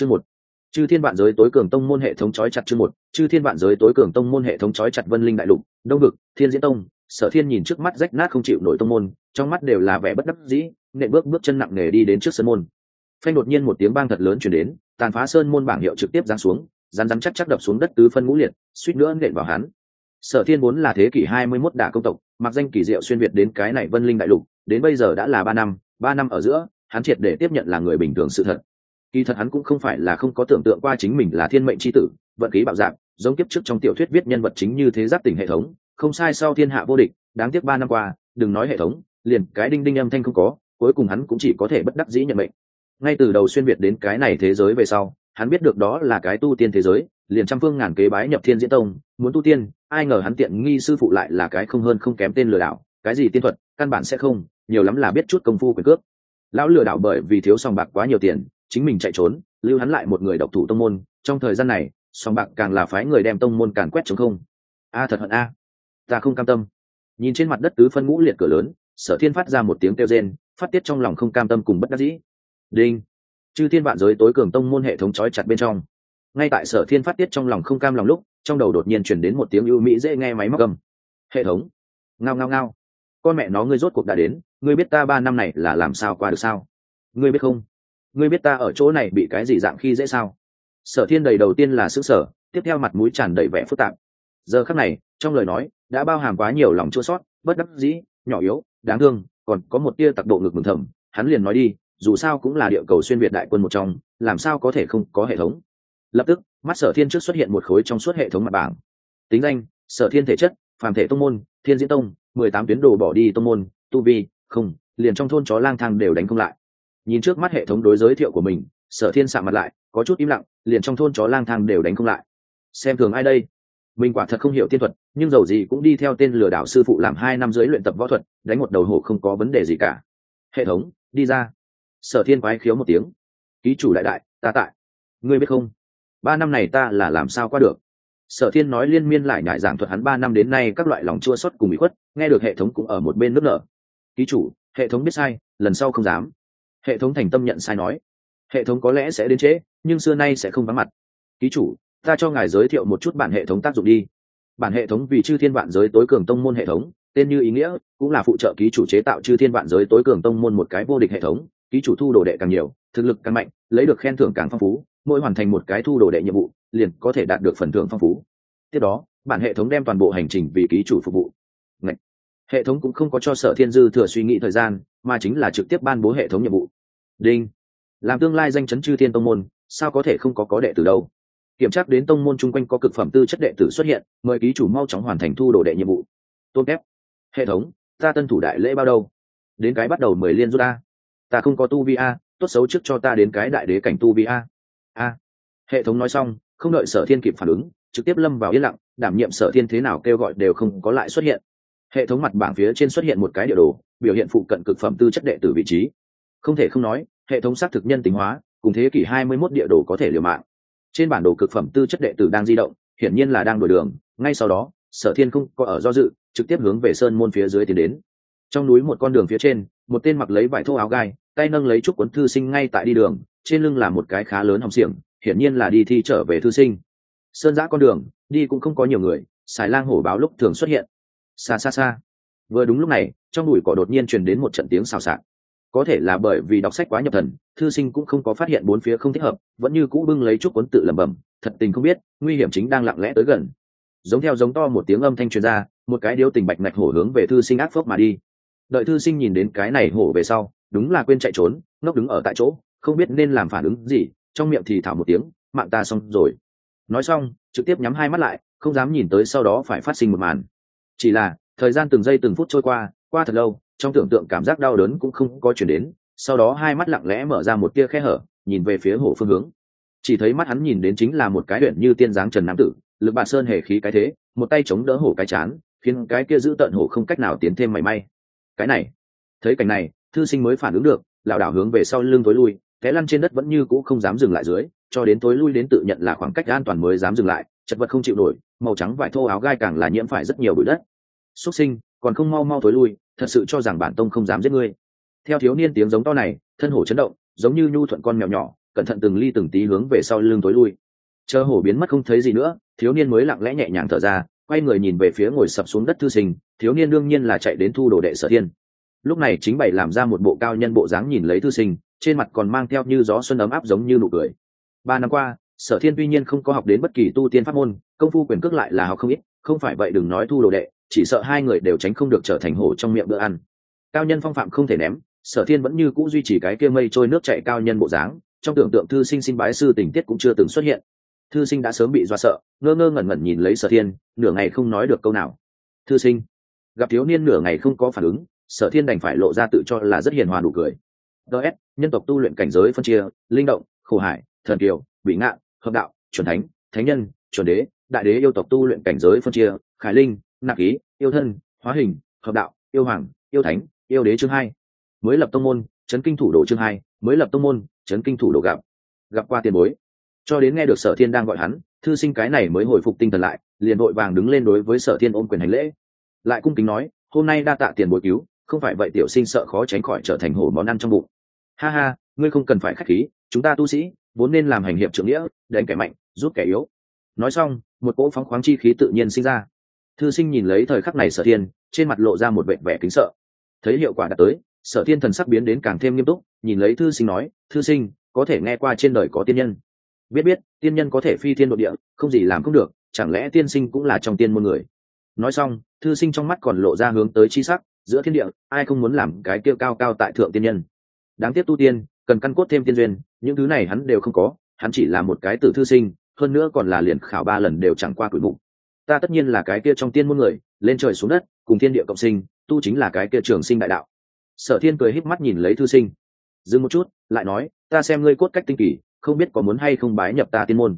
chương một. Chư thiên vạn giới tối cường tông môn hệ thống chói chặt chương một. Chư thiên vạn giới tối cường tông môn hệ thống chói chặt vân linh đại lục, đông vực, thiên diễn tông. Sở thiên nhìn trước mắt rách nát không chịu nổi tông môn, trong mắt đều là vẻ bất đắc dĩ nện bước bước chân nặng nề đi đến trước sân môn. Phanh đột nhiên một tiếng bang thật lớn chuyển đến, tàn phá sơn môn bảng hiệu trực tiếp giáng xuống, rắn rắn chắc chắc đập xuống đất tứ phân ngũ liệt, suýt nữa nện vào hắn. Sở thiên vốn là thế kỷ hai mươi 21 đả công tộc, mặc danh kỳ diệu xuyên việt đến cái này vân linh đại lục, đến bây giờ đã là ba năm ba năm ở giữa, hắn triệt để tiếp nhận là người bình thường sự thật kỳ thật hắn cũng không phải là không có tưởng tượng qua chính mình là thiên mệnh c h i tử vận khí bạo dạng giống kiếp trước trong tiểu thuyết viết nhân vật chính như thế giáp tỉnh hệ thống không sai sau thiên hạ vô địch đáng tiếc ba năm qua đừng nói hệ thống liền cái đinh đinh âm thanh không có cuối cùng hắn cũng chỉ có thể bất đắc dĩ nhận mệnh. Ngay từ đầu xuyên việt đến cái này thế giới về sau hắn biết được đó là cái tu tiên thế giới liền trăm phương ngàn kế bái nhập thiên diễn tông muốn tu tiên ai ngờ hắn tiện nghi sư phụ lại là cái không hơn không kém tên lừa đảo cái gì tiên thuật căn bản sẽ không nhiều lắm là biết chút công phu quyền cước, lão lừa đảo bởi vì thiếu sòng bạc quá nhiều tiền chính mình chạy trốn, lưu hắn lại một người độc thủ tông môn, trong thời gian này, song bạc càng là phái người đem tông môn càn quét chống không. A, thật hận a. Ta không cam tâm. Nhìn trên mặt đất tứ phân ngũ liệt cửa lớn, sở thiên phát ra một tiếng kêu rên, phát tiết trong lòng không cam tâm cùng bất đắc dĩ. Đinh. Chư thiên vạn giới tối cường tông môn hệ thống trói chặt bên trong. Ngay tại sở thiên phát tiết trong lòng không cam lòng lúc, trong đầu đột nhiên chuyển đến một tiếng ưu mỹ dễ nghe máy móc cầm hệ thống. Ngao ngao ngao. Con mẹ nó, ngươi rốt cuộc đã đến, ngươi biết ta ba năm này là làm sao qua được sao? Ngươi biết không? Ngươi biết ta ở chỗ này bị cái gì dạng khi dễ sao? Sở thiên đầy đầu tiên là xứ sở tiếp theo mặt mũi tràn đầy vẻ phức tạp. Giờ khắc này, trong lời nói, đã bao hàm quá nhiều lòng chua sót bất đắc dĩ, nhỏ yếu, đáng thương, còn có một tia tặc độ ngực mừng thầm, hắn liền nói đi, dù sao cũng là địa cầu xuyên việt đại quân một trong, làm sao có thể không có hệ thống? Lập tức, mắt sở thiên trước xuất hiện một khối trong suốt hệ thống mặt bảng. Tính danh, sở thiên thể chất, phàm thể tông môn, thiên diễn tông, mười tám tuyến đồ bỏ đi tông môn, tu vi, không, liền trong thôn chó lang thang đều đánh không lại nhìn trước mắt hệ thống đối giới thiệu của mình, sở thiên sạ mặt lại, có chút im lặng, liền trong thôn chó lang thang đều đánh không lại. Xem thường ai đây? Mình quả thật không hiểu tiên thuật, nhưng dầu gì cũng đi theo tên lừa đảo sư phụ làm hai năm dưới luyện tập võ thuật, đánh một đầu hổ không có vấn đề gì cả. Hệ thống, đi ra. Sở thiên quái khiếu một tiếng. Ký chủ đại đại, ta tại. Ngươi biết không? Ba năm này ta là làm sao qua được? Sở thiên nói liên miên lại nhại giảng thuật hắn ba năm đến nay các loại lòng chua xuất cùng bị khuất, nghe được hệ thống cũng ở một bên nước nở. Ký chủ, hệ thống biết sai, lần sau không dám hệ thống thành tâm nhận sai nói. Hệ thống có lẽ sẽ đến trễ, nhưng xưa nay sẽ không vắng mặt. Ký chủ, ta cho ngài giới thiệu một chút bản hệ thống tác dụng đi. Bản hệ thống vì chư thiên vạn giới tối cường tông môn hệ thống, tên như ý nghĩa, cũng là phụ trợ ký chủ chế tạo chư thiên vạn giới tối cường tông môn một cái vô địch hệ thống. Ký chủ thu đồ đệ càng nhiều, thực lực càng mạnh, lấy được khen thưởng càng phong phú, mỗi hoàn thành một cái thu đồ đệ nhiệm vụ, liền có thể đạt được phần thưởng phong phú. Tiếp đó, bản hệ thống đem toàn bộ hành trình vì ký chủ phục vụ. Ngậy. hệ thống cũng không có cho sở thiên dư thừa suy nghĩ thời gian, mà chính là trực tiếp ban bố hệ thống nhiệm vụ đinh. Làm tương lai danh chấn chư thiên tông môn, sao có thể không có có đệ tử đâu? Kiểm tra đến tông môn chung quanh có cực phẩm tư chất đệ tử xuất hiện, mời ký chủ mau chóng hoàn thành thu đồ đệ nhiệm vụ. Tôn kép. Hệ thống, ta tân thủ đại lễ bao đâu? Đến cái bắt đầu mười liên rút a. Ta không có tu vi a, tốt xấu trước cho ta đến cái đại đế cảnh tu vi a. A. Hệ thống nói xong, không đợi sở thiên kịp phản ứng, trực tiếp lâm vào yên lặng, đảm nhiệm sở thiên thế nào kêu gọi đều không có lại xuất hiện. Hệ thống mặt bảng phía trên xuất hiện một cái địa đồ, biểu hiện phụ cận cực phẩm tư chất đệ tử vị trí không thể không nói, hệ thống xác thực nhân tính hóa, cùng thế kỷ hai mươi 21 địa đồ có thể liều mạng. Trên bản đồ cực phẩm tư chất đệ tử đang di động, hiển nhiên là đang đổi đường, ngay sau đó, sở thiên không có ở do dự, trực tiếp hướng về sơn môn phía dưới tiến đến. Trong núi một con đường phía trên, một tên mặc lấy vải thô áo gai, tay nâng lấy chút cuốn thư sinh ngay tại đi đường, trên lưng là một cái khá lớn hòng xiềng, hiển nhiên là đi thi trở về thư sinh. Sơn giã con đường, đi cũng không có nhiều người, xài lang hổ báo lúc thường xuất hiện. Xa xa xa. Vừa đúng lúc này, trong đùi cỏ đột nhiên truyền đến một trận tiếng xào xạc có thể là bởi vì đọc sách quá nhập thần, thư sinh cũng không có phát hiện bốn phía không thích hợp, vẫn như cũ bưng lấy chút cuốn tự lẩm bẩm, thật tình không biết, nguy hiểm chính đang lặng lẽ tới gần. Giống theo giống to một tiếng âm thanh truyền ra, một cái điếu tình bạch ngạch hổ hướng về thư sinh ác phốc mà đi. Đợi thư sinh nhìn đến cái này hổ về sau, đúng là quên chạy trốn, ngốc đứng ở tại chỗ, không biết nên làm phản ứng gì, trong miệng thì thảo một tiếng, mạng ta xong rồi. Nói xong, trực tiếp nhắm hai mắt lại, không dám nhìn tới sau đó phải phát sinh một màn. Chỉ là, thời gian từng giây từng phút trôi qua qua thật lâu trong tưởng tượng cảm giác đau đớn cũng không có chuyển đến, sau đó hai mắt lặng lẽ mở ra một tia khe hở, nhìn về phía hồ phương hướng. Chỉ thấy mắt hắn nhìn đến chính là một cái huyện như tiên dáng trần nam tử, lực bà sơn hề khí cái thế, một tay chống đỡ hổ cái chán, khiến cái kia giữ tận hổ không cách nào tiến thêm mảy may. Cái này, thấy cảnh này, thư sinh mới phản ứng được, lảo đảo hướng về sau lưng tối lui, té lăn trên đất vẫn như cũ không dám dừng lại dưới, cho đến tối lui đến tự nhận là khoảng cách an toàn mới dám dừng lại, chật vật không chịu nổi, màu trắng vải thô áo gai càng là nhiễm phải rất nhiều bụi đất. Xuất sinh còn không mau mau thối lui, thật sự cho rằng bản tông không dám giết ngươi. Theo thiếu niên tiếng giống to này, thân hổ chấn động, giống như nhu thuận con mèo nhỏ, cẩn thận từng ly từng tí hướng về sau lưng tối lui. Chờ hổ biến mất không thấy gì nữa, thiếu niên mới lặng lẽ nhẹ nhàng thở ra, quay người nhìn về phía ngồi sập xuống đất thư sinh, thiếu niên đương nhiên là chạy đến thu đồ đệ sở thiên. Lúc này chính bảy làm ra một bộ cao nhân bộ dáng nhìn lấy thư sinh, trên mặt còn mang theo như gió xuân ấm áp giống như nụ cười. Ba năm qua, sở thiên tuy nhiên không có học đến bất kỳ tu tiên pháp môn, công phu quyền cước lại là học không ít, không phải vậy đừng nói thu đồ đệ chỉ sợ hai người đều tránh không được trở thành hổ trong miệng bữa ăn. Cao nhân phong phạm không thể ném, sở thiên vẫn như c ũ duy trì cái kia mây trôi nước chạy cao nhân bộ dáng, trong tưởng tượng thư sinh xin bái sư tình tiết cũng chưa từng xuất hiện. Thư sinh đã sớm bị do sợ, ngơ ngơ ngẩn ngẩn nhìn lấy sở thiên, nửa ngày không nói được câu nào. Thư sinh. Gặp thiếu niên nửa ngày không có phản ứng, sở thiên đành phải lộ ra tự cho là rất hiền hòa đủ cười. Ts nhân tộc tu luyện cảnh giới phân chia, linh động, khổ hải, thần kiều bị ngạn, hợp đạo, chuẩn thánh thánh nhân, chuẩn đế, đại đế yêu tộc tu luyện cảnh giới phân chia, khải linh nạp khí, yêu thân hóa hình hợp đạo yêu hoàng yêu thánh yêu đế chương hai. Mới lập tông môn chấn kinh thủ đồ chương hai. Mới lập tông môn chấn kinh thủ đồ gặp. Gặp qua tiền bối. Cho đến nghe được sở thiên đang gọi hắn thư sinh cái này mới hồi phục tinh thần lại liền vội vàng đứng lên đối với sở thiên ôm quyền hành lễ. Lại cung kính nói hôm nay đa tạ tiền bối cứu không phải vậy tiểu sinh sợ khó tránh khỏi trở thành hổ món ăn trong bụng. Ha ha ngươi không cần phải k h á c h khí chúng ta tu sĩ vốn nên làm hành hiệp trưởng nghĩa đánh kẻ mạnh giúp kẻ yếu. Nói xong một cỗ phóng khoáng chi khí tự nhiên sinh ra thư sinh nhìn lấy thời khắc này sở thiên, trên mặt lộ ra một vẻ vẻ kính sợ. Thấy hiệu quả đã tới, sở thiên thần sắc biến đến càng thêm nghiêm túc, nhìn lấy thư sinh nói, thư sinh, có thể nghe qua trên đời có tiên nhân? Biết biết, tiên nhân có thể phi thiên nội địa, không gì làm không được, chẳng lẽ tiên sinh cũng là trong tiên môn người? Nói xong, thư sinh trong mắt còn lộ ra hướng tới chi sắc, giữa thiên địa, ai không muốn làm cái kêu cao cao tại thượng tiên nhân? Đáng tiếc tu tiên, cần căn cốt thêm tiên duyên, những thứ này hắn đều không có, hắn chỉ là một cái tử thư sinh, hơn nữa còn là liền khảo ba lần đều chẳng qua cửi bụng ta tất nhiên là cái kia trong tiên muôn người, lên trời xuống đất, cùng thiên địa cộng sinh, tu chính là cái kia trường sinh đại đạo. Sở thiên cười híp mắt nhìn lấy thư sinh. Dừng một chút, lại nói, ta xem ngươi cốt cách tinh kỳ, không biết có muốn hay không bái nhập ta tiên môn.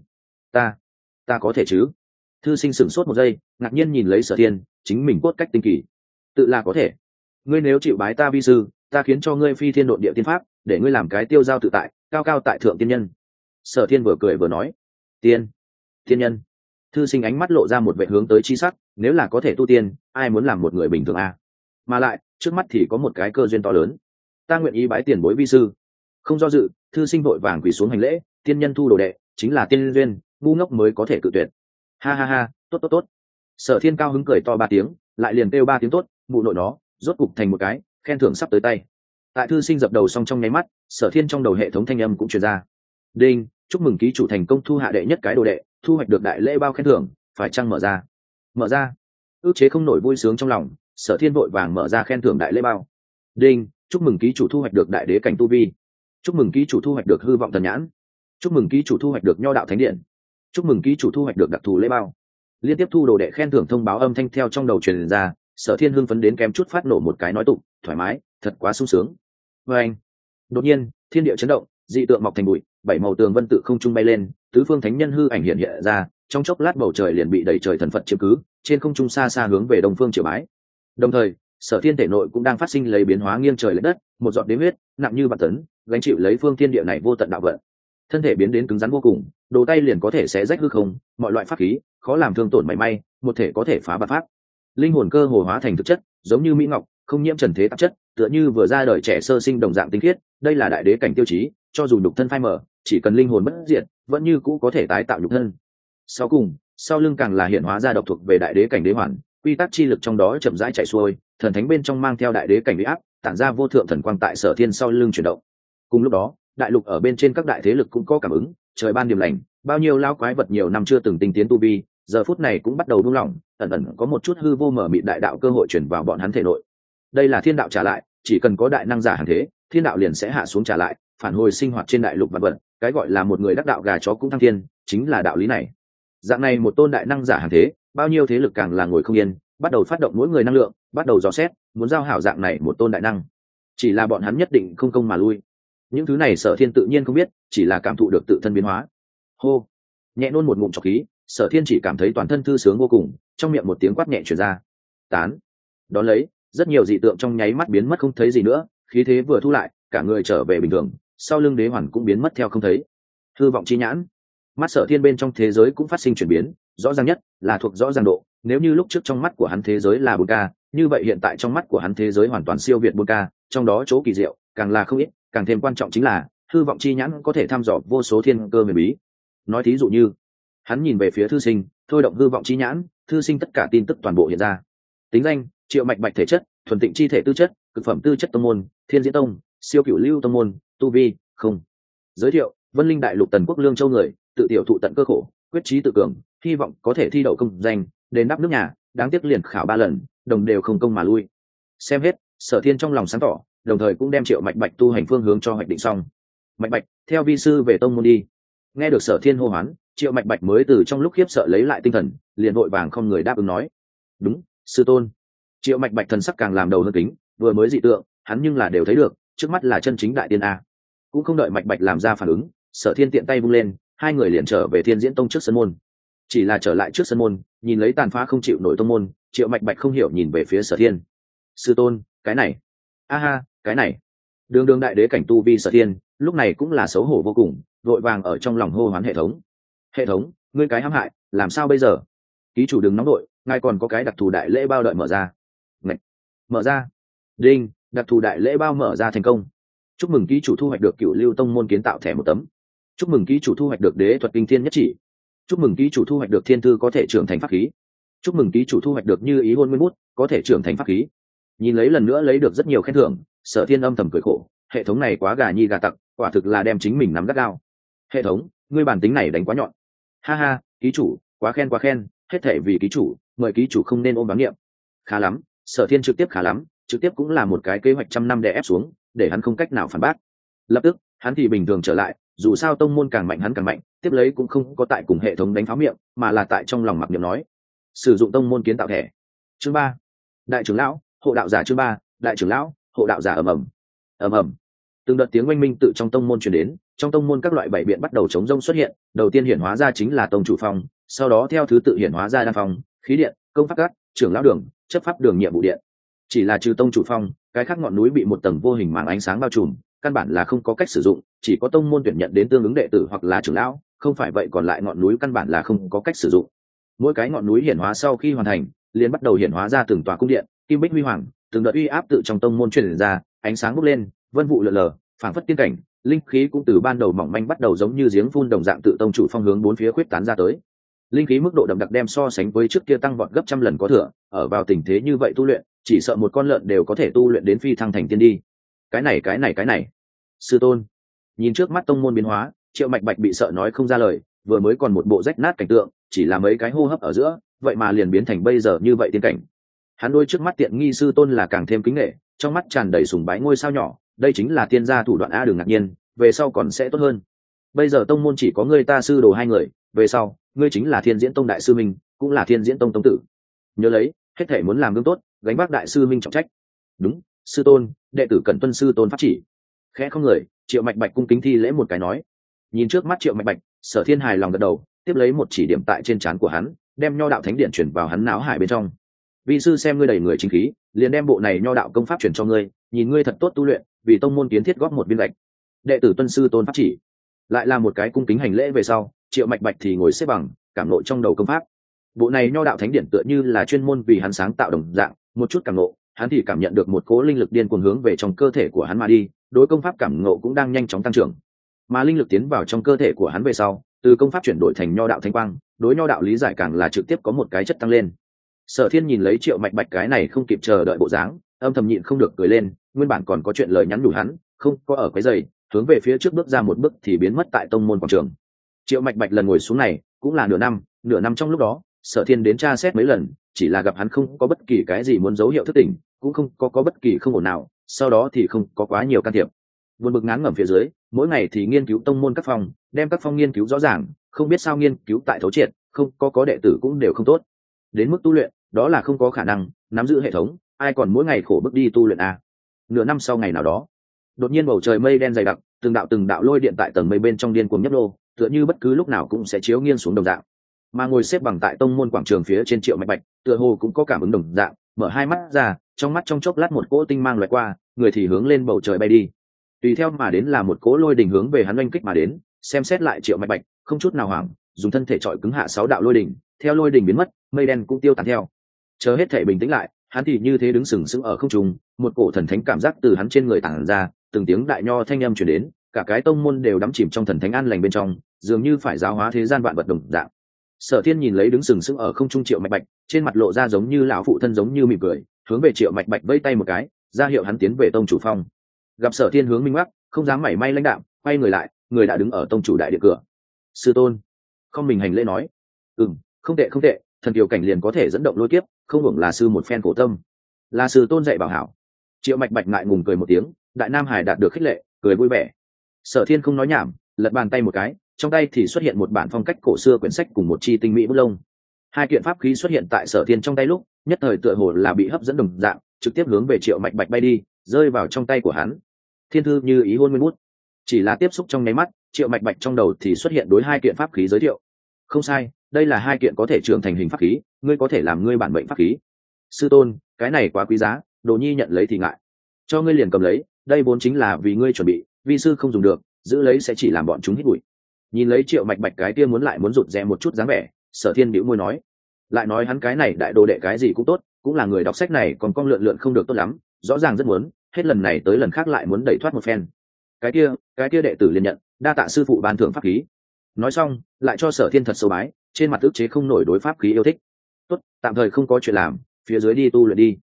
Ta ta có thể chứ? Thư sinh sửng sốt một giây, ngạc nhiên nhìn lấy sở thiên, chính mình cốt cách tinh kỳ. Tự là có thể. Ngươi nếu chịu bái ta vi sư, ta khiến cho ngươi phi thiên đ ộ địa tiên pháp, để ngươi làm cái tiêu giao tự tại, cao cao tại thượng tiên nhân. Sở thiên vừa cười vừa nói. Tiên tiên nhân thư sinh ánh mắt lộ ra một vệ hướng tới chi sắc, nếu là có thể tu tiên, ai muốn làm một người bình thường à? mà lại, trước mắt thì có một cái cơ duyên to lớn. Ta nguyện ý bái tiền bối vi sư. Không do dự, thư sinh vội vàng quỳ xuống hành lễ, tiên nhân thu đồ đệ, chính là tiên duyên, ngu ngốc mới có thể cự tuyệt. Ha ha ha, tốt tốt tốt. Sở thiên cao hứng cười to ba tiếng, lại liền kêu ba tiếng tốt, mụ nội nó, rốt cục thành một cái, khen thưởng sắp tới tay. Tại thư sinh dập đầu xong trong nháy mắt, sở thiên trong đầu hệ thống thanh âm cũng truyền ra. Đinh chúc mừng ký chủ thành công thu hạ đệ nhất cái đồ đệ, thu hoạch được đại lễ bao khen thưởng, phải chăng mở ra? Mở ra. Ước chế không nổi vui sướng trong lòng, sở thiên vội vàng mở ra khen thưởng đại lễ bao. Đinh, chúc mừng ký chủ thu hoạch được đại đế cảnh tu vi. Chúc mừng ký chủ thu hoạch được hư vọng thần nhãn. Chúc mừng ký chủ thu hoạch được nho đạo thánh điện. Chúc mừng ký chủ thu hoạch được đặc thù lễ bao. Liên tiếp thu đồ đệ khen thưởng thông báo âm thanh theo trong đầu truyền ra, sở thiên hưng phấn đến kém chút phát nổ một cái nói tụng, thoải mái, thật quá sung sướng. Vê anh đột nhiên, thiên địa chấn động dị tượng mọc thành bụi, bảy màu tường vân tự không trung bay lên, tứ phương thánh nhân hư ảnh hiện hiện ra, trong chốc lát bầu trời liền bị đẩy trời thần phật chiếm cứ, trên không trung xa xa hướng về đông phương triều bái. Đồng thời, sở thiên thể nội cũng đang phát sinh lấy biến hóa nghiêng trời l ệ đất, một giọt đế huyết, nặng như bạt tấn, gánh chịu lấy phương thiên địa này vô tận đạo vận. Thân thể biến đến cứng rắn vô cùng, đồ tay liền có thể sẽ rách hư không, mọi loại pháp khí, khó làm thương tổn mảy may, một thể có thể phá bạt pháp. Linh hồn cơ hồ hóa thành thực chất, giống như mỹ ngọc, không nhiễm trần thế tạp chất tựa như vừa ra đời trẻ sơ sinh đồng dạng tinh khiết, đây là đại đế cảnh tiêu chí, cho dù nhục thân phai mở chỉ cần linh hồn bất diệt, vẫn như cũ có thể tái tạo nhục thân. Sau cùng, sau lưng càng là hiện hóa ra độc thuộc về đại đế cảnh đế hoàn, quy tắc chi lực trong đó chậm rãi chạy xuôi, thần thánh bên trong mang theo đại đế cảnh bị áp, tản ra vô thượng thần quang tại sở thiên sau lưng chuyển động. Cùng lúc đó, đại lục ở bên trên các đại thế lực cũng có cảm ứng, trời ban điểm lành, bao nhiêu lao quái vật nhiều năm chưa từng tinh tiến tu vi, giờ phút này cũng bắt đầu buông lỏng, ẩn ẩn có một chút hư vô mở mịt đại đạo cơ hội chuyển vào bọn hắn thể nội. Đây là thiên đạo trả lại chỉ cần có đại năng giả hàng thế, thiên đạo liền sẽ hạ xuống trả lại, phản hồi sinh hoạt trên đại lục vật vật, cái gọi là một người đắc đạo gà chó cũng thăng thiên, chính là đạo lý này. Dạng này một tôn đại năng giả hàng thế, bao nhiêu thế lực càng là ngồi không yên, bắt đầu phát động mỗi người năng lượng, bắt đầu dò xét, muốn giao hảo dạng này một tôn đại năng. Chỉ là bọn hắn nhất định không công mà lui. Những thứ này sở thiên tự nhiên không biết, chỉ là cảm thụ được tự thân biến hóa. Hô! Nhẹ nôn một ngụm trọc khí, sở thiên chỉ cảm thấy toàn thân thư sướng vô cùng, trong miệng một tiếng quát nhẹ chuyển ra. Tán! Đón lấy rất nhiều dị tượng trong nháy mắt biến mất không thấy gì nữa, khí thế vừa thu lại, cả người trở về bình thường, sau lưng đế hoàn cũng biến mất theo không thấy. Hư vọng chi nhãn. Mắt sở thiên bên trong thế giới cũng phát sinh chuyển biến, rõ ràng nhất là thuộc rõ ràng độ, nếu như lúc trước trong mắt của hắn thế giới là bốn k, như vậy hiện tại trong mắt của hắn thế giới hoàn toàn siêu việt bốn k, trong đó chỗ kỳ diệu, càng là không ít, càng thêm quan trọng chính là, hư vọng chi nhãn có thể thăm dò vô số thiên cơ huyền bí. Nói thí dụ như, hắn nhìn về phía thư sinh, thôi động hư vọng chi nhãn, thư sinh tất cả tin tức toàn bộ hiện ra. Tính danh triệu mạch bạch thể chất, thuần tịnh chi thể tư chất, cực phẩm tư chất tông môn, thiên diễn tông, siêu cửu lưu tông môn, tu vi, không. Giới thiệu, vân linh đại lục tần quốc lương châu người, tự tiểu thụ tận cơ khổ, quyết trí tự cường, hy vọng có thể thi đậu công danh đến đáp nước nhà, đáng tiếc liền khảo ba lần, đồng đều không công mà lui. Xem hết, sở thiên trong lòng sáng tỏ, đồng thời cũng đem triệu mạch bạch tu hành phương hướng cho hoạch định xong. Mạch bạch, theo vi sư về tông môn đi. Nghe được sở thiên hô hoán, triệu mạch bạch mới từ trong lúc khiếp sợ lấy lại tinh thần, liền vội vàng không người đáp ứng nói. Đúng, sư tôn triệu mạch bạch thần sắc càng làm đầu hơn kính, vừa mới dị tượng, hắn nhưng là đều thấy được, trước mắt là chân chính đại tiên a. Cũng không đợi mạch bạch làm ra phản ứng, sở thiên tiện tay vung lên, hai người liền trở về thiên diễn tông trước sân môn. Chỉ là trở lại trước sân môn, nhìn lấy tàn phá không chịu nổi tông môn, triệu mạch bạch không hiểu nhìn về phía sở thiên. Sư tôn, cái này. A ha, cái này. Đường đường đại đế cảnh tu vi sở thiên, lúc này cũng là xấu hổ vô cùng, vội vàng ở trong lòng hô hoán hệ thống. Hệ thống, ngươi cái hãm hại, làm sao bây giờ? Ký chủ đừng nóng đội, ngài còn có cái đặc thù đại lễ bao đợi mở ra mở ra. Đinh, đặc thù đại lễ bao mở ra thành công. Chúc mừng ký chủ thu hoạch được cựu lưu tông môn kiến tạo thẻ một tấm. Chúc mừng ký chủ thu hoạch được đế thuật kinh thiên nhất chỉ. Chúc mừng ký chủ thu hoạch được thiên thư có thể trưởng thành pháp khí. Chúc mừng ký chủ thu hoạch được như ý hôn nguyên bút có thể trưởng thành pháp khí. Nhìn lấy lần nữa lấy được rất nhiều khen thưởng, sở thiên âm thầm cười khổ, hệ thống này quá gà nhi gà tặc, quả thực là đem chính mình nắm gắt gao. Hệ thống, ngươi bản tính này đánh quá nhọn. Ha ha, ký chủ, quá khen quá khen, hết thể vì ký chủ, mời ký chủ không nên ôm bán niệm. Khá lắm sở thiên trực tiếp khá lắm, trực tiếp cũng là một cái kế hoạch trăm năm để ép xuống, để hắn không cách nào phản bác. Lập tức, hắn thì bình thường trở lại, dù sao tông môn càng mạnh hắn càng mạnh, tiếp lấy cũng không có tại cùng hệ thống đánh pháo miệng, mà là tại trong lòng mặc niệm nói. Sử dụng tông môn kiến tạo thẻ. Chương ba. Đại trưởng lão, hộ đạo giả chương ba, đại trưởng lão, hộ đạo giả ầm ầm. Ầm ầm. Từng đợt tiếng oanh minh tự trong tông môn truyền đến, trong tông môn các loại bảy biện bắt đầu chống rông xuất hiện, đầu tiên hiển hóa ra chính là tông chủ phong sau đó theo thứ tự hiển hóa ra đa phong khí điện, công pháp cát trưởng lão đường chấp pháp đường nhiệm vụ điện. Chỉ là trừ tông chủ phong, cái khác ngọn núi bị một tầng vô hình màn ánh sáng bao trùm, căn bản là không có cách sử dụng, chỉ có tông môn tuyển nhận đến tương ứng đệ tử hoặc là trưởng lão, không phải vậy còn lại ngọn núi căn bản là không có cách sử dụng. Mỗi cái ngọn núi hiển hóa sau khi hoàn thành, liền bắt đầu hiển hóa ra từng tòa cung điện, kim bích huy hoàng, từng đợt uy áp tự trong tông môn truyền ra, ánh sáng bốc lên, vân vụ lờ lờ, phảng phất tiên cảnh, linh khí cũng từ ban đầu mỏng manh bắt đầu giống như giếng phun đồng dạng tự tông chủ phong hướng bốn phía khuyết tán ra tới linh khí mức độ đậm đặc đem so sánh với trước kia tăng vọt gấp trăm lần có thừa, ở vào tình thế như vậy tu luyện, chỉ sợ một con lợn đều có thể tu luyện đến phi thăng thành tiên đi. Cái này cái này cái này. Sư tôn. Nhìn trước mắt tông môn biến hóa, triệu mạch bạch bị sợ nói không ra lời, vừa mới còn một bộ rách nát cảnh tượng, chỉ là mấy cái hô hấp ở giữa, vậy mà liền biến thành bây giờ như vậy tiên cảnh. Hắn đôi trước mắt tiện nghi sư tôn là càng thêm kính nghệ trong mắt tràn đầy sùng bái ngôi sao nhỏ, đây chính là tiên gia thủ đoạn a đường ngạc nhiên, về sau còn sẽ tốt hơn. Bây giờ tông môn chỉ có ngươi ta sư đồ hai người về sau, ngươi chính là thiên diễn tông đại sư minh, cũng là thiên diễn tông tông tử. Nhớ lấy, hết thể muốn làm gương tốt, gánh vác đại sư minh trọng trách. Đúng, sư tôn, đệ tử cần tuân sư tôn pháp chỉ. Khẽ không người, triệu mạch bạch cung kính thi lễ một cái nói. Nhìn trước mắt triệu mạch bạch, sở thiên hài lòng gật đầu, tiếp lấy một chỉ điểm tại trên trán của hắn, đem nho đạo thánh điện chuyển vào hắn não hải bên trong. Vị sư xem ngươi đầy người chính khí, liền đem bộ này nho đạo công pháp chuyển cho ngươi, nhìn ngươi thật tốt tu luyện, vì tông môn kiến thiết góp một viên lệch đệ tử tuân sư tôn pháp chỉ. Lại là một cái cung kính hành lễ về sau triệu mạch bạch thì ngồi xếp bằng, cảm nộ trong đầu công pháp. Bộ này nho đạo thánh điện tựa như là chuyên môn vì hắn sáng tạo đồng dạng, một chút cảm nộ, hắn thì cảm nhận được một cố linh lực điên cuồng hướng về trong cơ thể của hắn mà đi, đối công pháp cảm ngộ cũng đang nhanh chóng tăng trưởng. Mà linh lực tiến vào trong cơ thể của hắn về sau, từ công pháp chuyển đổi thành nho đạo thanh quang, đối nho đạo lý giải càng là trực tiếp có một cái chất tăng lên. Sở thiên nhìn lấy triệu mạch bạch cái này không kịp chờ đợi bộ dáng, âm thầm nhịn không được cười lên, nguyên bản còn có chuyện lời nhắn nhủ hắn, không có ở cái giày, hướng về phía trước bước ra một bước thì biến mất tại tông môn quảng trường triệu mạch bạch lần ngồi xuống này cũng là nửa năm nửa năm trong lúc đó sở thiên đến tra xét mấy lần chỉ là gặp hắn không có bất kỳ cái gì muốn dấu hiệu thất tình cũng không có, có bất kỳ không ổn nào sau đó thì không có quá nhiều can thiệp. Vượt bực ngán ngẩm phía dưới mỗi ngày thì nghiên cứu tông môn các phòng đem các phong nghiên cứu rõ ràng không biết sao nghiên cứu tại thấu triệt không có có đệ tử cũng đều không tốt. Đến mức tu luyện đó là không có khả năng nắm giữ hệ thống ai còn mỗi ngày khổ bước đi tu luyện à. nửa năm sau ngày nào đó đột nhiên bầu trời mây đen dày đặc từng đạo từng đạo lôi điện tại tầng mây bên trong điên cuồng nhấp nô tựa như bất cứ lúc nào cũng sẽ chiếu nghiêng xuống đồng dạng. Mà ngồi xếp bằng tại tông môn quảng trường phía trên triệu mạch bạch, tựa hồ cũng có cảm ứng đồng dạng, mở hai mắt ra, trong mắt trong chốc lát một cỗ tinh mang loại qua, người thì hướng lên bầu trời bay đi. Tùy theo mà đến là một cỗ lôi đình hướng về hắn oanh kích mà đến, xem xét lại triệu mạch bạch, không chút nào hoảng, dùng thân thể trọi cứng hạ sáu đạo lôi đình, theo lôi đình biến mất, mây đen cũng tiêu tán theo. Chờ hết thể bình tĩnh lại, hắn thì như thế đứng sừng sững ở không trung, một cổ thần thánh cảm giác từ hắn trên người tản ra, từng tiếng đại nho thanh âm chuyển đến, cả cái tông môn đều đắm chìm trong thần thánh an lành bên trong dường như phải giáo hóa thế gian vạn vật đồng dạng. Sở thiên nhìn lấy đứng sừng sững ở không trung triệu mạch bạch, trên mặt lộ ra giống như lão phụ thân giống như mỉm cười, hướng về triệu mạch bạch vây tay một cái, ra hiệu hắn tiến về tông chủ phong. Gặp sở thiên hướng minh mắc, không dám mảy may lãnh đạm, quay người lại, người đã đứng ở tông chủ đại địa cửa. Sư tôn, không mình hành lễ nói. Ừ không tệ không tệ, thần kiều cảnh liền có thể dẫn động lôi kiếp, không hưởng là sư một phen cổ tâm. Là sư tôn dạy bảo hảo. Triệu mạch bạch ngại ngùng cười một tiếng, đại nam hải đạt được khích lệ, cười vui vẻ. Sở thiên không nói nhảm, lật bàn tay một cái trong tay thì xuất hiện một bản phong cách cổ xưa quyển sách cùng một chi tinh mỹ bút lông. Hai kiện pháp khí xuất hiện tại sở thiên trong tay lúc, nhất thời tựa hồ là bị hấp dẫn đồng dạng, trực tiếp hướng về triệu mạch bạch bay đi, rơi vào trong tay của hắn. Thiên thư như ý hôn nguyên bút. Chỉ là tiếp xúc trong nháy mắt, triệu mạch bạch trong đầu thì xuất hiện đối hai kiện pháp khí giới thiệu. Không sai, đây là hai kiện có thể trưởng thành hình pháp khí, ngươi có thể làm ngươi bản mệnh pháp khí. Sư tôn, cái này quá quý giá, đồ nhi nhận lấy thì ngại. Cho ngươi liền cầm lấy, đây vốn chính là vì ngươi chuẩn bị, vi sư không dùng được, giữ lấy sẽ chỉ làm bọn chúng hít bụi nhìn lấy triệu mạch bạch cái kia muốn lại muốn rụt rè một chút dáng vẻ, sở thiên bĩu môi nói, lại nói hắn cái này đại đồ đệ cái gì cũng tốt, cũng là người đọc sách này còn con lượn lượn không được tốt lắm, rõ ràng rất muốn, hết lần này tới lần khác lại muốn đẩy thoát một phen. Cái kia cái kia đệ tử liền nhận, đa tạ sư phụ ban thưởng pháp khí. Nói xong, lại cho sở thiên thật sâu bái, trên mặt ức chế không nổi đối pháp khí yêu thích. Tốt, tạm thời không có chuyện làm, phía dưới đi tu luyện đi.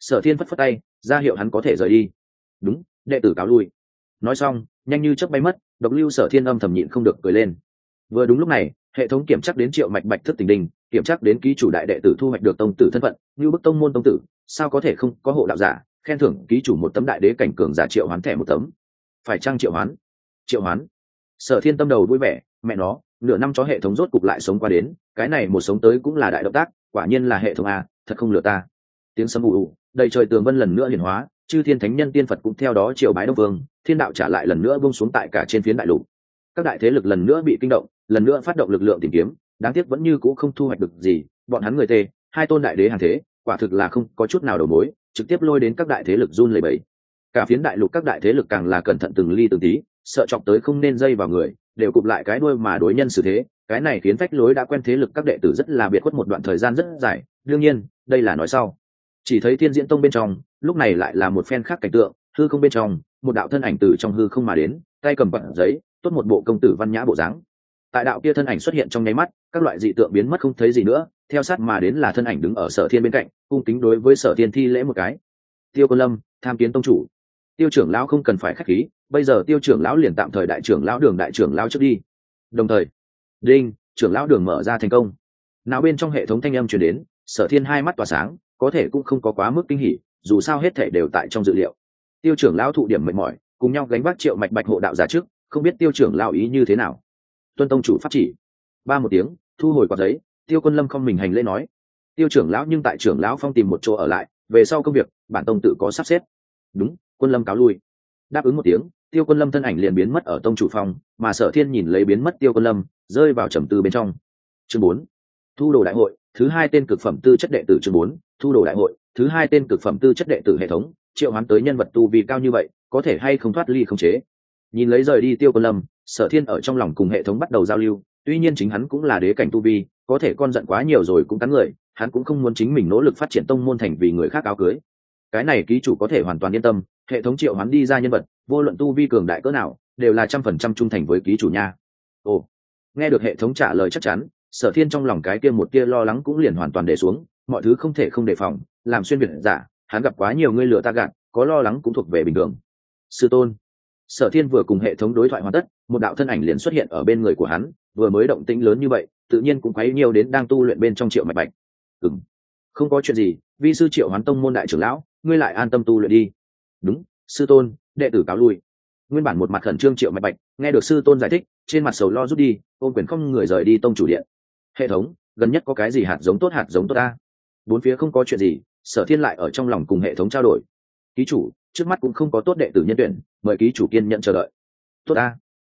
Sở thiên phất phất tay, ra hiệu hắn có thể rời đi. Đúng, đệ tử cáo lui. Nói xong nhanh như chớp bay mất, độc lưu sở thiên âm thầm nhịn không được cười lên. Vừa đúng lúc này, hệ thống kiểm chắc đến triệu mạch bạch thức tình đình, kiểm chắc đến ký chủ đại đệ tử thu hoạch được tông tử thân phận, như bức tông môn tông tử, sao có thể không có hộ đạo giả, khen thưởng ký chủ một tấm đại đế cảnh cường giả triệu hoán thẻ một tấm. Phải trang triệu hoán? Triệu hoán. Sở thiên tâm đầu vui vẻ, mẹ nó, nửa năm cho hệ thống rốt cục lại sống qua đến, cái này một sống tới cũng là đại động tác, quả nhiên là hệ thống a, thật không lừa ta. Tiếng sấm ù ù, đầy trời tường vân lần nữa hiển hóa chư thiên thánh nhân tiên phật cũng theo đó triều bái đông vương, thiên đạo trả lại lần nữa bông xuống tại cả trên phiến đại lục. Các đại thế lực lần nữa bị kinh động, lần nữa phát động lực lượng tìm kiếm, đáng tiếc vẫn như c ũ không thu hoạch được gì, bọn hắn người tê, hai tôn đại đế hàng thế, quả thực là không có chút nào đầu mối, trực tiếp lôi đến các đại thế lực run lầy bẫy cả phiến đại lục các đại thế lực càng là cẩn thận từng ly từng tí, sợ chọc tới không nên dây vào người, đều cụp lại cái đuôi mà đối nhân xử thế, cái này khiến phách lối đã quen thế lực các đệ tử rất là biệt khuất một đoạn thời gian rất dài, đương nhiên, đây là nói sau chỉ thấy thiên diễn tông bên trong, lúc này lại là một phen khác cảnh tượng, hư không bên trong, một đạo thân ảnh từ trong hư không mà đến, tay cầm bận giấy, tốt một bộ công tử văn nhã bộ dáng. Tại đạo kia thân ảnh xuất hiện trong nháy mắt, các loại dị tượng biến mất không thấy gì nữa, theo sát mà đến là thân ảnh đứng ở sở thiên bên cạnh, cung kính đối với sở thiên thi lễ một cái. Tiêu quân lâm, tham kiến tông chủ. Tiêu trưởng lão không cần phải k h á c h khí, bây giờ tiêu trưởng lão liền tạm thời đại trưởng lão đường đại trưởng lão trước đi. Đồng thời, đinh, trưởng lão đường mở ra thành công. Nào bên trong hệ thống thanh âm chuyển đến, sở thiên hai mắt tỏa sáng có thể cũng không có quá mức kinh hỉ, dù sao hết thể đều tại trong dự liệu. Tiêu trưởng lão thụ điểm mệt mỏi, cùng nhau gánh vác triệu mạch bạch hộ đạo giả trước, không biết tiêu trưởng lão ý như thế nào. Tuân tông chủ pháp chỉ. Ba một tiếng, thu hồi quạt giấy, tiêu quân lâm không mình hành lễ nói. Tiêu trưởng lão nhưng tại trưởng lão phong tìm một chỗ ở lại, về sau công việc, bản tông tự có sắp xếp. Đúng, quân lâm cáo lui. Đáp ứng một tiếng, tiêu quân lâm thân ảnh liền biến mất ở tông chủ phòng, mà sở thiên nhìn lấy biến mất tiêu quân lâm, rơi vào trầm tư bên trong. Chương bốn, thu đồ đại hội, thứ hai tên cực phẩm tư chất đệ tử chương bốn thu đồ đại hội, thứ hai tên cực phẩm tư chất đệ tử hệ thống, triệu hoán tới nhân vật tu vi cao như vậy, có thể hay không thoát ly không chế? Nhìn lấy rời đi tiêu quân lâm, sở thiên ở trong lòng cùng hệ thống bắt đầu giao lưu, tuy nhiên chính hắn cũng là đế cảnh tu vi, có thể con giận quá nhiều rồi cũng cắn người, hắn cũng không muốn chính mình nỗ lực phát triển tông môn thành vì người khác áo cưới. Cái này ký chủ có thể hoàn toàn yên tâm, hệ thống triệu hắn đi ra nhân vật, vô luận tu vi cường đại cỡ nào, đều là trăm phần trăm trung thành với ký chủ nha. Ồ. Nghe được hệ thống trả lời chắc chắn, sở thiên trong lòng cái kia một kia lo lắng cũng liền hoàn toàn để xuống mọi thứ không thể không đề phòng, làm xuyên việt giả, hắn gặp quá nhiều người lừa ta gạt, có lo lắng cũng thuộc về bình thường. Sư tôn, sở thiên vừa cùng hệ thống đối thoại hoàn tất, một đạo thân ảnh liền xuất hiện ở bên người của hắn, vừa mới động tĩnh lớn như vậy, tự nhiên cũng quấy nhiều đến đang tu luyện bên trong triệu mạch bạch. Ừ không có chuyện gì, vi sư triệu hoán tông môn đại trưởng lão, ngươi lại an tâm tu luyện đi. Đúng, sư tôn, đệ tử cáo lui. Nguyên bản một mặt khẩn trương triệu mạch bạch, nghe được sư tôn giải thích, trên mặt sầu lo rút đi, ôm quyền không người rời đi tông chủ điện. Hệ thống, gần nhất có cái gì hạt giống tốt, hạt giống tốt ta? Bốn phía không có chuyện gì sở thiên lại ở trong lòng cùng hệ thống trao đổi. Ký chủ trước mắt cũng không có tốt đệ tử nhân tuyển mời ký chủ kiên nhận chờ đợi. Tốt a,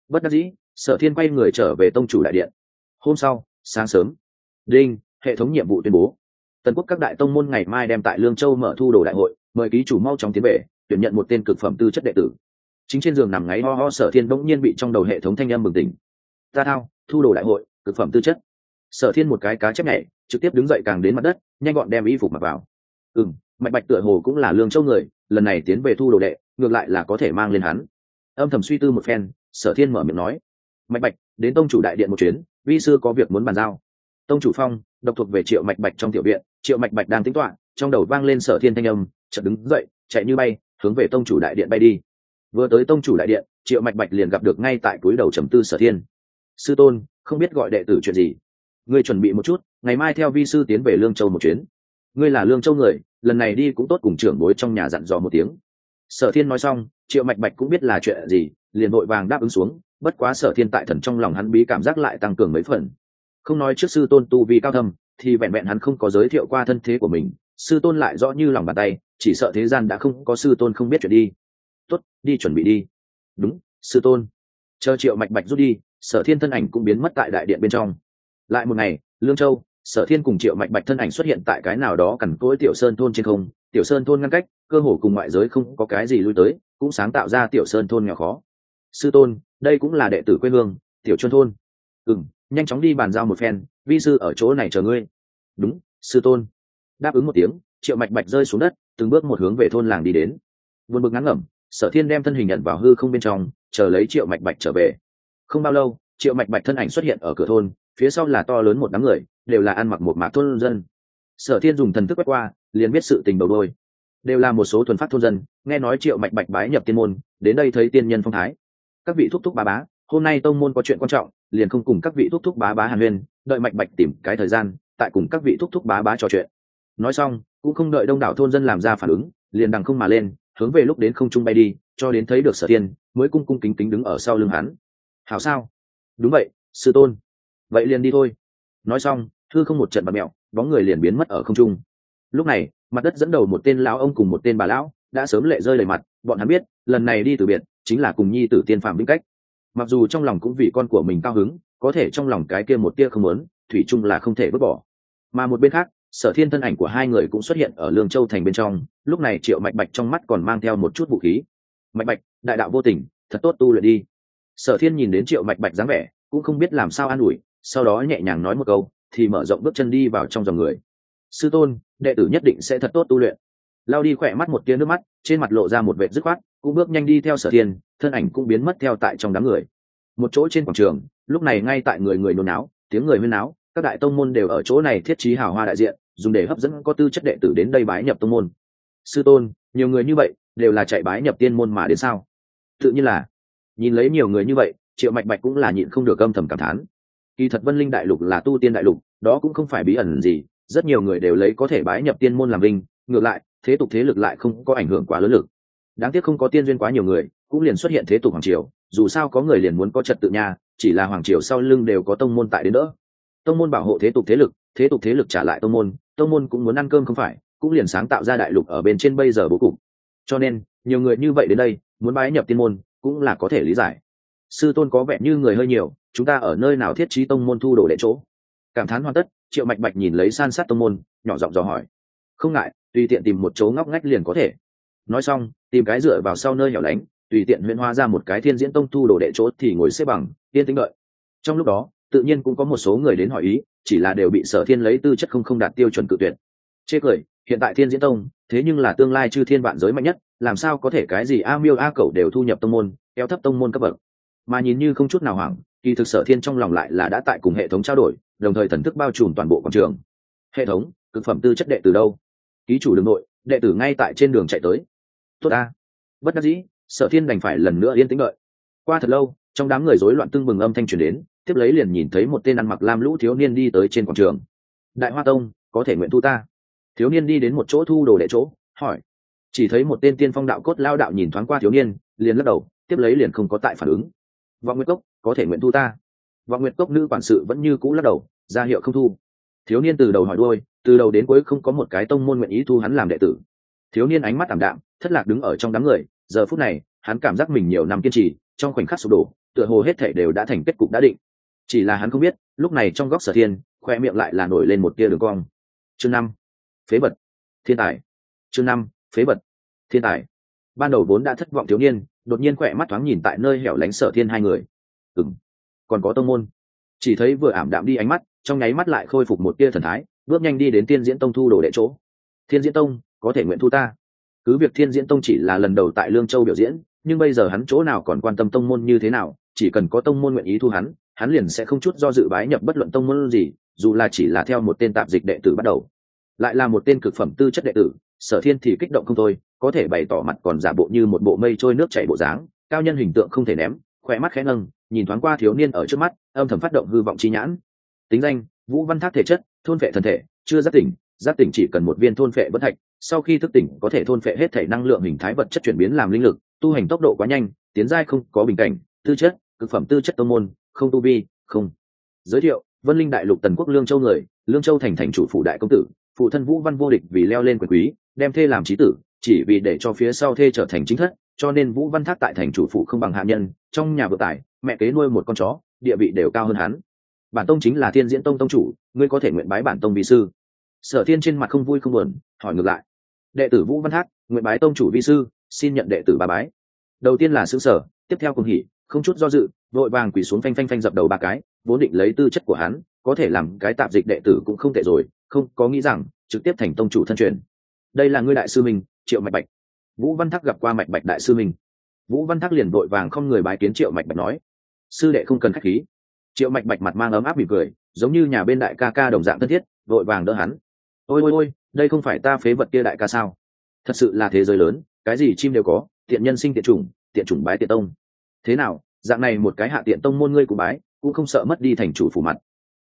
bất đắc dĩ sở thiên quay người trở về tông chủ đại điện. Hôm sau sáng sớm. Đinh hệ thống nhiệm vụ tuyên bố. Tần quốc các đại tông môn ngày mai đem tại lương châu mở thu đồ đại hội mời ký chủ mau chóng tiến về tuyển nhận một tên cực phẩm tư chất đệ tử. Chính trên giường nằm ngáy ho ho sở thiên bỗng nhiên bị trong đầu hệ thống thanh âm bừng tỉnh. Ta thao thu đồ đại hội cực phẩm tư chất sở thiên một cái cá chép nhảy, trực tiếp đứng dậy càng đến mặt đất, nhanh gọn đem y phục mặc vào. Ừ m mạch bạch tựa hồ cũng là lương châu người, lần này tiến về thu đồ đệ, ngược lại là có thể mang lên hắn. Âm thầm suy tư một phen, sở thiên mở miệng nói mạch bạch, đến tông chủ đại điện một chuyến, vi sư có việc muốn bàn giao. Tông chủ phong, độc thuộc về triệu mạch bạch trong tiểu viện, triệu mạch bạch đang tính toạ trong đầu vang lên sở thiên thanh âm, chợt đứng dậy, chạy như bay, hướng về tông chủ đại điện bay đi. Vừa tới tông chủ đại điện, triệu mạch bạch liền gặp được ngay tại cuối đầu trầm tư sở thiên. Sư tôn, không biết gọi đệ tử chuyện gì? Ngươi chuẩn bị một chút, ngày mai theo vi sư tiến về lương châu một chuyến. Ngươi là lương châu người, lần này đi cũng tốt cùng trưởng bối trong nhà dặn dò một tiếng. Sở thiên nói xong, triệu mạch bạch cũng biết là chuyện gì, liền vội vàng đáp ứng xuống, bất quá sở thiên tại thần trong lòng hắn bí cảm giác lại tăng cường mấy phần. Không nói trước sư tôn tu vi cao thâm, thì vẹn vẹn hắn không có giới thiệu qua thân thế của mình, sư tôn lại rõ như lòng bàn tay, chỉ sợ thế gian đã không có sư tôn không biết chuyện đi. Tuất đi chuẩn bị đi. Đúng, sư tôn. Chờ triệu mạch bạch rút đi, sở thiên thân ảnh cũng biến mất tại đại điện bên trong lại một ngày, lương châu, sở thiên cùng triệu mạch bạch thân ảnh xuất hiện tại cái nào đó cằn cỗi tiểu sơn thôn trên không. Tiểu sơn thôn ngăn cách, cơ hồ cùng ngoại giới không có cái gì lui tới, cũng sáng tạo ra tiểu sơn thôn nghèo khó. Sư tôn, đây cũng là đệ tử quê hương, tiểu chuân thôn. Ừ m nhanh chóng đi bàn giao một phen, vi sư ở chỗ này chờ ngươi. Đúng, sư tôn. Đáp ứng một tiếng, triệu mạch bạch rơi xuống đất, từng bước một hướng về thôn làng đi đến. Vượt bực ngắn ngẩm, sở thiên đem thân hình nhận vào hư không bên trong, chờ lấy triệu mạch bạch trở về. Không bao lâu, triệu mạch bạch thân ảnh xuất hiện ở cửa thôn phía sau là to lớn một đám người, đều là ăn mặc một mạc thôn dân. Sở thiên dùng thần thức quét qua, liền biết sự tình đầu đôi. Đều là một số thuần phát thôn dân, nghe nói triệu mạch bạch bái nhập tiên môn, đến đây thấy tiên nhân phong thái. Các vị thúc thúc bá bá, hôm nay tông môn có chuyện quan trọng, liền không cùng các vị thúc thúc bá bá hàn huyên, đợi mạch bạch tìm cái thời gian, tại cùng các vị thúc thúc bá bá trò chuyện. Nói xong, cũng không đợi đông đảo thôn dân làm ra phản ứng, liền đằng không mà lên, hướng về lúc đến không trung bay đi, cho đến thấy được sở thiên, mới cung cung kính kính đứng ở sau lưng hắn. Hảo sao? Đúng vậy, sư tôn vậy liền đi thôi. Nói xong, thư không một trận bật mẹo, bóng người liền biến mất ở không trung. Lúc này, mặt đất dẫn đầu một tên lão ông cùng một tên bà lão đã sớm lệ rơi đầy mặt, bọn hắn biết, lần này đi từ biệt chính là cùng nhi tử tiên phạm vĩnh cách. Mặc dù trong lòng cũng vì con của mình cao hứng, có thể trong lòng cái kia một tia không muốn, thủy chung là không thể vứt bỏ. Mà một bên khác, sở thiên thân ảnh của hai người cũng xuất hiện ở lương châu thành bên trong, lúc này triệu mạch bạch trong mắt còn mang theo một chút vũ khí. Mạch bạch, đại đạo vô tình, thật tốt tu luyện đi. Sở thiên nhìn đến triệu mạch bạch dáng vẻ, cũng không biết làm sao an ủi sau đó nhẹ nhàng nói một câu thì mở rộng bước chân đi vào trong dòng người. Sư tôn đệ tử nhất định sẽ thật tốt tu luyện. Lao đi khỏe mắt một tia nước mắt trên mặt lộ ra một vệ dứt khoát cũng bước nhanh đi theo sở thiên thân ảnh cũng biến mất theo tại trong đám người. Một chỗ trên quảng trường lúc này ngay tại người người nôn áo, tiếng người huyên áo, các đại tông môn đều ở chỗ này thiết trí hào hoa đại diện dùng để hấp dẫn có tư chất đệ tử đến đây bái nhập tông môn. Sư tôn nhiều người như vậy đều là chạy bái nhập tiên môn mà đến sao? Tự nhiên là nhìn lấy nhiều người như vậy triệu mạch bạch cũng là nhịn không được âm thầm cảm thán kỳ thật vân linh đại lục là tu tiên đại lục, đó cũng không phải bí ẩn gì, rất nhiều người đều lấy có thể bái nhập tiên môn làm linh ngược lại, thế tục thế lực lại không có ảnh hưởng quá lớn lực. Đáng tiếc không có tiên duyên quá nhiều người, cũng liền xuất hiện thế tục hoàng triều, dù sao có người liền muốn có trật tự nhà chỉ là hoàng triều sau lưng đều có tông môn tại đến đỡ. Tông môn bảo hộ thế tục thế lực, thế tục thế lực trả lại tông môn tông môn cũng muốn ăn cơm không phải, cũng liền sáng tạo ra đại lục ở bên trên bây giờ bố cục. Cho nên, nhiều người như vậy đến đây, muốn bái nhập tiên môn, cũng là có thể lý giải sư tôn có vẻ như người hơi nhiều, chúng ta ở nơi nào thiết trí tông môn thu đồ đệ chỗ? Cảm thán hoàn tất, triệu mạch bạch nhìn lấy san sát tông môn, nhỏ giọng dò hỏi. Không ngại, tùy tiện tìm một chỗ ngóc ngách liền có thể. Nói xong, tìm cái dựa vào sau nơi nhỏ lánh, tùy tiện huyễn hoa ra một cái thiên diễn tông thu đồ đệ chỗ thì ngồi xếp bằng tiên tính đợi. Trong lúc đó, tự nhiên cũng có một số người đến hỏi ý, chỉ là đều bị sở thiên lấy tư chất không không đạt tiêu chuẩn cự tuyệt. Chê cười, hiện tại thiên diễn tông, thế nhưng là tương lai chư thiên vạn giới mạnh nhất, làm sao có thể cái gì a miêu a cẩu đều thu nhập tông môn, kéo thấp tông môn cấp bậc? Mà nhìn như không chút nào hoảng, kỳ thực sở thiên trong lòng lại là đã tại cùng hệ thống trao đổi, đồng thời thần thức bao trùm toàn bộ quảng trường. Hệ thống, cực phẩm tư chất đệ từ đâu? Ký chủ đường nội, đệ tử ngay tại trên đường chạy tới. Tốt a bất đắc dĩ, sở thiên đành phải lần nữa yên tĩnh đợi. Qua thật lâu, trong đám người rối loạn tưng bừng âm thanh truyền đến, tiếp lấy liền nhìn thấy một tên ăn mặc lam lũ thiếu niên đi tới trên quảng trường. Đại hoa tông, có thể nguyện thu ta. Thiếu niên đi đến một chỗ thu đồ đệ chỗ, hỏi. Chỉ thấy một tên tiên phong đạo cốt lao đạo nhìn thoáng qua thiếu niên, liền lắc đầu, tiếp lấy liền không có tại phản ứng vọng nguyệt cốc, có thể nguyện thu ta. Vọng nguyệt cốc nữ quản sự vẫn như cũ lắc đầu, ra hiệu không thu. Thiếu niên từ đầu hỏi đuôi, từ đầu đến cuối không có một cái tông môn nguyện ý thu hắn làm đệ tử. Thiếu niên ánh mắt ảm đạm, thất lạc đứng ở trong đám người, giờ phút này, hắn cảm giác mình nhiều năm kiên trì, trong khoảnh khắc sụp đổ, tựa hồ hết thể đều đã thành kết cục đã định. Chỉ là hắn không biết, lúc này trong góc sở thiên, khoe miệng lại là nổi lên một tia đường cong. Chương năm, phế vật, thiên tài. Chương năm, phế vật, thiên tài ban đầu vốn đã thất vọng thiếu niên, đột nhiên khỏe mắt thoáng nhìn tại nơi hẻo lánh sở thiên hai người. Ừ m còn có tông môn. Chỉ thấy vừa ảm đạm đi ánh mắt, trong nháy mắt lại khôi phục một tia thần thái, bước nhanh đi đến tiên diễn tông thu đồ đệ chỗ. Thiên diễn tông, có thể nguyện thu ta? Cứ việc thiên diễn tông chỉ là lần đầu tại lương châu biểu diễn, nhưng bây giờ hắn chỗ nào còn quan tâm tông môn như thế nào, chỉ cần có tông môn nguyện ý thu hắn hắn liền sẽ không chút do dự bái nhập bất luận tông môn gì, dù là chỉ là theo một tên tạp dịch đệ tử bắt đầu. Lại là một tên cực phẩm tư chất đệ tử sở thiên thì kích động không thôi, có thể bày tỏ mặt còn giả bộ như một bộ mây trôi nước chảy bộ dáng, cao nhân hình tượng không thể ném khỏe mắt khẽ nâng, nhìn thoáng qua thiếu niên ở trước mắt, âm thầm phát động hư vọng chi nhãn. Tính danh, vũ văn thác thể chất, thôn vệ thân thể, chưa giác tỉnh giác tỉnh chỉ cần một viên thôn vệ bất hạch, sau khi thức tỉnh có thể thôn vệ hết thể năng lượng hình thái vật chất chuyển biến làm linh lực, tu hành tốc độ quá nhanh, tiến giai không có bình cảnh, tư chất, cực phẩm tư chất tô môn, không tu vi, không. Giới thiệu, vân linh đại lục tần quốc lương châu người, lương châu thành thành chủ phủ đại công tử phụ thân vũ văn vô địch vì leo lên quyền quý, đem thê làm trí tử, chỉ vì để cho phía sau thê trở thành chính thất, cho nên vũ văn thác tại thành chủ phụ không bằng hạ nhân, trong nhà vợ tải mẹ kế nuôi một con chó, địa vị đều cao hơn hắn. Bản tông chính là thiên diễn tông tông chủ, ngươi có thể nguyện bái bản tông vi sư. Sở thiên trên mặt không vui không buồn, hỏi ngược lại. Đệ tử vũ văn thác, nguyện bái tông chủ vi sư, xin nhận đệ tử ba bái. Đầu tiên là xứ sở, tiếp theo cùng hỉ, không chút do dự, vội vàng quỳ xuống phanh phanh phanh dập đầu ba cái, vốn định lấy tư chất của hắn, có thể làm cái tạp dịch đệ tử cũng không tệ rồi không có nghĩ rằng trực tiếp thành tông chủ thân truyền. Đây là ngươi đại sư minh, triệu mạch bạch. Vũ văn thác gặp qua mạch bạch đại sư minh. Vũ văn thác liền vội vàng không người bái kiến triệu mạch bạch nói, sư đệ không cần khách khí. Triệu mạch bạch mặt mang ấm áp mỉm cười, giống như nhà bên đại ca ca đồng dạng thân thiết, vội vàng đỡ hắn. Ôi ôi ôi, đây không phải ta phế vật kia đại ca sao? Thật sự là thế giới lớn, cái gì chim đều có, tiện nhân sinh tiện chủng tiện chủng bái tiện tông. Thế nào, dạng này một cái hạ tiện tông môn ngươi của bái, cũng không sợ mất đi thành chủ phủ mặt.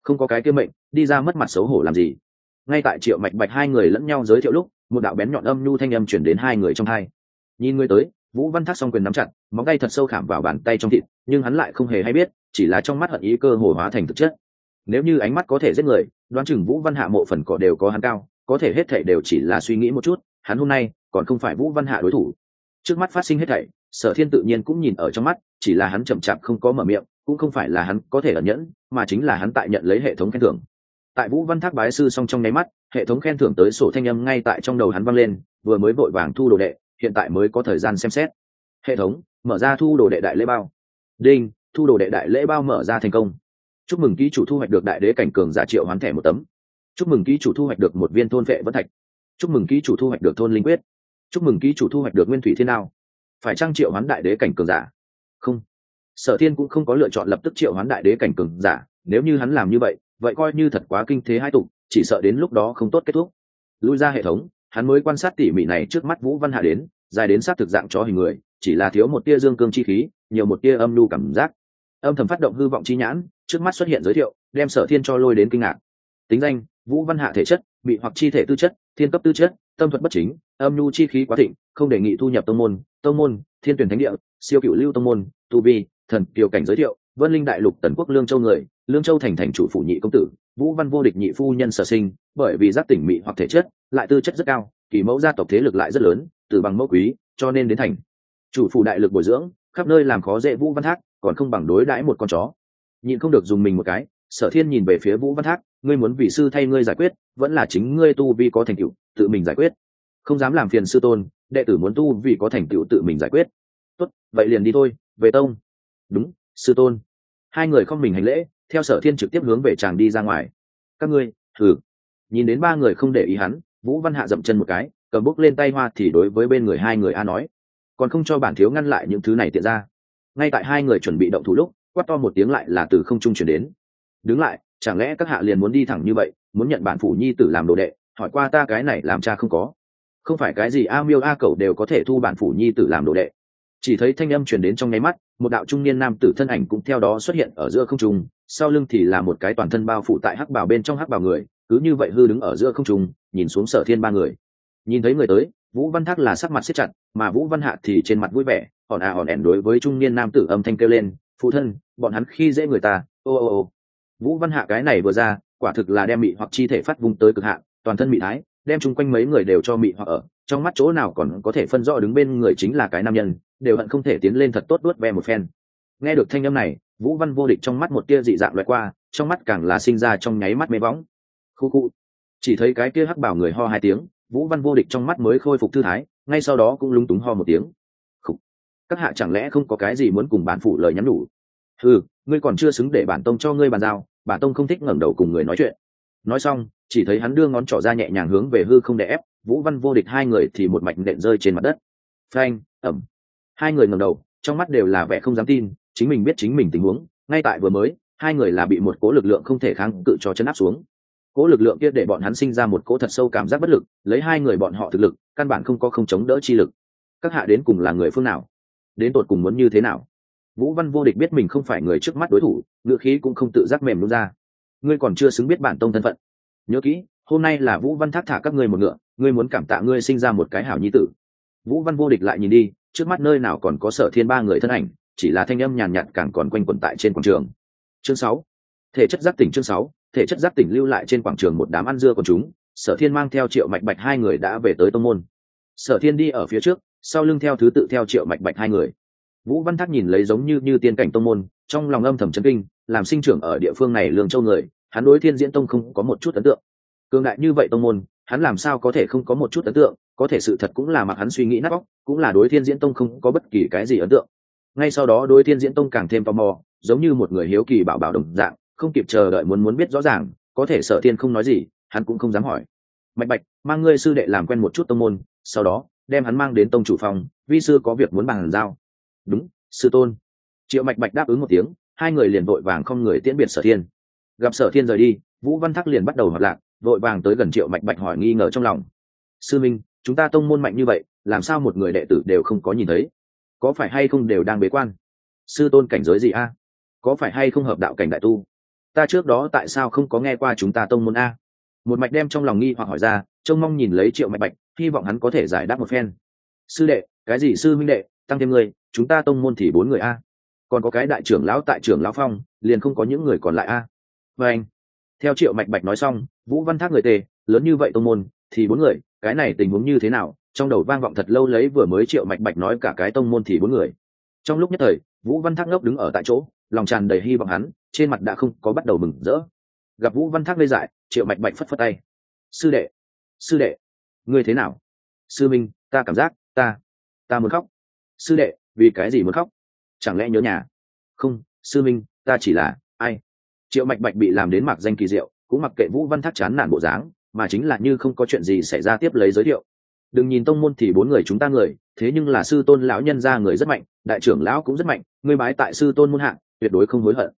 Không có cái kia mệnh, đi ra mất mặt xấu hổ làm gì? Ngay tại triệu mạch bạch hai người lẫn nhau giới thiệu lúc, một đạo bén nhọn âm nhu thanh âm chuyển đến hai người trong hai. Nhìn ngươi tới, vũ văn thác s quyền nắm chặt, móng tay thật sâu khảm vào bàn tay trong thịt, nhưng hắn lại không hề hay biết, chỉ là trong mắt hận ý cơ hồ hóa thành thực chất. Nếu như ánh mắt có thể giết người, đoán chừng vũ văn hạ mộ phần cỏ đều có hắn cao, có thể hết thảy đều chỉ là suy nghĩ một chút, hắn hôm nay còn không phải vũ văn hạ đối thủ. Trước mắt phát sinh hết thảy, sở thiên tự nhiên cũng nhìn ở trong mắt, chỉ là hắn chậm chạp không có mở miệng, cũng không phải là hắn có thể ẩn nhẫn, mà chính là hắn tại nhận lấy hệ thống khen thưởng tại vũ văn thác bái sư xong trong nháy mắt, hệ thống khen thưởng tới sổ thanh âm ngay tại trong đầu hắn vang lên, vừa mới vội vàng thu đồ đệ, hiện tại mới có thời gian xem xét. Hệ thống, mở ra thu đồ đệ đại lễ bao. Đinh, thu đồ đệ đại lễ bao mở ra thành công. Chúc mừng ký chủ thu hoạch được đại đế cảnh cường giả triệu hoán thẻ một tấm. Chúc mừng ký chủ thu hoạch được một viên thôn vệ vân thạch. Chúc mừng ký chủ thu hoạch được thôn linh quyết. Chúc mừng ký chủ thu hoạch được nguyên thủy thiên nào phải trang triệu hoán đại đế cảnh cường giả? Không. Sở thiên cũng không có lựa chọn lập tức triệu hoán đại đế cảnh cường giả, nếu như hắn làm như vậy vậy coi như thật quá kinh thế hai tục, chỉ sợ đến lúc đó không tốt kết thúc. Lui ra hệ thống, hắn mới quan sát tỉ mỉ này trước mắt vũ văn hạ đến, dài đến sát thực dạng chó hình người, chỉ là thiếu một tia dương cương chi khí, nhiều một tia âm lưu cảm giác. Âm thầm phát động hư vọng chi nhãn, trước mắt xuất hiện giới thiệu, đem sở thiên cho lôi đến kinh ngạc. Tính danh, vũ văn hạ thể chất, bị hoặc chi thể tư chất, thiên cấp tư chất, tâm thuật bất chính, âm nhu chi khí quá thịnh, không đề nghị thu nhập tông môn tông môn, thiên tuyển thánh địa, siêu cựu lưu tông môn, tu vi, thần, kiều cảnh giới thiệu, vân linh đại lục tần quốc lương châu người lương châu thành thành chủ phủ nhị công tử, vũ văn vô địch nhị phu nhân sở sinh, bởi vì giác tỉnh mị hoặc thể chất, lại tư chất rất cao, kỳ mẫu gia tộc thế lực lại rất lớn, từ bằng mẫu quý, cho nên đến thành. Chủ phủ đại lực bồi dưỡng, khắp nơi làm khó dễ vũ văn thác, còn không bằng đối đãi một con chó. Nhịn không được dùng mình một cái, sở thiên nhìn về phía vũ văn thác, ngươi muốn vị sư thay ngươi giải quyết, vẫn là chính ngươi tu vi có thành tựu, tự mình giải quyết. Không dám làm phiền sư tôn, đệ tử muốn tu vì có thành tựu tự mình giải quyết. Tốt, vậy liền đi thôi, về tông. Đúng, sư tôn. Hai người không mình hành lễ theo sở thiên trực tiếp hướng về chàng đi ra ngoài. Các ngươi, thử. Nhìn đến ba người không để ý hắn, vũ văn hạ dậm chân một cái, cầm bút lên tay hoa thì đối với bên người hai người a nói, còn không cho bản thiếu ngăn lại những thứ này tiện ra. Ngay tại hai người chuẩn bị động thủ lúc, quát to một tiếng lại là từ không trung chuyển đến. Đứng lại, chẳng lẽ các hạ liền muốn đi thẳng như vậy, muốn nhận bản phủ nhi tử làm đồ đệ, hỏi qua ta cái này làm cha không có. Không phải cái gì a miêu a cẩu đều có thể thu bản phủ nhi tử làm đồ đệ chỉ thấy thanh âm truyền đến trong nháy mắt, một đạo trung niên nam tử thân ảnh cũng theo đó xuất hiện ở giữa không trung, sau lưng thì là một cái toàn thân bao phủ tại hắc bảo bên trong hắc bảo người, cứ như vậy hư đứng ở giữa không trung, nhìn xuống sở thiên ba người. Nhìn thấy người tới, vũ văn thác là sắc mặt siết chặt, mà vũ văn hạ thì trên mặt vui vẻ, hòn à hòn ẻn đối với trung niên nam tử âm thanh kêu lên, phụ thân, bọn hắn khi dễ người ta, ô ô ô. Vũ văn hạ cái này vừa ra, quả thực là đem mị hoặc chi thể phát vùng tới cực hạn, toàn thân mị thái, đem chung quanh mấy người đều cho mị hoặc ở, trong mắt chỗ nào còn có thể phân rõ đứng bên người chính là cái nam nhân đều hận không thể tiến lên thật tốt đuốt ve một phen. Nghe được thanh âm này, vũ văn vô địch trong mắt một tia dị dạng loại qua, trong mắt càng là sinh ra trong nháy mắt mê võng khu khu. Chỉ thấy cái kia hắc bảo người ho hai tiếng, vũ văn vô địch trong mắt mới khôi phục thư thái, ngay sau đó cũng lúng túng ho một tiếng. Khủ. các hạ chẳng lẽ không có cái gì muốn cùng bản phủ lời nhắn nhủ? Ừ ngươi còn chưa xứng để bản tông cho ngươi bàn giao, bản tông không thích ngẩng đầu cùng người nói chuyện. Nói xong, chỉ thấy hắn đưa ngón trỏ ra nhẹ nhàng hướng về hư không để ép, vũ văn vô địch hai người thì một mạch nện rơi trên mặt đất. Phanh, ẩm hai người ngầm đầu, trong mắt đều là vẻ không dám tin, chính mình biết chính mình tình huống, ngay tại vừa mới, hai người là bị một cố lực lượng không thể kháng cự cho chân áp xuống. Cố lực lượng kia để bọn hắn sinh ra một cố thật sâu cảm giác bất lực, lấy hai người bọn họ thực lực, căn bản không có không chống đỡ chi lực. Các hạ đến cùng là người phương nào? Đến tột cùng muốn như thế nào? Vũ văn vô địch biết mình không phải người trước mắt đối thủ ngựa khí cũng không tự giác mềm luôn ra. Ngươi còn chưa xứng biết bản tông thân phận. Nhớ kỹ, hôm nay là vũ văn thác thả các ngươi một ngựa, ngươi muốn cảm tạ ngươi sinh ra một cái hảo nhi tử. Vũ văn vô địch lại nhìn đi trước mắt nơi nào còn có sở thiên ba người thân ảnh, chỉ là thanh âm nhàn nhạt càng còn quanh quẩn tại trên quảng trường. Chương sáu, thể chất giác tỉnh chương sáu, thể chất giác tỉnh lưu lại trên quảng trường một đám ăn dưa của chúng, sở thiên mang theo triệu mạch bạch hai người đã về tới tông môn. Sở thiên đi ở phía trước, sau lưng theo thứ tự theo triệu mạch bạch hai người. Vũ văn thác nhìn lấy giống như như tiên cảnh tông môn, trong lòng âm thầm chấn kinh, làm sinh trưởng ở địa phương này lương châu người, hắn đối thiên diễn tông không có một chút ấn tượng. Cường đại như vậy tông môn hắn làm sao có thể không có một chút ấn tượng, có thể sự thật cũng là mặc hắn suy nghĩ nát bóc, cũng là đối thiên diễn tông không có bất kỳ cái gì ấn tượng. Ngay sau đó đối thiên diễn tông càng thêm tò mò, giống như một người hiếu kỳ bảo bảo đồng dạng, không kịp chờ đợi muốn muốn biết rõ ràng, có thể sở thiên không nói gì, hắn cũng không dám hỏi. Mạch bạch, mang ngươi sư đệ làm quen một chút tông môn, sau đó, đem hắn mang đến tông chủ phòng, vi sư có việc muốn bàn giao. Đúng, sư tôn. Triệu mạch bạch đáp ứng một tiếng, hai người liền vội vàng không người tiễn biệt sở thiên. Gặp sở thiên rời đi, vũ văn thắc liền bắt đầu hoạt lạc vội vàng tới gần triệu mạch bạch hỏi nghi ngờ trong lòng. Sư minh, chúng ta tông môn mạnh như vậy, làm sao một người đệ tử đều không có nhìn thấy? Có phải hay không đều đang bế quan? Sư tôn cảnh giới gì a? Có phải hay không hợp đạo cảnh đại tu? Ta trước đó tại sao không có nghe qua chúng ta tông môn a? Một mạch đem trong lòng nghi hoặc hỏi ra, trông mong nhìn lấy triệu mạch bạch, hy vọng hắn có thể giải đáp một phen. Sư đệ, cái gì sư minh đệ? Tăng thêm người chúng ta tông môn thì bốn người a. Còn có cái đại trưởng lão tại trưởng lão phong, liền không có những người còn lại a. Và anh theo triệu mạch bạch nói xong, vũ văn thác người tề, lớn như vậy tông môn, thì bốn người, cái này tình huống như thế nào? Trong đầu vang vọng thật lâu lấy vừa mới triệu mạch bạch nói cả cái tông môn thì bốn người. Trong lúc nhất thời, vũ văn thác ngốc đứng ở tại chỗ, lòng tràn đầy hy vọng hắn, trên mặt đã không có bắt đầu mừng rỡ. Gặp vũ văn thác lê dại, triệu mạch bạch phất phất tay. Sư đệ sư đệ, ngươi thế nào? Sư minh, ta cảm giác, ta ta muốn khóc. Sư đệ, vì cái gì muốn khóc? Chẳng lẽ nhớ nhà? Không, sư minh, ta chỉ là triệu mạch bạch bị làm đến mặc danh kỳ diệu, cũng mặc kệ vũ văn thác chán nản bộ dáng, mà chính là như không có chuyện gì xảy ra tiếp lấy giới thiệu. Đừng nhìn tông môn thì bốn người chúng ta người, thế nhưng là sư tôn lão nhân gia người rất mạnh, đại trưởng lão cũng rất mạnh, ngươi bái tại sư tôn môn hạng tuyệt đối không hối hận.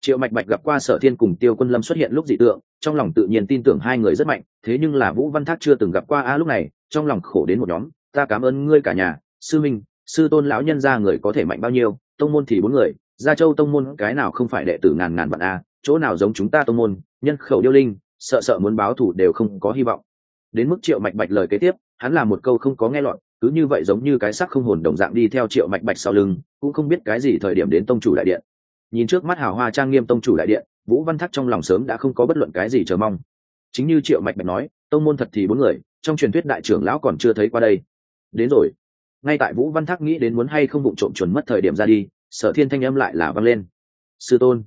Triệu mạch bạch gặp qua sở thiên cùng tiêu quân lâm xuất hiện lúc dị tượng, trong lòng tự nhiên tin tưởng hai người rất mạnh, thế nhưng là vũ văn thác chưa từng gặp qua a lúc này, trong lòng khổ đến một nhóm, ta cảm ơn ngươi cả nhà, sư minh, sư tôn lão nhân gia người có thể mạnh bao nhiêu, tông môn thì bốn người, gia châu tông môn cái nào không phải đệ tử ngàn ngàn vạn a chỗ nào giống chúng ta tông môn, nhân khẩu điêu linh, sợ sợ muốn báo thủ đều không có hy vọng. Đến mức triệu mạch bạch lời kế tiếp, hắn là một câu không có nghe lọt, cứ như vậy giống như cái sắc không hồn đồng dạng đi theo triệu mạch bạch sau lưng, cũng không biết cái gì thời điểm đến tông chủ đại điện. Nhìn trước mắt hào hoa trang nghiêm tông chủ đại điện, vũ văn thắc trong lòng sớm đã không có bất luận cái gì chờ mong. Chính như triệu mạch bạch nói, tông môn thật thì bốn người, trong truyền thuyết đại trưởng lão còn chưa thấy qua đây. Đến rồi. Ngay tại vũ văn thắc nghĩ đến muốn hay không bụng trộm chuẩn mất thời điểm ra đi, sở thiên thanh âm lại là vang lên. Sư tôn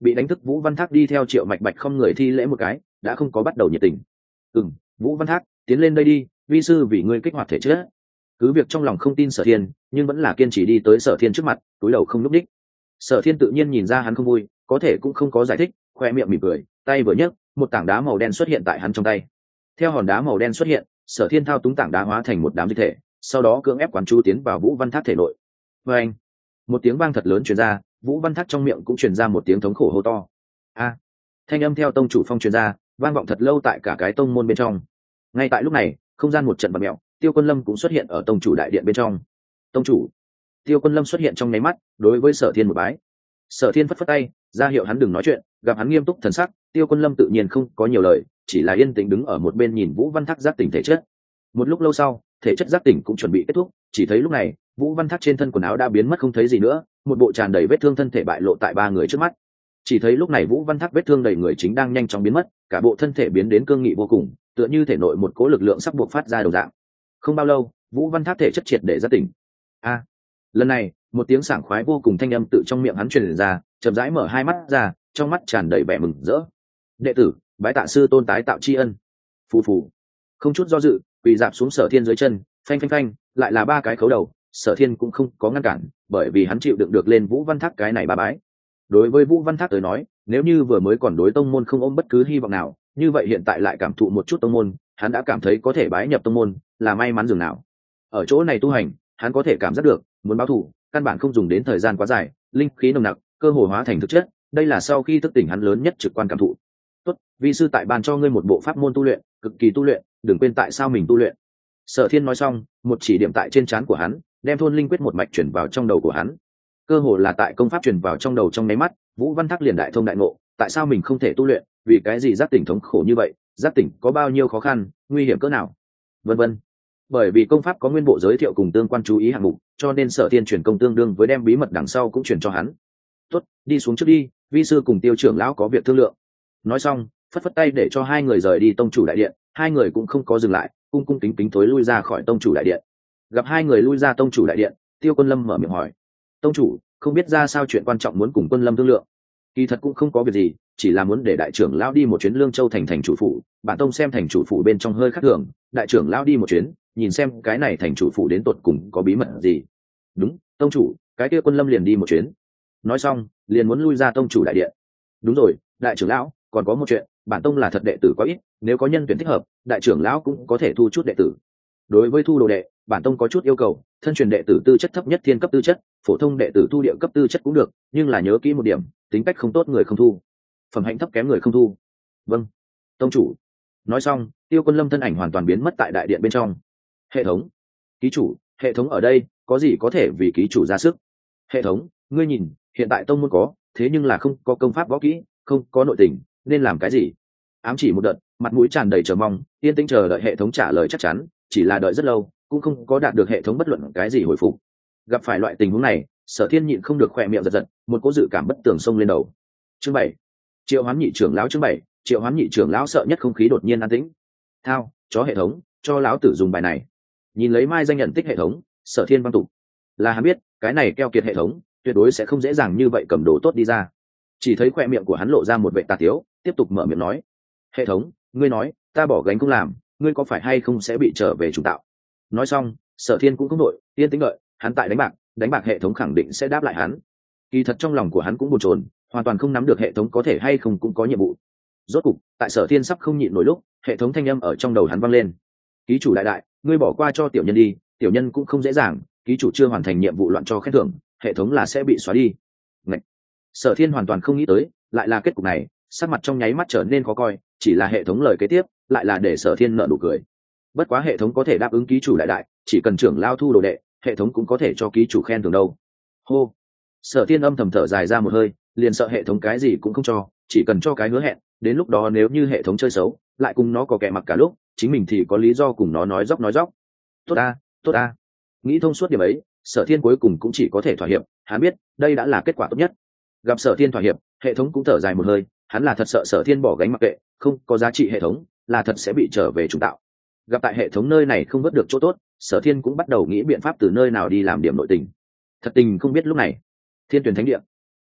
bị đánh thức vũ văn thác đi theo triệu mạch bạch không người thi lễ một cái, đã không có bắt đầu nhiệt tình. Ừ m vũ văn thác, tiến lên đây đi, vi sư vì ngươi kích hoạt thể chất. Cứ việc trong lòng không tin sở thiên, nhưng vẫn là kiên trì đi tới sở thiên trước mặt, túi đầu không n ú c đích sở thiên tự nhiên nhìn ra hắn không vui, có thể cũng không có giải thích, khoe miệng mỉm cười, tay vừa nhấc, một tảng đá màu đen xuất hiện tại hắn trong tay. Theo hòn đá màu đen xuất hiện, sở thiên thao túng tảng đá hóa thành một đám dịch thể, sau đó cưỡng ép quán chú tiến vào vũ văn thác thể nội. Vê anh một tiếng vang thật lớn chuyển ra vũ văn thác trong miệng cũng truyền ra một tiếng thống khổ hô to. A! Thanh âm theo tông chủ phong truyền ra, vang vọng thật lâu tại cả cái tông môn bên trong. Ngay tại lúc này, không gian một trận bật mẹo, tiêu quân lâm cũng xuất hiện ở tông chủ đại điện bên trong. Tông chủ! Tiêu quân lâm xuất hiện trong nháy mắt, đối với sở thiên một bái. Sở thiên phất phất tay, ra hiệu hắn đừng nói chuyện, gặp hắn nghiêm túc thần sắc, tiêu quân lâm tự nhiên không có nhiều lời, chỉ là yên tĩnh đứng ở một bên nhìn vũ văn thác giác tỉnh thể chất. Một lúc lâu sau, thể chất giác tỉnh cũng chuẩn bị kết thúc, chỉ thấy lúc này vũ văn thác trên thân quần áo đã biến mất không thấy gì nữa, một bộ tràn đầy vết thương thân thể bại lộ tại ba người trước mắt. Chỉ thấy lúc này vũ văn thác vết thương đầy người chính đang nhanh chóng biến mất, cả bộ thân thể biến đến cương nghị vô cùng, tựa như thể nội một cố lực lượng sắp buộc phát ra đầu dạng. Không bao lâu, vũ văn thác thể chất triệt để ra tỉnh. A! Lần này, một tiếng sảng khoái vô cùng thanh âm tự trong miệng hắn truyền ra, chậm rãi mở hai mắt ra, trong mắt tràn đầy vẻ mừng rỡ. Đệ tử, bái tạ sư tôn tái tạo tri ân. Phù phù. Không chút do dự, quỳ dạp xuống sở thiên dưới chân, phanh phanh phanh, lại là ba cái khấu đầu sở thiên cũng không có ngăn cản, bởi vì hắn chịu đựng được lên vũ văn thác cái này ba bái. Đối với vũ văn thác tới nói, nếu như vừa mới còn đối tông môn không ôm bất cứ hy vọng nào, như vậy hiện tại lại cảm thụ một chút tông môn, hắn đã cảm thấy có thể bái nhập tông môn, là may mắn dường nào. Ở chỗ này tu hành, hắn có thể cảm giác được, muốn báo thù, căn bản không dùng đến thời gian quá dài, linh khí nồng nặc, cơ hồ hóa thành thực chất, đây là sau khi thức tỉnh hắn lớn nhất trực quan cảm thụ. Tốt, vi sư tại bàn cho ngươi một bộ pháp môn tu luyện, cực kỳ tu luyện, đừng quên tại sao mình tu luyện. Sở thiên nói xong, một chỉ điểm tại trên trán của hắn đem thôn linh quyết một mạch chuyển vào trong đầu của hắn. Cơ hồ là tại công pháp chuyển vào trong đầu trong nháy mắt, vũ văn thác liền đại thông đại ngộ, tại sao mình không thể tu luyện? Vì cái gì giác tỉnh thống khổ như vậy? Giác tỉnh có bao nhiêu khó khăn, nguy hiểm cỡ nào? Vân vân. Bởi vì công pháp có nguyên bộ giới thiệu cùng tương quan chú ý hạng mục, cho nên sở thiên truyền công tương đương với đem bí mật đằng sau cũng truyền cho hắn. Tuất đi xuống trước đi, vi sư cùng tiêu trưởng lão có việc thương lượng. Nói xong, phất phất tay để cho hai người rời đi tông chủ đại điện, hai người cũng không có dừng lại, cung cung kính kính thối lui ra khỏi tông chủ đại điện gặp hai người lui ra tông chủ đại điện, tiêu quân lâm mở miệng hỏi. Tông chủ, không biết ra sao chuyện quan trọng muốn cùng quân lâm thương lượng. Kỳ thật cũng không có việc gì, chỉ là muốn để đại trưởng lão đi một chuyến lương châu thành thành chủ phủ, bản tông xem thành chủ phủ bên trong hơi khác thường, đại trưởng lão đi một chuyến, nhìn xem cái này thành chủ phủ đến tột cùng có bí mật gì. Đúng, tông chủ, cái kia quân lâm liền đi một chuyến. Nói xong, liền muốn lui ra tông chủ đại điện. Đúng rồi, đại trưởng lão, còn có một chuyện, bản tông là thật đệ tử có ít, nếu có nhân tuyển thích hợp, đại trưởng lão cũng có thể thu chút đệ tử. Đối với thu đồ đệ bản tông có chút yêu cầu, thân truyền đệ tử tư chất thấp nhất thiên cấp tư chất, phổ thông đệ tử thu địa cấp tư chất cũng được, nhưng là nhớ kỹ một điểm, tính cách không tốt người không thu. Phẩm hạnh thấp kém người không thu. Vâng. Tông chủ. Nói xong, tiêu quân lâm thân ảnh hoàn toàn biến mất tại đại điện bên trong. Hệ thống. Ký chủ, hệ thống ở đây, có gì có thể vì ký chủ ra sức? Hệ thống, ngươi nhìn, hiện tại tông môn có, thế nhưng là không có công pháp võ kỹ, không có nội tình, nên làm cái gì? Ám chỉ một đợt, mặt mũi tràn đầy chờ mong, yên tĩnh chờ đợi hệ thống trả lời chắc chắn, chỉ là đợi rất lâu cũng không có đạt được hệ thống bất luận cái gì hồi phục. Gặp phải loại tình huống này, sở thiên nhịn không được khỏe miệng giật giật, một cố dự cảm bất tường xông lên đầu. Chương bảy. Triệu hoán nhị trưởng lão chương bảy. Triệu hoán nhị trưởng lão sợ nhất không khí đột nhiên an tĩnh. Thao, chó hệ thống, cho lão tử dùng bài này. Nhìn lấy mai danh nhận tích hệ thống, sở thiên văn tục. Là hắn biết, cái này keo kiệt hệ thống, tuyệt đối sẽ không dễ dàng như vậy cầm đồ tốt đi ra. Chỉ thấy khoe miệng của hắn lộ ra một vệ tà tiếu, tiếp tục mở miệng nói. Hệ thống, ngươi nói, ta bỏ gánh cũng làm, ngươi có phải hay không sẽ bị trở về chủ tạo nói xong, sở thiên cũng không đội yên tĩnh lợi hắn tại đánh bạc đánh bạc hệ thống khẳng định sẽ đáp lại hắn. Kỳ thật trong lòng của hắn cũng bồn chồn, hoàn toàn không nắm được hệ thống có thể hay không cũng có nhiệm vụ. Rốt cục, tại sở thiên sắp không nhịn nổi lúc, hệ thống thanh âm ở trong đầu hắn vang lên. Ký chủ đại đại, ngươi bỏ qua cho tiểu nhân đi, tiểu nhân cũng không dễ dàng, ký chủ chưa hoàn thành nhiệm vụ loạn cho khen thưởng, hệ thống là sẽ bị xóa đi. Ngậy! sở thiên hoàn toàn không nghĩ tới, lại là kết cục này, sắc mặt trong nháy mắt trở nên khó coi, chỉ là hệ thống lời kế tiếp, lại là để sở thiên nợ nụ cười bất quá hệ thống có thể đáp ứng ký chủ đại đại, chỉ cần trưởng lao thu đồ đệ, hệ thống cũng có thể cho ký chủ khen thưởng đâu. Hô. Sở thiên âm thầm thở dài ra một hơi, liền sợ hệ thống cái gì cũng không cho, chỉ cần cho cái hứa hẹn, đến lúc đó nếu như hệ thống chơi xấu, lại cùng nó có kẻ mặc cả lúc, chính mình thì có lý do cùng nó nói dóc nói dóc tốt ta tốt ta. Nghĩ thông suốt điểm ấy, sở thiên cuối cùng cũng chỉ có thể thỏa hiệp hắn biết, đây đã là kết quả tốt nhất. Gặp sở thiên thỏa hiệp, hệ thống cũng thở dài một hơi, hắn là thật sợ sở thiên bỏ gánh mặc kệ, không có giá trị hệ thống, là thật sẽ bị trở về chủ tạo gặp tại hệ thống nơi này không vớt được chỗ tốt, sở thiên cũng bắt đầu nghĩ biện pháp từ nơi nào đi làm điểm nội tình. Thật tình không biết lúc này, thiên tuyển thánh địa.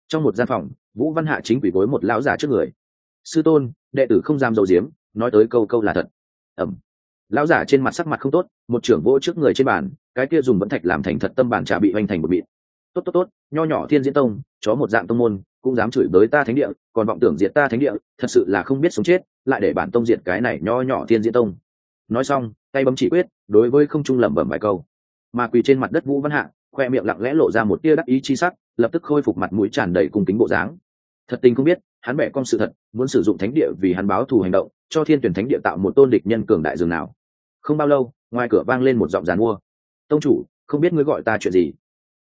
Trong một gian phòng, vũ văn hạ chính quỷ gối một lão giả trước người. Sư tôn, đệ tử không dám dầu diếm nói tới câu câu là thật. Ẩm. Lão giả trên mặt sắc mặt không tốt, một trưởng vỗ trước người trên bàn, cái kia dùng vẫn thạch làm thành thật tâm bản trà bị hoành thành một bịt tốt tốt tốt, nho nhỏ thiên diễn tông, chó một dạng tông môn, cũng dám chửi bới ta thánh địa, còn vọng tưởng diệt ta thánh địa, thật sự là không biết sống chết, lại để bản tông diệt cái này nho nhỏ thiên diễn tông nói xong, tay bấm chỉ quyết, đối với không trung lẩm bẩm vài câu. Mà quỳ trên mặt đất vũ văn hạ, khoe miệng lặng lẽ lộ ra một tia đắc ý chi sắc, lập tức khôi phục mặt mũi tràn đầy cung kính bộ dáng. Thật tình không biết, hắn bẻ con sự thật, muốn sử dụng thánh địa vì hắn báo thù hành động, cho thiên tuyển thánh địa tạo một tôn địch nhân cường đại dường nào. Không bao lâu, ngoài cửa vang lên một giọng giàn mua. Tông chủ, không biết ngươi gọi ta chuyện gì?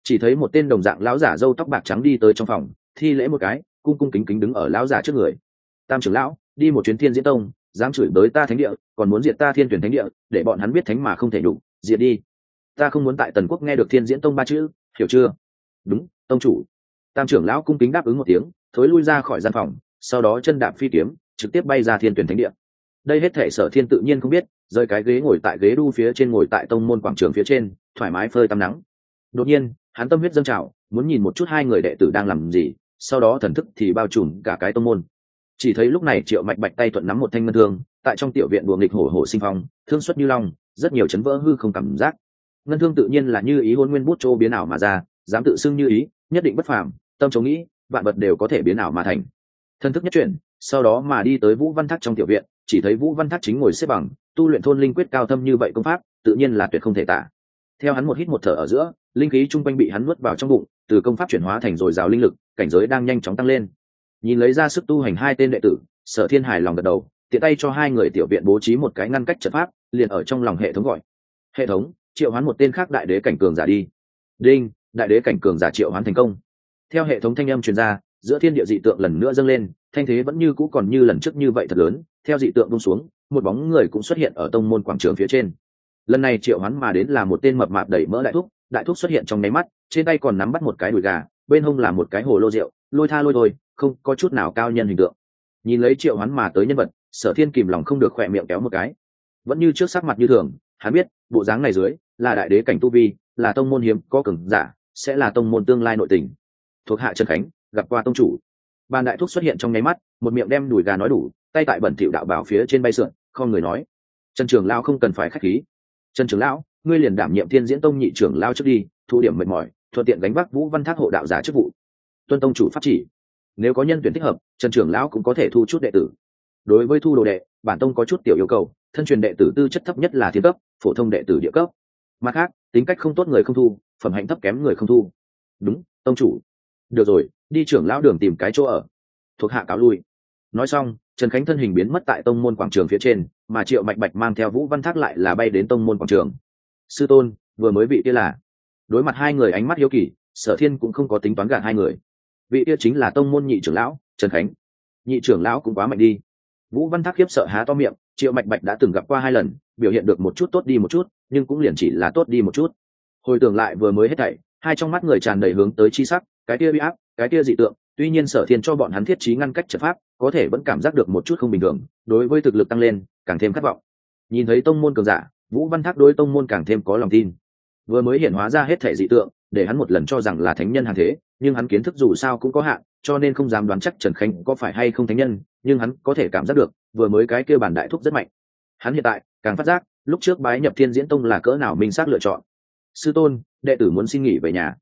Chỉ thấy một tên đồng dạng lão giả râu tóc bạc trắng đi tới trong phòng, thi lễ một cái, cung cung kính kính đứng ở lão giả trước người. Tam trưởng lão, đi một chuyến thiên diễn tông dám chửi bới ta thánh địa, còn muốn diệt ta thiên tuyển thánh địa, để bọn hắn biết thánh mà không thể đủ, diệt đi. Ta không muốn tại tần quốc nghe được thiên diễn tông ba chữ, hiểu chưa? Đúng, tông chủ. Tam trưởng lão cung kính đáp ứng một tiếng, thối lui ra khỏi gian phòng, sau đó chân đạp phi kiếm, trực tiếp bay ra thiên tuyển thánh địa. Đây hết thể sở thiên tự nhiên không biết, rơi cái ghế ngồi tại ghế đu phía trên ngồi tại tông môn quảng trường phía trên, thoải mái phơi tắm nắng. Đột nhiên, hắn tâm huyết dâng trào, muốn nhìn một chút hai người đệ tử đang làm gì, sau đó thần thức thì bao trùm cả cái tông môn chỉ thấy lúc này triệu mạch bạch tay thuận nắm một thanh ngân thương, tại trong tiểu viện đùa nghịch hổ hổ sinh phong, thương xuất như long, rất nhiều chấn vỡ hư không cảm giác. Ngân thương tự nhiên là như ý hôn nguyên bút châu biến ảo mà ra, dám tự xưng như ý, nhất định bất phàm, tâm chống nghĩ, vạn vật đều có thể biến ảo mà thành. Thân thức nhất chuyển, sau đó mà đi tới vũ văn thác trong tiểu viện, chỉ thấy vũ văn thác chính ngồi xếp bằng, tu luyện thôn linh quyết cao thâm như vậy công pháp, tự nhiên là tuyệt không thể tả. Theo hắn một hít một thở ở giữa, linh khí chung quanh bị hắn nuốt vào trong bụng, từ công pháp chuyển hóa thành dồi dào linh lực, cảnh giới đang nhanh chóng tăng lên nhìn lấy ra sức tu hành hai tên đệ tử, sở thiên hài lòng gật đầu, tiện tay cho hai người tiểu viện bố trí một cái ngăn cách trận pháp, liền ở trong lòng hệ thống gọi. Hệ thống, triệu hoán một tên khác đại đế cảnh cường giả đi. Đinh, đại đế cảnh cường giả triệu hoán thành công. Theo hệ thống thanh âm truyền ra, giữa thiên địa dị tượng lần nữa dâng lên, thanh thế vẫn như cũ còn như lần trước như vậy thật lớn, theo dị tượng bung xuống, một bóng người cũng xuất hiện ở tông môn quảng trường phía trên. Lần này triệu hoán mà đến là một tên mập mạp đẩy mỡ đại thúc đại thúc xuất hiện trong nháy mắt, trên tay còn nắm bắt một cái đùi gà, bên hông là một cái hồ lô rượu, lôi tha lôi thôi không có chút nào cao nhân hình tượng. Nhìn lấy triệu hoán mà tới nhân vật, sở thiên kìm lòng không được khỏe miệng kéo một cái. Vẫn như trước sắc mặt như thường, hắn biết, bộ dáng này dưới, là đại đế cảnh tu vi, là tông môn hiếm có cường giả, sẽ là tông môn tương lai nội tình. Thuộc hạ trần khánh, gặp qua tông chủ. Bàn đại thúc xuất hiện trong nháy mắt, một miệng đem đùi gà nói đủ, tay tại bẩn thịu đạo bảo phía trên bay sượn, không người nói. Trần trường lao không cần phải khách khí. Trần trường lão, ngươi liền đảm nhiệm thiên diễn tông nhị trưởng lao trước đi, thu điểm mệt mỏi, thuận tiện gánh vác vũ văn thác hộ đạo giả chức vụ. Tuân tông chủ pháp chỉ nếu có nhân tuyển thích hợp, trần trưởng lão cũng có thể thu chút đệ tử. Đối với thu đồ đệ, bản tông có chút tiểu yêu cầu, thân truyền đệ tử tư chất thấp nhất là thiên cấp, phổ thông đệ tử địa cấp. Mặt khác, tính cách không tốt người không thu, phẩm hạnh thấp kém người không thu. Đúng, tông chủ. Được rồi, đi trưởng lão đường tìm cái chỗ ở. Thuộc hạ cáo lui. Nói xong, trần khánh thân hình biến mất tại tông môn quảng trường phía trên, mà triệu mạch bạch mang theo vũ văn thác lại là bay đến tông môn quảng trường. Sư tôn, vừa mới bị kia là. Đối mặt hai người ánh mắt hiếu kỳ, sở thiên cũng không có tính toán gạt hai người vị kia chính là tông môn nhị trưởng lão, trần khánh. Nhị trưởng lão cũng quá mạnh đi. Vũ văn thác khiếp sợ há to miệng, triệu mạch bạch đã từng gặp qua hai lần, biểu hiện được một chút tốt đi một chút, nhưng cũng liền chỉ là tốt đi một chút. Hồi tưởng lại vừa mới hết thảy, hai trong mắt người tràn đầy hướng tới chi sắc, cái kia bị áp, cái kia dị tượng, tuy nhiên sở thiên cho bọn hắn thiết trí ngăn cách trật pháp, có thể vẫn cảm giác được một chút không bình thường, đối với thực lực tăng lên, càng thêm khát vọng. Nhìn thấy tông môn cường giả, vũ văn thác đối tông môn càng thêm có lòng tin. Vừa mới hiện hóa ra hết thể dị tượng để hắn một lần cho rằng là thánh nhân hàng thế, nhưng hắn kiến thức dù sao cũng có hạn, cho nên không dám đoán chắc trần khánh có phải hay không thánh nhân, nhưng hắn có thể cảm giác được, vừa mới cái kêu bản đại thúc rất mạnh. Hắn hiện tại, càng phát giác, lúc trước bái nhập thiên diễn tông là cỡ nào minh xác lựa chọn. Sư tôn, đệ tử muốn xin nghỉ về nhà.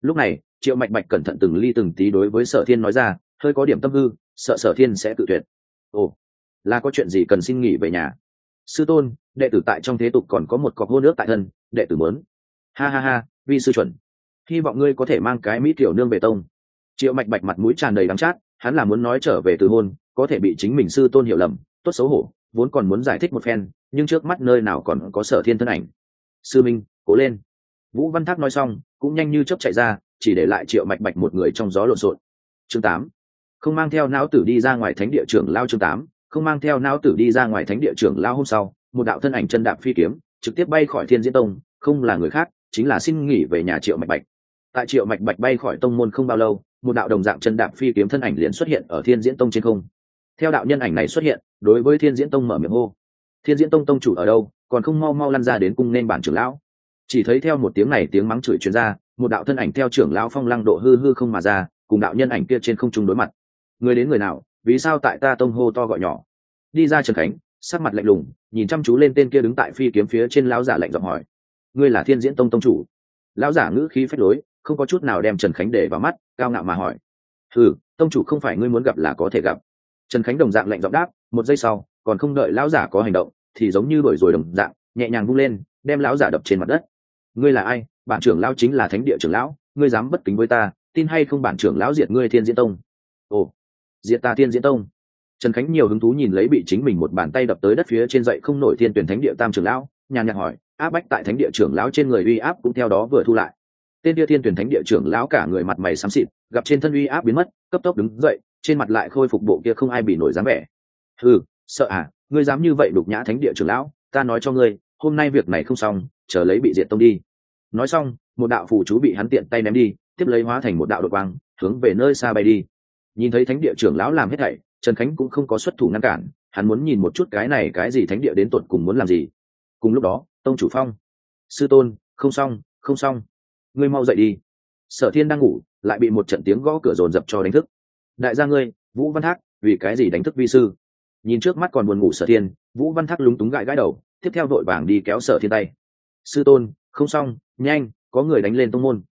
Lúc này, triệu mạch bạch cẩn thận từng ly từng tí đối với sở thiên nói ra, hơi có điểm tâm hư, sợ sở thiên sẽ tự tuyệt. Ồ, là có chuyện gì cần xin nghỉ về nhà? Sư tôn, đệ tử tại trong thế tục còn có một cọc hô nước tại thân, đệ tử muốn. Ha ha ha, vi sư chuẩn hy vọng ngươi có thể mang cái mỹ tiểu nương về tông. Triệu mạch bạch mặt mũi tràn đầy đắng chát, hắn là muốn nói trở về từ hôn, có thể bị chính mình sư tôn hiểu lầm, tốt xấu hổ, vốn còn muốn giải thích một phen, nhưng trước mắt nơi nào còn có sở thiên thân ảnh. Sư minh, cố lên. Vũ văn thác nói xong, cũng nhanh như chấp chạy ra, chỉ để lại triệu mạch bạch một người trong gió lộn xộn. Chương tám. Không mang theo não tử đi ra ngoài thánh địa trưởng lao chương tám, không mang theo não tử đi ra ngoài thánh địa trưởng lao hôm sau, một đạo thân ảnh chân đạp phi kiếm, trực tiếp bay khỏi thiên diễn tông, không là người khác, chính là xin nghỉ về nhà triệu mạch bạch tại triệu mạch bạch bay khỏi tông môn không bao lâu, một đạo đồng dạng chân đạp phi kiếm thân ảnh liền xuất hiện ở thiên diễn tông trên không. Theo đạo nhân ảnh này xuất hiện, đối với thiên diễn tông mở miệng hô, thiên diễn tông tông chủ ở đâu? Còn không mau mau lăn ra đến cung nên bản trưởng lão. Chỉ thấy theo một tiếng này tiếng mắng chửi chuyên ra, một đạo thân ảnh theo trưởng lão phong lăng độ hư hư không mà ra, cùng đạo nhân ảnh kia trên không trung đối mặt. Người đến người nào? Vì sao tại ta tông hô to gọi nhỏ? Đi ra trần khánh, sắc mặt lạnh lùng, nhìn chăm chú lên tên kia đứng tại phi kiếm phía trên lão giả lạnh giọng hỏi, ngươi là thiên diễn tông tông chủ? Lão giả ngữ khí phách lối không có chút nào đem trần khánh để vào mắt, cao ngạo mà hỏi. Ừ tông chủ không phải ngươi muốn gặp là có thể gặp. Trần khánh đồng dạng lạnh giọng đáp, một giây sau, còn không đợi lão giả có hành động, thì giống như đổi rồi đồng dạng, nhẹ nhàng vung lên, đem lão giả đập trên mặt đất. Ngươi là ai? Bản trưởng lão chính là thánh địa trưởng lão, ngươi dám bất kính với ta, tin hay không bản trưởng lão diệt ngươi thiên diễn tông? Ồ, diệt ta thiên diễn tông? Trần khánh nhiều hứng thú nhìn lấy bị chính mình một bàn tay đập tới đất phía trên dậy không nổi thiên tuyển thánh địa tam trưởng lão, nhàn nhạt hỏi, áp bách tại thánh địa trưởng lão trên người uy áp cũng theo đó vừa thu lại tên địa thiên tuyển thánh địa trưởng lão cả người mặt mày xám xịt, gặp trên thân uy áp biến mất, cấp tốc đứng dậy, trên mặt lại khôi phục bộ kia không ai bị nổi dáng vẻ. Ừ sợ à ngươi dám như vậy đục nhã thánh địa trưởng lão, ta nói cho ngươi, hôm nay việc này không xong, chờ lấy bị diệt tông đi. Nói xong, một đạo phù chú bị hắn tiện tay ném đi, tiếp lấy hóa thành một đạo đội quang, hướng về nơi xa bay đi. Nhìn thấy thánh địa trưởng lão làm hết thảy, trần khánh cũng không có xuất thủ ngăn cản, hắn muốn nhìn một chút cái này cái gì thánh địa đến tột cùng muốn làm gì. Cùng lúc đó, tông chủ phong. Sư tôn, không xong không xong ngươi mau dậy đi. Sở thiên đang ngủ, lại bị một trận tiếng gõ cửa rồn rập cho đánh thức. Đại gia ngươi, vũ văn thác, vì cái gì đánh thức vi sư? Nhìn trước mắt còn buồn ngủ sở thiên, vũ văn thác lúng túng gãi gãi đầu, tiếp theo vội vàng đi kéo sở thiên tay. Sư tôn, không xong, nhanh, có người đánh lên tông môn.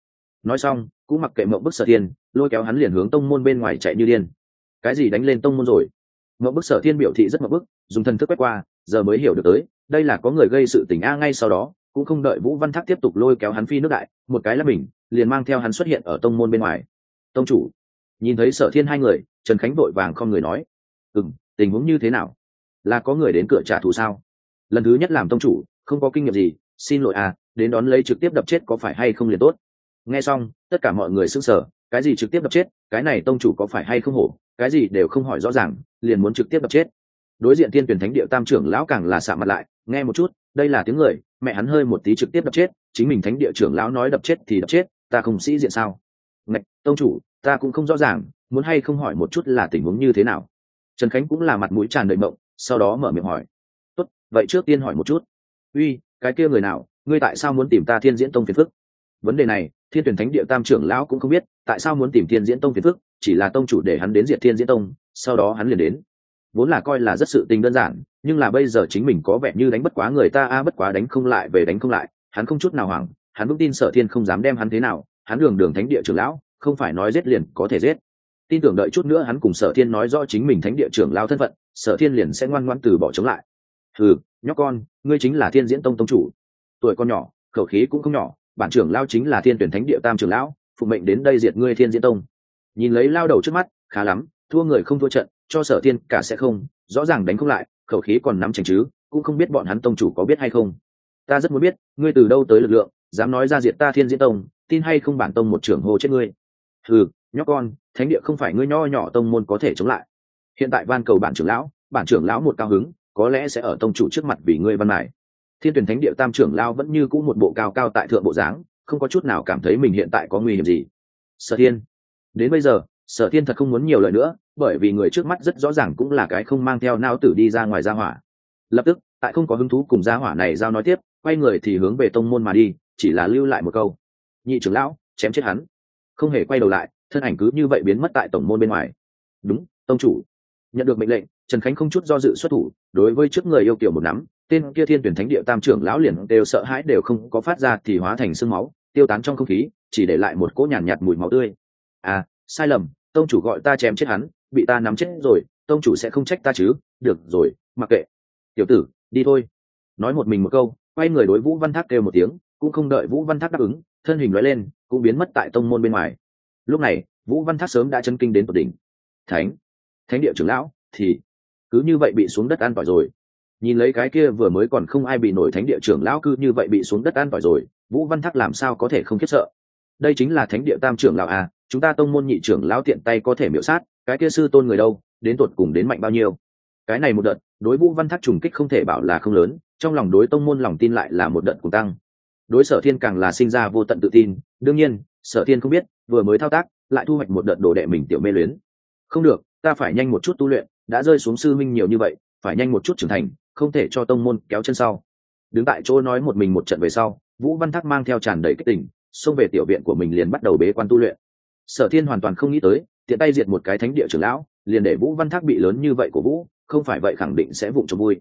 Nói xong, cũng mặc kệ mộng bức sở thiên, lôi kéo hắn liền hướng tông môn bên ngoài chạy như điên. Cái gì đánh lên tông môn rồi? Mộng bức sở thiên biểu thị rất mộng bức, dùng thần thức quét qua, giờ mới hiểu được tới, đây là có người gây sự tình a ngay sau đó cũng không đợi vũ văn thác tiếp tục lôi kéo hắn phi nước đại, một cái là mình, liền mang theo hắn xuất hiện ở tông môn bên ngoài. Tông chủ. Nhìn thấy sở thiên hai người, trần khánh vội vàng không người nói. Ừ m tình huống như thế nào? Là có người đến cửa trả thù sao? Lần thứ nhất làm tông chủ, không có kinh nghiệm gì, xin lỗi à đến đón lấy trực tiếp đập chết có phải hay không liền tốt? Nghe xong, tất cả mọi người s ư n g sở cái gì trực tiếp đập chết? Cái này tông chủ có phải hay không hổ? Cái gì đều không hỏi rõ ràng, liền muốn trực tiếp đập chết đối diện tiên tuyển thánh địa tam trưởng lão càng là xạ mặt lại, nghe một chút, đây là tiếng người, mẹ hắn hơi một tí trực tiếp đập chết, chính mình thánh địa trưởng lão nói đập chết thì đập chết, ta không sĩ diện sao? Ngạch, tông chủ, ta cũng không rõ ràng, muốn hay không hỏi một chút là tình huống như thế nào? Trần khánh cũng là mặt mũi tràn đầy mộng, sau đó mở miệng hỏi, tốt, vậy trước tiên hỏi một chút. Uy, cái kia người nào, ngươi tại sao muốn tìm ta thiên diễn tông phiền phức? Vấn đề này, thiên tuyển thánh địa tam trưởng lão cũng không biết, tại sao muốn tìm thiên diễn tông phiền phức, chỉ là tông chủ để hắn đến diệt thiên diễn tông, sau đó hắn liền đến vốn là coi là rất sự tình đơn giản, nhưng là bây giờ chính mình có vẻ như đánh bất quá người ta, a, bất quá đánh không lại, về đánh không lại, hắn không chút nào hoảng, hắn vững tin sở thiên không dám đem hắn thế nào, hắn đường đường thánh địa trưởng lão, không phải nói giết liền có thể giết. Tin tưởng đợi chút nữa hắn cùng sở thiên nói rõ chính mình thánh địa trưởng lao thân phận, sở thiên liền sẽ ngoan ngoan từ bỏ chống lại. Ừ nhóc con, ngươi chính là thiên diễn tông tông chủ. Tuổi con nhỏ, khẩu khí cũng không nhỏ, bản trưởng lao chính là thiên tuyển thánh địa tam trưởng lão, phụ mệnh đến đây diệt ngươi thiên diễn tông. Nhìn lấy lao đầu trước mắt, khá lắm, thua người không thua trận cho sở thiên cả sẽ không, rõ ràng đánh không lại, khẩu khí còn nắm chành chứ, cũng không biết bọn hắn tông chủ có biết hay không. Ta rất muốn biết, ngươi từ đâu tới lực lượng, dám nói ra diệt ta thiên diễn tông, tin hay không bản tông một trưởng hồ chết ngươi. Ừ nhóc con, thánh địa không phải ngươi nho nhỏ tông môn có thể chống lại. Hiện tại van cầu bản trưởng lão, bản trưởng lão một cao hứng, có lẽ sẽ ở tông chủ trước mặt vì ngươi văn mải thiên tuyển thánh địa tam trưởng lão vẫn như cũ một bộ cao cao tại thượng bộ dáng, không có chút nào cảm thấy mình hiện tại có nguy hiểm gì. Sở thiên, đến bây giờ, sở thiên thật không muốn nhiều lời nữa bởi vì người trước mắt rất rõ ràng cũng là cái không mang theo nao tử đi ra ngoài gia hỏa. Lập tức tại không có hứng thú cùng gia hỏa này giao nói tiếp quay người thì hướng về tông môn mà đi chỉ là lưu lại một câu. Nhị trưởng lão chém chết hắn. Không hề quay đầu lại thân ảnh cứ như vậy biến mất tại tổng môn bên ngoài. Đúng tông chủ. Nhận được mệnh lệnh trần khánh không chút do dự xuất thủ đối với trước người yêu kiểu một nắm tên kia thiên tuyển thánh địa tam trưởng lão liền đều sợ hãi đều không có phát ra thì hóa thành sương máu tiêu tán trong không khí chỉ để lại một cỗ nhàn nhạt, nhạt mùi máu tươi. À sai lầm tông chủ gọi ta chém chết hắn bị ta nắm chết rồi, tông chủ sẽ không trách ta chứ? Được rồi, mặc kệ. Tiểu tử, đi thôi. Nói một mình một câu, quay người đối vũ văn thác kêu một tiếng, cũng không đợi vũ văn thác đáp ứng, thân hình nói lên, cũng biến mất tại tông môn bên ngoài. Lúc này, vũ văn thác sớm đã chân kinh đến tột đỉnh. Thánh thánh địa trưởng lão, thì cứ như vậy bị xuống đất an tỏi rồi. Nhìn lấy cái kia vừa mới còn không ai bị nổi thánh địa trưởng lão cứ như vậy bị xuống đất an tỏi rồi, vũ văn thác làm sao có thể không khiếp sợ? Đây chính là thánh địa tam trưởng lão à chúng ta tông môn nhị trưởng lão tiện tay có thể miễu sát cái kia sư tôn người đâu, đến tột cùng đến mạnh bao nhiêu? Cái này một đợt, đối vũ văn thác trùng kích không thể bảo là không lớn, trong lòng đối tông môn lòng tin lại là một đợt cùng tăng. Đối sở thiên càng là sinh ra vô tận tự tin, đương nhiên, sở thiên không biết, vừa mới thao tác, lại thu hoạch một đợt đồ đệ mình tiểu mê luyến. Không được, ta phải nhanh một chút tu luyện, đã rơi xuống sư minh nhiều như vậy, phải nhanh một chút trưởng thành, không thể cho tông môn kéo chân sau. Đứng tại chỗ nói một mình một trận về sau, vũ văn thác mang theo tràn đầy kích tình, xông về tiểu viện của mình liền bắt đầu bế quan tu luyện. Sở thiên hoàn toàn không nghĩ tới tiện tay diệt một cái thánh địa trưởng lão, liền để vũ văn thác bị lớn như vậy của vũ, không phải vậy khẳng định sẽ vụng cho vui.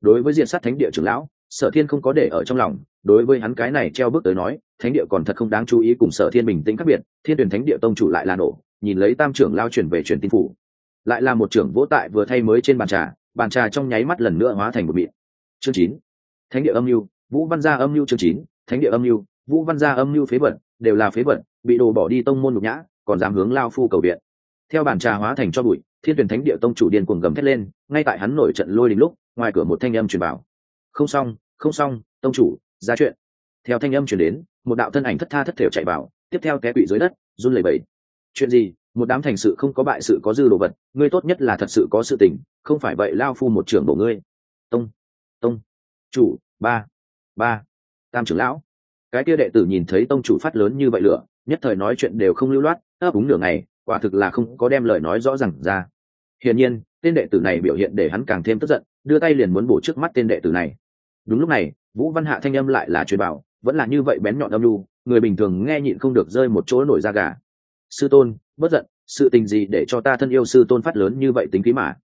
Đối với diện sát thánh địa trưởng lão, sở thiên không có để ở trong lòng, đối với hắn cái này treo bước tới nói, thánh địa còn thật không đáng chú ý cùng sở thiên bình tĩnh khác biệt, thiên tuyển thánh địa tông chủ lại là nổ, nhìn lấy tam trưởng lao chuyển về truyền tin phủ. Lại là một trưởng vỗ tại vừa thay mới trên bàn trà bàn trà trong nháy mắt lần nữa hóa thành một miệng. Chương chín. Thánh địa âm mưu, vũ văn gia âm mưu chương chín, thánh địa âm mưu, vũ văn gia âm mưu phế vận đều là phế vận bị đồ bỏ đi tông môn nhục nhã còn dám hướng lao phu cầu viện. Theo bàn trà hóa thành cho bụi, thiên tuyển thánh địa tông chủ điên cuồng gầm thét lên, ngay tại hắn nổi trận lôi đình lúc, ngoài cửa một thanh âm truyền bảo không xong không xong, tông chủ, ra chuyện. Theo thanh âm truyền đến, một đạo thân ảnh thất tha thất thểu chạy vào, tiếp theo té quỵ dưới đất, run lẩy bẩy. Chuyện gì? Một đám thành sự không có bại sự có dư đồ vật, ngươi tốt nhất là thật sự có sự tình, không phải vậy lao phu một trưởng bộ ngươi. Tông tông, chủ, ba ba, tam trưởng lão. Cái kia đệ tử nhìn thấy tông chủ phát lớn như vậy lửa, nhất thời nói chuyện đều không lưu loát ấp úng nửa ngày, quả thực là không có đem lời nói rõ ràng ra. Hiển nhiên, tên đệ tử này biểu hiện để hắn càng thêm tức giận, đưa tay liền muốn bổ trước mắt tên đệ tử này. Đúng lúc này, vũ văn hạ thanh âm lại là truyền bảo, vẫn là như vậy bén nhọn âm lưu người bình thường nghe nhịn không được rơi một chỗ nổi da gà. Sư tôn, bất giận, sự tình gì để cho ta thân yêu sư tôn phát lớn như vậy tính khí mà?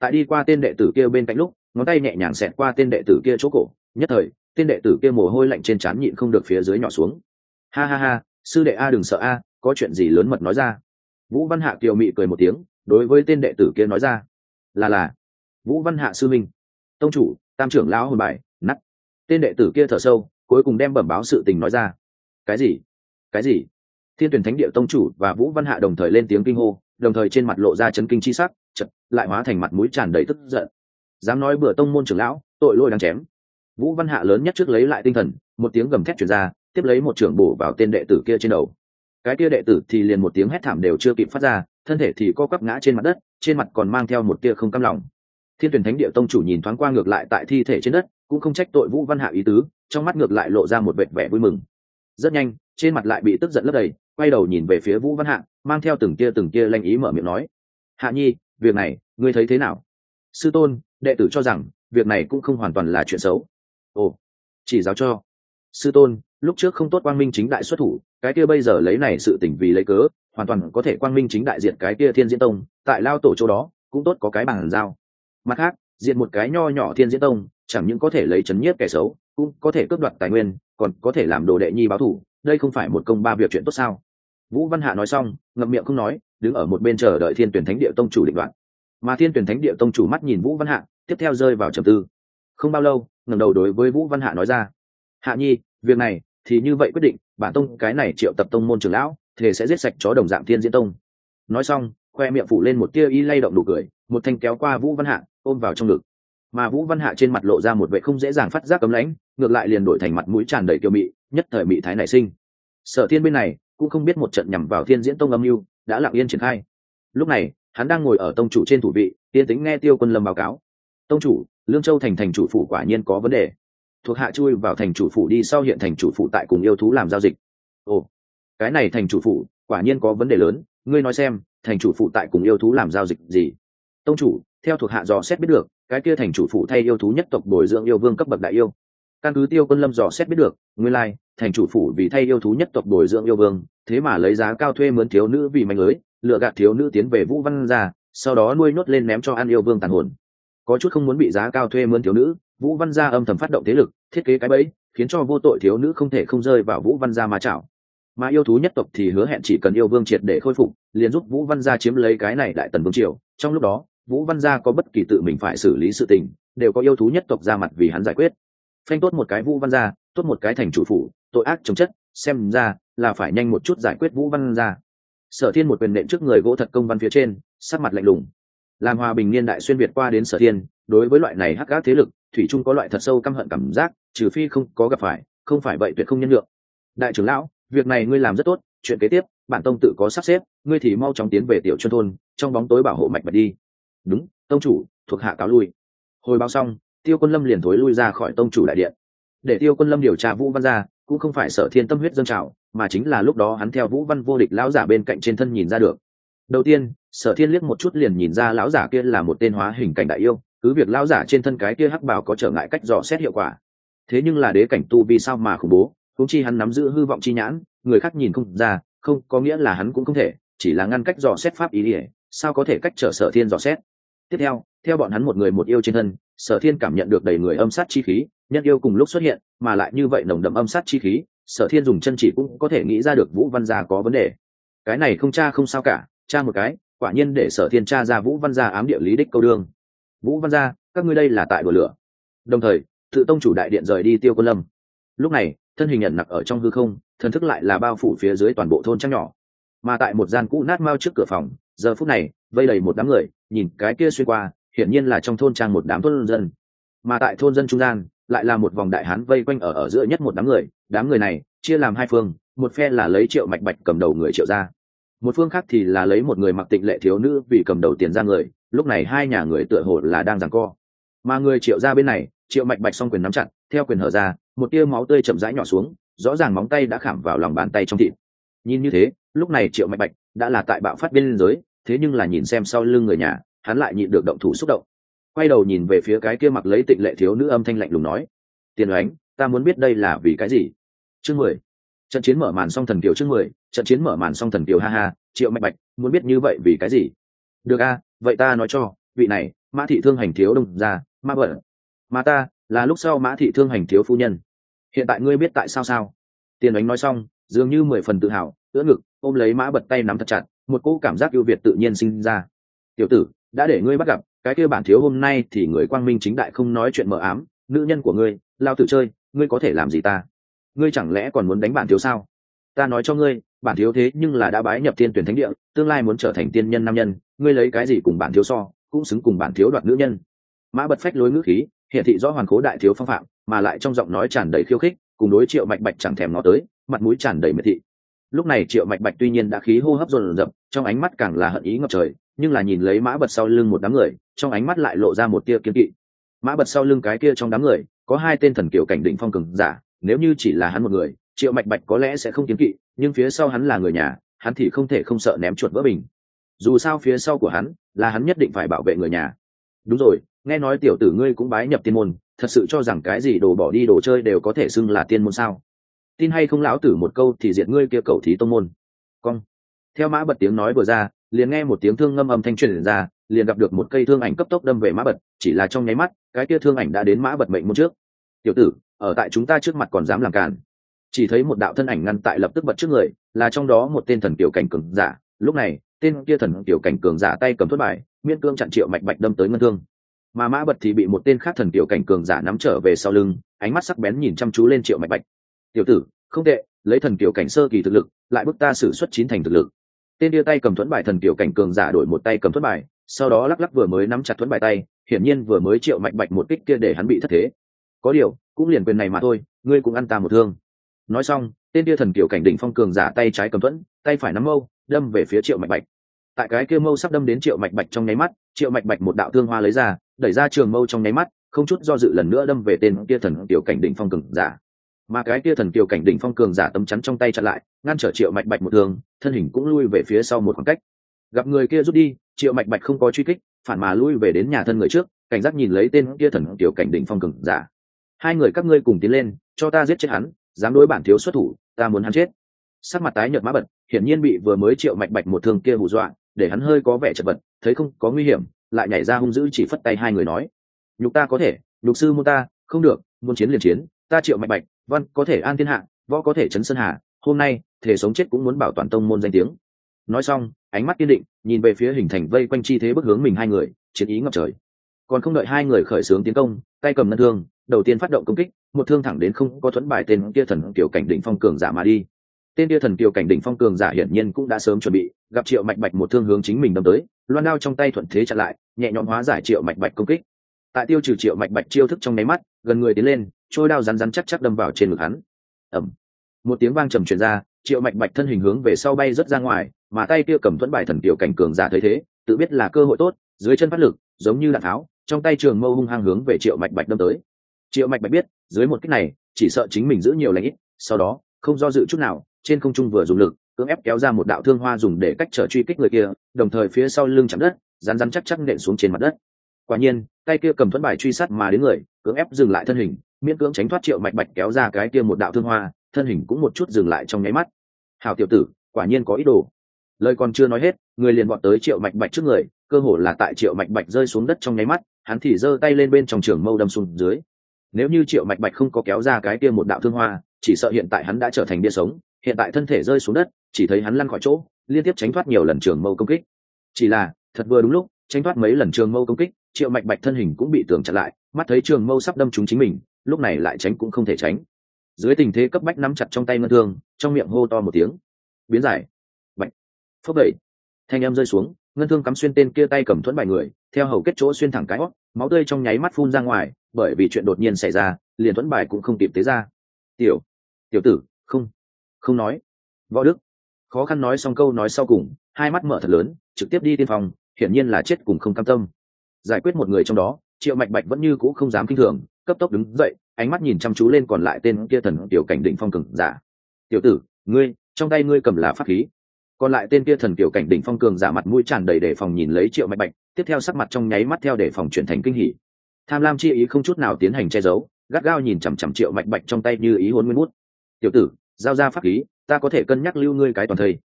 Tại đi qua tên đệ tử kia bên cạnh lúc, ngón tay nhẹ nhàng xẹt qua tên đệ tử kia chỗ cổ, nhất thời, tên đệ tử kia mồ hôi lạnh trên trán nhịn không được phía dưới nhỏ xuống. Ha ha ha, sư đệ a đừng sợ a có chuyện gì lớn mật nói ra. Vũ văn hạ kiều mị cười một tiếng, đối với tên đệ tử kia nói ra. Là là, vũ văn hạ sư minh, tông chủ, tam trưởng lão hồn bài nắt tên đệ tử kia thở sâu, cuối cùng đem bẩm báo sự tình nói ra. Cái gì? Cái gì? Thiên tuyển thánh địa tông chủ và vũ văn hạ đồng thời lên tiếng kinh hô, đồng thời trên mặt lộ ra chấn kinh chi sắc chật lại hóa thành mặt mũi tràn đầy tức giận. Dám nói bữa tông môn trưởng lão, tội lỗi đáng chém. Vũ văn hạ lớn nhất trước lấy lại tinh thần, một tiếng gầm thét chuyển ra, tiếp lấy một trưởng bổ vào tên đệ tử kia trên đầu cái kia đệ tử thì liền một tiếng hét thảm đều chưa kịp phát ra, thân thể thì co quắp ngã trên mặt đất, trên mặt còn mang theo một tia không cam lòng. Thiên tuyển thánh địa tông chủ nhìn thoáng qua ngược lại tại thi thể trên đất, cũng không trách tội vũ văn hạ ý tứ, trong mắt ngược lại lộ ra một vệt vẻ vui mừng. Rất nhanh, trên mặt lại bị tức giận lấp đầy, quay đầu nhìn về phía vũ văn hạ, mang theo từng tia từng tia lanh ý mở miệng nói, hạ nhi, việc này, ngươi thấy thế nào? Sư tôn, đệ tử cho rằng, việc này cũng không hoàn toàn là chuyện xấu. Ồ, chỉ giáo cho. Sư tôn lúc trước không tốt quang minh chính đại xuất thủ, cái kia bây giờ lấy này sự tỉnh vì lấy cớ, hoàn toàn có thể quang minh chính đại diện cái kia thiên diễn tông, tại lao tổ chỗ đó, cũng tốt có cái bàn giao. Mặt khác diện một cái nho nhỏ thiên diễn tông, chẳng những có thể lấy chấn nhiếp kẻ xấu, cũng có thể cướp đoạt tài nguyên, còn có thể làm đồ đệ nhi báo thủ, đây không phải một công ba việc chuyện tốt sao? Vũ văn hạ nói xong, ngậm miệng không nói, đứng ở một bên chờ đợi thiên tuyển thánh địa tông chủ định đoạn. Mà thiên tuyển thánh địa tông chủ mắt nhìn vũ văn hạ, tiếp theo rơi vào trầm tư. Không bao lâu, ngẩng đầu đối với vũ văn hạ nói ra, hạ nhi, việc này thì như vậy quyết định, bản tông cái này triệu tập tông môn trưởng lão thể sẽ giết sạch chó đồng dạng thiên diễn tông. Nói xong, khoe miệng phủ lên một tia y lay động đủ cười, một thanh kéo qua vũ văn hạ, ôm vào trong ngực. Mà vũ văn hạ trên mặt lộ ra một vệ không dễ dàng phát giác cấm lãnh, ngược lại liền đổi thành mặt mũi tràn đầy kiêu mị, nhất thời mị thái nảy sinh. Sở thiên bên này cũng không biết một trận nhằm vào thiên diễn tông âm mưu đã lặng yên triển khai. Lúc này, hắn đang ngồi ở tông chủ trên thủ vị tiên tính nghe tiêu quân lâm báo cáo. Tông chủ, lương châu thành thành chủ phủ quả nhiên có vấn đề thuộc hạ chui vào thành chủ phủ đi sau hiện thành chủ phủ tại cùng yêu thú làm giao dịch. Ồ, cái này thành chủ phủ, quả nhiên có vấn đề lớn, ngươi nói xem, thành chủ phụ tại cùng yêu thú làm giao dịch gì? Tông chủ, theo thuộc hạ dò xét biết được, cái kia thành chủ phụ thay yêu thú nhất tộc bồi dưỡng yêu vương cấp bậc đại yêu. Căn cứ tiêu quân lâm dò xét biết được, nguyên lai, thành chủ phủ vì thay yêu thú nhất tộc bồi dưỡng yêu vương, thế mà lấy giá cao thuê mướn thiếu nữ vì manh lưới lựa gạt thiếu nữ tiến về vũ văn gia, sau đó nuôi nhốt lên ném cho ăn yêu vương tàn hồn có chút không muốn bị giá cao thuê mướn thiếu nữ, vũ văn gia âm thầm phát động thế lực, thiết kế cái bẫy, khiến cho vô tội thiếu nữ không thể không rơi vào vũ văn gia mà chảo. Mà yêu thú nhất tộc thì hứa hẹn chỉ cần yêu vương triệt để khôi phục, liền giúp vũ văn gia chiếm lấy cái này đại tần vương triều. Trong lúc đó, vũ văn gia có bất kỳ tự mình phải xử lý sự tình, đều có yêu thú nhất tộc ra mặt vì hắn giải quyết. Phanh tốt một cái vũ văn gia, tốt một cái thành chủ phủ, tội ác chống chất, xem ra là phải nhanh một chút giải quyết vũ văn gia. Sở thiên một quyền nện trước người gỗ thật công văn phía trên, sắc mặt lạnh lùng làm hòa bình niên đại xuyên việt qua đến sở thiên, đối với loại này hắc gác thế lực, thủy trung có loại thật sâu căm hận cảm giác, trừ phi không có gặp phải, không phải vậy tuyệt không nhân lượng đại trưởng lão, việc này ngươi làm rất tốt, chuyện kế tiếp, bản tông tự có sắp xếp, ngươi thì mau chóng tiến về tiểu chân thôn, trong bóng tối bảo hộ mạch bạch đi. Đúng, tông chủ, thuộc hạ cáo lui. Hồi báo xong, tiêu quân lâm liền thối lui ra khỏi tông chủ đại điện. Để tiêu quân lâm điều tra vũ văn gia cũng không phải sở thiên tâm huyết dân trào, mà chính là lúc đó hắn theo vũ văn vô địch lão giả bên cạnh trên thân nhìn ra được đầu tiên, sở thiên liếc một chút liền nhìn ra lão giả kia là một tên hóa hình cảnh đại yêu, cứ việc lão giả trên thân cái kia hắc bảo có trở ngại cách dò xét hiệu quả. Thế nhưng là đế cảnh tu vì sao mà khủng bố cũng chi hắn nắm giữ hư vọng chi nhãn, người khác nhìn không ra, không, có nghĩa là hắn cũng không thể, chỉ là ngăn cách dò xét pháp ý ỉa sao có thể cách trở sở thiên dò xét? Tiếp theo theo bọn hắn một người một yêu trên thân, sở thiên cảm nhận được đầy người âm sát chi khí, nhân yêu cùng lúc xuất hiện, mà lại như vậy nồng đậm âm sát chi khí, sở thiên dùng chân chỉ cũng có thể nghĩ ra được vũ văn gia có vấn đề. Cái này không cha không sao cả cha một cái, quả nhiên để sở thiên cha ra vũ văn gia ám địa lý đích câu đương vũ văn gia, các ngươi đây là tại đùa lửa. Đồng thời, tự tông chủ đại điện rời đi tiêu quân lâm. Lúc này, thân hình nhận nặc ở trong hư không, thần thức lại là bao phủ phía dưới toàn bộ thôn trăng nhỏ. Mà tại một gian cũ nát mau trước cửa phòng, giờ phút này, vây đầy một đám người, nhìn cái kia xuyên qua, hiển nhiên là trong thôn trang một đám thôn dân. Mà tại thôn dân trung gian, lại là một vòng đại hán vây quanh ở ở giữa nhất một đám người. Đám người này, chia làm hai phương, một phe là lấy triệu mạch bạch cầm đầu người triệu ra một phương khác thì là lấy một người mặc tịnh lệ thiếu nữ vì cầm đầu tiền ra người, lúc này hai nhà người tựa hồ là đang giằng co. Mà người triệu ra bên này, triệu mạch bạch s quyền nắm chặt, theo quyền hở ra, một tia máu tươi chậm rãi nhỏ xuống, rõ ràng móng tay đã khảm vào lòng bàn tay trong thịt. Nhìn như thế, lúc này triệu mạch bạch đã là tại bạo phát biên giới, thế nhưng là nhìn xem sau lưng người nhà, hắn lại nhịn được động thủ xúc động. Quay đầu nhìn về phía cái kia mặc lấy tịnh lệ thiếu nữ âm thanh lạnh lùng nói, tiền oánh ta muốn biết đây là vì cái gì? Chương mười trận chiến mở màn xong thần kiều chương mười, trận chiến mở màn xong thần kiều ha ha, triệu mạch bạch, muốn biết như vậy vì cái gì? Được a, vậy ta nói cho, vị này, mã thị thương hành thiếu đông ra ma vợ mà ta, là lúc sau mã thị thương hành thiếu phu nhân. Hiện tại ngươi biết tại sao sao? Tiền ánh nói xong, dường như mười phần tự hào, ưỡn ngực, ôm lấy mã bật tay nắm thật chặt, một cỗ cảm giác ưu việt tự nhiên sinh ra. Tiểu tử, đã để ngươi bắt gặp, cái kia bản thiếu hôm nay thì người quang minh chính đại không nói chuyện mờ ám, nữ nhân của ngươi, lao tự chơi, ngươi có thể làm gì ta? Ngươi chẳng lẽ còn muốn đánh bản thiếu sao? Ta nói cho ngươi, bản thiếu thế nhưng là đã bái nhập tiên tuyển thánh địa, tương lai muốn trở thành tiên nhân nam nhân, ngươi lấy cái gì cùng bản thiếu so, cũng xứng cùng bản thiếu đoạt nữ nhân. Mã bật phách lối ngữ khí hiện thị rõ hoàn cố đại thiếu phong phạm, mà lại trong giọng nói tràn đầy khiêu khích, cùng đối triệu mạch bạch chẳng thèm nó tới, mặt mũi tràn đầy miệt thị. Lúc này triệu mạch bạch tuy nhiên đã khí hô hấp dồn dập, trong ánh mắt càng là hận ý ngập trời, nhưng là nhìn lấy mã bật sau lưng một đám người, trong ánh mắt lại lộ ra một tia kiên kỵ. Mã bật sau lưng cái kia trong đám người, có hai tên thần kiểu cảnh định phong cường giả nếu như chỉ là hắn một người, triệu mạch bạch có lẽ sẽ không kiếm kỵ, nhưng phía sau hắn là người nhà, hắn thì không thể không sợ ném chuột vỡ bình. Dù sao phía sau của hắn là hắn nhất định phải bảo vệ người nhà. Đúng rồi, nghe nói tiểu tử ngươi cũng bái nhập tiên môn, thật sự cho rằng cái gì đồ bỏ đi đồ chơi đều có thể xưng là tiên môn sao? Tin hay không lão tử một câu thì diệt ngươi kia cầu thí tông môn. Cong. Theo mã bật tiếng nói vừa ra, liền nghe một tiếng thương ngâm âm thanh truyền ra, liền gặp được một cây thương ảnh cấp tốc đâm về mã bật, chỉ là trong nháy mắt, cái kia thương ảnh đã đến mã bật mệnh môn trước tiểu tử, ở tại chúng ta trước mặt còn dám làm cản chỉ thấy một đạo thân ảnh ngăn tại lập tức bật trước người, là trong đó một tên thần tiểu cảnh cường giả. Lúc này, tên kia thần tiểu cảnh cường giả tay cầm thất bài miên cương chặn triệu mạch bạch đâm tới ngân thương. Mà mã bật thì bị một tên khác thần tiểu cảnh cường giả nắm trở về sau lưng, ánh mắt sắc bén nhìn chăm chú lên triệu mạch bạch. Tiểu tử, không tệ, lấy thần tiểu cảnh sơ kỳ thực lực, lại bức ta xử xuất chín thành thực lực. Tên đưa tay cầm thuẫn bài thần tiểu cảnh cường giả đổi một tay cầm thuẫn bài, sau đó lắc lắc vừa mới nắm chặt thuẫn bài tay, hiển nhiên vừa mới triệu mạch bạch một kích kia để hắn bị thất thế có điều, cũng liền quyền này mà thôi, ngươi cũng ăn ta một thương. Nói xong, tên tia thần kiểu cảnh đỉnh phong cường giả tay trái cầm thuẫn, tay phải nắm mâu, đâm về phía triệu mạch bạch. Tại cái kia mâu sắp đâm đến triệu mạch bạch trong nháy mắt, triệu mạch bạch một đạo thương hoa lấy ra, đẩy ra trường mâu trong nháy mắt, không chút do dự lần nữa đâm về tên kia thần tiểu cảnh đỉnh phong cường giả. Mà cái kia thần kiều cảnh đỉnh phong cường giả tấm chắn trong tay chặn lại, ngăn trở triệu mạch bạch một thương, thân hình cũng lui về phía sau một khoảng cách. Gặp người kia rút đi, triệu mạch bạch không có truy kích, phản mà lui về đến nhà thân người trước, cảnh giác nhìn lấy tên kia thần kiều cảnh đỉnh phong cường giả hai người các ngươi cùng tiến lên, cho ta giết chết hắn, dám đối bản thiếu xuất thủ, ta muốn hắn chết. Sắc mặt tái nhợt má bật, hiển nhiên bị vừa mới triệu mạch bạch một thương kia hù dọa, để hắn hơi có vẻ chật vật, thấy không có nguy hiểm, lại nhảy ra hung dữ chỉ phất tay hai người nói. Nhục ta có thể, nhục sư môn ta, không được muốn chiến liền chiến, ta triệu mạch bạch, văn có thể an thiên hạ, võ có thể chấn sơn hà, hôm nay, thể sống chết cũng muốn bảo toàn tông môn danh tiếng. Nói xong, ánh mắt kiên định, nhìn về phía hình thành vây quanh chi thế bức hướng mình hai người, chiến ý ngập trời. Còn không đợi hai người khởi xướng tiến công tay cầm ngân thương, đầu tiên phát động công kích, một thương thẳng đến không có thuẫn bài tên kia thần tiểu cảnh đỉnh phong cường giả mà đi. Tên kia thần tiểu cảnh đỉnh phong cường giả hiển nhiên cũng đã sớm chuẩn bị, gặp triệu mạch bạch một thương hướng chính mình đâm tới, loan đao trong tay thuận thế chặn lại, nhẹ nhõm hóa giải triệu mạch bạch công kích. Tại tiêu trừ triệu mạch bạch chiêu thức trong nháy mắt, gần người tiến lên, trôi đao rắn rắn chắc chắc đâm vào trên ngực hắn. Ẩm một tiếng vang trầm truyền ra, triệu mạch bạch thân hình hướng về sau bay rất ra ngoài, mà tay kia cầm thuẫn bài thần tiểu cảnh cường giả thấy thế, tự biết là cơ hội tốt, dưới chân phát lực, giống như đạn tháo trong tay trường mâu hung hăng hướng về triệu mạch bạch đâm tới. Triệu mạch bạch biết, dưới một cách này, chỉ sợ chính mình giữ nhiều lãnh ít, sau đó, không do dự chút nào, trên không trung vừa dùng lực, cưỡng ép kéo ra một đạo thương hoa dùng để cách trở truy kích người kia, đồng thời phía sau lưng chạm đất rán rán chắc chắc nện xuống trên mặt đất. Quả nhiên, tay kia cầm thuẫn bài truy sát mà đến người, cưỡng ép dừng lại thân hình, miễn cưỡng tránh thoát triệu mạch bạch kéo ra cái kia một đạo thương hoa, thân hình cũng một chút dừng lại trong nháy mắt. Hào tiểu tử, quả nhiên có ý đồ. Lời còn chưa nói hết, người liền bọn tới triệu mạch bạch trước người, cơ hồ là tại triệu mạch bạch rơi xuống đất trong nháy mắt hắn thì giơ tay lên bên trong trường mâu đâm xuống dưới. Nếu như triệu mạch bạch không có kéo ra cái kia một đạo thương hoa, chỉ sợ hiện tại hắn đã trở thành bia sống, hiện tại thân thể rơi xuống đất, chỉ thấy hắn lăn khỏi chỗ, liên tiếp tránh thoát nhiều lần trường mâu công kích. Chỉ là, thật vừa đúng lúc, tránh thoát mấy lần trường mâu công kích, triệu mạch bạch thân hình cũng bị tường chặn lại, mắt thấy trường mâu sắp đâm trúng chính mình, lúc này lại tránh cũng không thể tránh. Dưới tình thế cấp bách nắm chặt trong tay ngân thương, trong miệng hô to một tiếng. Biến giải. Bạch. Phốc đẩy thanh em rơi xuống ngân thương cắm xuyên tên kia tay cầm thuẫn bài người, theo hầu kết chỗ xuyên thẳng cái hót máu tươi trong nháy mắt phun ra ngoài, bởi vì chuyện đột nhiên xảy ra, liền thuẫn bài cũng không kịp tế ra. Tiểu tiểu tử, không không nói. Võ đức. Khó khăn nói xong câu nói sau cùng, hai mắt mở thật lớn, trực tiếp đi tiên phòng, hiển nhiên là chết cùng không cam tâm. Giải quyết một người trong đó, triệu mạch bạch vẫn như cũ không dám kinh thường, cấp tốc đứng dậy, ánh mắt nhìn chăm chú lên còn lại tên kia thần tiểu cảnh định phong cừng giả. Tiểu tử, ngươi, trong tay ngươi cầm là pháp khí còn lại tên kia thần tiểu cảnh đỉnh phong cường giả mặt mũi tràn đầy đề phòng nhìn lấy triệu mạch bạch, tiếp theo sắc mặt trong nháy mắt theo đề phòng chuyển thành kinh hỉ. Tham lam chi ý không chút nào tiến hành che giấu, gắt gao nhìn chằm chằm triệu mạch bạch trong tay như ý hôn nguyên bút. Tiểu tử, giao ra pháp khí, ta có thể cân nhắc lưu ngươi cái toàn thây.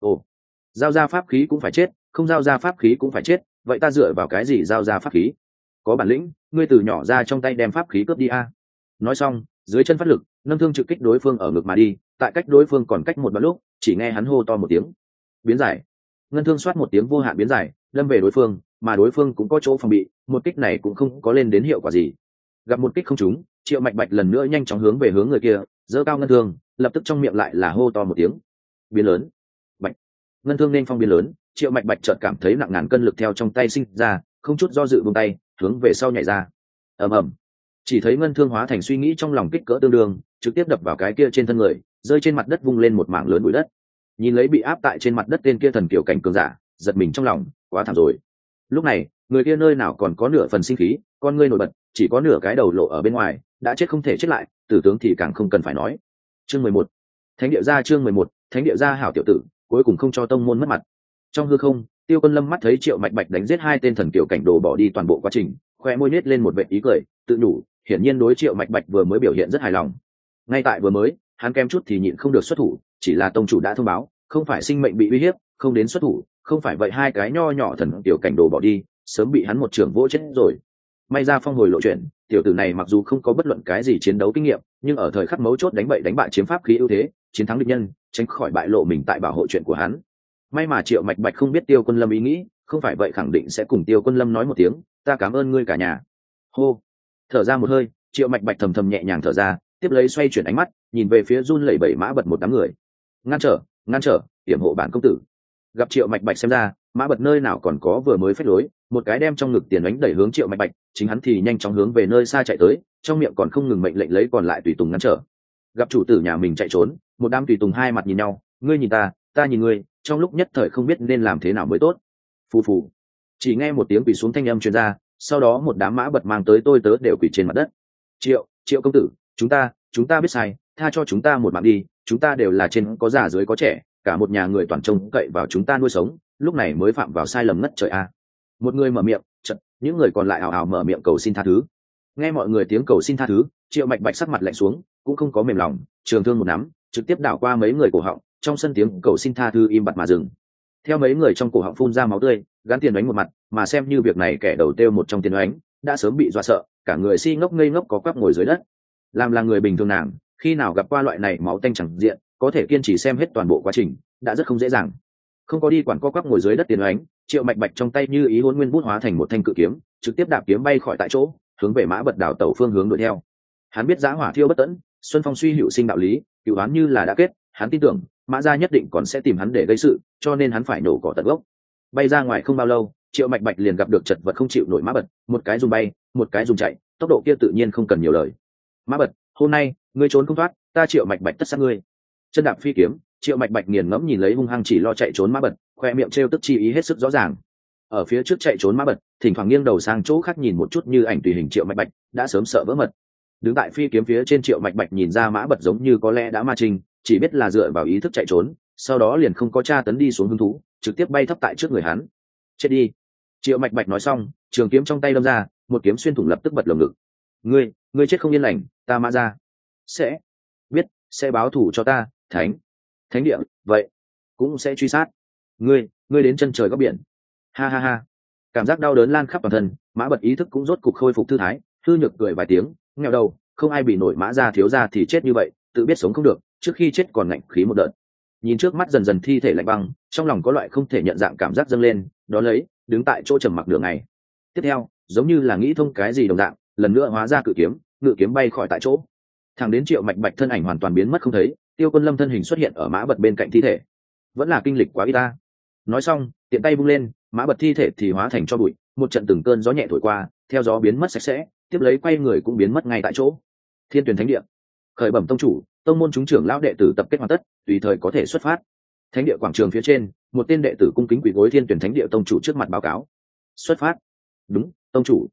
Ồ, giao ra pháp khí cũng phải chết, không giao ra pháp khí cũng phải chết, vậy ta dựa vào cái gì giao ra pháp khí? Có bản lĩnh, ngươi từ nhỏ ra trong tay đem pháp khí cướp đi a. Nói xong, dưới chân phát lực, nâng thương trực kích đối phương ở ngực mà đi tại cách đối phương còn cách một đoạn lúc, chỉ nghe hắn hô to một tiếng. Biến giải. Ngân thương soát một tiếng vô hạn biến giải, đâm về đối phương, mà đối phương cũng có chỗ phòng bị, một kích này cũng không có lên đến hiệu quả gì. Gặp một kích không trúng, triệu mạch bạch lần nữa nhanh chóng hướng về hướng người kia, giơ cao ngân thương, lập tức trong miệng lại là hô to một tiếng. Biến lớn. Bạch. Ngân thương nên phong biến lớn, triệu mạch bạch chợt cảm thấy nặng ngàn cân lực theo trong tay sinh ra, không chút do dự buông tay, hướng về sau nhảy ra. Ầm ầm. Chỉ thấy ngân thương hóa thành suy nghĩ trong lòng kích cỡ tương đương, trực tiếp đập vào cái kia trên thân người rơi trên mặt đất vung lên một mảng lớn bụi đất. Nhìn lấy bị áp tại trên mặt đất tên kia thần kiểu cảnh cường giả, giật mình trong lòng, quá thảm rồi. Lúc này, người kia nơi nào còn có nửa phần sinh khí, con ngươi nổi bật, chỉ có nửa cái đầu lộ ở bên ngoài, đã chết không thể chết lại, tử tướng thì càng không cần phải nói. Chương mười một. Thánh địa gia chương mười một, thánh địa gia hảo tiểu tử, cuối cùng không cho tông môn mất mặt. Trong hư không, tiêu quân lâm mắt thấy triệu mạch bạch đánh giết hai tên thần kiểu cảnh đồ bỏ đi toàn bộ quá trình, khoe môi nết lên một vệ ý cười, tự đủ, hiển nhiên đối triệu mạch bạch vừa mới biểu hiện rất hài lòng. Ngay tại vừa mới hắn kém chút thì nhịn không được xuất thủ, chỉ là tông chủ đã thông báo, không phải sinh mệnh bị uy hiếp, không đến xuất thủ, không phải vậy hai cái nho nhỏ thần tiểu cảnh đồ bỏ đi, sớm bị hắn một trưởng vỗ chết rồi. May ra phong hồi lộ chuyện, tiểu tử này mặc dù không có bất luận cái gì chiến đấu kinh nghiệm, nhưng ở thời khắc mấu chốt đánh bậy đánh bại chiếm pháp khí ưu thế, chiến thắng địch nhân, tránh khỏi bại lộ mình tại bảo hộ chuyện của hắn. May mà triệu mạch bạch không biết tiêu quân lâm ý nghĩ, không phải vậy khẳng định sẽ cùng tiêu quân lâm nói một tiếng, ta cảm ơn ngươi cả nhà. Hô. Thở ra một hơi, triệu mạch bạch thầm thầm nhẹ nhàng thở ra tiếp lấy xoay chuyển ánh mắt, nhìn về phía run lẩy bẩy mã bật một đám người. Ngăn trở ngăn trở, hiểm hộ bản công tử. Gặp triệu mạch bạch xem ra, mã bật nơi nào còn có vừa mới phép lối, một cái đem trong ngực tiền đánh đẩy hướng triệu mạch bạch, chính hắn thì nhanh chóng hướng về nơi xa chạy tới, trong miệng còn không ngừng mệnh lệnh lấy còn lại tùy tùng ngăn trở. Gặp chủ tử nhà mình chạy trốn, một đám tùy tùng hai mặt nhìn nhau, ngươi nhìn ta ta nhìn ngươi, trong lúc nhất thời không biết nên làm thế nào mới tốt. Phù phù. Chỉ nghe một tiếng quỳ xuống thanh âm truyền ra, sau đó một đám mã bật mang tới tôi tớ đều quỳ trên mặt đất. Triệu triệu công tử chúng ta chúng ta biết sai, tha cho chúng ta một mạng đi, chúng ta đều là trên có già dưới có trẻ, cả một nhà người toàn trông cậy vào chúng ta nuôi sống, lúc này mới phạm vào sai lầm ngất trời a. Một người mở miệng chật những người còn lại ảo ảo mở miệng cầu xin tha thứ. Nghe mọi người tiếng cầu xin tha thứ, triệu mạch bạch sắc mặt lạnh xuống, cũng không có mềm lòng, trường thương một nắm, trực tiếp đảo qua mấy người cổ họng, trong sân tiếng cầu xin tha thứ im bặt mà dừng. Theo mấy người trong cổ họng phun ra máu tươi, gắn tiền đánh một mặt, mà xem như việc này kẻ đầu tiêu một trong tiền đánh, đã sớm bị dọa sợ, cả người si ngốc ngây ngốc có quắp ngồi dưới đất làm là người bình thường nàng, khi nào gặp qua loại này máu tanh chẳng diện, có thể kiên trì xem hết toàn bộ quá trình, đã rất không dễ dàng. Không có đi quản co quắp ngồi dưới đất tiền ánh, triệu mạch bạch trong tay như ý hôn nguyên bút hóa thành một thanh cự kiếm, trực tiếp đạp kiếm bay khỏi tại chỗ, hướng về mã bật đảo tàu phương hướng đuổi theo. Hắn biết giá hỏa thiêu bất tẫn, xuân phong suy hữu sinh đạo lý, cựu đoán như là đã kết, hắn tin tưởng, mã gia nhất định còn sẽ tìm hắn để gây sự, cho nên hắn phải nổ cỏ tận gốc. Bay ra ngoài không bao lâu, triệu mạch bạch liền gặp được chật vật không chịu nổi mã bật một cái dùng bay, một cái dùng chạy, tốc độ kia tự nhiên không cần nhiều lời mã bật, hôm nay, ngươi trốn không thoát, ta triệu mạch bạch tất sát ngươi. Chân đạp phi kiếm, triệu mạch bạch nghiền ngẫm nhìn lấy hung hăng chỉ lo chạy trốn mã bật, khoe miệng t r e o tức chi ý hết sức rõ ràng. Ở phía trước chạy trốn mã bật, thỉnh thoảng nghiêng đầu sang chỗ khác nhìn một chút như ảnh tùy hình triệu mạch bạch, đã sớm sợ vỡ mật. Đứng tại phi kiếm phía trên triệu mạch bạch nhìn ra mã bật giống như có lẽ đã ma trình, chỉ biết là dựa vào ý thức chạy trốn, sau đó liền không có tra tấn đi xuống hứng thú, trực tiếp bay thấp tại trước người hắn. Chết đi. Triệu mạch bạch nói xong, trường kiếm trong tay đâm ra, một kiếm xuyên thủng lập tức bật lồng ngực ngươi ngươi chết không yên lành, ta mã ra. Sẽ. Biết, sẽ báo thù cho ta, thánh. Thánh địa, vậy, cũng sẽ truy sát. Ngươi ngươi đến chân trời góc biển. Ha ha ha. Cảm giác đau đớn lan khắp toàn thân, mã bật ý thức cũng rốt cục khôi phục thư thái thư nhược cười vài tiếng nghèo đầu, không ai bị nổi mã ra thiếu ra thì chết như vậy, tự biết sống không được, trước khi chết còn ngạnh khí một đợt. Nhìn trước mắt dần dần thi thể lạnh băng, trong lòng có loại không thể nhận dạng cảm giác dâng lên đó lấy, đứng tại chỗ trầm mặc đường này tiếp theo, giống như là nghĩ thông cái gì đồng dạng lần nữa hóa ra cự kiếm, ngự kiếm bay khỏi tại chỗ. Thẳng đến triệu mạch bạch thân ảnh hoàn toàn biến mất không thấy, tiêu quân lâm thân hình xuất hiện ở mã bật bên cạnh thi thể. Vẫn là kinh lịch quá y ta. Nói xong, tiện tay bung lên, mã bật thi thể thì hóa thành cho bụi, một trận từng cơn gió nhẹ thổi qua, theo gió biến mất sạch sẽ, tiếp lấy quay người cũng biến mất ngay tại chỗ. Thiên tuyển thánh địa. Khởi bẩm tông chủ, tông môn chúng trưởng lão đệ tử tập kết hoàn tất, tùy thời có thể xuất phát. Thánh địa quảng trường phía trên, một tên đệ tử cung kính quỷ gối thiên tuyển thánh địa tông chủ trước mặt báo cáo. Xuất phát. Đúng, tông chủ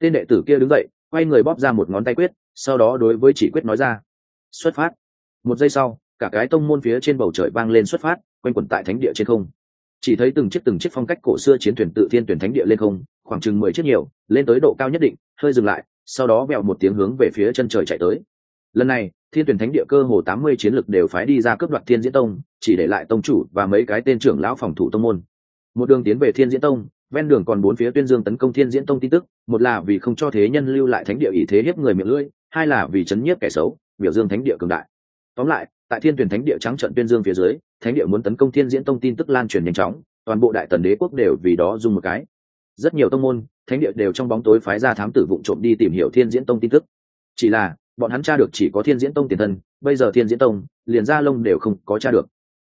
tên đệ tử kia đứng dậy, quay người bóp ra một ngón tay quyết, sau đó đối với chỉ quyết nói ra, xuất phát. Một giây sau, cả cái tông môn phía trên bầu trời vang lên xuất phát, quanh quẩn tại thánh địa trên không. Chỉ thấy từng chiếc từng chiếc phong cách cổ xưa chiến thuyền tự thiên tuyển thánh địa lên không, khoảng chừng mười chiếc nhiều, lên tới độ cao nhất định, hơi dừng lại, sau đó vẹo một tiếng hướng về phía chân trời chạy tới. Lần này, thiên tuyển thánh địa cơ hồ tám mươi chiến lực đều phái đi ra cướp đoạt thiên diễn tông, chỉ để lại tông chủ và mấy cái tên trưởng lão phòng thủ tông môn. Một đường tiến về thiên diễn tông ven đường còn bốn phía tuyên dương tấn công thiên diễn tông tin tức, một là vì không cho thế nhân lưu lại thánh địa ý thế hiếp người miệng lưỡi, hai là vì chấn nhiếp kẻ xấu, biểu dương thánh địa cường đại. Tóm lại, tại thiên tuyển thánh địa trắng trận tuyên dương phía dưới, thánh địa muốn tấn công thiên diễn tông tin tức lan truyền nhanh chóng, toàn bộ đại tần đế quốc đều vì đó dùng một cái. Rất nhiều tông môn, thánh địa đều trong bóng tối phái ra thám tử vụ trộm đi tìm hiểu thiên diễn tông tin tức. Chỉ là, bọn hắn tra được chỉ có thiên diễn tông tiền thân, bây giờ thiên diễn tông, liền gia lông đều không có tra được.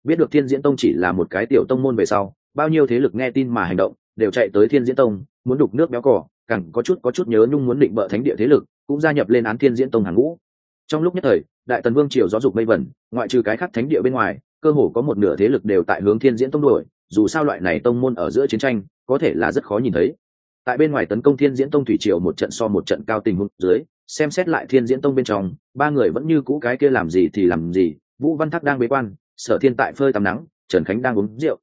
Biết được thiên diễn tông chỉ là một cái tiểu tông môn về sau, bao nhiêu thế lực nghe tin mà hành động đều chạy tới thiên diễn tông, muốn đục nước béo cỏ càng có chút có chút nhớ nhung muốn định bợ thánh địa thế lực, cũng gia nhập lên án thiên diễn tông hàng ngũ. Trong lúc nhất thời, đại tần vương triều giáo dục mây vẩn, ngoại trừ cái khắc thánh địa bên ngoài, cơ hồ có một nửa thế lực đều tại hướng thiên diễn tông đuổi, dù sao loại này tông môn ở giữa chiến tranh, có thể là rất khó nhìn thấy. Tại bên ngoài tấn công thiên diễn tông thủy triều một trận so một trận cao tình huống dưới, xem xét lại thiên diễn tông bên trong, ba người vẫn như cũ cái kia làm gì thì làm gì, vũ văn thác đang bế quan, sở thiên tại phơi tắm nắng, trần khánh đang uống rượu.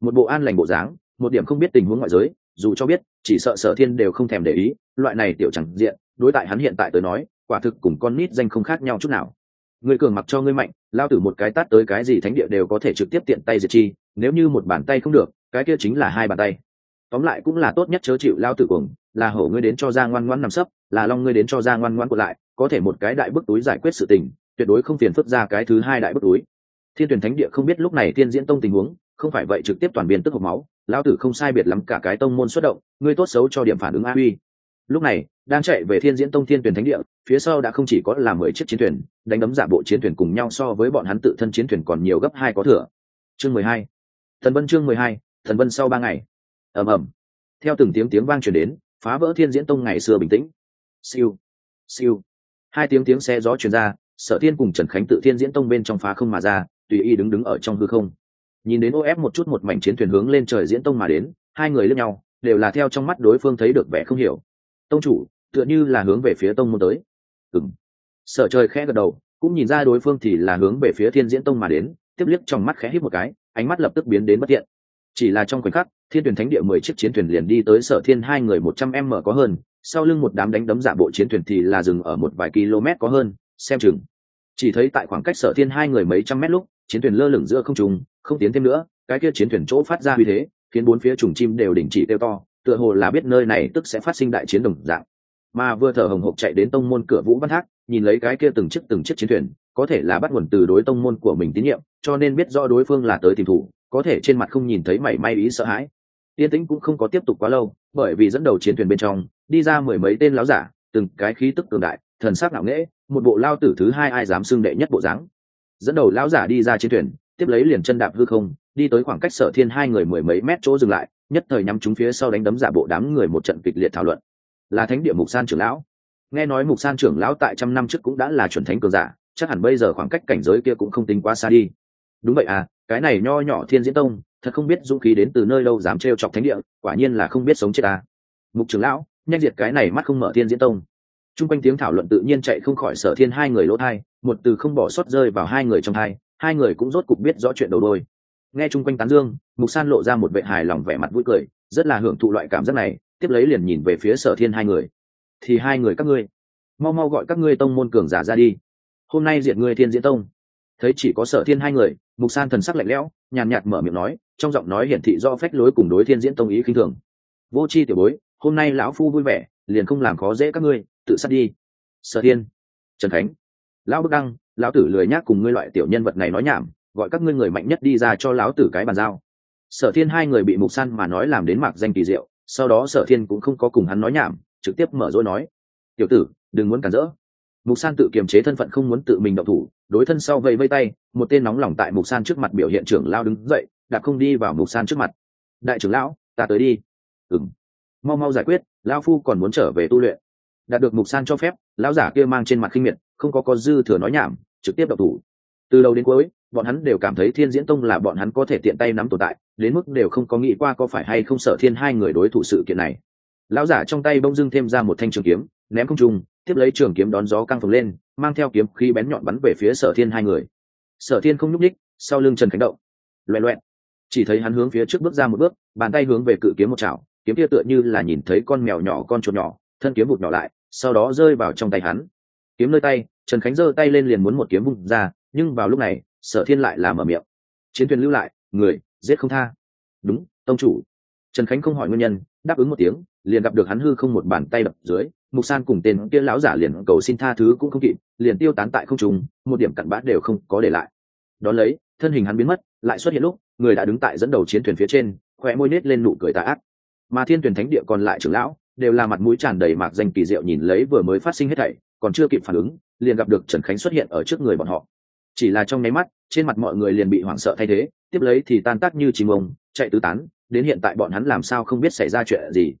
Một bộ an lành bộ dáng một điểm không biết tình huống ngoại giới, dù cho biết, chỉ sợ sở thiên đều không thèm để ý, loại này tiểu chẳng diện, đối tại hắn hiện tại tới nói, quả thực cùng con nít danh không khác nhau chút nào. Người cường mặc cho ngươi mạnh, lao tử một cái tát tới cái gì thánh địa đều có thể trực tiếp tiện tay diệt chi, nếu như một bàn tay không được, cái kia chính là hai bàn tay. Tóm lại cũng là tốt nhất chớ chịu lao tử cuồng, là hổ ngươi đến cho ra ngoan ngoãn nằm sấp, là long ngươi đến cho ra ngoan ngoãn của lại, có thể một cái đại bức túi giải quyết sự tình, tuyệt đối không phiền phức ra cái thứ hai đại bức túi. Thiên tuyển thánh địa không biết lúc này tiên diễn tông tình huống không phải vậy trực tiếp toàn biên tức hộp máu, lão tử không sai biệt lắm cả cái tông môn xuất động, ngươi tốt xấu cho điểm phản ứng a uy lúc này, đang chạy về thiên diễn tông thiên tuyển thánh địa, phía sau đã không chỉ có là mười chiếc chiến thuyền, đánh đấm giả bộ chiến thuyền cùng nhau so với bọn hắn tự thân chiến thuyền còn nhiều gấp hai có thừa. Chương mười hai. Thần vân chương mười hai, thần vân sau ba ngày. Ầm ầm. Theo từng tiếng tiếng vang truyền đến, phá vỡ thiên diễn tông ngày xưa bình tĩnh. Siêu. Siêu. Hai tiếng tiếng xe gió truyền ra, sở thiên cùng trần khánh tự thiên diễn tông bên trong phá không mà ra, tùy y đứng đứng ở trong hư không nhìn đến ô ép một chút một mảnh chiến thuyền hướng lên trời diễn tông mà đến, hai người lướt nhau, đều là theo trong mắt đối phương thấy được vẻ không hiểu. Tông chủ, tựa như là hướng về phía tông môn tới. Ừng sở trời khẽ gật đầu, cũng nhìn ra đối phương thì là hướng về phía thiên diễn tông mà đến, tiếp liếc trong mắt khẽ hít một cái, ánh mắt lập tức biến đến bất thiện. Chỉ là trong khoảnh khắc, thiên tuyển thánh địa mười chiếc chiến thuyền liền đi tới sở thiên hai người một trăm m có hơn, sau lưng một đám đánh đấm giả bộ chiến thuyền thì là dừng ở một vài km có hơn, xem chừng. Chỉ thấy tại khoảng cách sở thiên hai người mấy trăm mét lúc chiến thuyền lơ lửng giữa không trung, không tiến thêm nữa cái kia chiến thuyền chỗ phát ra uy thế khiến bốn phía trùng chim đều đình chỉ tiêu to tựa hồ là biết nơi này tức sẽ phát sinh đại chiến đồng dạng. Mà vừa thở hồng hộc chạy đến tông môn cửa vũ văn thác nhìn lấy cái kia từng chiếc từng chiếc chiến thuyền có thể là bắt nguồn từ đối tông môn của mình tín nhiệm cho nên biết rõ đối phương là tới tìm thủ có thể trên mặt không nhìn thấy mảy may ý sợ hãi. Tiên tĩnh cũng không có tiếp tục quá lâu bởi vì dẫn đầu chiến thuyền bên trong đi ra mười mấy tên láo giả từng cái khí tức cường đại thần sắc ngạo nghễ một bộ lao tử thứ hai ai dám xưng đệ nhất bộ dáng dẫn đầu lão giả đi ra trên thuyền, tiếp lấy liền chân đạp hư không, đi tới khoảng cách sở thiên hai người mười mấy mét chỗ dừng lại, nhất thời nhắm chúng phía sau đánh đấm giả bộ đám người một trận kịch liệt thảo luận. Là thánh địa mục san trưởng lão. Nghe nói mục san trưởng lão tại trăm năm trước cũng đã là chuẩn thánh cường giả, chắc hẳn bây giờ khoảng cách cảnh giới kia cũng không tính quá xa đi. Đúng vậy à cái này nho nhỏ thiên diễn tông, thật không biết dũng khí đến từ nơi đâu dám trêu chọc thánh địa, quả nhiên là không biết sống chết à. mục trưởng lão, nhanh diệt cái này mắt không mở thiên diễn tông. T r u n g quanh tiếng thảo luận tự nhiên chạy không khỏi sở thiên hai người lỗ thai một từ không bỏ sót rơi vào hai người trong hai, hai người cũng rốt cục biết rõ chuyện đầu đôi. Nghe chung quanh tán dương mục san lộ ra một vệ hài lòng vẻ mặt vui cười rất là hưởng thụ loại cảm giác này tiếp lấy liền nhìn về phía sở thiên hai người. Thì hai người các ngươi mau mau gọi các ngươi tông môn cường giả ra đi. Hôm nay diệt ngươi thiên diễn tông. Thấy chỉ có sở thiên hai người mục san thần sắc lạnh lẽo nhàn nhạt mở miệng nói trong giọng nói hiển thị do phách lối cùng đối thiên diễn tông ý khinh thường. Vô c h i tiểu bối hôm nay lão phu vui vẻ liền không làm khó dễ các ngươi tự sát đi. Sở thiên trần khánh lão bức đăng, lão tử lười nhác cùng ngươi loại tiểu nhân vật này nói nhảm, gọi các ngươi người mạnh nhất đi ra cho lão tử cái bàn giao. Sở thiên hai người bị mục san mà nói làm đến mạc danh kỳ diệu, sau đó sở thiên cũng không có cùng hắn nói nhảm, trực tiếp mở rối nói, tiểu tử, đừng muốn cản rỡ. Mục san tự kiềm chế thân phận không muốn tự mình động thủ, đối thân sau vây vây tay, một tên nóng lòng tại mục san trước mặt biểu hiện trưởng lao đứng dậy, đạp không đi vào mục san trước mặt. Đại trưởng lão, ta tới đi. Ừng mau mau giải quyết lao phu còn muốn trở về tu luyện. Đạt được mục san cho phép, lão giả kia mang trên mặt khinh miệt không có có dư thừa nói nhảm, trực tiếp độc thủ. Từ đầu đến cuối, bọn hắn đều cảm thấy thiên diễn tông là bọn hắn có thể tiện tay nắm tồn tại, đến mức đều không có nghĩ qua có phải hay không sợ thiên hai người đối thủ sự kiện này. Lão giả trong tay bông dưng thêm ra một thanh trường kiếm, ném không trung, tiếp lấy trường kiếm đón gió căng phồng lên, mang theo kiếm khí bén nhọn bắn về phía sở thiên hai người. Sở thiên không nhúc ních sau lưng trần khánh động. Loẹ loẹn. Chỉ thấy hắn hướng phía trước bước ra một bước, bàn tay hướng về cự kiếm một chảo, kiếm kia tựa như là nhìn thấy con mèo nhỏ con chuột nhỏ, thân kiếm vụt nhỏ lại, sau đó rơi vào trong tay hắn kiếm nơi tay, trần khánh giơ tay lên liền muốn một kiếm vung ra, nhưng vào lúc này, sở thiên lại làm ở miệng. Chiến thuyền lưu lại, người, giết không tha. Đúng, tông chủ. Trần khánh không hỏi nguyên nhân, đáp ứng một tiếng, liền gặp được hắn hư không một bàn tay đập dưới, mục san cùng tên kia lão giả liền cầu xin tha thứ cũng không kịp, liền tiêu tán tại không trùng một điểm cặn bã đều không có để lại. Đón lấy, thân hình hắn biến mất, lại xuất hiện lúc, người đã đứng tại dẫn đầu chiến thuyền phía trên khỏe môi nết lên nụ cười tà ác. Mà thiên tuyển thánh địa còn lại trưởng lão, đều là mặt mũi tràn đầy mạc danh kỳ diệu nhìn lấy vừa mới phát sinh hết thảy còn chưa kịp phản ứng, liền gặp được trần khánh xuất hiện ở trước người bọn họ. Chỉ là trong nháy mắt, trên mặt mọi người liền bị hoảng sợ thay thế, tiếp lấy thì tan tác như chim ông, chạy tứ tán, đến hiện tại bọn hắn làm sao không biết xảy ra chuyện gì.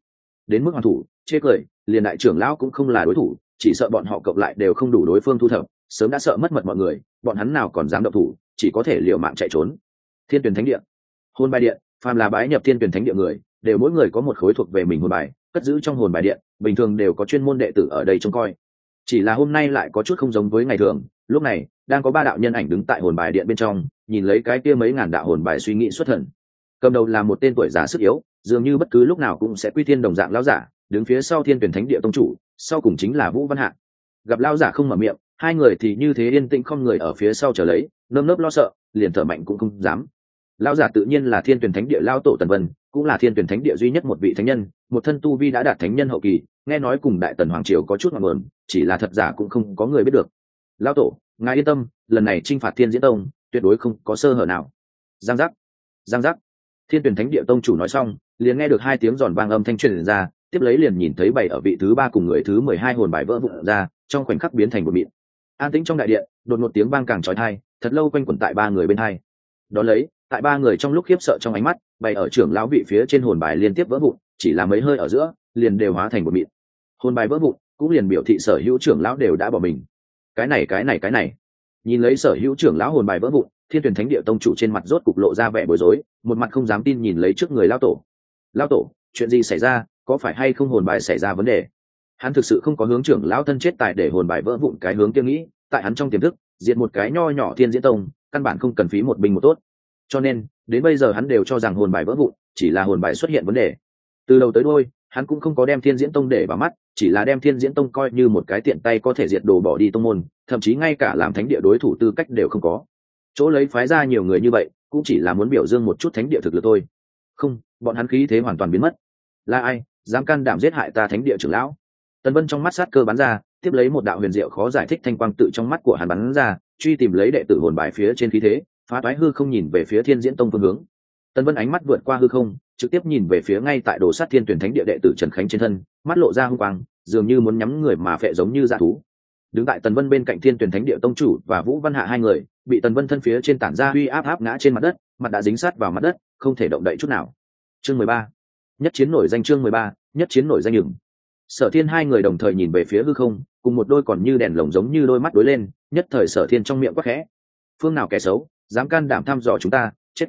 Đến mức hoàn thủ, chê cười, liền đại trưởng lão cũng không là đối thủ, chỉ sợ bọn họ cộng lại đều không đủ đối phương thu thập, sớm đã sợ mất mật mọi người, bọn hắn nào còn dám động thủ, chỉ có thể liều mạng chạy trốn. Thiên tuyển thánh địa. Hôn bài điện, phàm là bái nhập thiên tuyển thánh địa người, đều mỗi người có một khối thuộc về mình hồn bài, cất giữ trong hồn bài điện, bình thường đều có chuyên môn đệ tử ở đây trông coi chỉ là hôm nay lại có chút không giống với ngày thường. Lúc này, đang có ba đạo nhân ảnh đứng tại hồn bài điện bên trong, nhìn lấy cái kia mấy ngàn đạo hồn bài suy nghĩ xuất thần. Cầm đầu là một tên tuổi giả sức yếu, dường như bất cứ lúc nào cũng sẽ quy thiên đồng dạng lão giả, đứng phía sau thiên tuyển thánh địa tông chủ, sau cùng chính là vũ văn hạ. Gặp lão giả không mở miệng, hai người thì như thế yên tĩnh không người ở phía sau trở lấy, nơm nớp lo sợ, liền thở mạnh cũng không dám. Lão giả tự nhiên là thiên tuyển thánh địa lao tổ tần vân, cũng là thiên tuyển thánh địa duy nhất một vị thánh nhân một thân tu vi đã đạt thánh nhân hậu kỳ, nghe nói cùng đại tần hoàng triều có chút ngọn nguồn, chỉ là thật giả cũng không có người biết được. Lao tổ, ngài yên tâm, lần này t r i n h phạt thiên diễn tông, tuyệt đối không có sơ hở nào. Giang giác giang giác. Thiên tuyển thánh địa tông chủ nói xong, liền nghe được hai tiếng giòn vang âm thanh truyền ra, tiếp lấy liền nhìn thấy bảy ở vị thứ ba cùng người thứ mười hai hồn bài vỡ vụn ra, trong khoảnh khắc biến thành một mịn. An tĩnh trong đại điện, đột một tiếng vang càng trói thai, thật lâu quanh quẩn tại ba người bên hai. Đ ó lấy, tại ba người trong lúc khiếp sợ trong ánh mắt bày ở trưởng lão vị phía trên hồn bài liên tiếp vỡ vụn chỉ là mấy hơi ở giữa, liền đều hóa thành một mịn. Hồn bài vỡ vụn, cũng liền biểu thị sở hữu trưởng lão đều đã bỏ mình. Cái này cái này cái này. Nhìn lấy sở hữu trưởng lão hồn bài vỡ vụn, thiên tuyển thánh địa tông chủ trên mặt rốt cục lộ ra vẻ bối rối, một mặt không dám tin nhìn lấy trước người lao tổ. Lao tổ, chuyện gì xảy ra? Có phải hay không hồn bài xảy ra vấn đề? Hắn thực sự không có hướng trưởng lão thân chết tại để hồn bài vỡ vụn cái hướng kia nghĩ, tại hắn trong tiềm thức, diệt một cái nho nhỏ thiên diễn tông, căn bản không cần phí một bình một tốt. Cho nên, đến bây giờ hắn đều cho rằng hồn bài vỡ vụn, chỉ là hồn bài xuất hiện vấn đề từ đầu tới đôi hắn cũng không có đem thiên diễn tông để vào mắt, chỉ là đem thiên diễn tông coi như một cái tiện tay có thể diệt đồ bỏ đi tông môn, thậm chí ngay cả làm thánh địa đối thủ tư cách đều không có. Chỗ lấy phái ra nhiều người như vậy, cũng chỉ là muốn biểu dương một chút thánh địa thực lực thôi. Không, bọn hắn khí thế hoàn toàn biến mất. Là ai, dám can đảm giết hại ta thánh địa trưởng lão? Tần vân trong mắt sát cơ bắn ra, tiếp lấy một đạo huyền diệu khó giải thích thanh quang tự trong mắt của hắn bắn ra, truy tìm lấy đệ tử hồn bài phía trên khí thế, phá toái hư không nhìn về phía thiên diễn tông phương hướng. Tần vân ánh mắt vượt qua hư không trực tiếp nhìn về phía ngay tại đồ sát thiên tuyển thánh địa đệ tử trần khánh trên thân, mắt lộ ra hung quang, dường như muốn nhắm người mà phệ giống như dạ thú. Đứng tại tần vân bên cạnh thiên tuyển thánh địa tông chủ và vũ văn hạ hai người, bị tần vân thân phía trên tản ra uy áp áp ngã trên mặt đất, mặt đã dính sát vào mặt đất, không thể động đậy chút nào. Chương mười ba. Nhất chiến nổi danh chương mười ba, nhất chiến nổi danh nhừng sở thiên hai người đồng thời nhìn về phía hư không, cùng một đôi còn như đèn lồng giống như đôi mắt đối lên, nhất thời sở thiên trong miệng quắc khẽ. Phương nào kẻ xấu, dám can đảm thăm dò chúng ta, chết.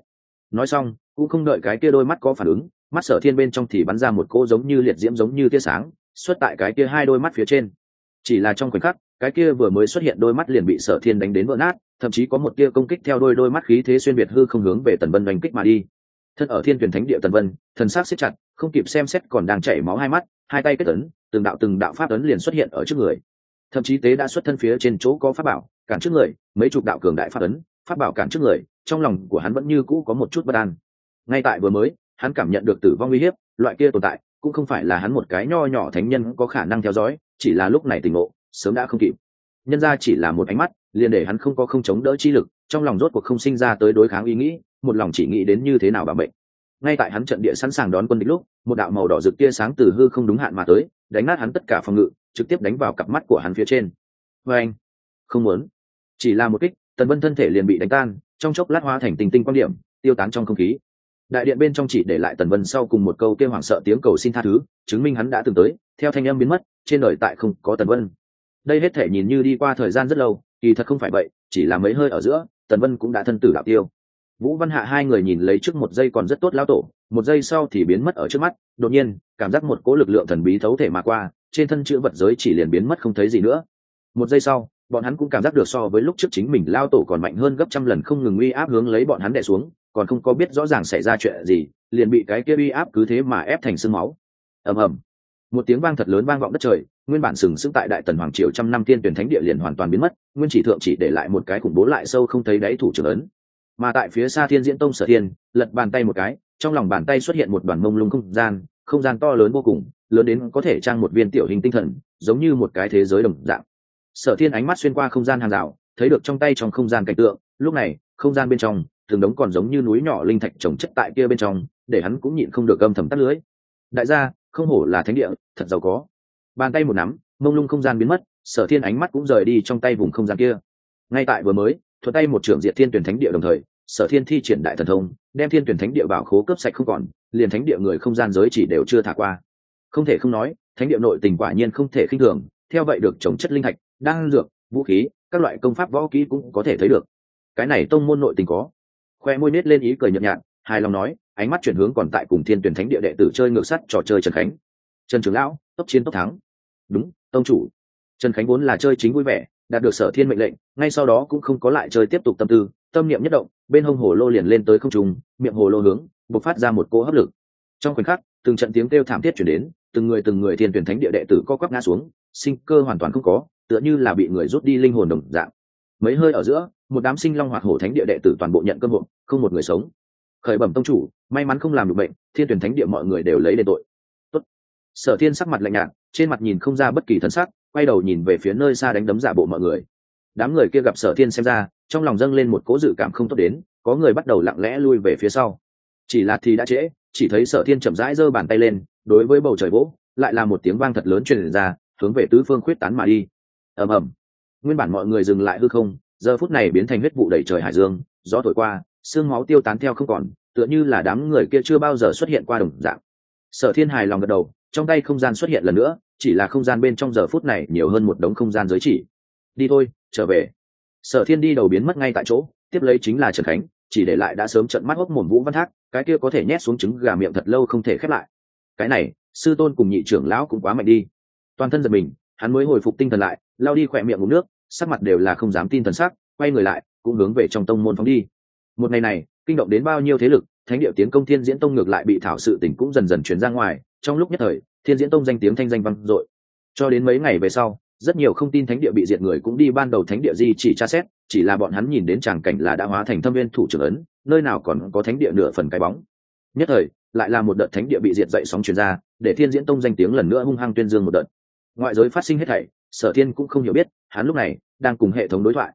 Nói xong cũng không đợi cái kia đôi mắt có phản ứng, mắt sở thiên bên trong thì bắn ra một cô giống như liệt diễm giống như tia sáng, xuất tại cái kia hai đôi mắt phía trên. Chỉ là trong khoảnh khắc, cái kia vừa mới xuất hiện đôi mắt liền bị sở thiên đánh đến vỡ nát, thậm chí có một tia công kích theo đôi đôi mắt khí thế xuyên biệt hư không hướng về tần vân đánh kích mà đi. Thân ở thiên tuyển thánh địa tần vân, thần sắc siết chặt, không kịp xem xét còn đang chảy máu hai mắt, hai tay kết ấn, từng đạo từng đạo pháp ấn liền xuất hiện ở trước người. Thậm chí tế đã xuất thân phía trên chỗ có pháp bảo, cản trước người, mấy chục đạo cường đại pháp ấn, pháp bảo cản trước người, trong lòng của hắn vẫn như cũ có một chút bất an ngay tại vừa mới, hắn cảm nhận được tử vong uy hiếp, loại kia tồn tại, cũng không phải là hắn một cái nho nhỏ thánh nhân có khả năng theo dõi, chỉ là lúc này tình ngộ, sớm đã không kịp. Nhân ra chỉ là một ánh mắt, liền để hắn không có không chống đỡ chi lực, trong lòng rốt cuộc không sinh ra tới đối kháng ý nghĩ, một lòng chỉ nghĩ đến như thế nào bảo mệnh. Ngay tại hắn trận địa sẵn sàng đón quân địch lúc, một đạo màu đỏ rực tia sáng từ hư không đúng hạn mà tới, đánh nát hắn tất cả phòng ngự, trực tiếp đánh vào cặp mắt của hắn phía trên. Vê anh không muốn. Chỉ là một kích, tần vân thân thể liền bị đánh tan, trong chốc lát hóa thành tình tinh quan điểm, tiêu tán trong không khí đại điện bên trong chỉ để lại tần vân sau cùng một câu kêu hoảng sợ tiếng cầu xin tha thứ, chứng minh hắn đã từng tới, theo thanh âm biến mất, trên đời tại không có tần vân. Đây hết thể nhìn như đi qua thời gian rất lâu, kỳ thật không phải vậy, chỉ là mấy hơi ở giữa, tần vân cũng đã thân tử đạo tiêu. Vũ văn hạ hai người nhìn lấy trước một giây còn rất tốt lao tổ, một giây sau thì biến mất ở trước mắt, đột nhiên, cảm giác một cỗ lực lượng thần bí thấu thể mà qua, trên thân chữ vật giới chỉ liền biến mất không thấy gì nữa. Một giây sau, bọn hắn cũng cảm giác được so với lúc trước chính mình, lao tổ còn mạnh hơn gấp trăm lần không ngừng uy áp hướng lấy bọn hắn đè xuống còn không có biết rõ ràng xảy ra chuyện gì, liền bị cái kia uy áp cứ thế mà ép thành sương máu. Ầm ầm. Một tiếng vang thật lớn vang vọng đất trời, nguyên bản sừng sững tại đại tần hoàng triều trăm năm tiên tuyển thánh địa liền hoàn toàn biến mất, nguyên chỉ thượng chỉ để lại một cái khủng bố lại sâu không thấy đáy thủ trưởng lớn. mà tại phía xa thiên diễn tông sở thiên, lật bàn tay một cái, trong lòng bàn tay xuất hiện một đoàn mông lung không gian không gian to lớn vô cùng, lớn đến có thể trang một viên tiểu hình tinh thần, giống như một cái thế giới đồng dạng. Sở thiên ánh mắt xuyên qua không gian hàng rào, thấy được trong tay trong không gian cảnh tượng, lúc này, không gian bên trong thường đống còn giống như núi nhỏ linh thạch trồng chất tại kia bên trong, để hắn cũng nhịn không được gâm thầm tắt lưới. Đại gia, không hổ là thánh địa, thật giàu có. Bàn tay một nắm, mông lung không gian biến mất, sở thiên ánh mắt cũng rời đi trong tay vùng không gian kia. Ngay tại vừa mới thuật tay một trưởng diệt thiên tuyển thánh địa đồng thời, sở thiên thi triển đại thần thông, đem thiên tuyển thánh địa bảo khố cướp sạch không còn, liền thánh địa người không gian giới chỉ đều chưa thả qua. Không thể không nói, thánh địa nội tình quả nhiên không thể khinh thường, theo vậy được trồng chất linh thạch, đan dược, vũ khí, các loại công pháp võ kỹ cũng có thể thấy được. Cái này tông môn nội tình có khoe môi nết lên ý cười nhợt nhạt, hài lòng nói, ánh mắt chuyển hướng còn tại cùng thiên tuyển thánh địa đệ tử chơi ngược sắt trò chơi trần khánh. Trần trưởng lão, tốc chiến tốc thắng. Đúng, tông chủ. Trần khánh vốn là chơi chính vui vẻ, đạt được sở thiên mệnh lệnh, ngay sau đó cũng không có lại chơi tiếp tục tâm tư, tâm niệm nhất động, bên hông hồ lô liền lên tới không trùng miệng hồ lô hướng, bộc phát ra một cỗ hấp lực. Trong khoảnh khắc, từng trận tiếng kêu thảm thiết chuyển đến, từng người từng người thiên tuyển thánh địa đệ tử co quắp ngã xuống, sinh cơ hoàn toàn không có, tựa như là bị người rút đi linh hồn đồng dạng. Mấy hơi ở giữa một đám sinh long hoạt hổ thánh địa đệ tử toàn bộ nhận cơ hội không một người sống. Khởi bẩm tông chủ, may mắn không làm được bệnh, thiên tuyển thánh địa mọi người đều lấy đền tội. Tốt. sở thiên sắc mặt lạnh nhạt, trên mặt nhìn không ra bất kỳ thân sắc, quay đầu nhìn về phía nơi xa đánh đấm giả bộ mọi người. Đám người kia gặp sở thiên xem ra, trong lòng dâng lên một cố dự cảm không tốt đến, có người bắt đầu lặng lẽ lui về phía sau. Chỉ là thì đã trễ, chỉ thấy sở thiên chậm rãi giơ bàn tay lên, đối với bầu trời vỗ, lại là một tiếng vang thật lớn truyền ra, hướng về tứ phương khuyết tán mà đi. Ầm ầm. Nguyên bản mọi người dừng lại hư không giờ phút này biến thành huyết vụ đầy trời hải dương, gió thổi qua, xương máu tiêu tán theo không còn, tựa như là đám người kia chưa bao giờ xuất hiện qua đồng dạng. Sở thiên hài lòng gật đầu, trong tay không gian xuất hiện lần nữa, chỉ là không gian bên trong giờ phút này nhiều hơn một đống không gian giới chỉ. Đi thôi, trở về. Sở thiên đi đầu biến mất ngay tại chỗ, tiếp lấy chính là trần khánh, chỉ để lại đã sớm trận mắt hốc mồm vũ văn thác, cái kia có thể nhét xuống trứng gà miệng thật lâu không thể khép lại. Cái này, sư tôn cùng nhị trưởng lão cũng quá mạnh đi. Toàn thân giật mình, hắn mới hồi phục tinh thần lại lao đi khỏe miệng uống nước sắc mặt đều là không dám tin thần sắc, quay người lại, cũng hướng về trong tông môn phóng đi. Một ngày này, kinh động đến bao nhiêu thế lực, thánh điệu tiến công thiên diễn tông ngược lại bị thảo sự tỉnh cũng dần dần chuyển ra ngoài, trong lúc nhất thời, thiên diễn tông danh tiếng thanh danh vang dội. Cho đến mấy ngày về sau, rất nhiều không tin thánh địa bị diệt người cũng đi ban đầu thánh địa di chỉ tra xét, chỉ là bọn hắn nhìn đến tràng cảnh là đã hóa thành thâm viên thủ trưởng ấn, nơi nào còn có thánh địa nửa phần cái bóng. Nhất thời, lại là một đợt thánh địa bị diệt dậy sóng truyền ra, để thiên diễn tông danh tiếng lần nữa hung hăng tuyên dương một đợt. Ngoại giới phát sinh hết thảy sở thiên cũng không hiểu biết, hắn lúc này đang cùng hệ thống đối thoại.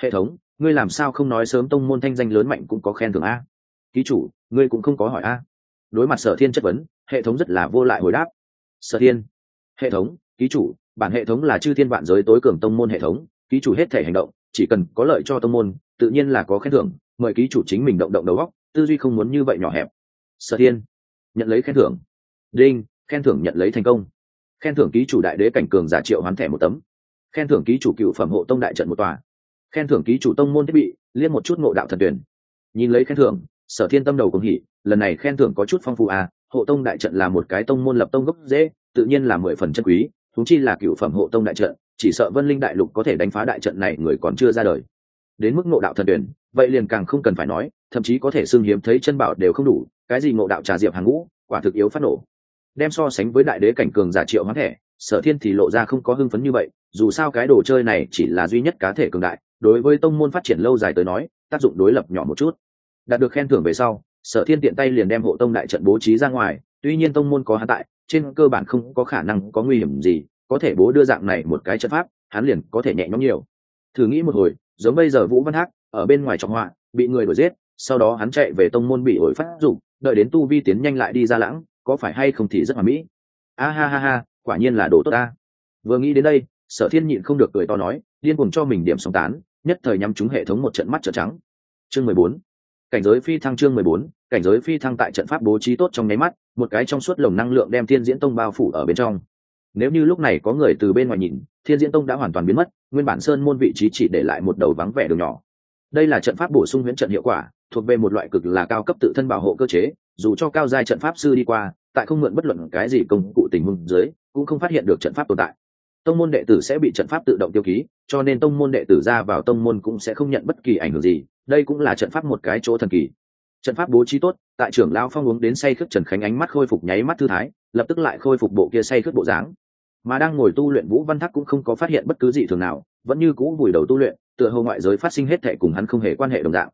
Hệ thống, ngươi làm sao không nói sớm tông môn thanh danh lớn mạnh cũng có khen thưởng a? Ký chủ, ngươi cũng không có hỏi a. Đối mặt sở thiên chất vấn, hệ thống rất là vô lại hồi đáp. Sở thiên, hệ thống, ký chủ, bản hệ thống là chư thiên vạn giới tối cường tông môn hệ thống, ký chủ hết thể hành động, chỉ cần có lợi cho tông môn, tự nhiên là có khen thưởng, mời ký chủ chính mình động động đầu góc tư duy không muốn như vậy nhỏ hẹp. Sở thiên, nhận lấy khen thưởng. Đinh, khen thưởng nhận lấy thành công khen thưởng ký chủ đại đế cảnh cường giả triệu hoán thẻ một tấm. Khen thưởng ký chủ cựu phẩm hộ tông đại trận một tòa. Khen thưởng ký chủ tông môn thiết bị liên một chút ngộ đạo thần tuyển. Nhìn lấy khen thưởng, sở thiên tâm đầu cùng hỉ, lần này khen thưởng có chút phong phú à hộ tông đại trận là một cái tông môn lập tông gốc dễ, tự nhiên là mười phần chân quý thúng chi là cựu phẩm hộ tông đại trận, chỉ sợ vân linh đại lục có thể đánh phá đại trận này người còn chưa ra đời. Đến mức ngộ đạo thần tuyển, vậy liền càng không cần phải nói, thậm chí có thể xưng hiếm thấy chân bảo đều không đủ, cái gì ngộ đạo trà diệp hàng ngũ, quả thực yếu phát nổ đem so sánh với đại đế cảnh cường giả triệu hoán thẻ, sở thiên thì lộ ra không có hưng phấn như vậy, dù sao cái đồ chơi này chỉ là duy nhất cá thể cường đại, đối với tông môn phát triển lâu dài tới nói, tác dụng đối lập nhỏ một chút. Đạt được khen thưởng về sau, sở thiên tiện tay liền đem hộ tông đại trận bố trí ra ngoài, tuy nhiên tông môn có hắn tại, trên cơ bản không có khả năng có nguy hiểm gì, có thể bố đưa dạng này một cái trận pháp, hắn liền có thể nhẹ nhõm nhiều. Thử nghĩ một hồi, giống bây giờ vũ văn hắc, ở bên ngoài trọng họa, bị người đuổi giết, sau đó hắn chạy về tông môn bị ổi phát dụng đợi đến tu vi tiến nhanh lại đi ra lãng có phải hay không thì rất hoàn mỹ. A ha ha ha, quả nhiên là đồ tốt ta. Vừa nghĩ đến đây, sở thiên nhịn không được cười to nói, điên cùng cho mình điểm sóng tán, nhất thời nhắm trúng hệ thống một trận mắt trợ trắng. Chương mười bốn. Cảnh giới phi thăng chương mười bốn, cảnh giới phi thăng tại trận pháp bố trí tốt trong nháy mắt, một cái trong suốt lồng năng lượng đem thiên diễn tông bao phủ ở bên trong. Nếu như lúc này có người từ bên ngoài nhìn, thiên diễn tông đã hoàn toàn biến mất, nguyên bản sơn môn vị trí chỉ để lại một đầu vắng vẻ đường nhỏ. Đây là trận pháp bổ sung huyễn trận hiệu quả, thuộc về một loại cực là cao cấp tự thân bảo hộ cơ chế, dù cho cao giai trận pháp sư đi qua tại không mượn bất luận cái gì công cụ tình huống dưới, cũng không phát hiện được trận pháp tồn tại. Tông môn đệ tử sẽ bị trận pháp tự động tiêu ký, cho nên tông môn đệ tử ra vào tông môn cũng sẽ không nhận bất kỳ ảnh hưởng gì. Đây cũng là trận pháp một cái chỗ thần kỳ. Trận pháp bố trí tốt, tại trưởng lao phong uống đến say khướt trần khánh ánh mắt khôi phục nháy mắt thư thái, lập tức lại khôi phục bộ kia say khướt bộ dáng. Mà đang ngồi tu luyện vũ văn thắc cũng không có phát hiện bất cứ gì thường nào, vẫn như cũ vùi đầu tu luyện, tựa hồ ngoại giới phát sinh hết thệ cùng hắn không hề quan hệ đồng dạng.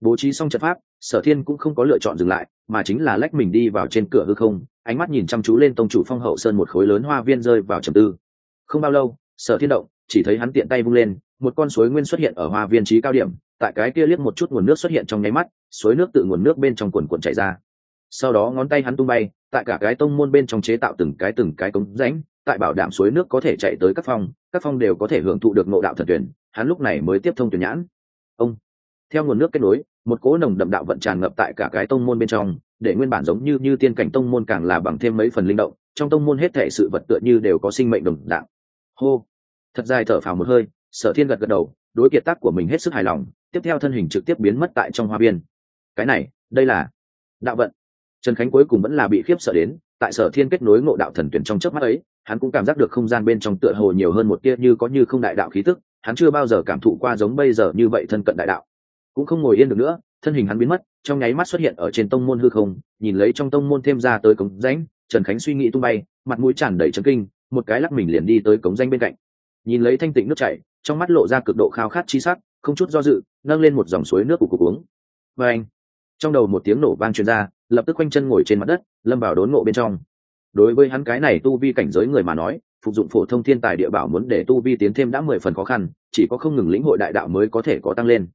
Bố trí xong trận pháp, sở thiên cũng không có lựa chọn dừng lại mà chính là lách mình đi vào trên cửa hư không, ánh mắt nhìn chăm chú lên tông chủ phong hậu sơn một khối lớn hoa viên rơi vào trầm tư. Không bao lâu, sở thiên động chỉ thấy hắn tiện tay vung lên, một con suối nguyên xuất hiện ở hoa viên trí cao điểm, tại cái kia liếc một chút nguồn nước xuất hiện trong nháy mắt, suối nước tự nguồn nước bên trong quần quần chảy ra. Sau đó ngón tay hắn tung bay, tại cả cái tông môn bên trong chế tạo từng cái từng cái cống rãnh, tại bảo đảm suối nước có thể chạy tới các phong các phong đều có thể hưởng thụ được nộ đạo thần tuyển, hắn lúc này mới tiếp thông tuyển nhãn. Ông, theo nguồn nước kết nối một cỗ nồng đậm đạo vận tràn ngập tại cả cái tông môn bên trong, để nguyên bản giống như như tiên cảnh tông môn càng là bằng thêm mấy phần linh động, trong tông môn hết thể sự vật tựa như đều có sinh mệnh đồng dạng. Hô! Thật dài thở phào một hơi, sở thiên gật gật đầu, đối kiệt tác của mình hết sức hài lòng, tiếp theo thân hình trực tiếp biến mất tại trong hoa biên. cái này, đây là đạo vận. Trần khánh cuối cùng vẫn là bị khiếp sợ đến, tại sở thiên kết nối ngộ đạo thần tuyển trong chớp mắt ấy, hắn cũng cảm giác được không gian bên trong tựa hồ nhiều hơn một tia như có như không đại đạo khí tức, hắn chưa bao giờ cảm thụ qua giống bây giờ như vậy thân cận đại đạo cũng không ngồi yên được nữa, thân hình hắn biến mất, trong nháy mắt xuất hiện ở trên tông môn hư không, nhìn lấy trong tông môn thêm ra tới cống rãnh, trần khánh suy nghĩ tung bay, mặt mũi tràn đầy trấn kinh, một cái lắc mình liền đi tới cống danh bên cạnh. Nhìn lấy thanh tịnh nước chảy, trong mắt lộ ra cực độ khao khát chi sắc, không chút do dự, nâng lên một dòng suối nước của cuộc uống. Và anh trong đầu một tiếng nổ vang truyền ra, lập tức quanh chân ngồi trên mặt đất, lâm vào đốn ngộ bên trong. Đối với hắn cái này tu vi cảnh giới người mà nói, phục dụng phổ thông thiên tài địa bảo muốn để tu vi tiến thêm đã mười phần khó khăn, chỉ có không ngừng lĩnh hội đại đạo mới có thể có tăng lên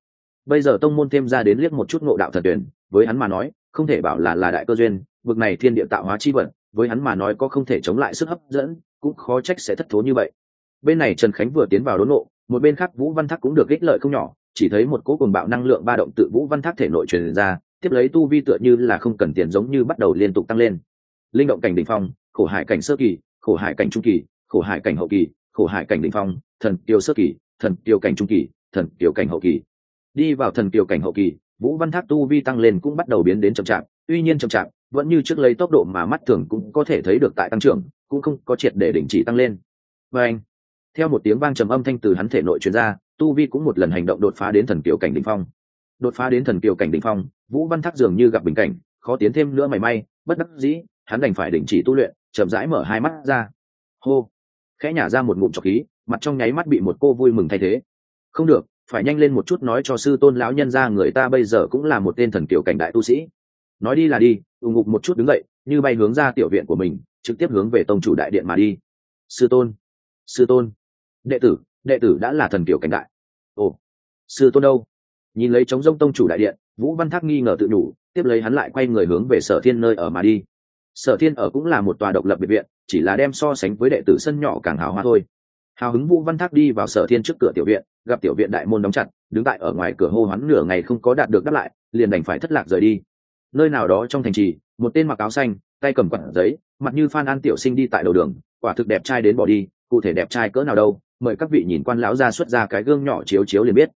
bây giờ tông môn thêm ra đến liếc một chút ngộ đạo thần tuyển, với hắn mà nói, không thể bảo là là đại cơ duyên, vực này thiên địa tạo hóa chi vận, với hắn mà nói có không thể chống lại sức hấp dẫn, cũng khó trách sẽ thất thố như vậy. Bên này trần khánh vừa tiến vào đốn nộ một bên khác vũ văn thác cũng được ích lợi không nhỏ, chỉ thấy một cỗ cùng bạo năng lượng ba động tự vũ văn thác thể nội truyền ra, tiếp lấy tu vi tựa như là không cần tiền giống như bắt đầu liên tục tăng lên. Linh động cảnh đ ỉ n h phong, khổ hải cảnh sơ kỳ, khổ hải cảnh trung kỳ, khổ hải cảnh hậu kỳ, khổ hải cảnh đ ỉ n h phong, thần kiều sơ kỳ, thần kiều cảnh trung kỳ, thần kiều cảnh hậu kỳ đi vào thần kiều cảnh hậu kỳ, vũ văn thác tu vi tăng lên cũng bắt đầu biến đến chậm chạp, tuy nhiên chậm chạp, vẫn như trước lấy tốc độ mà mắt thường cũng có thể thấy được tại tăng trưởng, cũng không có triệt để đình chỉ tăng lên. Và anh, theo một tiếng vang trầm âm thanh từ hắn thể nội truyền ra, tu vi cũng một lần hành động đột phá đến thần kiều cảnh đ ỉ n h phong. Đột phá đến thần kiều cảnh đ ỉ n h phong, vũ văn thác dường như gặp bình cảnh, khó tiến thêm nữa mảy may, bất đắc dĩ, hắn đành phải đình chỉ tu luyện, chậm rãi mở hai mắt ra. Hô, khẽ nhả ra một ngụm trọc khí, mặt trong nháy mắt bị một cô vui mừng thay thế. Không được phải nhanh lên một chút nói cho sư tôn lão nhân ra người ta bây giờ cũng là một tên thần kiểu cảnh đại tu sĩ. Nói đi là đi, ù ngục một chút đứng dậy, như bay hướng ra tiểu viện của mình, trực tiếp hướng về tông chủ đại điện mà đi. Sư tôn sư tôn, đệ tử đệ tử đã là thần kiểu cảnh đại. Ồ, sư tôn đâu? Nhìn lấy trống rông tông chủ đại điện, vũ văn thác nghi ngờ tự đủ tiếp lấy hắn lại quay người hướng về sở thiên nơi ở mà đi. Sở thiên ở cũng là một tòa độc lập biệt viện, chỉ là đem so sánh với đệ tử sân nhỏ càng hào hoa thôi hào hứng vũ văn thác đi vào sở thiên trước cửa tiểu viện, gặp tiểu viện đại môn đóng chặt, đứng tại ở ngoài cửa hô hoán nửa ngày không có đạt được đáp lại, liền đành phải thất lạc rời đi. Nơi nào đó trong thành trì, một tên mặc áo xanh, tay cầm quặn giấy, mặt như phan an tiểu sinh đi tại đầu đường, quả thực đẹp trai đến bỏ đi, cụ thể đẹp trai cỡ nào đâu, mời các vị nhìn quan lão ra xuất ra cái gương nhỏ chiếu chiếu liền biết.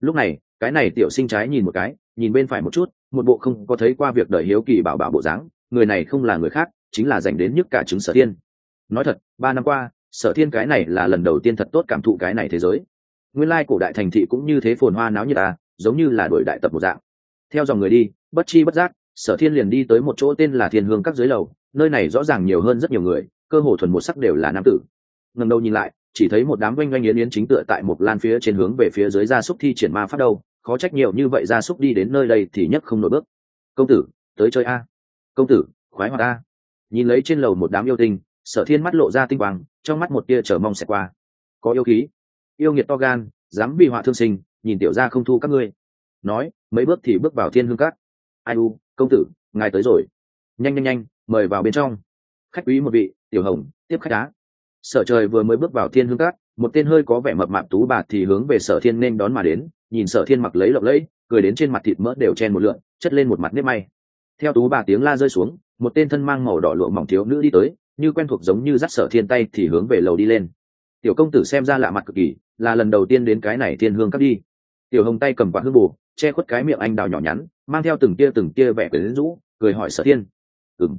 Lúc này, cái này tiểu sinh trái nhìn một cái, nhìn bên phải một chút, một bộ không có thấy qua việc đời hiếu kỳ bảo bảo bộ dáng, người này không là người khác, chính là dành đến nhất cả chứng sở thiên. Nói thật, ba năm qua sở thiên cái này là lần đầu tiên thật tốt cảm thụ cái này thế giới. Nguyên lai cổ đại thành thị cũng như thế phồn hoa náo như ta à, giống như là đổi đại tập một dạng. Theo dòng người đi, bất chi bất giác, sở thiên liền đi tới một chỗ tên là thiên hương các dưới lầu, nơi này rõ ràng nhiều hơn rất nhiều người, cơ hồ thuần một sắc đều là nam tử. Ngần đầu nhìn lại, chỉ thấy một đám oanh oanh yến yến chính tựa tại một lan phía trên hướng về phía dưới gia súc thi triển ma phát đâu, khó trách nhiều như vậy gia súc đi đến nơi đây thì nhất không nổi bước. Công tử, tới chơi a. Công tử, khoái hoạt a. Nhìn lấy trên lầu một đám yêu tinh, sở thiên mắt lộ ra tinh quang trong mắt một tia chờ mong sẽ qua. Có yêu khí. Yêu nghiệt to gan, dám bị họa thương sinh, nhìn tiểu ra không thu các ngươi. Nói, mấy bước thì bước vào thiên hương cát. Ai u, công tử, ngài tới rồi. Nhanh nhanh nhanh, mời vào bên trong. Khách quý một vị, tiểu hồng, tiếp khách đá sở trời vừa mới bước vào thiên hương cát, một tên hơi có vẻ mập mạp tú bà thì hướng về sở thiên nên đón mà đến, nhìn sở thiên mặc lấy lộng lẫy, cười đến trên mặt thịt mỡ đều chen một lượn, chất lên một mặt nếp may. Theo tú bà tiếng la rơi xuống, một tên thân mang màu đỏ lụa mỏng thiếu nữ đi tới như quen thuộc giống như dắt sở thiên tay thì hướng về lầu đi lên. Tiểu công tử xem ra lạ mặt cực kỳ, là lần đầu tiên đến cái này thiên hương cắt đi. Tiểu hồng tay cầm quả hương bù, che khuất cái miệng anh đào nhỏ nhắn, mang theo từng tia từng tia vẻ quyến rũ, cười hỏi sở thiên. Ừng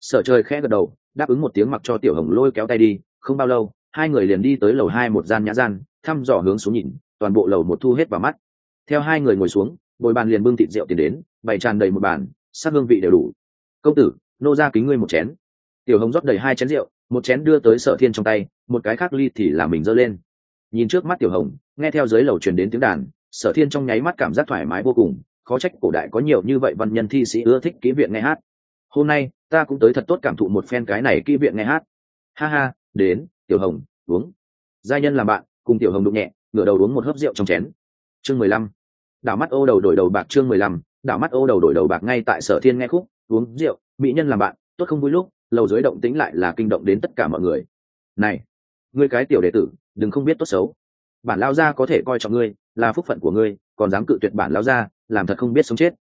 sở trời khẽ gật đầu, đáp ứng một tiếng mặc cho tiểu hồng lôi kéo tay đi, không bao lâu, hai người liền đi tới lầu hai một gian nhã gian, thăm dò hướng xuống nhìn, toàn bộ lầu một thu hết vào mắt. Theo hai người ngồi xuống, bồi bàn liền bưng thịt rượu tiền đến, bày tràn đầy một bàn, sắc hương vị đều đủ. Công tử, nô ra kính ngươi một chén tiểu hồng rót đầy hai chén rượu, một chén đưa tới sở thiên trong tay, một cái khác ly thì là mình giơ lên. Nhìn trước mắt tiểu hồng, nghe theo dưới lầu truyền đến tiếng đàn, sở thiên trong nháy mắt cảm giác thoải mái vô cùng, khó trách cổ đại có nhiều như vậy văn nhân thi sĩ ưa thích kỹ viện nghe hát. Hôm nay, ta cũng tới thật tốt cảm thụ một phen cái này kỹ viện nghe hát. Ha ha, đến, tiểu hồng, uống. Giai nhân làm bạn, cùng tiểu hồng đụng nhẹ, ngửa đầu uống một hớp rượu trong chén. Chương mười lăm. Đảo mắt ô đầu đổi đầu bạc chương mười lăm. Đảo mắt ô đầu đổi đầu bạc ngay tại sở thiên nghe khúc, uống rượu, mỹ nhân làm bạn tốt không vui lúc, lầu dưới động tĩnh lại là kinh động đến tất cả mọi người. Này, ngươi cái tiểu đệ tử, đừng không biết tốt xấu. Bản lao gia có thể coi trọng ngươi, là phúc phận của ngươi, còn dám cự tuyệt bản lao gia, làm thật không biết sống chết.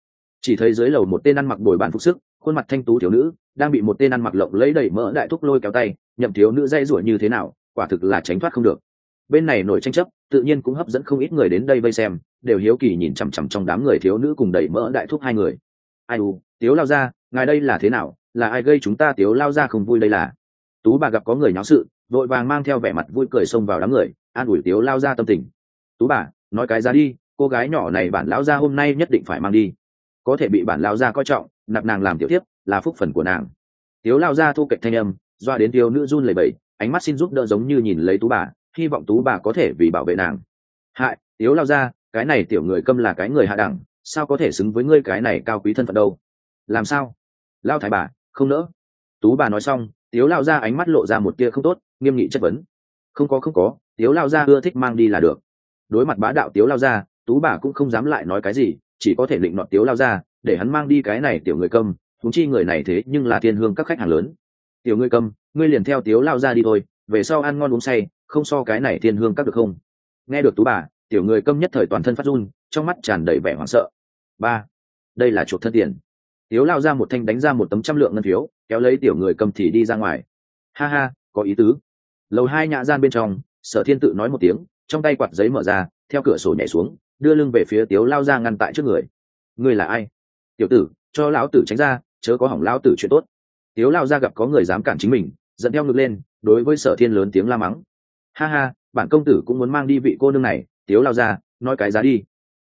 Chỉ thấy dưới lầu một tên ăn mặc bồi bản phục sức, khuôn mặt thanh tú thiếu nữ, đang bị một tên ăn mặc lộng lấy đẩy mỡ đại thúc lôi kéo tay, nhậm thiếu nữ dây rủa như thế nào, quả thực là tránh thoát không được. Bên này nổi tranh chấp, tự nhiên cũng hấp dẫn không ít người đến đây vây xem, đều hiếu kỳ nhìn chằm chằm trong đám người thiếu nữ cùng đẩy mỡ đại thúc hai người. Ai u tiếu lao ra ngài đây là thế nào? Là ai gây chúng ta tiếu lao ra không vui đây là? Tú bà gặp có người nháo sự, vội vàng mang theo vẻ mặt vui cười xông vào đám người, an ủi tiếu lao ra tâm tình. Tú bà, nói cái ra đi, cô gái nhỏ này bản lão gia hôm nay nhất định phải mang đi. Có thể bị bản lão gia coi trọng, nạp nàng làm tiểu tiếp là phúc phần của nàng. Tiếu lao ra thu kệch thanh âm, doa đến thiếu nữ run lẩy bẩy, ánh mắt xin giúp đỡ giống như nhìn lấy tú bà, hy vọng tú bà có thể vì bảo vệ nàng. Hại, tiếu lao ra, cái này tiểu người câm là cái người hạ đẳng, sao có thể xứng với ngươi cái này cao quý thân phận đâu? Làm sao? Lao thái bà không nỡ. Tú bà nói xong tiếu lao ra ánh mắt lộ ra một tia không tốt nghiêm nghị chất vấn. Không có không có tiếu lao ra ưa thích mang đi là được. Đối mặt bá đạo tiếu lao ra tú bà cũng không dám lại nói cái gì chỉ có thể định nọ tiếu lao ra để hắn mang đi cái này tiểu người cầm. thúng chi người này thế nhưng là thiên hương các khách hàng lớn. Tiểu ngươi cầm, ngươi liền theo tiếu lao ra đi thôi về sau ăn ngon uống say không so cái này thiên hương các được không? Nghe được tú bà tiểu người câm nhất thời toàn thân phát run trong mắt tràn đầy vẻ hoảng sợ. Ba đây là chuộc thân tiền tiếu lao ra một thanh đánh ra một tấm trăm lượng ngân phiếu, kéo lấy tiểu người cầm thì đi ra ngoài. Ha ha, có ý tứ. Lầu hai nhã gian bên trong, sở thiên tự nói một tiếng, trong tay quạt giấy mở ra, theo cửa sổ nhảy xuống, đưa lưng về phía tiếu lao ra ngăn tại trước người. Ngươi là ai? Tiểu tử, cho lão tử tránh ra, chớ có hỏng lão tử chuyện tốt. Tiếu lao ra gặp có người dám cản chính mình dẫn theo ngực lên, đối với sở thiên lớn tiếng la mắng. Ha ha, bản công tử cũng muốn mang đi vị cô nương này, tiếu lao ra, nói cái giá đi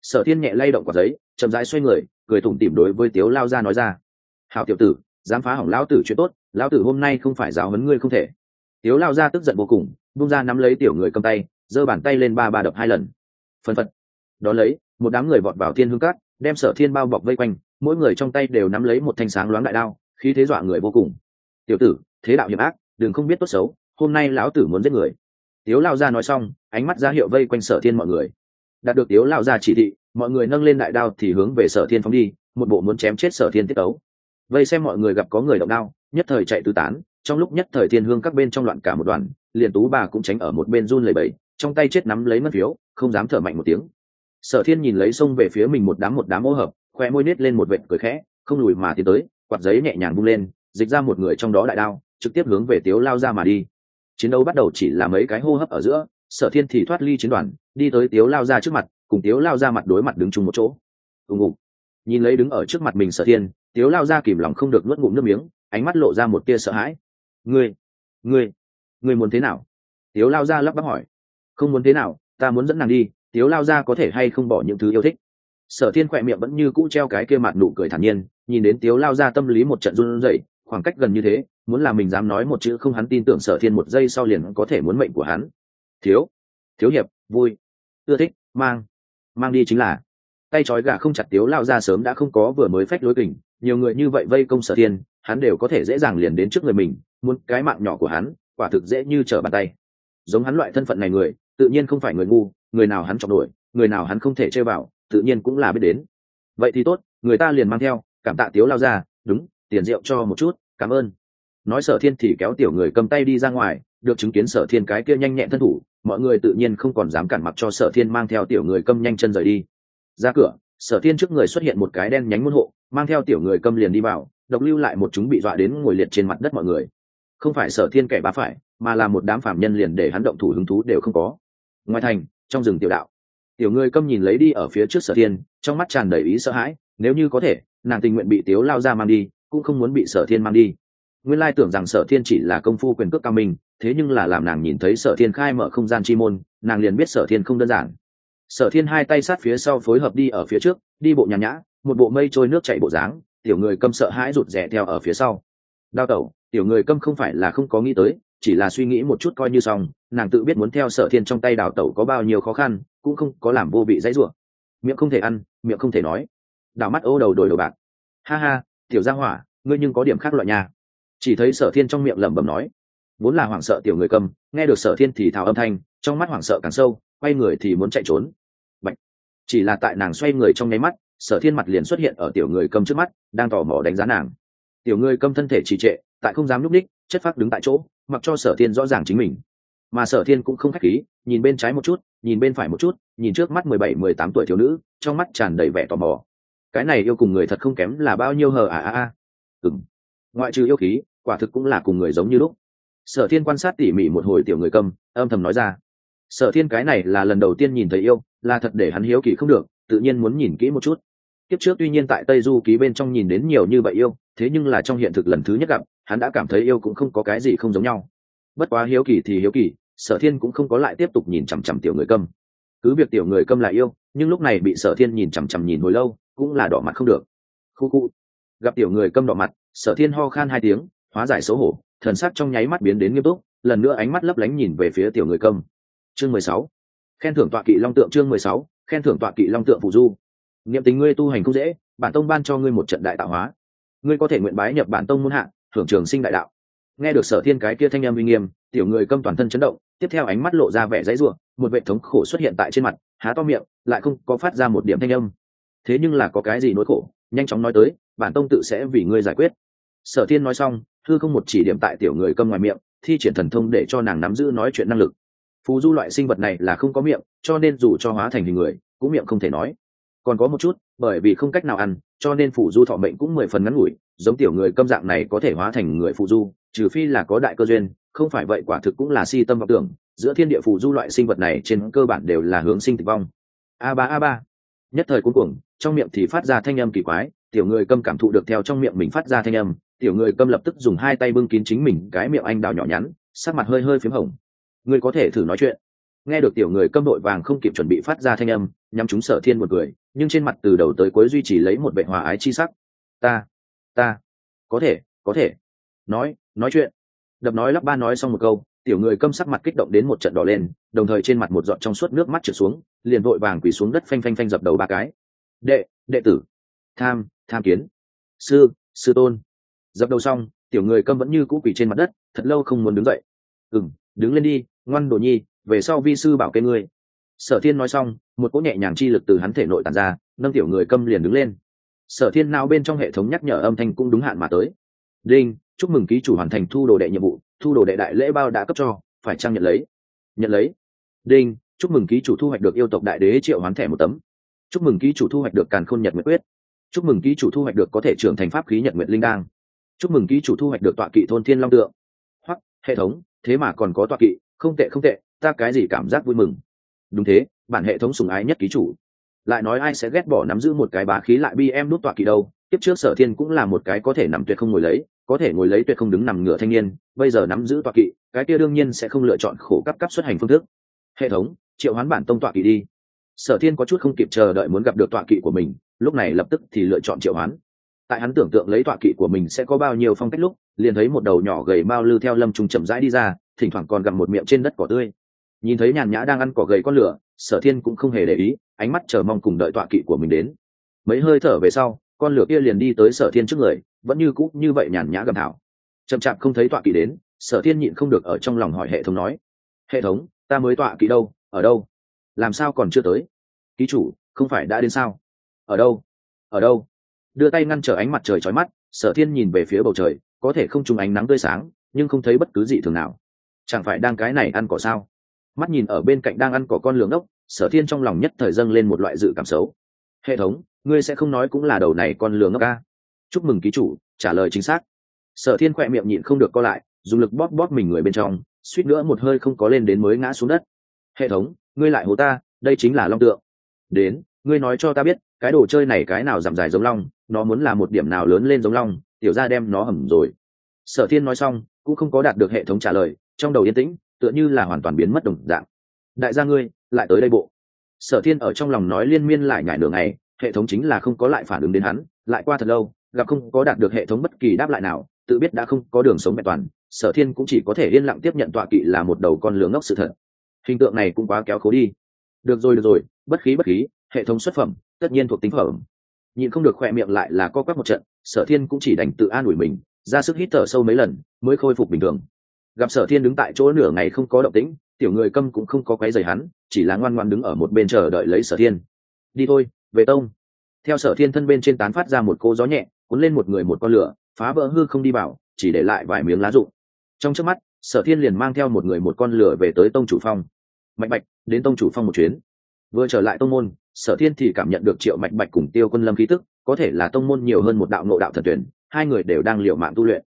sở thiên nhẹ lay động quả giấy, chậm rãi xoay người, cười thủng tìm đối với tiếu lao ra nói ra. Hào tiểu tử, dám phá hỏng lão tử chuyện tốt, lão tử hôm nay không phải giáo huấn ngươi không thể. Tiếu lao ra tức giận vô cùng bung ra nắm lấy tiểu người cầm tay, giơ bàn tay lên ba ba đập hai lần. Phân phật. Đó lấy, một đám người vọt vào thiên hương cát, đem sở thiên bao bọc vây quanh, mỗi người trong tay đều nắm lấy một thanh sáng loáng đại đao khi thế dọa người vô cùng. Tiểu tử, thế đạo hiểm ác, đừng không biết tốt xấu, hôm nay lão tử muốn giết người. Tiếu lao ra nói xong, ánh mắt ra hiệu vây quanh sở thiên mọi người đạt được tiếu lao ra chỉ thị, mọi người nâng lên đại đao thì hướng về sở thiên phóng đi, một bộ muốn chém chết sở thiên tiết ấu vây xem mọi người gặp có người động đao, nhất thời chạy tứ tán, trong lúc nhất thời thiên hương các bên trong loạn cả một đoàn, liền tú bà cũng tránh ở một bên run lầy bẫy trong tay chết nắm lấy mất phiếu, không dám thở mạnh một tiếng. Sở thiên nhìn lấy xông về phía mình một đám một đám ô hợp, khoe môi nết lên một vệt cười khẽ, không lùi mà tiến tới, quạt giấy nhẹ nhàng bung lên, dịch ra một người trong đó đại đao, trực tiếp hướng về tiếu lao ra mà đi. Chiến đấu bắt đầu chỉ là mấy cái hô hấp ở giữa, sở thiên thì thoát ly chiến đoàn đi tới tiếu lao ra trước mặt, cùng tiếu lao ra mặt đối mặt đứng chung một chỗ. Ùng ùng. Nhìn lấy đứng ở trước mặt mình sở thiên, tiếu lao ra kìm lòng không được nuốt ngụm nước miếng, ánh mắt lộ ra một tia sợ hãi. Ngươi ngươi ngươi muốn thế nào? Tiếu lao ra lắp bắp hỏi. Không muốn thế nào, ta muốn dẫn nàng đi, tiếu lao ra có thể hay không bỏ những thứ yêu thích? Sở thiên khỏe miệng vẫn như cũ treo cái kia mặt nụ cười thản nhiên, nhìn đến tiếu lao ra tâm lý một trận run rẩy, khoảng cách gần như thế, muốn là mình dám nói một chữ không hắn tin tưởng sở thiên một giây sau liền có thể muốn mệnh của hắn. Thiếu thiếu hiệp, vui ưa thích, mang. Mang đi chính là. Tay trói gà không chặt tiếu lao ra sớm đã không có vừa mới phách lối kình. Nhiều người như vậy vây công sở thiên, hắn đều có thể dễ dàng liền đến trước người mình, muốn cái mạng nhỏ của hắn, quả thực dễ như trở bàn tay. Giống hắn loại thân phận này người, tự nhiên không phải người ngu, người nào hắn chọc đuổi, người nào hắn không thể chơi vào, tự nhiên cũng là biết đến. Vậy thì tốt, người ta liền mang theo, cảm tạ tiếu lao ra, đúng, tiền rượu cho một chút, cảm ơn nói sở thiên thì kéo tiểu người cầm tay đi ra ngoài, được chứng kiến sở thiên cái kia nhanh nhẹn thân thủ, mọi người tự nhiên không còn dám cản mặc cho sở thiên mang theo tiểu người cầm nhanh chân rời đi. Ra cửa, sở thiên trước người xuất hiện một cái đen nhánh môn hộ, mang theo tiểu người cầm liền đi vào, độc lưu lại một chúng bị dọa đến ngồi liệt trên mặt đất mọi người. Không phải sở thiên kẻ bá phải, mà là một đám phạm nhân liền để hắn động thủ hứng thú đều không có. Ngoài thành, trong rừng tiểu đạo, tiểu người câm nhìn lấy đi ở phía trước sở thiên, trong mắt tràn đầy ý sợ hãi, nếu như có thể, nàng tình nguyện bị tiếu lao ra mang đi, cũng không muốn bị sở thiên mang đi nguyên lai tưởng rằng sở thiên chỉ là công phu quyền cước cao minh, thế nhưng là làm nàng nhìn thấy sở thiên khai mở không gian chi môn, nàng liền biết sở thiên không đơn giản. Sở thiên hai tay sát phía sau phối hợp đi ở phía trước, đi bộ nhàn nhã, một bộ mây trôi nước chạy bộ dáng, tiểu người câm sợ hãi rụt rè theo ở phía sau. Đao tẩu, tiểu người câm không phải là không có nghĩ tới, chỉ là suy nghĩ một chút coi như xong, nàng tự biết muốn theo sở thiên trong tay đào tẩu có bao nhiêu khó khăn, cũng không có làm vô vị dãy rủa. Miệng không thể ăn, miệng không thể nói. Đào mắt ô đầu đổi đồ bạc. Ha ha, tiểu gia hỏa, ngươi nhưng có điểm khác loại nhà chỉ thấy sở thiên trong miệng lẩm bẩm nói, vốn là hoảng sợ tiểu người cầm, nghe được sở thiên thì thào âm thanh, trong mắt hoảng sợ càng sâu, quay người thì muốn chạy trốn. Bạch. chỉ là tại nàng xoay người trong nháy mắt, sở thiên mặt liền xuất hiện ở tiểu người cầm trước mắt, đang tò mò đánh giá nàng. Tiểu người cầm thân thể trì trệ, tại không dám núp ních chất phác đứng tại chỗ, mặc cho sở thiên rõ ràng chính mình. Mà sở thiên cũng không khách khí, nhìn bên trái một chút, nhìn bên phải một chút, nhìn trước mắt mười bảy, mười tám tuổi thiếu nữ, trong mắt tràn đầy vẻ tò mò. Cái này yêu cùng người thật không kém là bao nhiêu hờ à à à. Ừng ngoại trừ yêu khí quả thực cũng là cùng người giống như lúc. Sở thiên quan sát tỉ mỉ một hồi tiểu người cầm, âm thầm nói ra. Sở thiên cái này là lần đầu tiên nhìn thấy yêu là thật để hắn hiếu kỳ không được tự nhiên muốn nhìn kỹ một chút. Kiếp trước tuy nhiên tại tây du ký bên trong nhìn đến nhiều như vậy yêu thế nhưng là trong hiện thực lần thứ nhất gặp hắn đã cảm thấy yêu cũng không có cái gì không giống nhau. Bất quá hiếu kỳ thì hiếu kỳ sở thiên cũng không có lại tiếp tục nhìn chằm chằm tiểu người câm cứ việc tiểu người câm là yêu nhưng lúc này bị sở thiên nhìn chằm chằm nhìn hồi lâu cũng là đỏ mặt không được. Khu khu. Gặp tiểu người câm đỏ mặt sở thiên ho khan hai tiếng hóa giải xấu hổ, thần sắc trong nháy mắt biến đến nghiêm túc, lần nữa ánh mắt lấp lánh nhìn về phía tiểu người công chương mười sáu. Khen thưởng tọa kỵ long tượng chương mười sáu, khen thưởng tọa kỵ long tượng phụ du. Niệm tình ngươi tu hành không dễ, bản tông ban cho ngươi một trận đại tạo hóa. Ngươi có thể nguyện bái nhập bản tông muôn hạ, thưởng trường sinh đại đạo. Nghe được sở thiên cái kia thanh em uy nghiêm, tiểu người câm toàn thân chấn động, tiếp theo ánh mắt lộ ra vẻ dãy ruộng một vệ thống khổ xuất hiện tại trên mặt, há to miệng, lại không có phát ra một điểm thanh âm. Thế nhưng là có cái gì nỗi khổ, nhanh chóng nói tới, bản tông tự sẽ vì ngươi giải quyết. Sở thiên nói xong hư không một chỉ điểm tại tiểu người câm ngoài miệng, thi triển thần thông để cho nàng nắm giữ nói chuyện năng lực. Phù du loại sinh vật này là không có miệng, cho nên dù cho hóa thành hình người, cũng miệng không thể nói. Còn có một chút, bởi vì không cách nào ăn, cho nên phù du thọ mệnh cũng mười phần ngắn ngủi, giống tiểu người câm dạng này có thể hóa thành người phù du, trừ phi là có đại cơ duyên, không phải vậy quả thực cũng là si tâm vọng tưởng, giữa thiên địa phù du loại sinh vật này trên cơ bản đều là hướng sinh tử vong. A ba a ba. Nhất thời cuối cùng, trong miệng thì phát ra thanh âm kỳ quái, tiểu người câm cảm thụ được theo trong miệng mình phát ra thanh âm tiểu người câm lập tức dùng hai tay bưng kín chính mình cái miệng anh đào nhỏ nhắn, sắc mặt hơi hơi p h í m hồng. Ngươi có thể thử nói chuyện. Nghe được tiểu người câm đội vàng không kịp chuẩn bị phát ra thanh âm nhằm chúng sở thiên một người, nhưng trên mặt từ đầu tới cuối duy trì lấy một vệ hòa ái chi sắc. Ta ta, có thể có thể. Nói nói chuyện. Đập nói lắp ba nói xong một câu, tiểu người câm sắc mặt kích động đến một trận đỏ lên, đồng thời trên mặt một giọt trong suốt nước mắt trượt xuống, liền vội vàng quỳ xuống đất phanh phanh phanh dập đầu ba cái. Đệ đệ tử. Tham tham kiến. Sư sư tôn dập đầu xong, tiểu người câm vẫn như cũ quỳ trên mặt đất, thật lâu không muốn đứng dậy. Ừng đứng lên đi, ngoan đồ nhi, về sau vi sư bảo kê ngươi. Sở thiên nói xong, một cỗ nhẹ nhàng chi lực từ hắn thể nội tàn ra, nâng tiểu người câm liền đứng lên. Sở thiên nào bên trong hệ thống nhắc nhở âm thanh cũng đúng hạn mà tới. Đinh, chúc mừng ký chủ hoàn thành thu đồ đệ nhiệm vụ, thu đồ đệ đại lễ bao đã cấp cho, phải trang nhận lấy? Nhận lấy. Đinh, chúc mừng ký chủ thu hoạch được yêu tộc đại đế triệu hoán thẻ một tấm. Chúc mừng ký chủ thu hoạch được càn khôn nhật nguyệt quyết. Chúc mừng ký chủ thu hoạch được có thể trưởng thành pháp khí nhật nguyệt linh đang chúc mừng ký chủ thu hoạch được tọa kỵ thôn thiên long tượng. Hoặc hệ thống, thế mà còn có tọa kỵ, không tệ không tệ, ta cái gì cảm giác vui mừng. Đúng thế, bản hệ thống sùng ái nhất ký chủ. Lại nói ai sẽ ghét bỏ nắm giữ một cái bá khí lại bi em nút tọa kỵ đâu tiếp trước sở thiên cũng là một cái có thể nằm tuyệt không ngồi lấy, có thể ngồi lấy tuyệt không đứng nằm ngửa thanh niên, bây giờ nắm giữ tọa kỵ, cái kia đương nhiên sẽ không lựa chọn khổ cấp cấp xuất hành phương thức. Hệ thống, triệu hoán bản tông tọa kỵ đi. Sở thiên có chút không kịp chờ đợi muốn gặp được tọa kỵ của mình, lúc này lập tức thì lựa chọn triệu hoán tại hắn tưởng tượng lấy tọa kỵ của mình sẽ có bao nhiêu phong cách lúc, liền thấy một đầu nhỏ gầy mao lư theo lâm trung chậm rãi đi ra, thỉnh thoảng còn gặm một miệng trên đất cỏ tươi. Nhìn thấy nhàn nhã đang ăn cỏ gầy con lửa, sở thiên cũng không hề để ý, ánh mắt chờ mong cùng đợi tọa kỵ của mình đến. Mấy hơi thở về sau, con lửa kia liền đi tới sở thiên trước người, vẫn như cũ như vậy nhàn nhã gầm thảo. Chậm chạp không thấy tọa kỵ đến, sở thiên nhịn không được ở trong lòng hỏi hệ thống nói, hệ thống, ta mới tọa kỵ đâu, ở đâu? Làm sao còn chưa tới? Ký chủ, không phải đã đến sao? Ở đâu? Ở đâu? Đưa tay ngăn trở ánh mặt trời chói mắt, sở thiên nhìn về phía bầu trời, có thể không trùng ánh nắng tươi sáng, nhưng không thấy bất cứ gì thường nào. Chẳng phải đang cái này ăn cỏ sao? Mắt nhìn ở bên cạnh đang ăn cỏ con lường ốc sở thiên trong lòng nhất thời dâng lên một loại dự cảm xấu. Hệ thống, ngươi sẽ không nói cũng là đầu này con lường ốc ca. Chúc mừng ký chủ, trả lời chính xác. Sở thiên khỏe miệng nhịn không được co lại, dùng lực bóp bóp mình người bên trong, suýt nữa một hơi không có lên đến mới ngã xuống đất. Hệ thống, ngươi lại hố ta, đây chính là long tượng. Đến, ngươi nói cho ta biết cái đồ chơi này cái nào giảm dài giống long, nó muốn là một điểm nào lớn lên giống long, tiểu ra đem nó hầm rồi. Sở thiên nói xong, cũng không có đạt được hệ thống trả lời, trong đầu yên tĩnh, tựa như là hoàn toàn biến mất đồng dạng. Đại gia ngươi, lại tới đây bộ. Sở thiên ở trong lòng nói liên miên lại ngại nửa ngày, hệ thống chính là không có lại phản ứng đến hắn, lại qua thật lâu, gặp không có đạt được hệ thống bất kỳ đáp lại nào, tự biết đã không có đường sống mẹ toàn, sở thiên cũng chỉ có thể yên lặng tiếp nhận tọa kỵ là một đầu con lường ngốc sự thật. Hình tượng này cũng quá kéo khố đi. Được rồi được rồi, bất khí bất khí hệ thống xuất phẩm, tất nhiên thuộc tính phẩm. Nhìn không được khoe miệng lại là co quắp một trận, sở thiên cũng chỉ đành tự an ủi mình, ra sức hít thở sâu mấy lần, mới khôi phục bình thường. Gặp sở thiên đứng tại chỗ nửa ngày không có động tĩnh, tiểu người câm cũng không có quấy giày hắn, chỉ là ngoan ngoan đứng ở một bên chờ đợi lấy sở thiên. Đi thôi, về tông. Theo sở thiên thân bên trên tán phát ra một cô gió nhẹ, cuốn lên một người một con lửa, phá vỡ hư không đi vào, chỉ để lại vài miếng lá rụng. Trong trước mắt, sở thiên liền mang theo một người một con lửa về tới tông chủ phong. Mạnh bạch, đến tông chủ phong một chuyến vừa trở lại tông môn, sở thiên thì cảm nhận được triệu mạch bạch cùng tiêu quân lâm khí tức, có thể là tông môn nhiều hơn một đạo ngộ đạo thần tuyển, hai người đều đang liệu mạng tu luyện.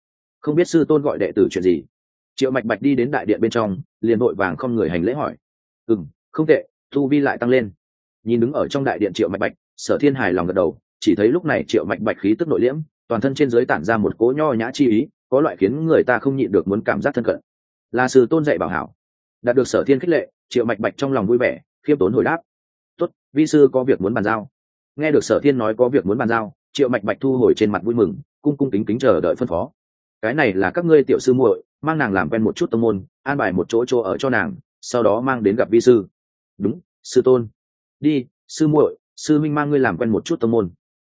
Không biết sư tôn gọi đệ tử chuyện gì. Triệu mạch bạch đi đến đại điện bên trong, liền vội vàng không người hành lễ hỏi. Ừ m không tệ, tu vi lại tăng lên. Nhìn đứng ở trong đại điện triệu mạch bạch, sở thiên hài lòng gật đầu, chỉ thấy lúc này triệu mạch bạch khí tức nội liễm, toàn thân trên giới tản ra một cỗ nho nhã chi ý, có loại khiến người ta không nhịn được muốn cảm giác thân cận. Là sư tôn dạy bảo hảo. Đạt được sở thiên khích lệ, triệu mạch bạch trong lòng vui vẻ, khiêm tốn hồi đáp tốt, vi sư có việc muốn bàn giao. Nghe được sở thiên nói có việc muốn bàn giao, triệu mạch bạch thu hồi trên mặt vui mừng, cung cung kính kính chờ đợi phân phó. Cái này là các ngươi tiểu sư muội, mang nàng làm quen một chút tông môn, an bài một chỗ chỗ ở cho nàng, sau đó mang đến gặp vi sư. Đúng, sư tôn. Đi, sư muội, sư minh mang ngươi làm quen một chút tông môn.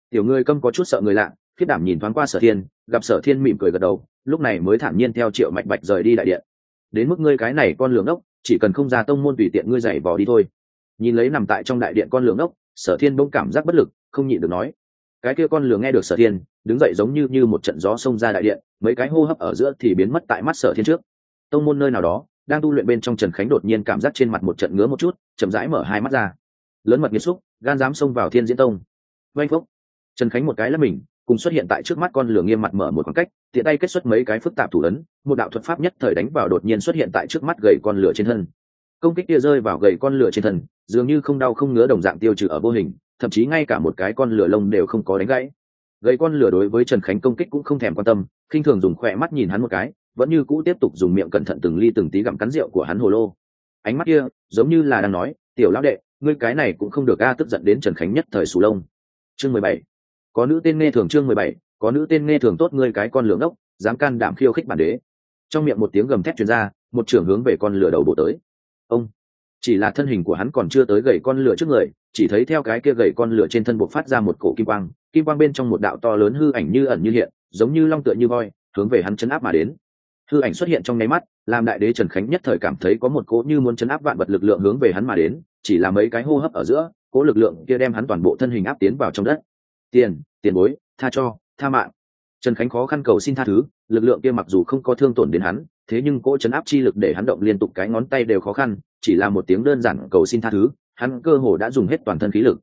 Tiểu ngươi câm có chút sợ người lạ khiết đảm nhìn thoáng qua sở thiên, gặp sở thiên mỉm cười gật đầu, lúc này mới thản nhiên theo triệu mạch bạch rời đi đại điện. Đến mức ngươi cái này con lường ốc, chỉ cần không ra tông môn tùy tiện ngươi giày vò đi thôi nhìn lấy nằm tại trong đại điện con lường ốc, sở thiên bỗng cảm giác bất lực, không nhịn được nói. Cái kia con lường nghe được sở thiên, đứng dậy giống như như một trận gió xông ra đại điện, mấy cái hô hấp ở giữa thì biến mất tại mắt sở thiên trước. Tông môn nơi nào đó, đang tu luyện bên trong trần khánh đột nhiên cảm giác trên mặt một trận ngứa một chút, chậm rãi mở hai mắt ra. Lớn mật nghiêm xúc gan dám xông vào thiên diễn tông. Vanh phúc. Trần khánh một cái là mình, cùng xuất hiện tại trước mắt con lửa nghiêm mặt mở một khoảng cách, tiện tay kết xuất mấy cái phức tạp thủ ấn, một đạo thuật pháp nhất thời đánh vào đột nhiên xuất hiện tại trước mắt gầy con lửa trên thân công kích kia rơi vào gậy con lửa trên thân, dường như không đau không ngứa đồng dạng tiêu trừ ở vô hình, thậm chí ngay cả một cái con lửa lông đều không có đánh gãy. Gậy con lửa đối với trần khánh công kích cũng không thèm quan tâm, khinh thường dùng khỏe mắt nhìn hắn một cái, vẫn như cũ tiếp tục dùng miệng cẩn thận từng ly từng tí gặm cắn rượu của hắn hồ lô. Ánh mắt kia, giống như là đang nói, tiểu lão đệ, ngươi cái này cũng không được a, tức giận đến trần khánh nhất thời sù lông. Chương mười bảy. Có nữ tên nghe thường chương mười bảy, có nữ tên nghe thường tốt, ngươi cái con lửa ngốc, dám can đảm khiêu khích bản đế. Trong miệng một tiếng gầm thét truyền ra, một trưởng hướng về con lửa đầu bộ tới ông. Chỉ là thân hình của hắn còn chưa tới gầy con lửa trước người, chỉ thấy theo cái kia gầy con lửa trên thân buộc phát ra một cổ kim quang kim quang bên trong một đạo to lớn hư ảnh như ẩn như hiện, giống như long tựa như voi, hướng về hắn chấn áp mà đến. Hư ảnh xuất hiện trong nháy mắt, làm đại đế trần khánh nhất thời cảm thấy có một cỗ như muốn chấn áp vạn vật lực lượng hướng về hắn mà đến, chỉ là mấy cái hô hấp ở giữa, cỗ lực lượng kia đem hắn toàn bộ thân hình áp tiến vào trong đất. Tiền tiền bối, tha cho, tha mạng. Trần khánh khó khăn cầu xin tha thứ, lực lượng kia mặc dù không có thương tổn đến hắn thế nhưng cỗ chấn áp chi lực để hắn động liên tục cái ngón tay đều khó khăn, chỉ là một tiếng đơn giản cầu xin tha thứ, hắn cơ hồ đã dùng hết toàn thân khí lực.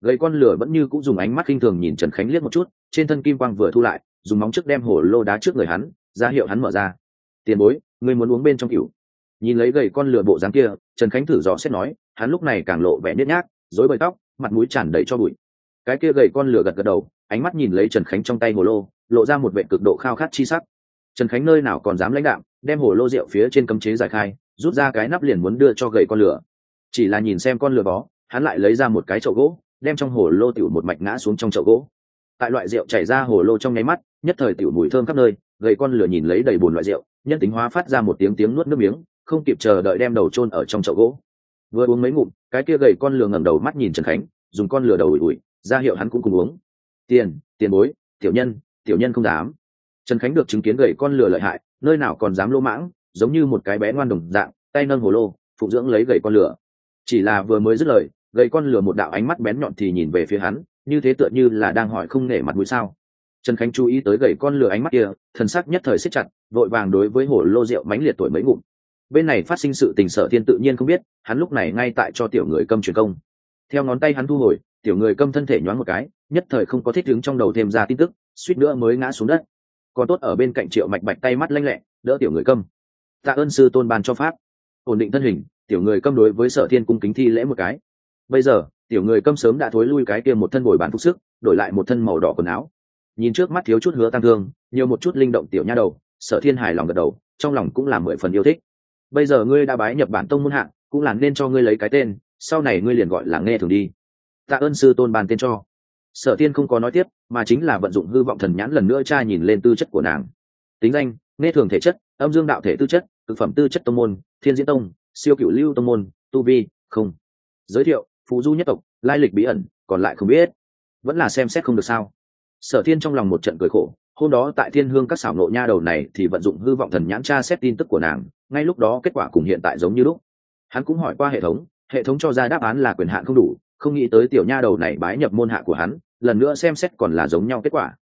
Gầy con lửa vẫn như cũng dùng ánh mắt khinh thường nhìn trần khánh liếc một chút, trên thân kim quang vừa thu lại, dùng móng trước đem hổ lô đá trước người hắn, ra hiệu hắn mở ra. Tiền bối người muốn uống bên trong cựu nhìn lấy gầy con lửa bộ dáng kia, trần khánh thử dò xét nói, hắn lúc này càng lộ vẻ nhếch nhác dối bời tóc, mặt mũi tràn đầy cho bụi. Cái kia gầy con lửa gật gật đầu, ánh mắt nhìn lấy trần khánh trong tay hồ lô, lộ ra một vệ cực độ khao khát chi sắc. Trần khánh nơi nào còn dám lãnh đạm đem hồ lô rượu phía trên cấm chế giải khai, rút ra cái nắp liền muốn đưa cho gậy con lửa. Chỉ là nhìn xem con lửa bó, hắn lại lấy ra một cái chậu gỗ, đem trong hồ lô tiểu một mạch ngã xuống trong chậu gỗ. Tại loại rượu chảy ra hồ lô trong nháy mắt, nhất thời tiểu mùi thơm khắp nơi, gậy con lửa nhìn lấy đầy bùn loại rượu, nhân tính hóa phát ra một tiếng tiếng nuốt nước miếng, không kịp chờ đợi đem đầu chôn ở trong chậu gỗ. Vừa uống mấy ngụm, cái kia gầy con lửa ngẩng đầu mắt nhìn trần khánh, dùng con lửa đầu ủi ủi, ra hiệu hắn cũng cùng uống. Tiền tiền bối, tiểu nhân tiểu nhân không dám. Trần khánh được chứng kiến gầy con lửa lợi hại nơi nào còn dám lô mãng, giống như một cái bé ngoan đồng dạng, tay nâng hồ lô, phụng dưỡng lấy gậy con lửa. Chỉ là vừa mới dứt lời gậy con lửa một đạo ánh mắt bén nhọn thì nhìn về phía hắn, như thế tựa như là đang hỏi không nể mặt mũi sao. Trần khánh chú ý tới gậy con lửa ánh mắt kia, thần sắc nhất thời siết chặt, vội vàng đối với hồ lô rượu mánh liệt tuổi mấy ngụm. Bên này phát sinh sự tình sở thiên tự nhiên không biết, hắn lúc này ngay tại cho tiểu người câm truyền công. Theo ngón tay hắn thu hồi, tiểu người câm thân thể nhoáng một cái, nhất thời không có thích đứng trong đầu thêm ra tin tức, suýt nữa mới ngã xuống đất còn tốt ở bên cạnh triệu mạch bạch tay mắt lanh lẹ, đỡ tiểu người câm. Tạ ơn sư tôn ban cho pháp. Ổn định thân hình, tiểu người câm đối với sở thiên cung kính thi lễ một cái. Bây giờ, tiểu người câm sớm đã thối lui cái kia một thân bồi bản phục sức, đổi lại một thân màu đỏ quần áo. Nhìn trước mắt thiếu chút hứa tăng thương, nhiều một chút linh động tiểu nha đầu, sở thiên hài lòng gật đầu, trong lòng cũng là mười phần yêu thích. Bây giờ ngươi đã bái nhập bản tông muôn hạng cũng là nên cho ngươi lấy cái tên, sau này ngươi liền gọi là nghe thường đi. Tạ ơn sư tôn bàn tên cho sở tiên không có nói tiếp, mà chính là vận dụng hư vọng thần nhãn lần nữa tra nhìn lên tư chất của nàng. Tính danh, nghe thường thể chất, âm dương đạo thể tư chất thực phẩm tư chất tông môn, thiên diễn tông, siêu cựu lưu tông môn, tu vi, không. Giới thiệu phú du nhất tộc, lai lịch bí ẩn, còn lại không biết. Vẫn là xem xét không được sao. Sở thiên trong lòng một trận cười khổ, hôm đó tại thiên hương các xảo nộ nha đầu này thì vận dụng hư vọng thần nhãn tra xét tin tức của nàng, ngay lúc đó kết quả cùng hiện tại giống như lúc. Hắn cũng hỏi qua hệ thống hệ thống cho ra đáp án là quyền hạn không đủ không nghĩ tới tiểu nha đầu này bái nhập môn hạ của hắn, lần nữa xem xét còn là giống nhau kết quả.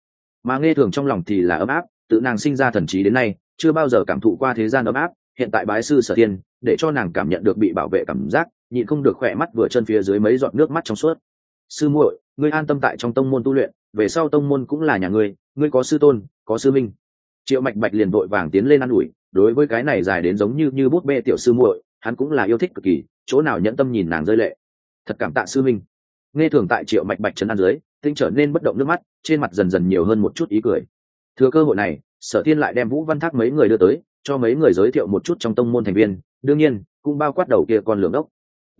Mà nghe thường trong lòng thì là ấm áp, tự nàng sinh ra thần trí đến nay, chưa bao giờ cảm thụ qua thế gian ấm áp, hiện tại bái sư sở thiên để cho nàng cảm nhận được bị bảo vệ cảm giác, nhịn không được khỏe mắt vừa chân phía dưới mấy giọt nước mắt trong suốt. Sư muội, ngươi an tâm tại trong tông môn tu luyện, về sau tông môn cũng là nhà ngươi ngươi có sư tôn, có sư minh. Triệu mạch bạch liền vội vàng tiến lên ă n ủi, đối với cái này dài đến giống như như bút bê tiểu sư muội, hắn cũng là yêu thích cực kỳ, chỗ nào nhẫn tâm nhìn nàng rơi lệ thật cảm tạ sư minh nghe thường tại triệu mạch bạch trấn an dưới, tinh trở nên bất động nước mắt, trên mặt dần dần nhiều hơn một chút ý cười. Thừa cơ hội này, sở thiên lại đem vũ văn thác mấy người đưa tới, cho mấy người giới thiệu một chút trong tông môn thành viên, đương nhiên, cũng bao quát đầu kia con lường ốc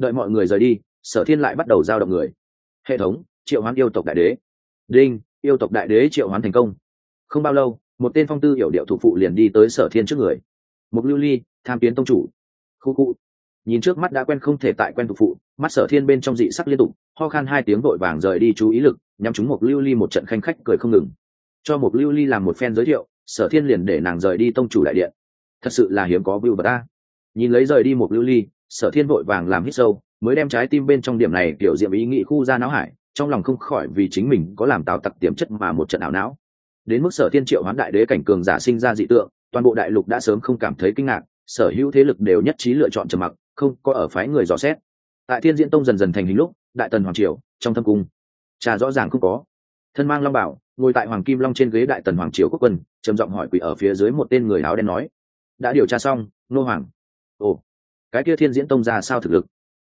đợi mọi người rời đi, sở thiên lại bắt đầu giao động người. Hệ thống, triệu hoán yêu tộc đại đế. Đinh, yêu tộc đại đế triệu hoán thành công. Không bao lâu, một tên phong tư hiểu điệu thủ phụ liền đi tới sở thiên trước người. Mục lưu ly, tham kiến tông chủ. Khu cụ nhìn trước mắt đã quen không thể tại quen thủ phụ, mắt sở thiên bên trong dị sắc liên tục, ho khan hai tiếng vội vàng rời đi chú ý lực nhằm chúng một lưu ly một trận khanh khách cười không ngừng. Cho một lưu ly làm một phen giới thiệu, sở thiên liền để nàng rời đi tông chủ đại điện. Thật sự là hiếm có view vật ta. Nhìn lấy rời đi một lưu ly, sở thiên vội vàng làm hít sâu, mới đem trái tim bên trong điểm này kiểu diệm ý nghĩ khu ra não hải, trong lòng không khỏi vì chính mình có làm tạo tặc tiềm chất mà một trận ảo não. Đến mức sở thiên triệu hoán đại đế cảnh cường giả sinh ra dị tượng, toàn bộ đại lục đã sớm không cảm thấy kinh ngạc, sở hữu thế lực đều nhất trí lựa chọn trầm mặc không có ở phái người dò xét. Tại thiên diễn tông dần dần thành hình lúc, đại tần hoàng triều, trong thâm cung trà rõ ràng không có. Thân mang long bảo, ngồi tại hoàng kim long trên ghế đại tần hoàng triều quốc quân, trầm giọng hỏi quỷ ở phía dưới một tên người áo đen nói, đã điều tra xong, nô hoàng? Ồ, cái kia thiên diễn tông ra sao thực lực?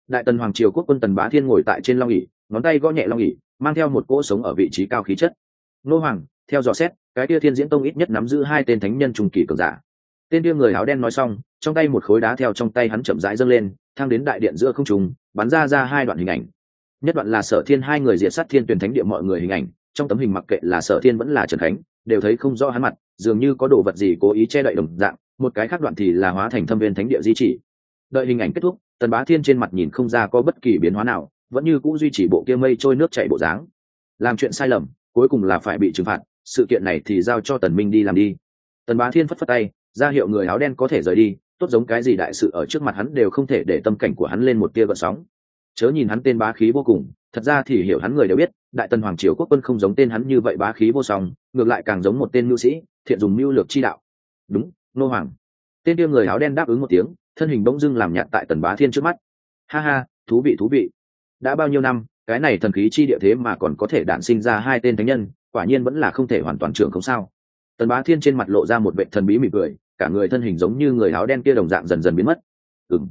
Đại tần hoàng triều quốc quân tần bá thiên ngồi tại trên long ỉ ngón tay gõ nhẹ long ỉ mang theo một cỗ sống ở vị trí cao khí chất. Nô hoàng, theo dò xét, cái kia thiên diễn tông ít nhất nắm giữ hai tên thánh nhân trung kỳ cường giả tên kia người áo đen nói xong, trong tay một khối đá theo trong tay hắn chậm rãi dâng lên, thang đến đại điện giữa không trùng bắn ra ra hai đoạn hình ảnh. Nhất đoạn là sở thiên hai người diệt sát thiên tuyển thánh địa mọi người hình ảnh, trong tấm hình mặc kệ là sở thiên vẫn là trần khánh, đều thấy không rõ hắn mặt, dường như có đồ vật gì cố ý che đậy đồng dạng, một cái khác đoạn thì là hóa thành thâm viên thánh địa di chỉ. Đợi hình ảnh kết thúc, tần bá thiên trên mặt nhìn không ra có bất kỳ biến hóa nào, vẫn như c ũ duy trì bộ kia mây trôi nước chảy bộ dáng. Làm chuyện sai lầm, cuối cùng là phải bị trừng phạt, sự kiện này thì giao cho tần minh đi làm đi. Tần bá thiên phất phất tay ra hiệu người áo đen có thể rời đi, tốt giống cái gì đại sự ở trước mặt hắn đều không thể để tâm cảnh của hắn lên một tia gợn sóng. Chớ nhìn hắn tên bá khí vô cùng, thật ra thì hiểu hắn người đều biết, đại tần hoàng triều quốc quân không giống tên hắn như vậy bá khí vô song, ngược lại càng giống một tên mưu sĩ, thiện dùng mưu lược chi đạo. Đúng, nô hoàng. Tên kia người áo đen đáp ứng một tiếng, thân hình bỗng dưng làm nhạt tại tần bá thiên trước mắt. Ha ha, thú vị thú vị. Đã bao nhiêu năm, cái này thần khí chi địa thế mà còn có thể đản sinh ra hai tên thánh nhân, quả nhiên vẫn là không thể hoàn toàn trưởng không sao. Tần bá thiên trên mặt lộ ra một vệ thần bí mỉm cười cả người thân hình giống như người áo đen kia đồng dạng dần dần biến mất. Ừng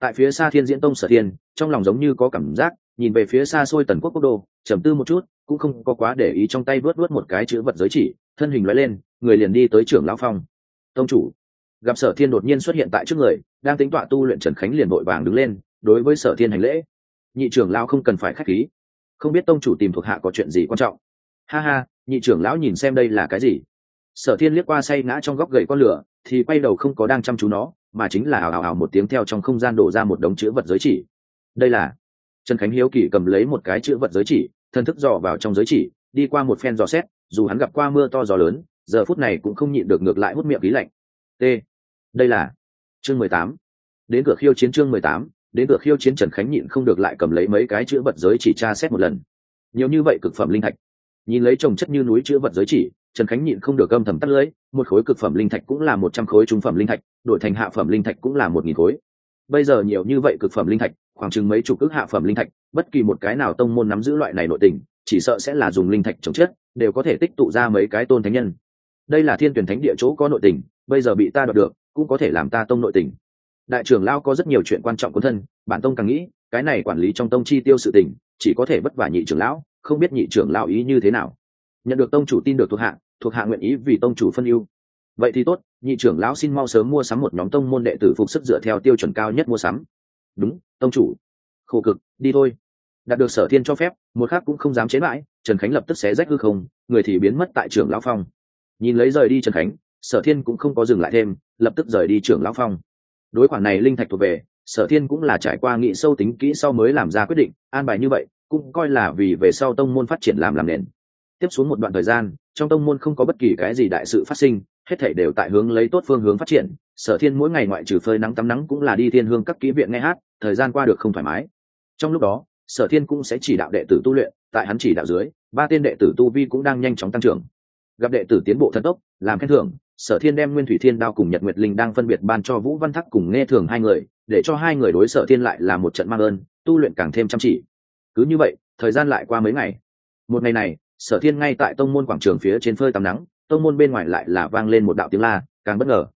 tại phía xa thiên diễn tông sở thiên, trong lòng giống như có cảm giác, nhìn về phía xa xôi tần quốc quốc đô, trầm tư một chút, cũng không có quá để ý trong tay vớt vớt một cái chữ vật giới chỉ, thân hình nói lên, người liền đi tới trưởng lão phong. Tông chủ. Gặp sở thiên đột nhiên xuất hiện tại trước người, đang tính tọa tu luyện trần khánh liền vội vàng đứng lên, đối với sở thiên hành lễ. Nhị trưởng lão không cần phải k h á c h khí. Không biết tông chủ tìm thuộc hạ có chuyện gì quan trọng. Ha ha, nhị trưởng lão nhìn xem đây là cái gì? Sở thiên liếc qua say ngã trong góc gậy con lửa, thì quay đầu không có đang chăm chú nó, mà chính là ảo ảo ảo một tiếng theo trong không gian đổ ra một đống chữ vật giới chỉ. Đây là trần khánh hiếu kỳ cầm lấy một cái chữ vật giới chỉ, thân thức dò vào trong giới chỉ, đi qua một phen dò xét, dù hắn gặp qua mưa to gió lớn, giờ phút này cũng không nhịn được ngược lại hút miệng khí lạnh. T. Đây là chương mười tám. Đến cửa khiêu chiến chương mười tám, đến cửa khiêu chiến trần khánh nhịn không được lại cầm lấy mấy cái chữ vật giới chỉ tra xét một lần. Nhiều như vậy cực phẩm linh thạch. Nhìn lấy trồng chất như núi chữ vật giới chỉ trần khánh nhịn không được âm thầm tắt lưỡi một khối cực phẩm linh thạch cũng là một trăm khối trung phẩm linh thạch, đổi thành hạ phẩm linh thạch cũng là một nghìn khối. Bây giờ nhiều như vậy cực phẩm linh thạch, khoảng chừng mấy chục ước hạ phẩm linh thạch, bất kỳ một cái nào tông môn nắm giữ loại này nội tình, chỉ sợ sẽ là dùng linh thạch chống chết đều có thể tích tụ ra mấy cái tôn thánh nhân. Đây là thiên tuyển thánh địa chỗ có nội tình, bây giờ bị ta đoạt được, cũng có thể làm ta tông nội tình. Đại trưởng lao có rất nhiều chuyện quan trọng của thân, bản tông càng nghĩ, cái này quản lý trong tông chi tiêu sự tình, chỉ có thể vất vả nhị trưởng lão, không biết nhị trưởng lão ý như thế nào nhận được tông chủ tin được thuộc hạ thuộc hạ nguyện ý vì tông chủ phân ưu. Vậy thì tốt, nhị trưởng lão xin mau sớm mua sắm một nhóm tông môn đệ tử phục sức dựa theo tiêu chuẩn cao nhất mua sắm. Đúng, tông chủ. Khổ cực, đi thôi. Đạt được sở thiên cho phép, một khác cũng không dám chế mãi, trần khánh lập tức xé rách hư không, người thì biến mất tại trưởng lão phong nhìn lấy rời đi trần khánh, sở thiên cũng không có dừng lại thêm, lập tức rời đi trưởng lão phong đối khoản này linh thạch thuộc về, sở thiên cũng là trải qua nghị sâu tính kỹ sau mới làm ra quyết định, an bài như vậy, cũng coi là vì về sau tông môn phát triển làm làm nền tiếp xuống một đoạn thời gian, trong tông môn không có bất kỳ cái gì đại sự phát sinh, hết thảy đều tại hướng lấy tốt phương hướng phát triển. Sở thiên mỗi ngày ngoại trừ phơi nắng tắm nắng cũng là đi thiên hương các kỹ viện nghe hát, thời gian qua được không thoải mái. Trong lúc đó, sở thiên cũng sẽ chỉ đạo đệ tử tu luyện, tại hắn chỉ đạo dưới, ba tên đệ tử tu vi cũng đang nhanh chóng tăng trưởng. Gặp đệ tử tiến bộ thần tốc, làm khen thưởng, sở thiên đem nguyên thủy thiên đao cùng nhật nguyệt linh đang phân biệt ban cho vũ văn thắc cùng nghe thường hai người, để cho hai người đối sở thiên lại là một trận mang ơn, tu luyện càng thêm chăm chỉ. Cứ như vậy, thời gian lại qua mấy ngày. Một ngày này sở thiên ngay tại tông môn quảng trường phía trên phơi tắm nắng, tông môn bên ngoài lại là vang lên một đạo tiếng la, càng bất ngờ.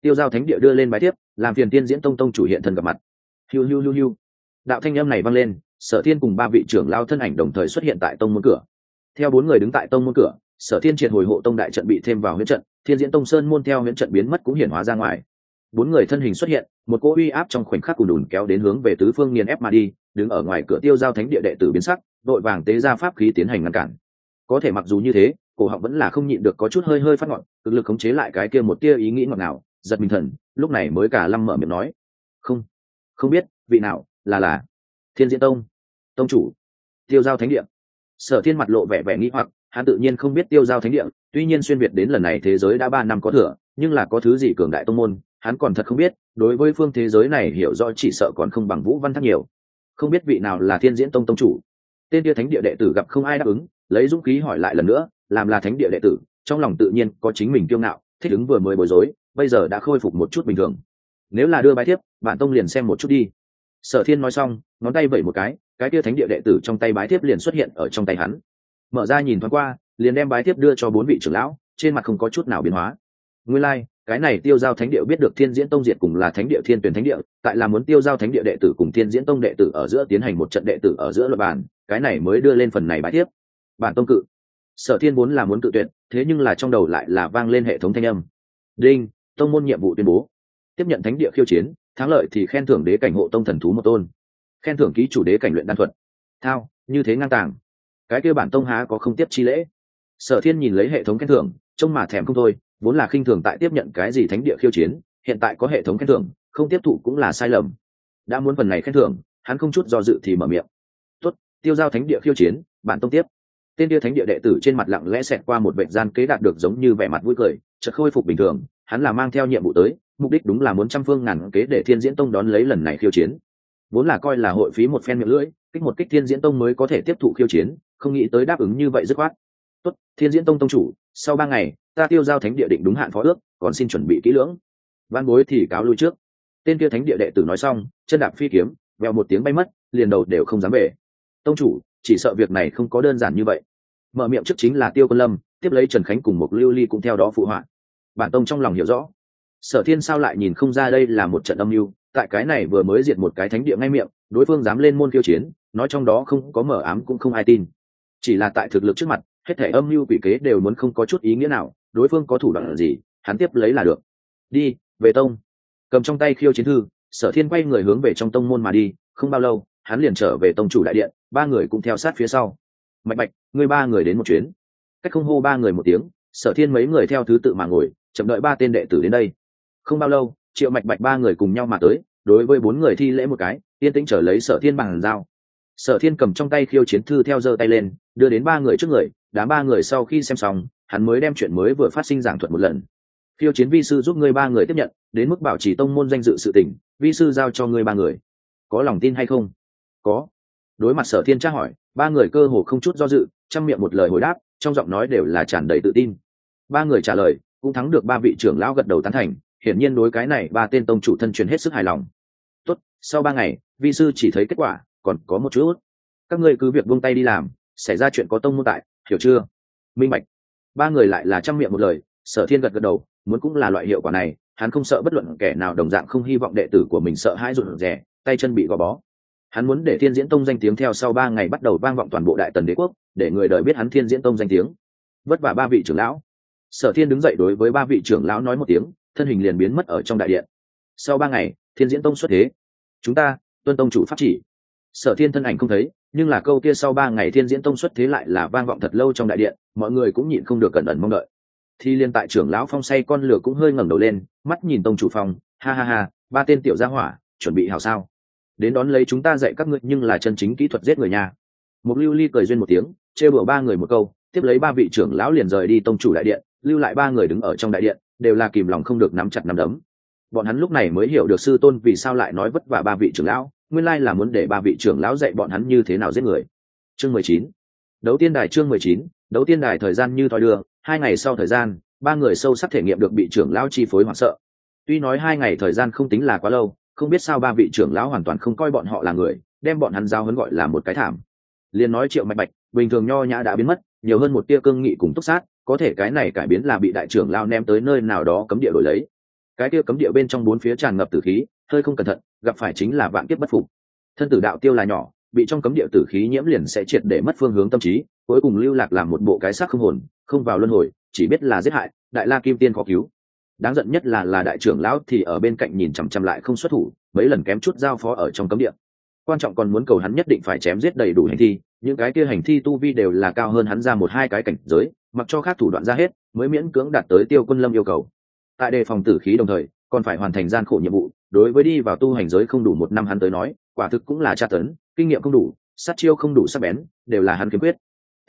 Tiêu giao thánh địa đưa lên bài tiếp làm phiền tiên diễn tông tông chủ hiện thân gặp mặt. Hiu hiu hiu hiu. Đạo thanh âm này vang lên, sở thiên cùng ba vị trưởng lao thân ảnh đồng thời xuất hiện tại tông môn cửa. Theo bốn người đứng tại tông môn cửa, sở thiên triệt hồi hộ tông đại trận bị thêm vào huyễn trận, thiên diễn tông sơn môn theo huyễn trận biến mất cũng hiển hóa ra ngoài. Bốn người thân hình xuất hiện, một cỗ uy áp trong khoảnh khắc cùng đùn kéo đến hướng về tứ phương nghiền ép mà đi, đứng ở ngoài cửa tiêu giao thánh địa đệ tử biến sắc, đội vàng tế ra pháp khí tiến hành ngăn cản có thể mặc dù như thế, cổ họng vẫn là không nhịn được có chút hơi hơi phát ngọn, cực lực khống chế lại cái kia một tia ý nghĩ ngọt nào giật mình thần, lúc này mới cả lăng mở miệng nói. Không không biết, vị nào, là là. Thiên diễn tông. Tông chủ. Tiêu giao thánh địa. Sở thiên mặt lộ vẻ vẻ nghĩ hoặc, hắn tự nhiên không biết tiêu giao thánh địa, tuy nhiên xuyên việt đến lần này thế giới đã ba năm có thừa, nhưng là có thứ gì cường đại tông môn, hắn còn thật không biết, đối với phương thế giới này hiểu rõ chỉ sợ còn không bằng vũ văn thác nhiều. Không biết vị nào là thiên diễn tông tông chủ. Tên tia thánh địa đệ tử gặp không ai đáp ứng lấy dũng khí hỏi lại lần nữa làm là thánh địa đệ tử trong lòng tự nhiên có chính mình kiêu ngạo thích ứng vừa mới bối rối bây giờ đã khôi phục một chút bình thường. Nếu là đưa bài thiếp bạn tông liền xem một chút đi. Sở thiên nói xong ngón tay vẩy một cái cái kia thánh địa đệ tử trong tay bái thiếp liền xuất hiện ở trong tay hắn. Mở ra nhìn thoáng qua liền đem bái thiếp đưa cho bốn vị trưởng lão trên mặt không có chút nào biến hóa. Nguyên lai、like, cái này tiêu giao thánh địa biết được thiên diễn tông diệt cùng là thánh địa thiên tuyển thánh địa tại là muốn tiêu giao thánh địa đệ tử cùng thiên diễn tông đệ tử ở giữa tiến hành một trận đệ tử ở giữa luật bàn cái này mới đưa lên phần này bái thiếp bản tông cự. Sở thiên vốn là muốn cự tuyệt, thế nhưng là trong đầu lại là vang lên hệ thống thanh âm. Đinh, tông môn nhiệm vụ tuyên bố. Tiếp nhận thánh địa khiêu chiến, thắng lợi thì khen thưởng đế cảnh hộ tông thần thú một tôn. Khen thưởng ký chủ đế cảnh luyện đan thuật. Thao, như thế ngang tàng. Cái kêu bản tông há có không tiếp chi lễ. Sở thiên nhìn lấy hệ thống khen thưởng, trông mà thèm không thôi, vốn là khinh thường tại tiếp nhận cái gì thánh địa khiêu chiến, hiện tại có hệ thống khen thưởng, không tiếp thụ cũng là sai lầm. Đã muốn phần này khen thưởng, hắn không chút do dự thì mở miệng. Tuất tiêu giao thánh địa khiêu chiến, bản tông tiếp tên tia thánh địa đệ tử trên mặt lặng lẽ xẹt qua một vệ gian kế đạt được giống như vẻ mặt vui cười, chợt khôi phục bình thường, hắn là mang theo nhiệm vụ tới, mục đích đúng là muốn trăm phương ngàn kế để thiên diễn tông đón lấy lần này khiêu chiến. Vốn là coi là hội phí một phen miệng lưỡi, kích một kích thiên diễn tông mới có thể tiếp thụ khiêu chiến, không nghĩ tới đáp ứng như vậy dứt khoát. Tốt, thiên diễn tông tông chủ, sau ba ngày, ta tiêu giao thánh địa định đúng hạn phó ước, còn xin chuẩn bị kỹ lưỡng. Văn bối thì cáo lui trước. Tên kia thánh địa đệ tử nói xong, chân đạp phi kiếm, vèo một tiếng bay mất, liền đầu đều không dám về. Tông chủ chỉ sợ việc này không có đơn giản như vậy. Mở miệng trước chính là tiêu quân lâm, tiếp lấy trần khánh cùng một lưu ly cũng theo đó phụ họa. Bản tông trong lòng hiểu rõ. Sở thiên sao lại nhìn không ra đây là một trận âm mưu, tại cái này vừa mới diệt một cái thánh địa ngay miệng, đối phương dám lên môn khiêu chiến, nói trong đó không có mở ám cũng không ai tin. Chỉ là tại thực lực trước mặt, hết thể âm mưu quỷ kế đều muốn không có chút ý nghĩa nào, đối phương có thủ đoạn gì, hắn tiếp lấy là được. Đi, về tông. Cầm trong tay khiêu chiến thư, sở thiên quay người hướng về trong tông môn mà đi, không bao lâu hắn liền trở về tông chủ đại điện, ba người cũng theo sát phía sau. Mạch bạch ngươi ba người đến một chuyến. Cách không hô ba người một tiếng, sở thiên mấy người theo thứ tự mà ngồi, chậm đợi ba tên đệ tử đến đây. Không bao lâu, triệu mạch bạch ba người cùng nhau mà tới, đối với bốn người thi lễ một cái, yên tĩnh trở lấy sở thiên bằng dao sở thiên cầm trong tay khiêu chiến thư theo giơ tay lên, đưa đến ba người trước người, đám ba người sau khi xem xong, hắn mới đem chuyện mới vừa phát sinh giảng thuật một lần. Khiêu chiến vi sư giúp ngươi ba người tiếp nhận, đến mức bảo trì tông môn danh dự sự tỉnh vi sư giao cho ngươi ba người. Có lòng tin hay không? Có. Đối mặt sở thiên tra hỏi, ba người cơ hồ không chút do dự, chăm miệng một lời hồi đáp, trong giọng nói đều là tràn đầy tự tin. Ba người trả lời, cũng thắng được ba vị trưởng lão gật đầu tán thành, hiển nhiên đối cái này ba tên tông chủ thân truyền hết sức hài lòng. Tốt, sau ba ngày, vi sư chỉ thấy kết quả, còn có một chút. Các ngươi cứ việc buông tay đi làm, xảy ra chuyện có tông môn tại, hiểu chưa? Minh bạch. Ba người lại là chăm miệng một lời, sở thiên gật gật đầu, muốn cũng là loại hiệu quả này, hắn không sợ bất luận kẻ nào đồng dạng không hy vọng đệ tử của mình sợ hãi rụt rè, tay chân bị gò bó hắn muốn để thiên diễn tông danh tiếng theo sau ba ngày bắt đầu vang vọng toàn bộ đại tần đế quốc, để người đời biết hắn thiên diễn tông danh tiếng. Vất vả ba vị trưởng lão. Sở thiên đứng dậy đối với ba vị trưởng lão nói một tiếng, thân hình liền biến mất ở trong đại điện. Sau ba ngày, thiên diễn tông xuất thế. Chúng ta, tuân tông chủ pháp chỉ. Sở thiên thân ảnh không thấy, nhưng là câu kia sau ba ngày thiên diễn tông xuất thế lại là vang vọng thật lâu trong đại điện, mọi người cũng nhịn không được cẩn ẩn mong đợi. Thì liên tại trưởng lão phong say con lửa cũng hơi ngẩng đầu lên, mắt nhìn tông chủ phong, ha ha ha, ba tên tiểu gia hỏa, chuẩn bị hào sao? Đến đón lấy chúng ta dạy các ngươi, nhưng là chân chính kỹ thuật giết người nhà. Một lưu ly cười duyên một tiếng chê bừa ba người một câu, tiếp lấy ba vị trưởng lão liền rời đi tông chủ đại điện, lưu lại ba người đứng ở trong đại điện, đều là kìm lòng không được nắm chặt nắm đấm. Bọn hắn lúc này mới hiểu được sư tôn vì sao lại nói vất vả ba vị trưởng lão, nguyên lai là muốn để ba vị trưởng lão dạy bọn hắn như thế nào giết người. Chương mười chín. Đấu tiên đài chương mười chín, đấu tiên đài thời gian như thoi đưa, hai ngày sau thời gian, ba người sâu sắc thể nghiệm được bị trưởng lão chi phối hoảng sợ. Tuy nói hai ngày thời gian không tính là quá lâu không biết sao ba vị trưởng lão hoàn toàn không coi bọn họ là người, đem bọn hắn giao hấn gọi là một cái thảm. Liền nói triệu mạch bạch, bình thường nho nhã đã biến mất, nhiều hơn một tia cương nghị cùng túc sát, có thể cái này cải biến là bị đại trưởng lao ném tới nơi nào đó cấm địa đổi lấy. Cái tia cấm địa bên trong bốn phía tràn ngập tử khí, hơi không cẩn thận, gặp phải chính là vạn kiếp bất phục. Thân tử đạo tiêu là nhỏ, bị trong cấm địa tử khí nhiễm liền sẽ triệt để mất phương hướng tâm trí, cuối cùng lưu lạc làm một bộ cái xác không hồn, không vào luân hồi, chỉ biết là giết hại, đại la kim tiên khó cứu đáng giận nhất là là đại trưởng lão thì ở bên cạnh nhìn chằm chằm lại không xuất thủ, mấy lần kém chút giao phó ở trong cấm địa. Quan trọng còn muốn cầu hắn nhất định phải chém giết đầy đủ hành thi, những cái kia hành thi tu vi đều là cao hơn hắn ra một hai cái cảnh giới, mặc cho khác thủ đoạn ra hết, mới miễn cưỡng đạt tới tiêu quân lâm yêu cầu. Tại đề phòng tử khí đồng thời, còn phải hoàn thành gian khổ nhiệm vụ, đối với đi vào tu hành giới không đủ một năm hắn tới nói, quả thực cũng là tra tấn, kinh nghiệm không đủ, sát chiêu không đủ sắc bén, đều là hắn kiếm quyết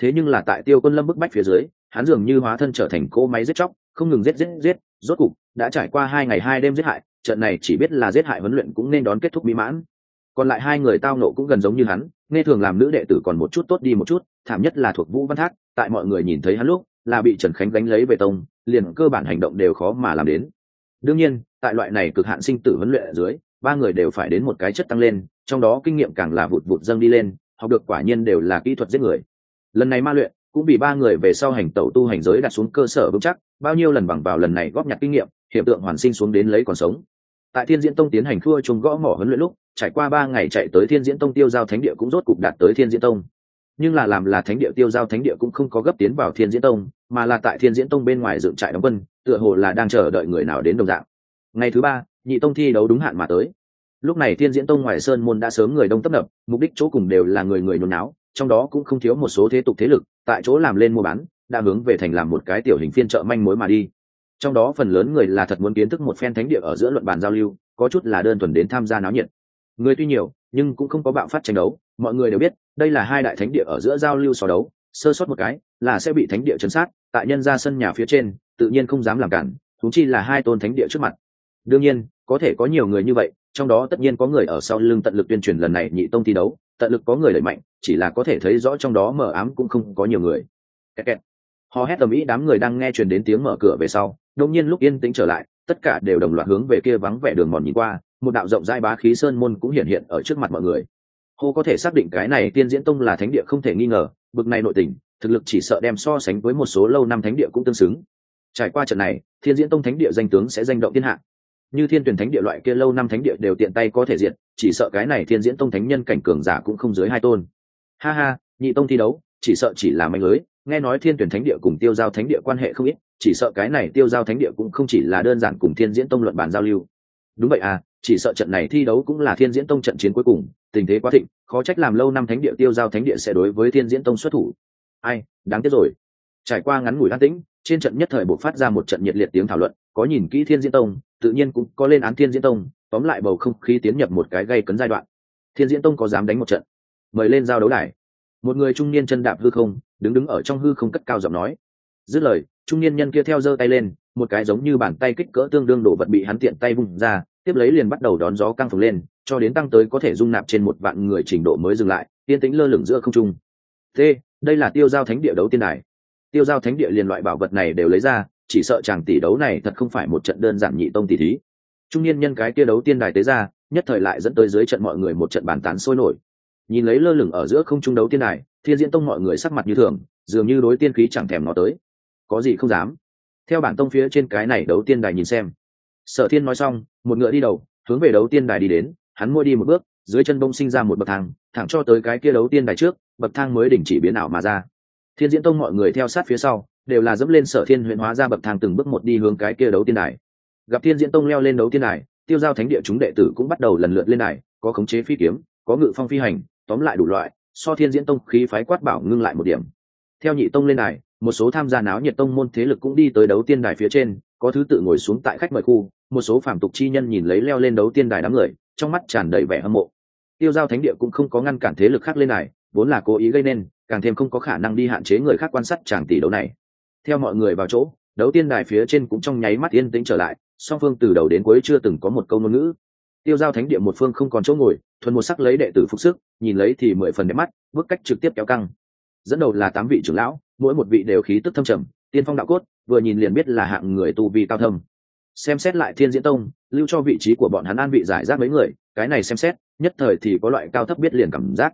thế nhưng là tại tiêu quân lâm bức bách phía dưới, hắn dường như hóa thân trở thành cỗ máy giết chóc, không ngừng giết giết giết rốt cục, đã trải qua hai ngày hai đêm giết hại, trận này chỉ biết là giết hại huấn luyện cũng nên đón kết thúc mỹ mãn. Còn lại hai người tao nộ cũng gần giống như hắn, nghe thường làm nữ đệ tử còn một chút tốt đi một chút, thảm nhất là thuộc vũ văn thác, tại mọi người nhìn thấy hắn lúc, là bị trần khánh gánh lấy về tông, liền cơ bản hành động đều khó mà làm đến. Đương nhiên, tại loại này cực hạn sinh tử huấn luyện ở dưới, ba người đều phải đến một cái chất tăng lên, trong đó kinh nghiệm càng là vụt vụt dâng đi lên, học được quả nhiên đều là kỹ thuật giết người. Lần này ma luyện cũng vì ba người về sau hành tẩu tu hành giới đặt xuống cơ sở vững chắc, bao nhiêu lần bằng vào lần này góp nhặt kinh nghiệm, hiện tượng hoàn sinh xuống đến lấy còn sống. Tại thiên diễn tông tiến hành khua chung gõ mỏ huấn luyện lúc, trải qua ba ngày chạy tới thiên diễn tông tiêu giao thánh địa cũng rốt cục đạt tới thiên diễn tông. Nhưng là làm là thánh địa tiêu giao thánh địa cũng không có gấp tiến vào thiên diễn tông, mà là tại thiên diễn tông bên ngoài dựng trại đóng quân, tựa hồ là đang chờ đợi người nào đến đồng dạng. Ngày thứ ba, nhị tông thi đấu đúng hạn mà tới. Lúc này thiên diễn tông ngoài sơn môn đã sớm người đông tấp nập, mục đích chỗ cùng đều là người người nôn náo trong đó cũng không thiếu một số thế tục thế lực, tại chỗ làm lên mua bán, đã hướng về thành làm một cái tiểu hình phiên chợ manh mối mà đi. Trong đó phần lớn người là thật muốn kiến thức một phen thánh địa ở giữa luận bàn giao lưu, có chút là đơn thuần đến tham gia náo nhiệt. Người tuy nhiều, nhưng cũng không có bạo phát tranh đấu, mọi người đều biết, đây là hai đại thánh địa ở giữa giao lưu so đấu, sơ sót một cái là sẽ bị thánh địa chấn sát, tại nhân ra sân nhà phía trên, tự nhiên không dám làm cản thúng chi là hai tôn thánh địa trước mặt. Đương nhiên, có thể có nhiều người như vậy, trong đó tất nhiên có người ở sau lưng tận lực tuyên truyền lần này nhị tông thi đấu tận lực có người đẩy mạnh, chỉ là có thể thấy rõ trong đó mở ám cũng không có nhiều người. Kẹt kẹt. hò hét tầm ý đám người đang nghe truyền đến tiếng mở cửa về sau đông nhiên lúc yên tĩnh trở lại, tất cả đều đồng loạt hướng về kia vắng vẻ đường mòn nhìn qua, một đạo rộng rãi bá khí sơn môn cũng hiện hiện ở trước mặt mọi người. Hô có thể xác định cái này tiên diễn tông là thánh địa không thể nghi ngờ, bực này nội tình, thực lực chỉ sợ đem so sánh với một số lâu năm thánh địa cũng tương xứng. Trải qua trận này, thiên diễn tông thánh địa danh tướng sẽ danh động thiên hạ như thiên tuyển thánh địa loại kia lâu năm thánh địa đều tiện tay có thể diện chỉ sợ cái này thiên diễn tông thánh nhân cảnh cường giả cũng không dưới hai tôn. Ha ha, nhị tông thi đấu, chỉ sợ chỉ là manh lưới, nghe nói thiên tuyển thánh địa cùng tiêu giao thánh địa quan hệ không ít, chỉ sợ cái này tiêu giao thánh địa cũng không chỉ là đơn giản cùng thiên diễn tông luận bàn giao lưu. Đúng vậy à chỉ sợ trận này thi đấu cũng là thiên diễn tông trận chiến cuối cùng, tình thế quá thịnh, khó trách làm lâu năm thánh địa tiêu giao thánh địa sẽ đối với thiên diễn tông xuất thủ. Ai, đáng tiếc rồi. Trải qua ngắn ngủi an tĩnh, trên trận nhất thời buộc phát ra một trận nhiệt liệt tiếng thảo luận, có nhìn kỹ thiên diễn tông tự nhiên cũng có lên án thiên diễn tông, tóm lại bầu không khí tiến nhập một cái gây cấn giai đoạn. Thiên diễn tông có dám đánh một trận? Mời lên giao đấu đài. Một người trung niên chân đạp hư không, đứng đứng ở trong hư không cất cao giọng nói. Dứt lời, trung niên nhân kia theo giơ tay lên, một cái giống như bàn tay kích cỡ tương đương đổ vật bị hắn tiện tay vung ra, tiếp lấy liền bắt đầu đón gió căng phồng lên, cho đến tăng tới có thể dung nạp trên một vạn người trình độ mới dừng lại tiên tĩnh lơ lửng giữa không trung. T đây là tiêu giao thánh địa đấu tiên đài. Tiêu giao thánh địa liền loại bảo vật này đều lấy ra chỉ sợ chàng tỷ đấu này thật không phải một trận đơn giản nhị tông tỷ thí. Trung niên nhân cái kia đấu tiên đài tế ra, nhất thời lại dẫn tới dưới trận mọi người một trận bàn tán sôi nổi. Nhìn lấy lơ lửng ở giữa không trung đấu tiên đài, thiên diễn tông mọi người sắc mặt như thường, dường như đối tiên khí chẳng thèm nó tới. Có gì không dám? Theo bản tông phía trên cái này đấu tiên đài nhìn xem. Sở thiên nói xong, một ngựa đi đầu, hướng về đấu tiên đài đi đến, hắn mua đi một bước, dưới chân bông sinh ra một bậc thang, thẳng cho tới cái kia đấu tiên đài trước, bậc thang mới đình chỉ biến ảo mà ra. Thiên diễn tông mọi người theo sát phía sau đều là dẫm lên sở thiên huyện hóa ra bậc thang từng bước một đi hướng cái kia đấu tiên đài. Gặp thiên diễn tông leo lên đấu tiên đài, tiêu giao thánh địa chúng đệ tử cũng bắt đầu lần lượt lên đài, có khống chế phi kiếm, có ngự phong phi hành, tóm lại đủ loại, so thiên diễn tông khí phái quát bảo ngưng lại một điểm. Theo nhị tông lên đài, một số tham gia náo nhiệt tông môn thế lực cũng đi tới đấu tiên đài phía trên, có thứ tự ngồi xuống tại khách mời khu, một số phản tục chi nhân nhìn lấy leo lên đấu tiên đài đám người, trong mắt tràn đầy vẻ hâm mộ. Tiêu giao thánh địa cũng không có ngăn cản thế lực khác lên đài, vốn là cố ý gây nên, càng thêm không có khả năng đi hạn chế người khác quan sát tràng tỷ đấu này theo mọi người vào chỗ, đấu tiên đài phía trên cũng trong nháy mắt yên tĩnh trở lại, song phương từ đầu đến cuối chưa từng có một câu ngôn ngữ. Tiêu giao thánh địa một phương không còn chỗ ngồi, thuần một sắc lấy đệ tử phục sức, nhìn lấy thì mười phần đẹp mắt, bước cách trực tiếp kéo căng. Dẫn đầu là tám vị trưởng lão, mỗi một vị đều khí tức thâm trầm, tiên phong đạo cốt, vừa nhìn liền biết là hạng người tu vi cao thâm. Xem xét lại thiên diễn tông, lưu cho vị trí của bọn hắn an vị giải rác mấy người, cái này xem xét, nhất thời thì có loại cao thấp biết liền cảm giác.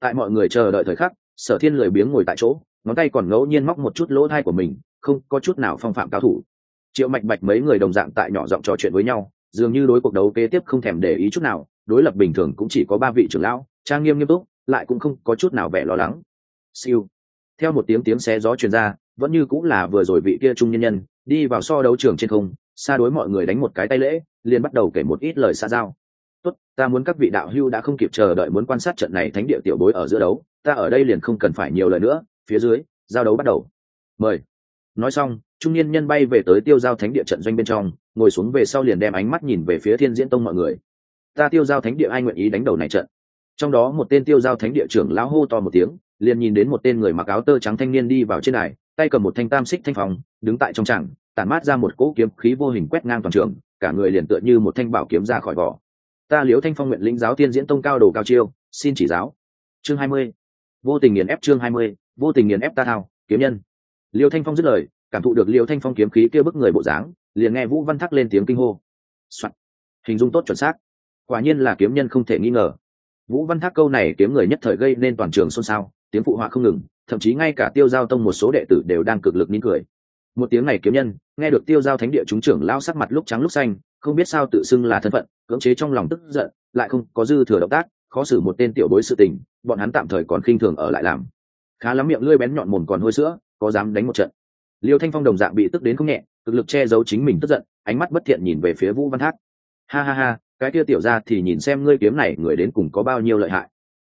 Tại mọi người chờ đợi thời khắc, sở thiên lười biếng ngồi tại chỗ ngón tay còn ngẫu nhiên móc một chút lỗ thai của mình, không có chút nào phong phạm cao thủ. Triệu mạch bạch mấy người đồng dạng tại nhỏ giọng trò chuyện với nhau, dường như đối cuộc đấu kế tiếp không thèm để ý chút nào, đối lập bình thường cũng chỉ có ba vị trưởng lão, trang nghiêm nghiêm túc, lại cũng không có chút nào vẻ lo lắng. Siêu. Theo một tiếng tiếng xé gió truyền ra, vẫn như cũng là vừa rồi vị kia trung nhân nhân, đi vào so đấu trường trên không, xa đối mọi người đánh một cái tay lễ, liền bắt đầu kể một ít lời xa giao. Tốt, ta muốn các vị đạo hưu đã không kịp chờ đợi muốn quan sát trận này thánh địa tiểu bối ở giữa đấu, ta ở đây liền không cần phải nhiều lời nữa phía dưới, giao đấu bắt đầu. Mời. Nói xong, trung niên nhân bay về tới tiêu giao thánh địa trận doanh bên trong, ngồi xuống về sau liền đem ánh mắt nhìn về phía thiên diễn tông mọi người. Ta tiêu giao thánh địa ai nguyện ý đánh đầu này trận? Trong đó một tên tiêu giao thánh địa trưởng lão hô to một tiếng, liền nhìn đến một tên người mặc áo tơ trắng thanh niên đi vào trên này tay cầm một thanh tam xích thanh phòng đứng tại trong tràng, tản mát ra một cỗ kiếm khí vô hình quét ngang toàn trường, cả người liền tựa như một thanh bảo kiếm ra khỏi vỏ. Ta liếu thanh phong nguyện lĩnh giáo tiên diễn tông cao đồ cao chiêu, xin chỉ giáo. Chương hai mươi. Vô tình nghiền ép chương hai mươi vô tình nghiền ép ta thao, kiếm nhân. Liêu thanh phong dứt lời, cảm thụ được liêu thanh phong kiếm khí kia bức người bộ dáng, liền nghe vũ văn thắc lên tiếng kinh hô、Soạn. hình dung tốt chuẩn xác. Quả nhiên là kiếm nhân không thể nghi ngờ. Vũ văn thác câu này kiếm người nhất thời gây nên toàn trường xôn xao, tiếng phụ họa không ngừng, thậm chí ngay cả tiêu giao tông một số đệ tử đều đang cực lực nín cười. Một tiếng này kiếm nhân, nghe được tiêu giao thánh địa chúng trưởng lao sắc mặt lúc trắng lúc xanh, không biết sao tự xưng là thân phận, cưỡng chế trong lòng tức giận, lại không có dư thừa động tác, khó xử một tên tiểu bối sự tình, bọn hắn tạm thời còn khinh thường ở lại làm khá lắm miệng lưỡi bén nhọn mồm còn hôi sữa, có dám đánh một trận. Liêu thanh phong đồng dạng bị tức đến không nhẹ, cực lực che giấu chính mình tức giận, ánh mắt bất thiện nhìn về phía vũ văn thác. Ha ha ha, cái kia tiểu ra thì nhìn xem ngươi kiếm này, người đến cùng có bao nhiêu lợi hại.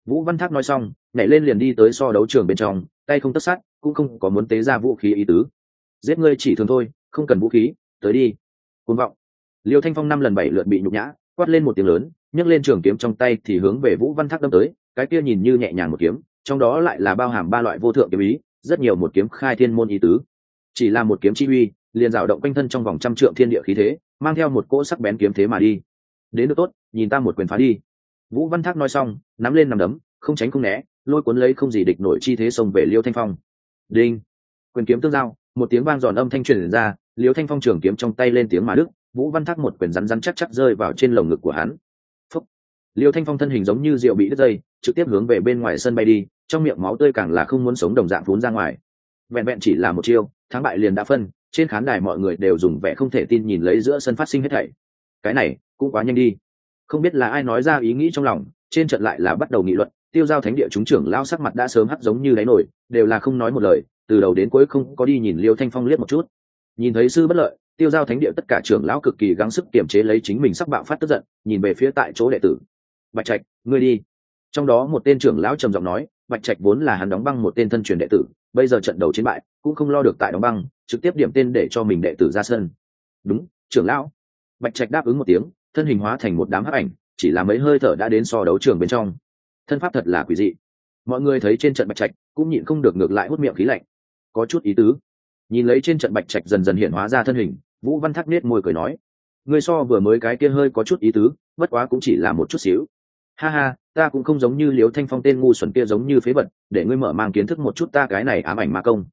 Vũ văn thác nói xong, nhảy lên liền đi tới so đấu trường bên trong, tay không tất sát, cũng không có muốn tế ra vũ khí ý tứ. Giết ngươi chỉ thường thôi, không cần vũ khí, tới đi. Côn vọng. Liêu thanh phong năm lần bảy lượt bị nhục nhã, quát lên một tiếng lớn, nhấc lên trường kiếm trong tay thì hướng về vũ văn thác đâm tới, cái kia nhìn như nhẹ nhàng một kiếm trong đó lại là bao hàm ba loại vô thượng kiếm ý, rất nhiều một kiếm khai thiên môn ý tứ. Chỉ là một kiếm chi uy, liền rào động quanh thân trong vòng trăm trượng thiên địa khí thế, mang theo một cỗ sắc bén kiếm thế mà đi. Đến được tốt, nhìn ta một quyền phá đi. Vũ văn thác nói xong, nắm lên nằm đấm, không tránh không né, lôi cuốn lấy không gì địch nổi chi thế xông về liêu thanh phong. Đinh! Quyền kiếm tương giao, một tiếng vang giòn âm thanh truyền ra, liêu thanh phong trường kiếm trong tay lên tiếng mà đức vũ văn thác một quyền rắn rắn chắc chắc rơi vào trên lồng ngực của hắn liêu thanh phong thân hình giống như rượu bị đứt dây, trực tiếp hướng về bên ngoài sân bay đi, trong miệng máu tươi càng là không muốn sống đồng dạng vốn ra ngoài. Vẹn vẹn chỉ là một chiêu, thắng bại liền đã phân, trên khán đài mọi người đều dùng vẻ không thể tin nhìn lấy giữa sân phát sinh hết thảy. Cái này, cũng quá nhanh đi. Không biết là ai nói ra ý nghĩ trong lòng, trên trận lại là bắt đầu nghị luận, tiêu giao thánh địa chúng trưởng lao sắc mặt đã sớm hắt giống như đáy nổi, đều là không nói một lời, từ đầu đến cuối không có đi nhìn liêu thanh phong liếc một chút. Nhìn thấy sư bất lợi, tiêu giao thánh địa tất cả trưởng lão cực kỳ gắng sức kiềm chế lấy chính mình sắc bạo phát tức giận, nhìn về phía tại chỗ đệ tử bạch trạch, ngươi đi. Trong đó một tên trưởng lão trầm giọng nói, bạch trạch vốn là hắn đóng băng một tên thân truyền đệ tử, bây giờ trận đầu chiến bại, cũng không lo được tại đóng băng, trực tiếp điểm tên để cho mình đệ tử ra sân. Đúng, trưởng lão. Bạch trạch đáp ứng một tiếng, thân hình hóa thành một đám hắc ảnh, chỉ là mấy hơi thở đã đến so đấu trường bên trong. Thân pháp thật là quỷ dị. Mọi người thấy trên trận bạch trạch, cũng nhịn không được ngược lại hút miệng khí lạnh. Có chút ý tứ. Nhìn lấy trên trận bạch trạch dần dần hiện hóa ra thân hình, vũ văn thác nết môi cười nói người so vừa mới cái kia hơi có chút ý tứ, bất quá cũng chỉ là một chút xíu ha ha, ta cũng không giống như liếu thanh phong tên ngu xuẩn kia giống như phế vật, để ngươi mở mang kiến thức một chút ta cái này ám ảnh ma công.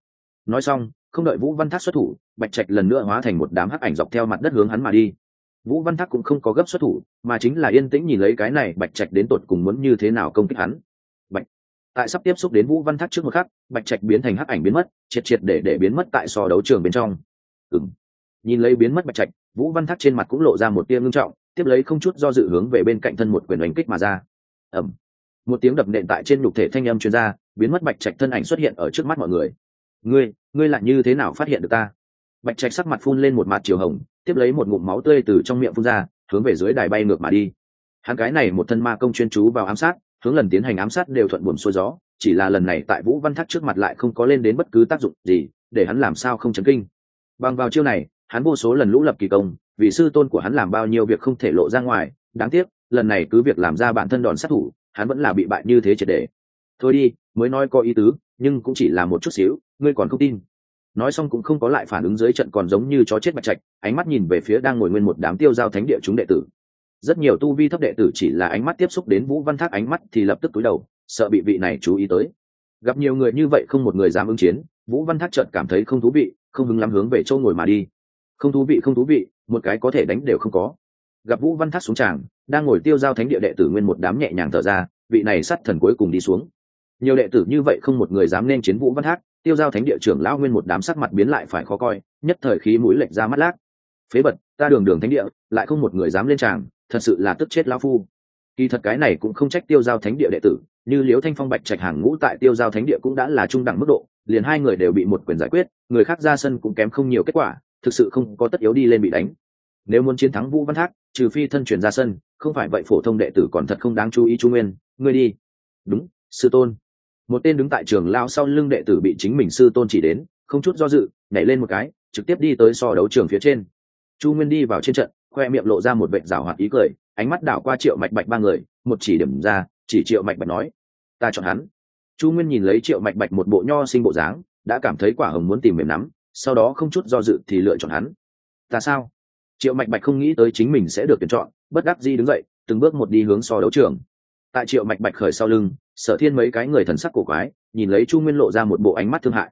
Nói xong, không đợi vũ văn thác xuất thủ, bạch trạch lần nữa hóa thành một đám hắc ảnh dọc theo mặt đất hướng hắn mà đi. Vũ văn thác cũng không có gấp xuất thủ, mà chính là yên tĩnh nhìn lấy cái này bạch trạch đến tột cùng muốn như thế nào công kích hắn. Bạch, tại sắp tiếp xúc đến vũ văn thác trước một khắc, bạch trạch biến thành hắc ảnh biến mất, triệt triệt để để biến mất tại sò đấu trường bên trong. Ừ. nhìn lấy biến mất bạch trạch, vũ văn thác trên mặt cũng lộ ra một tia ngưng trọng tiếp lấy không chút do dự hướng về bên cạnh thân một quyền đánh kích mà ra. Ẩm một tiếng đập nện tại trên nhục thể thanh âm chuyên gia biến mất bạch trạch thân ảnh xuất hiện ở trước mắt mọi người. Ngươi ngươi lại như thế nào phát hiện được ta? Bạch trạch sắc mặt phun lên một mặt chiều hồng, tiếp lấy một ngụm máu tươi từ trong miệng phun ra, hướng về dưới đài bay ngược mà đi. Hắn cái này một thân ma công chuyên chú vào ám sát, hướng lần tiến hành ám sát đều thuận buồm xuôi gió, chỉ là lần này tại vũ văn thác trước mặt lại không có lên đến bất cứ tác dụng gì, để hắn làm sao không chấn kinh. Bằng vào chiêu này hắn vô số lần lũ lập kỳ công, vì sư tôn của hắn làm bao nhiêu việc không thể lộ ra ngoài, đáng tiếc, lần này cứ việc làm ra bản thân đòn sát thủ, hắn vẫn là bị bại như thế triệt để. Thôi đi, mới nói có ý tứ, nhưng cũng chỉ là một chút xíu, ngươi còn không tin. Nói xong cũng không có lại phản ứng dưới trận còn giống như chó chết bạch trạch, ánh mắt nhìn về phía đang ngồi nguyên một đám tiêu giao thánh địa chúng đệ tử. Rất nhiều tu vi thấp đệ tử chỉ là ánh mắt tiếp xúc đến vũ văn thác ánh mắt thì lập tức túi đầu, sợ bị vị này chú ý tới. Gặp nhiều người như vậy không một người dám ứng chiến, vũ văn thác trợt cảm thấy không thú vị, không hứng lắm hướng về châu ngồi mà đi không thú vị, không thú vị, một cái có thể đánh đều không có. Gặp vũ văn thác xuống tràng, đang ngồi tiêu giao thánh địa đệ tử nguyên một đám nhẹ nhàng thở ra, vị này sát thần cuối cùng đi xuống. Nhiều đệ tử như vậy không một người dám nên chiến vũ văn thác, tiêu giao thánh địa trưởng lão nguyên một đám sắc mặt biến lại phải khó coi, nhất thời khí mũi lệch ra mắt lác. Phế bật ta đường đường thánh địa, lại không một người dám lên tràng, thật sự là tức chết lão phu. Kỳ thật cái này cũng không trách tiêu giao thánh địa đệ tử, như liễu thanh phong bạch trạch hàng ngũ tại tiêu giao thánh địa cũng đã là trung đẳng mức độ, liền hai người đều bị một quyền giải quyết, người khác ra sân cũng kém không nhiều kết quả thực sự không có tất yếu đi lên bị đánh. Nếu muốn chiến thắng vũ văn thác, trừ phi thân truyền ra sân, không phải vậy phổ thông đệ tử còn thật không đáng chú ý chu nguyên. Ngươi đi. Đúng, sư tôn. Một tên đứng tại trường lao sau lưng đệ tử bị chính mình sư tôn chỉ đến, không chút do dự, nhảy lên một cái, trực tiếp đi tới so đấu trường phía trên. Chu nguyên đi vào trên trận, khoe miệng lộ ra một vệ rào hoạt ý cười, ánh mắt đảo qua triệu mạch bạch ba người, một chỉ điểm ra, chỉ triệu mạch bạch nói, ta chọn hắn. Chu nguyên nhìn lấy triệu mạch bạch một bộ nho sinh bộ dáng, đã cảm thấy quả hồng muốn tìm mềm nắm sau đó không chút do dự thì lựa chọn hắn. Ta sao? Triệu mạch bạch không nghĩ tới chính mình sẽ được tuyển chọn, bất đắc di đứng dậy, từng bước một đi hướng so đấu trường. Tại triệu mạch bạch khởi sau lưng, sở thiên mấy cái người thần sắc cổ quái, nhìn lấy chu nguyên lộ ra một bộ ánh mắt thương hại.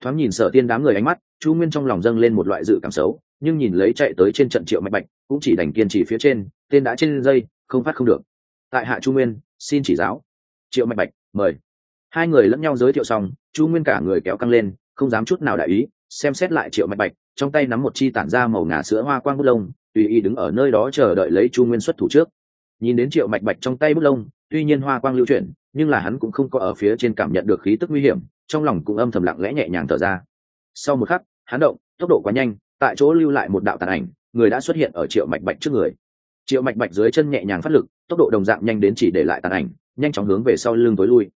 Thoáng nhìn sở thiên đám người ánh mắt, chu nguyên trong lòng dâng lên một loại dự cảm xấu, nhưng nhìn lấy chạy tới trên trận triệu mạch bạch, cũng chỉ đành kiên trì phía trên, tên đã trên dây, không phát không được. Tại hạ chu nguyên, xin chỉ giáo. Triệu mạch bạch, mời. Hai người lẫn nhau giới thiệu xong, chu nguyên cả người kéo căng lên, không dám chút nào đại ý xem xét lại triệu mạch bạch, trong tay nắm một chi tản ra màu ngà sữa hoa quang bút lông, tùy y đứng ở nơi đó chờ đợi lấy chu nguyên xuất thủ trước. Nhìn đến triệu mạch bạch trong tay bút lông, tuy nhiên hoa quang lưu chuyển, nhưng là hắn cũng không có ở phía trên cảm nhận được khí tức nguy hiểm, trong lòng cũng âm thầm lặng lẽ nhẹ nhàng thở ra. Sau một khắc, hắn động, tốc độ quá nhanh, tại chỗ lưu lại một đạo tàn ảnh, người đã xuất hiện ở triệu mạch bạch trước người. Triệu mạch bạch dưới chân nhẹ nhàng phát lực, tốc độ đồng dạng nhanh đến chỉ để lại tàn ảnh, nhanh chóng hướng về sau lưng tối lui.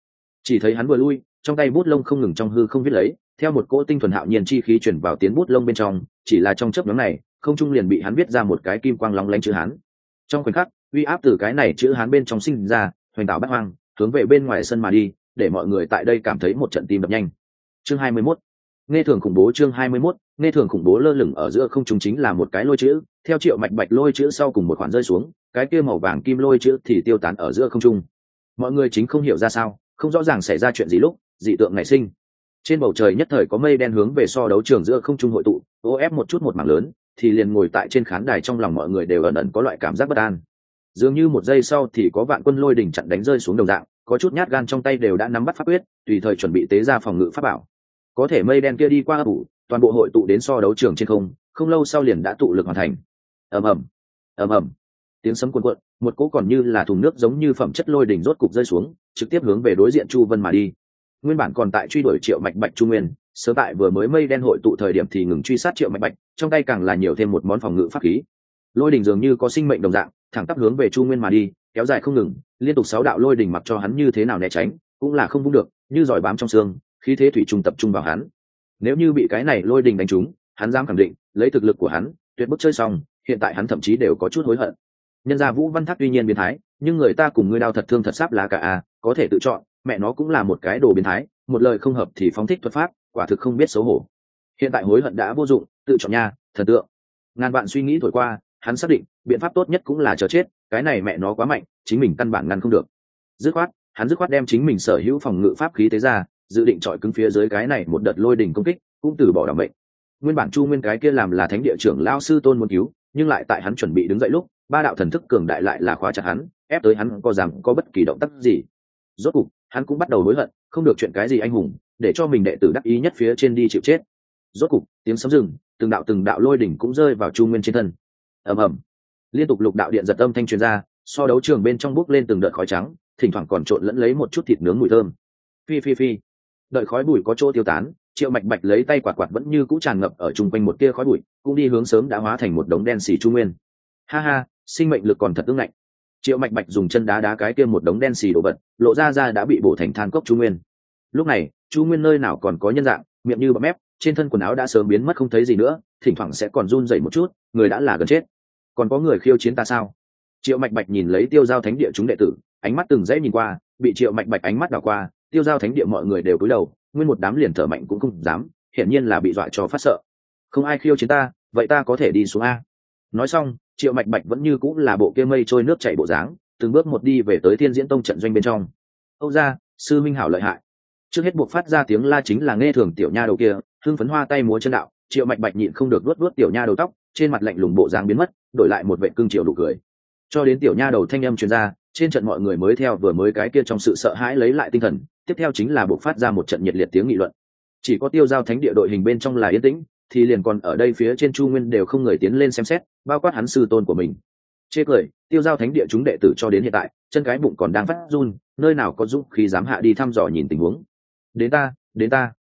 Chỉ thấy hắn vừa lui, trong tay bút lông không ngừng trong hư không viết lấy theo một cỗ tinh thuần hạo nhiên chi khí chuyển vào tiến bút lông bên trong chỉ là trong chớp nhóm này không trung liền bị hắn viết ra một cái kim quang lóng lánh chữ hán. Trong khoảnh khắc uy áp từ cái này chữ hán bên trong sinh ra hoành tạo bắt hoang hướng về bên ngoài sân mà đi để mọi người tại đây cảm thấy một trận tim đập nhanh. Chương 21. nghe thường khủng bố chương 21, nghe thường khủng bố lơ lửng ở giữa không trung chính là một cái lôi chữ theo triệu mạch bạch lôi chữ sau cùng một khoản rơi xuống cái kia màu vàng kim lôi chữ thì tiêu tán ở giữa không trung. Mọi người chính không hiểu ra sao không rõ ràng xảy ra chuyện gì lúc dị tượng nảy sinh trên bầu trời nhất thời có mây đen hướng về so đấu trường giữa không trung hội tụ, ô ép một chút một mảng lớn, thì liền ngồi tại trên khán đài trong lòng mọi người đều ẩn ẩn có loại cảm giác bất an. Dường như một giây sau thì có vạn quân lôi đỉnh chặn đánh rơi xuống đồng dạng, có chút nhát gan trong tay đều đã nắm bắt pháp quyết, tùy thời chuẩn bị tế ra phòng ngự pháp bảo. Có thể mây đen kia đi qua ấp ủ, toàn bộ hội tụ đến so đấu trường trên không không lâu sau liền đã tụ lực hoàn thành. Ầm ầm ầm ầm. Tiếng sấm cuồn cuộn, một cỗ còn như là thùng nước giống như phẩm chất lôi đỉnh rốt cục rơi xuống, trực tiếp hướng về đối diện chu vân mà đi nguyên bản còn tại truy đuổi triệu mạch bạch chu nguyên, sớm tại vừa mới mây đen hội tụ thời điểm thì ngừng truy sát triệu mạch bạch, trong tay càng là nhiều thêm một món phòng ngự pháp khí. Lôi đỉnh dường như có sinh mệnh đồng dạng, thẳng tắp hướng về chu nguyên mà đi, kéo dài không ngừng, liên tục sáu đạo lôi đỉnh mặc cho hắn như thế nào né tránh, cũng là không vung được, như giỏi bám trong xương, khí thế thủy trung tập trung vào hắn. Nếu như bị cái này lôi đỉnh đánh trúng, hắn dám khẳng định, lấy thực lực của hắn, tuyệt bức chơi xong, hiện tại hắn thậm chí đều có chút hối hận. Nhân gia vũ văn thác tuy nhiên biến thái, nhưng người ta cùng ngươi đao thật thương thật sáp là cả a có thể tự chọn mẹ nó cũng là một cái đồ biến thái, một lời không hợp thì phóng thích thuật pháp, quả thực không biết xấu hổ. Hiện tại hối hận đã vô dụng, tự chọn nha, thần tượng. Ngàn bạn suy nghĩ thổi qua, hắn xác định, biện pháp tốt nhất cũng là chờ chết, cái này mẹ nó quá mạnh, chính mình căn bản ngăn không được. Dứt khoát, hắn dứt khoát đem chính mình sở hữu phòng ngự pháp khí tế ra, dự định trọi cứng phía dưới cái này một đợt lôi đỉnh công kích, cũng từ bỏ đảm bệnh nguyên bản chu nguyên cái kia làm là thánh địa trưởng lao sư tôn muốn cứu, nhưng lại tại hắn chuẩn bị đứng dậy lúc, ba đạo thần thức cường đại lại là khóa chặt hắn, ép tới hắn có rằng có bất kỳ động tác gì. Rốt cục hắn cũng bắt đầu hối hận, không được chuyện cái gì anh hùng, để cho mình đệ tử đắc ý nhất phía trên đi chịu chết. Rốt cục, tiếng sấm rừng, từng đạo từng đạo lôi đỉnh cũng rơi vào chu nguyên trên thân. Ầm ầm. Liên tục lục đạo điện giật âm thanh truyền ra, so đấu trường bên trong bốc lên từng đợt khói trắng, thỉnh thoảng còn trộn lẫn lấy một chút thịt nướng mùi thơm. Phi phi phi. Đợi khói bụi có chỗ tiêu tán, triệu mạch bạch lấy tay quạt quạt vẫn như cũ tràn ngập ở chung quanh một tia khói bụi, cũng đi hướng sớm đã hóa thành một đống đen xì chu nguyên. Ha ha, sinh mệnh lực còn thật ưng lạnh triệu mạch bạch dùng chân đá đá cái kia một đống đen xì đổ vật, lộ ra ra đã bị bổ thành than cốc chu nguyên. Lúc này, chu nguyên nơi nào còn có nhân dạng, miệng như bậm mép, trên thân quần áo đã sớm biến mất không thấy gì nữa, thỉnh thoảng sẽ còn run dậy một chút, người đã là gần chết. Còn có người khiêu chiến ta sao? Triệu mạch bạch nhìn lấy tiêu giao thánh địa chúng đệ tử, ánh mắt từng dãy nhìn qua, bị triệu mạch bạch ánh mắt đảo qua, tiêu giao thánh địa mọi người đều cúi đầu, nguyên một đám liền thở mạnh cũng không dám, hiển nhiên là bị dọa cho phát sợ. Không ai khiêu chiến ta, vậy ta có thể đi xuống a nói xong, triệu mạch bạch vẫn như cũng là bộ kia mây trôi nước chảy bộ dáng, từng bước một đi về tới thiên diễn tông trận doanh bên trong. Âu ra sư minh hảo lợi hại. Trước hết buộc phát ra tiếng la chính là nghe thường tiểu nha đầu kia, hưng phấn hoa tay múa chân đạo, triệu mạch bạch nhịn không được luốt luốt tiểu nha đầu tóc, trên mặt lạnh lùng bộ dáng biến mất, đổi lại một vệ cương triệu đủ cười. Cho đến tiểu nha đầu thanh âm truyền ra, trên trận mọi người mới theo vừa mới cái kia trong sự sợ hãi lấy lại tinh thần, tiếp theo chính là buộc phát ra một trận nhiệt liệt tiếng nghị luận. Chỉ có tiêu giao thánh địa đội hình bên trong là yên tĩnh thì liền còn ở đây phía trên chu nguyên đều không người tiến lên xem xét, bao quát hắn sư tôn của mình. Chê cười, tiêu giao thánh địa chúng đệ tử cho đến hiện tại, chân cái bụng còn đang phát run, nơi nào có dũng khi dám hạ đi thăm dò nhìn tình huống. Đến ta đến ta.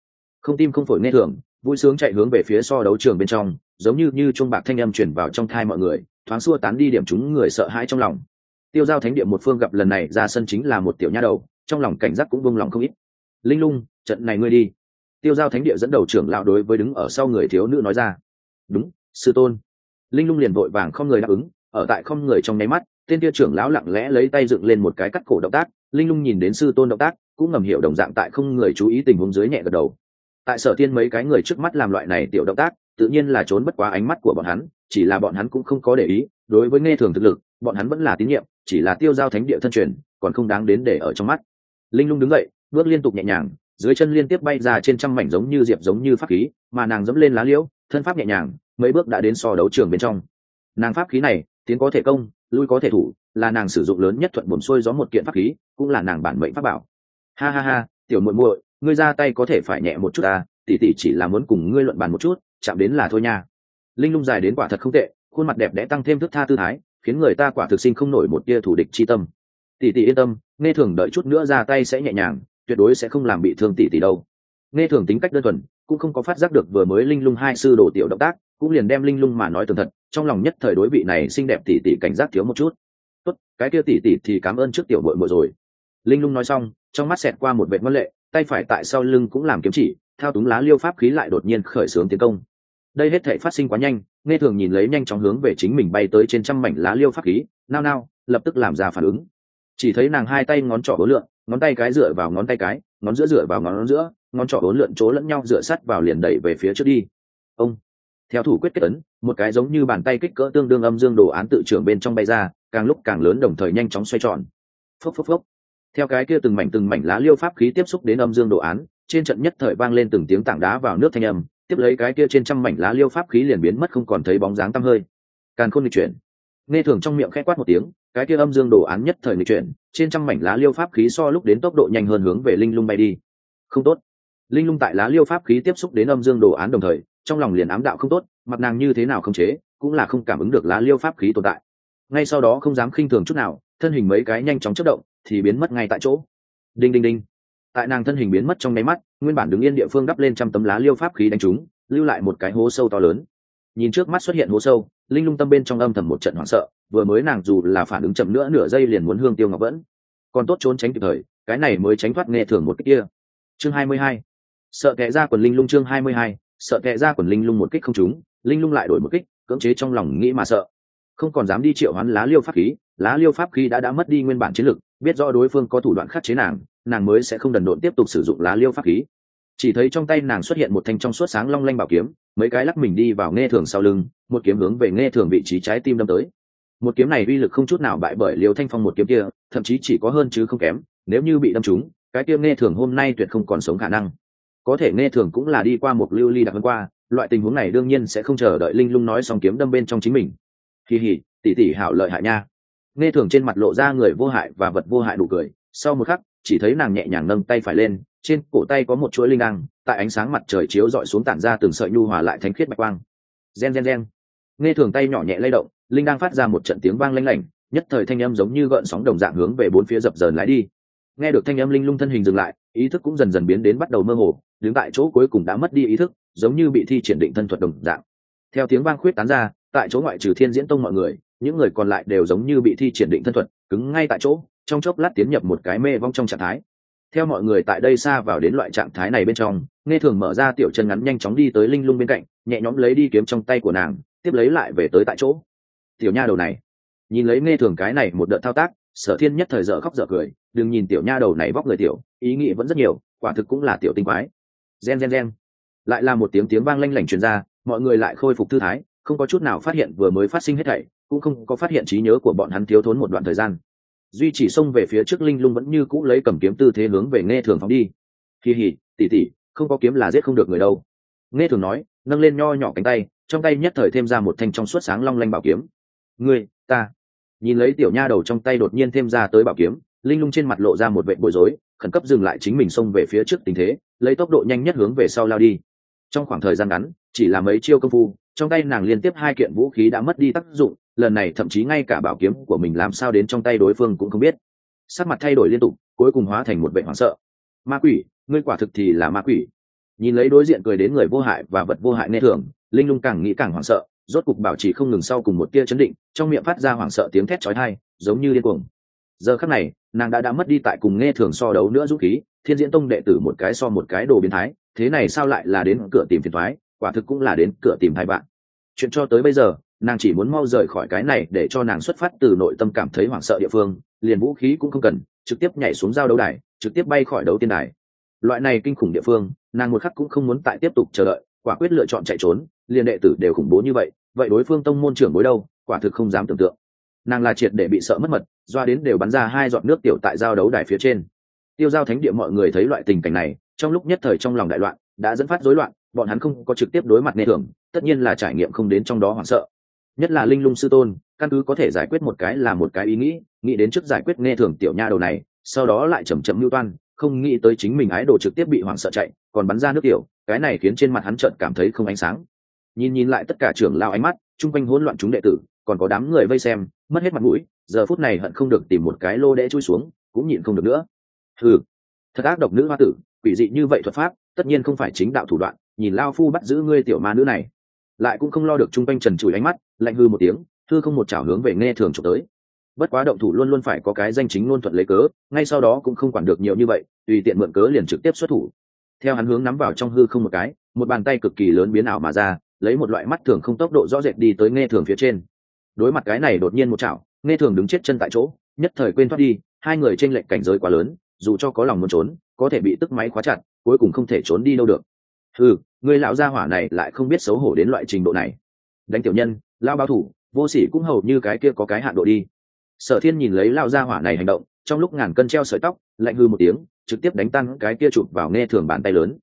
Không tim không phổi nghe thường vui sướng chạy hướng về phía so đấu trường bên trong, giống như như chuông bạc thanh âm chuyển vào trong thai mọi người, thoáng xua tán đi điểm chúng người sợ hãi trong lòng. Tiêu giao thánh địa một phương gặp lần này ra sân chính là một tiểu nha đầu, trong lòng cảnh giác cũng vung lòng không ít. Linh lung, trận này ngươi đi tiêu giao thánh địa dẫn đầu trưởng lão đối với đứng ở sau người thiếu nữ nói ra. Đúng, sư tôn. Linh lung liền vội vàng không người đáp ứng, ở tại không người trong nháy mắt, tên kia trưởng lão lặng lẽ lấy tay dựng lên một cái cắt cổ động tác, linh lung nhìn đến sư tôn động tác, cũng ngầm hiểu đồng dạng tại không người chú ý tình huống dưới nhẹ gật đầu. Tại sở tiên mấy cái người trước mắt làm loại này tiểu động tác, tự nhiên là trốn bất quá ánh mắt của bọn hắn, chỉ là bọn hắn cũng không có để ý, đối với nghe thường thực lực, bọn hắn vẫn là tín nhiệm, chỉ là tiêu giao thánh địa thân truyền, còn không đáng đến để ở trong mắt. Linh lung đứng dậy, bước liên tục nhẹ nhàng dưới chân liên tiếp bay ra trên trăm mảnh giống như diệp giống như pháp khí, mà nàng dẫm lên lá liễu, thân pháp nhẹ nhàng, mấy bước đã đến so đấu trường bên trong. Nàng pháp khí này, tiến có thể công, lui có thể thủ, là nàng sử dụng lớn nhất thuận buồn xuôi gió một kiện pháp khí, cũng là nàng bản mệnh pháp bảo. Ha ha ha, tiểu muội muội, ngươi ra tay có thể phải nhẹ một chút à tỷ tỷ chỉ là muốn cùng ngươi luận bàn một chút, chạm đến là thôi nha. Linh lung dài đến quả thật không tệ, khuôn mặt đẹp đẽ tăng thêm thức tha tư thái, khiến người ta quả thực sinh không nổi một tia thủ địch chi tâm. Tỷ tỷ yên tâm, nghe thường đợi chút nữa ra tay sẽ nhẹ nhàng tuyệt đối sẽ không làm bị thương tỷ tỷ đâu. Nghe thường tính cách đơn thuần, cũng không có phát giác được vừa mới linh lung hai sư đổ tiểu động tác, cũng liền đem linh lung mà nói tường thật, trong lòng nhất thời đối vị này xinh đẹp tỷ tỷ cảnh giác thiếu một chút. Tốt, cái kia tỷ tỷ thì cảm ơn trước tiểu bội bội rồi. Linh lung nói xong, trong mắt xẹt qua một vệ ngân lệ, tay phải tại sau lưng cũng làm kiếm chỉ, thao túng lá liêu pháp khí lại đột nhiên khởi xướng tiến công. Đây hết thể phát sinh quá nhanh, nghe thường nhìn lấy nhanh chóng hướng về chính mình bay tới trên trăm mảnh lá liêu pháp khí, nao nao, lập tức làm ra phản ứng chỉ thấy nàng hai tay ngón trỏ bốn lượn, ngón tay cái dựa vào ngón tay cái, ngón giữa dựa vào ngón giữa, ngón trỏ bốn lượn chỗ lẫn nhau dựa sắt vào liền đẩy về phía trước đi. Ông, theo thủ quyết kết ấn, một cái giống như bàn tay kích cỡ tương đương âm dương đồ án tự trưởng bên trong bay ra, càng lúc càng lớn đồng thời nhanh chóng xoay tròn. Phốc phốc phốc. Theo cái kia từng mảnh từng mảnh lá liêu pháp khí tiếp xúc đến âm dương đồ án, trên trận nhất thời vang lên từng tiếng tảng đá vào nước thanh âm, tiếp lấy cái kia trên trăm mảnh lá liêu pháp khí liền biến mất không còn thấy bóng dáng tăm hơi. Càng khôn lịch chuyển. Nghe thường trong miệng khẽ quát một tiếng cái kia âm dương đồ án nhất thời lịch chuyển, trên trăm mảnh lá liêu pháp khí so lúc đến tốc độ nhanh hơn hướng về linh lung bay đi. Không tốt. Linh lung tại lá liêu pháp khí tiếp xúc đến âm dương đồ án đồng thời, trong lòng liền ám đạo không tốt, mặt nàng như thế nào không chế, cũng là không cảm ứng được lá liêu pháp khí tồn tại. Ngay sau đó không dám khinh thường chút nào, thân hình mấy cái nhanh chóng chất động, thì biến mất ngay tại chỗ. Đinh đinh đinh. Tại nàng thân hình biến mất trong nháy mắt, nguyên bản đứng yên địa phương đắp lên trăm tấm lá liêu pháp khí đánh trúng, lưu lại một cái hố sâu to lớn. Nhìn trước mắt xuất hiện hố sâu linh lung tâm bên trong âm thầm một trận hoảng sợ, vừa mới nàng dù là phản ứng chậm nữa nửa giây liền muốn hương tiêu ngọc vẫn. Còn tốt trốn tránh kịp thời, cái này mới tránh thoát nghe thường một cách kia. Chương hai mươi hai. Sợ kệ ra quần linh lung chương hai mươi hai. Sợ kệ ra quần linh lung một kích không trúng, linh lung lại đổi một kích, cưỡng chế trong lòng nghĩ mà sợ. Không còn dám đi triệu hoán lá liêu pháp khí, lá liêu pháp khí đã đã mất đi nguyên bản chiến lực, biết rõ đối phương có thủ đoạn khắc chế nàng nàng mới sẽ không đần độn tiếp tục sử dụng lá liêu pháp khí chỉ thấy trong tay nàng xuất hiện một thanh trong suốt sáng long lanh bảo kiếm, mấy cái lắc mình đi vào nghe thường sau lưng, một kiếm hướng về nghe thường vị trí trái tim đâm tới. Một kiếm này uy lực không chút nào bại bởi liều thanh phong một kiếm kia, thậm chí chỉ có hơn chứ không kém, nếu như bị đâm trúng, cái kia nghe thường hôm nay tuyệt không còn sống khả năng. Có thể nghe thường cũng là đi qua một lưu ly đặc hơn qua, loại tình huống này đương nhiên sẽ không chờ đợi linh lung nói xong kiếm đâm bên trong chính mình. Kỳ hỉ tỉ tỉ hảo lợi hại nha. Nghe thường trên mặt lộ ra người vô hại và vật vô hại đủ cười, sau một khắc, chỉ thấy nàng nhẹ nhàng nâng tay phải lên trên cổ tay có một chuỗi linh đăng, tại ánh sáng mặt trời chiếu dọi xuống tản ra từng sợi nhu hòa lại thánh khiết bạch quang. Gen gen gen. Nghe thường tay nhỏ nhẹ lay động, linh đang phát ra một trận tiếng vang lanh lảnh, nhất thời thanh âm giống như gợn sóng đồng dạng hướng về bốn phía dập dờn lái đi. Nghe được thanh âm linh lung thân hình dừng lại, ý thức cũng dần dần biến đến bắt đầu mơ hồ, đứng tại chỗ cuối cùng đã mất đi ý thức, giống như bị thi triển định thân thuật đồng dạng. Theo tiếng vang khuyết tán ra, tại chỗ ngoại trừ thiên diễn tông mọi người, những người còn lại đều giống như bị thi triển định thân thuật, cứng ngay tại chỗ, trong chốc lát tiến nhập một cái mê vong trong trạng thái theo mọi người tại đây xa vào đến loại trạng thái này bên trong, nghe thường mở ra tiểu chân ngắn nhanh chóng đi tới linh lung bên cạnh, nhẹ nhõm lấy đi kiếm trong tay của nàng, tiếp lấy lại về tới tại chỗ. Tiểu nha đầu này, nhìn lấy nghe thường cái này một đợt thao tác, sở thiên nhất thời dở khóc dở cười, đừng nhìn tiểu nha đầu này vóc người tiểu, ý nghĩ vẫn rất nhiều, quả thực cũng là tiểu tinh quái. Gen gen gen. Lại là một tiếng tiếng vang lanh lảnh truyền ra, mọi người lại khôi phục thư thái, không có chút nào phát hiện vừa mới phát sinh hết thảy, cũng không có phát hiện trí nhớ của bọn hắn thiếu thốn một đoạn thời gian duy chỉ xông về phía trước linh lung vẫn như cũ lấy cầm kiếm tư thế hướng về nghe thường phóng đi. Kỳ hỉ tỉ tỉ, không có kiếm là giết không được người đâu. Nghe thường nói, nâng lên nho nhỏ cánh tay, trong tay nhất thời thêm ra một thanh trong suốt sáng long lanh bảo kiếm. Ngươi, ta. Nhìn lấy tiểu nha đầu trong tay đột nhiên thêm ra tới bảo kiếm, linh lung trên mặt lộ ra một vệ bối rối, khẩn cấp dừng lại chính mình xông về phía trước tình thế, lấy tốc độ nhanh nhất hướng về sau lao đi. Trong khoảng thời gian ngắn, chỉ là mấy chiêu công phu, trong tay nàng liên tiếp hai kiện vũ khí đã mất đi tác dụng lần này thậm chí ngay cả bảo kiếm của mình làm sao đến trong tay đối phương cũng không biết. Sắc mặt thay đổi liên tục, cuối cùng hóa thành một vệ hoảng sợ. Ma quỷ, ngươi quả thực thì là ma quỷ. Nhìn lấy đối diện cười đến người vô hại và vật vô hại nghe thường, linh lung càng nghĩ càng hoảng sợ, rốt cục bảo trì không ngừng sau cùng một tia chấn định, trong miệng phát ra hoảng sợ tiếng thét chói tai, giống như điên cuồng. Giờ khắc này, nàng đã đã mất đi tại cùng nghe thường so đấu nữa dũng khí, thiên diễn tông đệ tử một cái so một cái đồ biến thái, thế này sao lại là đến cửa tìm phiền thoái, quả thực cũng là đến cửa tìm hai bạn chuyện cho tới bây giờ nàng chỉ muốn mau rời khỏi cái này để cho nàng xuất phát từ nội tâm cảm thấy hoảng sợ địa phương, liền vũ khí cũng không cần, trực tiếp nhảy xuống giao đấu đài, trực tiếp bay khỏi đấu tiên đài. Loại này kinh khủng địa phương, nàng một khắc cũng không muốn tại tiếp tục chờ đợi, quả quyết lựa chọn chạy trốn, liền đệ tử đều khủng bố như vậy vậy đối phương tông môn trưởng bối đâu, quả thực không dám tưởng tượng. Nàng là triệt để bị sợ mất mật, doa đến đều bắn ra hai giọt nước tiểu tại giao đấu đài phía trên. Tiêu giao thánh địa mọi người thấy loại tình cảnh này, trong lúc nhất thời trong lòng đại loạn, đã dẫn phát rối loạn, bọn hắn không có trực tiếp đối mặt nê thường tất nhiên là trải nghiệm không đến trong đó hoảng sợ nhất là linh lung sư tôn, căn cứ có thể giải quyết một cái là một cái ý nghĩ nghĩ đến trước giải quyết nghe thường tiểu nha đầu này, sau đó lại chầm chậm mưu toan, không nghĩ tới chính mình ái đồ trực tiếp bị hoảng sợ chạy, còn bắn ra nước tiểu, cái này khiến trên mặt hắn trợn cảm thấy không ánh sáng. Nhìn nhìn lại tất cả trưởng lao ánh mắt, chung quanh hỗn loạn chúng đệ tử, còn có đám người vây xem, mất hết mặt mũi, giờ phút này hận không được tìm một cái lô đẽ chui xuống, cũng nhịn không được nữa. Ừ thật ác độc nữ hoa tử, quỷ dị như vậy thuật pháp, tất nhiên không phải chính đạo thủ đoạn, nhìn lao phu bắt giữ ngươi tiểu ma nữ này lại cũng không lo được chung quanh trần chùi ánh mắt, lạnh hư một tiếng, thư không một chảo hướng về nghe thường trộm tới. Bất quá động thủ luôn luôn phải có cái danh chính ngôn thuận lấy cớ, ngay sau đó cũng không quản được nhiều như vậy, tùy tiện mượn cớ liền trực tiếp xuất thủ. Theo hắn hướng nắm vào trong hư không một cái, một bàn tay cực kỳ lớn biến ảo mà ra, lấy một loại mắt thường không tốc độ rõ rệt đi tới nghe thường phía trên. Đối mặt cái này đột nhiên một chảo, nghe thường đứng chết chân tại chỗ, nhất thời quên thoát đi, hai người trên lệnh cảnh giới quá lớn, dù cho có lòng muốn trốn, có thể bị tức máy khóa chặt, cuối cùng không thể trốn đi đâu được ừ người lão gia hỏa này lại không biết xấu hổ đến loại trình độ này. Đánh tiểu nhân lao bao thủ, vô sỉ cũng hầu như cái kia có cái hạn độ đi. Sở thiên nhìn lấy lao gia hỏa này hành động, trong lúc ngàn cân treo sợi tóc, lạnh hư một tiếng, trực tiếp đánh tan cái kia chụp vào nghe thường bàn tay lớn.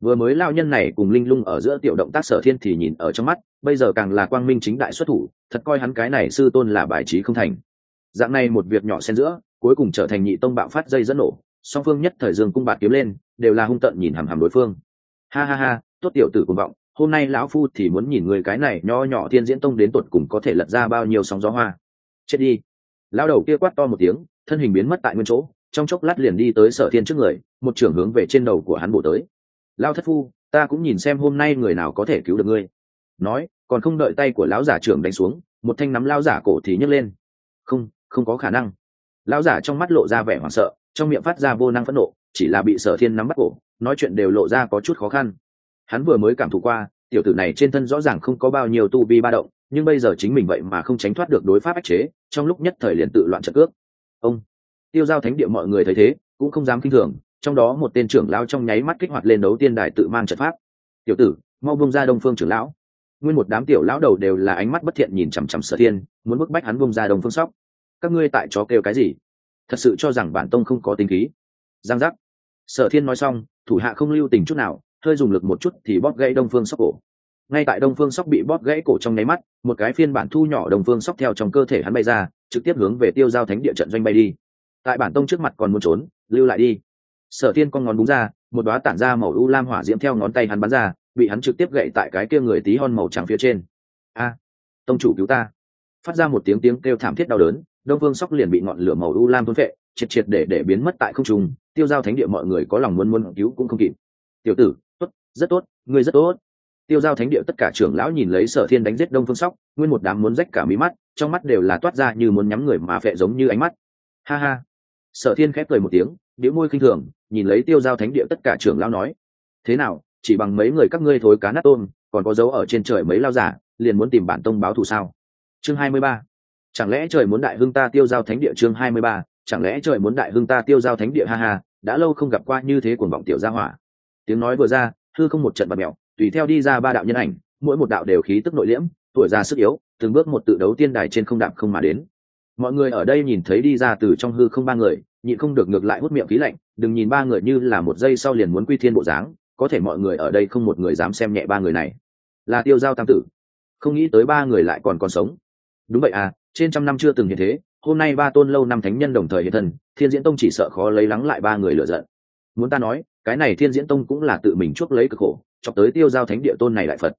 Vừa mới lao nhân này cùng linh lung ở giữa tiểu động tác sở thiên thì nhìn ở trong mắt, bây giờ càng là quang minh chính đại xuất thủ, thật coi hắn cái này sư tôn là bài trí không thành. Dạng này một việc nhỏ xen giữa, cuối cùng trở thành nhị tông bạo phát dây dẫn nổ, song phương nhất thời dương cung bạt kiếm lên, đều là hung tận nhìn hằm hằm đối phương ha ha ha, tốt tiểu tử cùng vọng, hôm nay lão phu thì muốn nhìn người cái này nho nhỏ thiên diễn tông đến tột cùng có thể lật ra bao nhiêu sóng gió hoa. Chết đi. Lão đầu kia quát to một tiếng, thân hình biến mất tại nguyên chỗ, trong chốc lát liền đi tới sở thiên trước người, một trưởng hướng về trên đầu của hắn bổ tới. Lao thất phu, ta cũng nhìn xem hôm nay người nào có thể cứu được ngươi. Nói, còn không đợi tay của lão giả trưởng đánh xuống, một thanh nắm lao giả cổ thì nhấc lên. Không không có khả năng. Lão giả trong mắt lộ ra vẻ hoảng sợ, trong miệng phát ra vô năng phẫn nộ, chỉ là bị sở thiên nắm bắt cổ nói chuyện đều lộ ra có chút khó khăn. Hắn vừa mới cảm thụ qua, tiểu tử này trên thân rõ ràng không có bao nhiêu tu vi ba động, nhưng bây giờ chính mình vậy mà không tránh thoát được đối pháp ách chế, trong lúc nhất thời liền tự loạn trận cước. Ông, tiêu giao thánh địa mọi người thấy thế, cũng không dám kinh thường, trong đó một tên trưởng lão trong nháy mắt kích hoạt lên đấu tiên đài tự mang trận pháp. Tiểu tử, mau bông ra đông phương trưởng lão. Nguyên một đám tiểu lão đầu đều là ánh mắt bất thiện nhìn chằm chằm sở thiên, muốn bức bách hắn bông ra đông phương sóc. Các ngươi tại chó kêu cái gì? Thật sự cho rằng bản tông không có tính khí. Giang giác. Sở thiên nói xong thủ hạ không lưu tình chút nào, hơi dùng lực một chút thì bóp gãy đông phương sóc cổ. Ngay tại đông phương sóc bị bóp gãy cổ trong nháy mắt, một cái phiên bản thu nhỏ đông phương sóc theo trong cơ thể hắn bay ra, trực tiếp hướng về tiêu giao thánh địa trận doanh bay đi. Tại bản tông trước mặt còn muốn trốn, lưu lại đi. Sở thiên con ngón búng ra, một đoá tản ra màu u lam hỏa diễm theo ngón tay hắn bắn ra, bị hắn trực tiếp gậy tại cái kia người tí hon màu trắng phía trên. A, tông chủ cứu ta. Phát ra một tiếng tiếng kêu thảm thiết đau đớn đông phương sóc liền bị ngọn lửa màu u lam thôn vệ triệt triệt để để biến mất tại không trung, tiêu giao thánh địa mọi người có lòng muốn muốn cứu cũng không kịp. Tiểu tử, tốt, rất tốt, ngươi rất tốt. Tiêu giao thánh địa tất cả trưởng lão nhìn lấy sở thiên đánh giết đông phương sóc, nguyên một đám muốn rách cả mí mắt, trong mắt đều là toát ra như muốn nhắm người mà phệ giống như ánh mắt. Ha ha. Sở thiên khép cười một tiếng nếu môi khinh thường, nhìn lấy tiêu giao thánh địa tất cả trưởng lão nói, thế nào, chỉ bằng mấy người các ngươi thối cá nát tôm, còn có dấu ở trên trời mấy lao giả, liền muốn tìm bản tông báo thù sao? Chương hai mươi ba chẳng lẽ trời muốn đại hưng ta tiêu giao thánh địa chương hai mươi ba? Chẳng lẽ trời muốn đại hưng ta tiêu giao thánh địa? Ha ha, đã lâu không gặp qua như thế cuồng vọng tiểu gia hỏa. Tiếng nói vừa ra, hư không một trận bật mèo, tùy theo đi ra ba đạo nhân ảnh, mỗi một đạo đều khí tức nội liễm, tuổi già sức yếu, từng bước một tự đấu tiên đài trên không đạm không mà đến. Mọi người ở đây nhìn thấy đi ra từ trong hư không ba người, nhịn không được ngược lại hút miệng khí lạnh, đừng nhìn ba người như là một giây sau liền muốn quy thiên bộ dáng, có thể mọi người ở đây không một người dám xem nhẹ ba người này. Là tiêu giao tam tử. Không nghĩ tới ba người lại còn còn sống. Đúng vậy à trên trăm năm chưa từng hiện thế, hôm nay ba tôn lâu năm thánh nhân đồng thời hiện thân, thiên diễn tông chỉ sợ khó lấy lắng lại ba người lựa giận. Muốn ta nói, cái này thiên diễn tông cũng là tự mình chuốc lấy cực khổ, chọc tới tiêu giao thánh địa tôn này lại phật.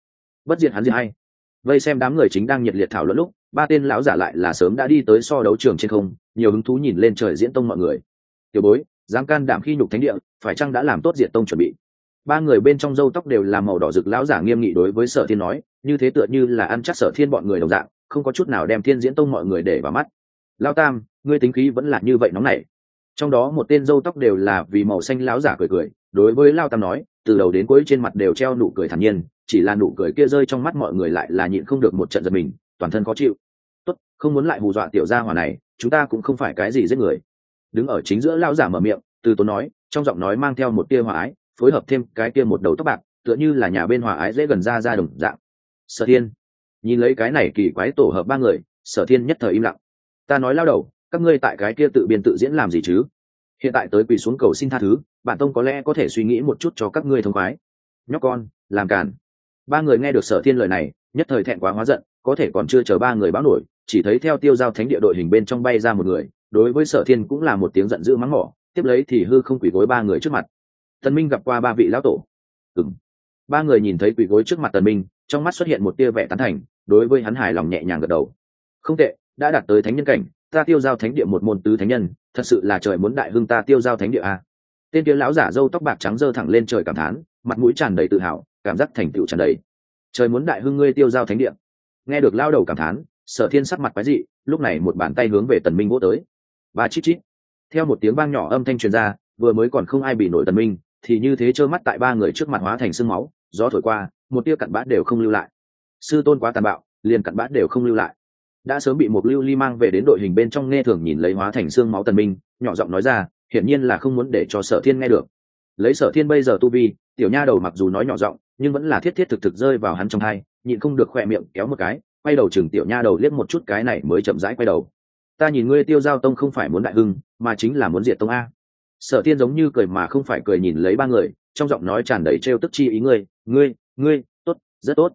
Bất diệt hắn gì hay vây xem đám người chính đang nhiệt liệt thảo luận lúc, ba tên lão giả lại là sớm đã đi tới so đấu trường trên không, nhiều hứng thú nhìn lên trời diễn tông mọi người. Tiểu bối, dám can đảm khi nhục thánh địa, phải chăng đã làm tốt diện tông chuẩn bị? Ba người bên trong râu tóc đều là màu đỏ rực lão giả nghiêm nghị đối với sở thiên nói, như thế tựa như là ăn chắc sở thiên bọn người đồng dạng không có chút nào đem thiên diễn tông mọi người để vào mắt. Lao tam, ngươi tính khí vẫn là như vậy nóng nảy. Trong đó một tên râu tóc đều là vì màu xanh láo giả cười cười, đối với lao tam nói, từ đầu đến cuối trên mặt đều treo nụ cười thản nhiên, chỉ là nụ cười kia rơi trong mắt mọi người lại là nhịn không được một trận giật mình, toàn thân khó chịu. Tốt, không muốn lại hù dọa tiểu gia hỏa này, chúng ta cũng không phải cái gì giết người. Đứng ở chính giữa lao giả mở miệng, từ tốn nói, trong giọng nói mang theo một tia hòa ái, phối hợp thêm cái tia một đầu tóc bạc, tựa như là nhà bên hòa ái dễ gần ra ra đồng dạng. Sở thiên nhìn lấy cái này kỳ quái tổ hợp ba người, sở thiên nhất thời im lặng. Ta nói lao đầu, các ngươi tại cái kia tự biên tự diễn làm gì chứ? Hiện tại tới quỳ xuống cầu xin tha thứ bản tông có lẽ có thể suy nghĩ một chút cho các ngươi thông khoái. Nhóc con, làm cản ba người nghe được sở thiên lời này, nhất thời thẹn quá hóa giận, có thể còn chưa chờ ba người báo nổi, chỉ thấy theo tiêu giao thánh địa đội hình bên trong bay ra một người, đối với sở thiên cũng là một tiếng giận dữ mắng mỏ, tiếp lấy thì hư không quỳ gối ba người trước mặt. Tần minh gặp qua ba vị lão tổ. Ừng ba người nhìn thấy quỳ gối trước mặt tần minh, trong mắt xuất hiện một tia vẻ tán thành đối với hắn hài lòng nhẹ nhàng gật đầu. Không tệ, đã đạt tới thánh nhân cảnh, ta tiêu giao thánh địa một môn tứ thánh nhân, thật sự là trời muốn đại hưng ta tiêu giao thánh địa a. Tên kia lão giả râu tóc bạc trắng dơ thẳng lên trời cảm thán, mặt mũi tràn đầy tự hào, cảm giác thành tựu tràn đầy. Trời muốn đại hưng ngươi tiêu giao thánh địa. Nghe được lao đầu cảm thán, sở thiên sắc mặt quái dị, lúc này một bàn tay hướng về tần minh vỗ tới. Và chít chít. Theo một tiếng vang nhỏ âm thanh truyền ra, vừa mới còn không ai bị nổi tần minh, thì như thế trơ mắt tại ba người trước mặt hóa thành sương máu, gió thổi qua, một tia cặn bã đều không lưu lại sư tôn quá tàn bạo, liền cặn bã đều không lưu lại. Đã sớm bị một lưu ly mang về đến đội hình bên trong nghe thường nhìn lấy hóa thành xương máu tần minh, nhỏ giọng nói ra, hiển nhiên là không muốn để cho sở thiên nghe được. Lấy sở thiên bây giờ tu vi, tiểu nha đầu mặc dù nói nhỏ giọng, nhưng vẫn là thiết thiết thực thực rơi vào hắn trong hai, nhịn không được khỏe miệng kéo một cái, quay đầu chừng tiểu nha đầu liếc một chút cái này mới chậm rãi quay đầu. Ta nhìn ngươi tiêu giao tông không phải muốn đại hưng, mà chính là muốn diệt tông a. Sở thiên giống như cười mà không phải cười nhìn lấy ba người, trong giọng nói tràn đầy trêu tức chi ý ngươi ngươi ngươi, tốt, rất tốt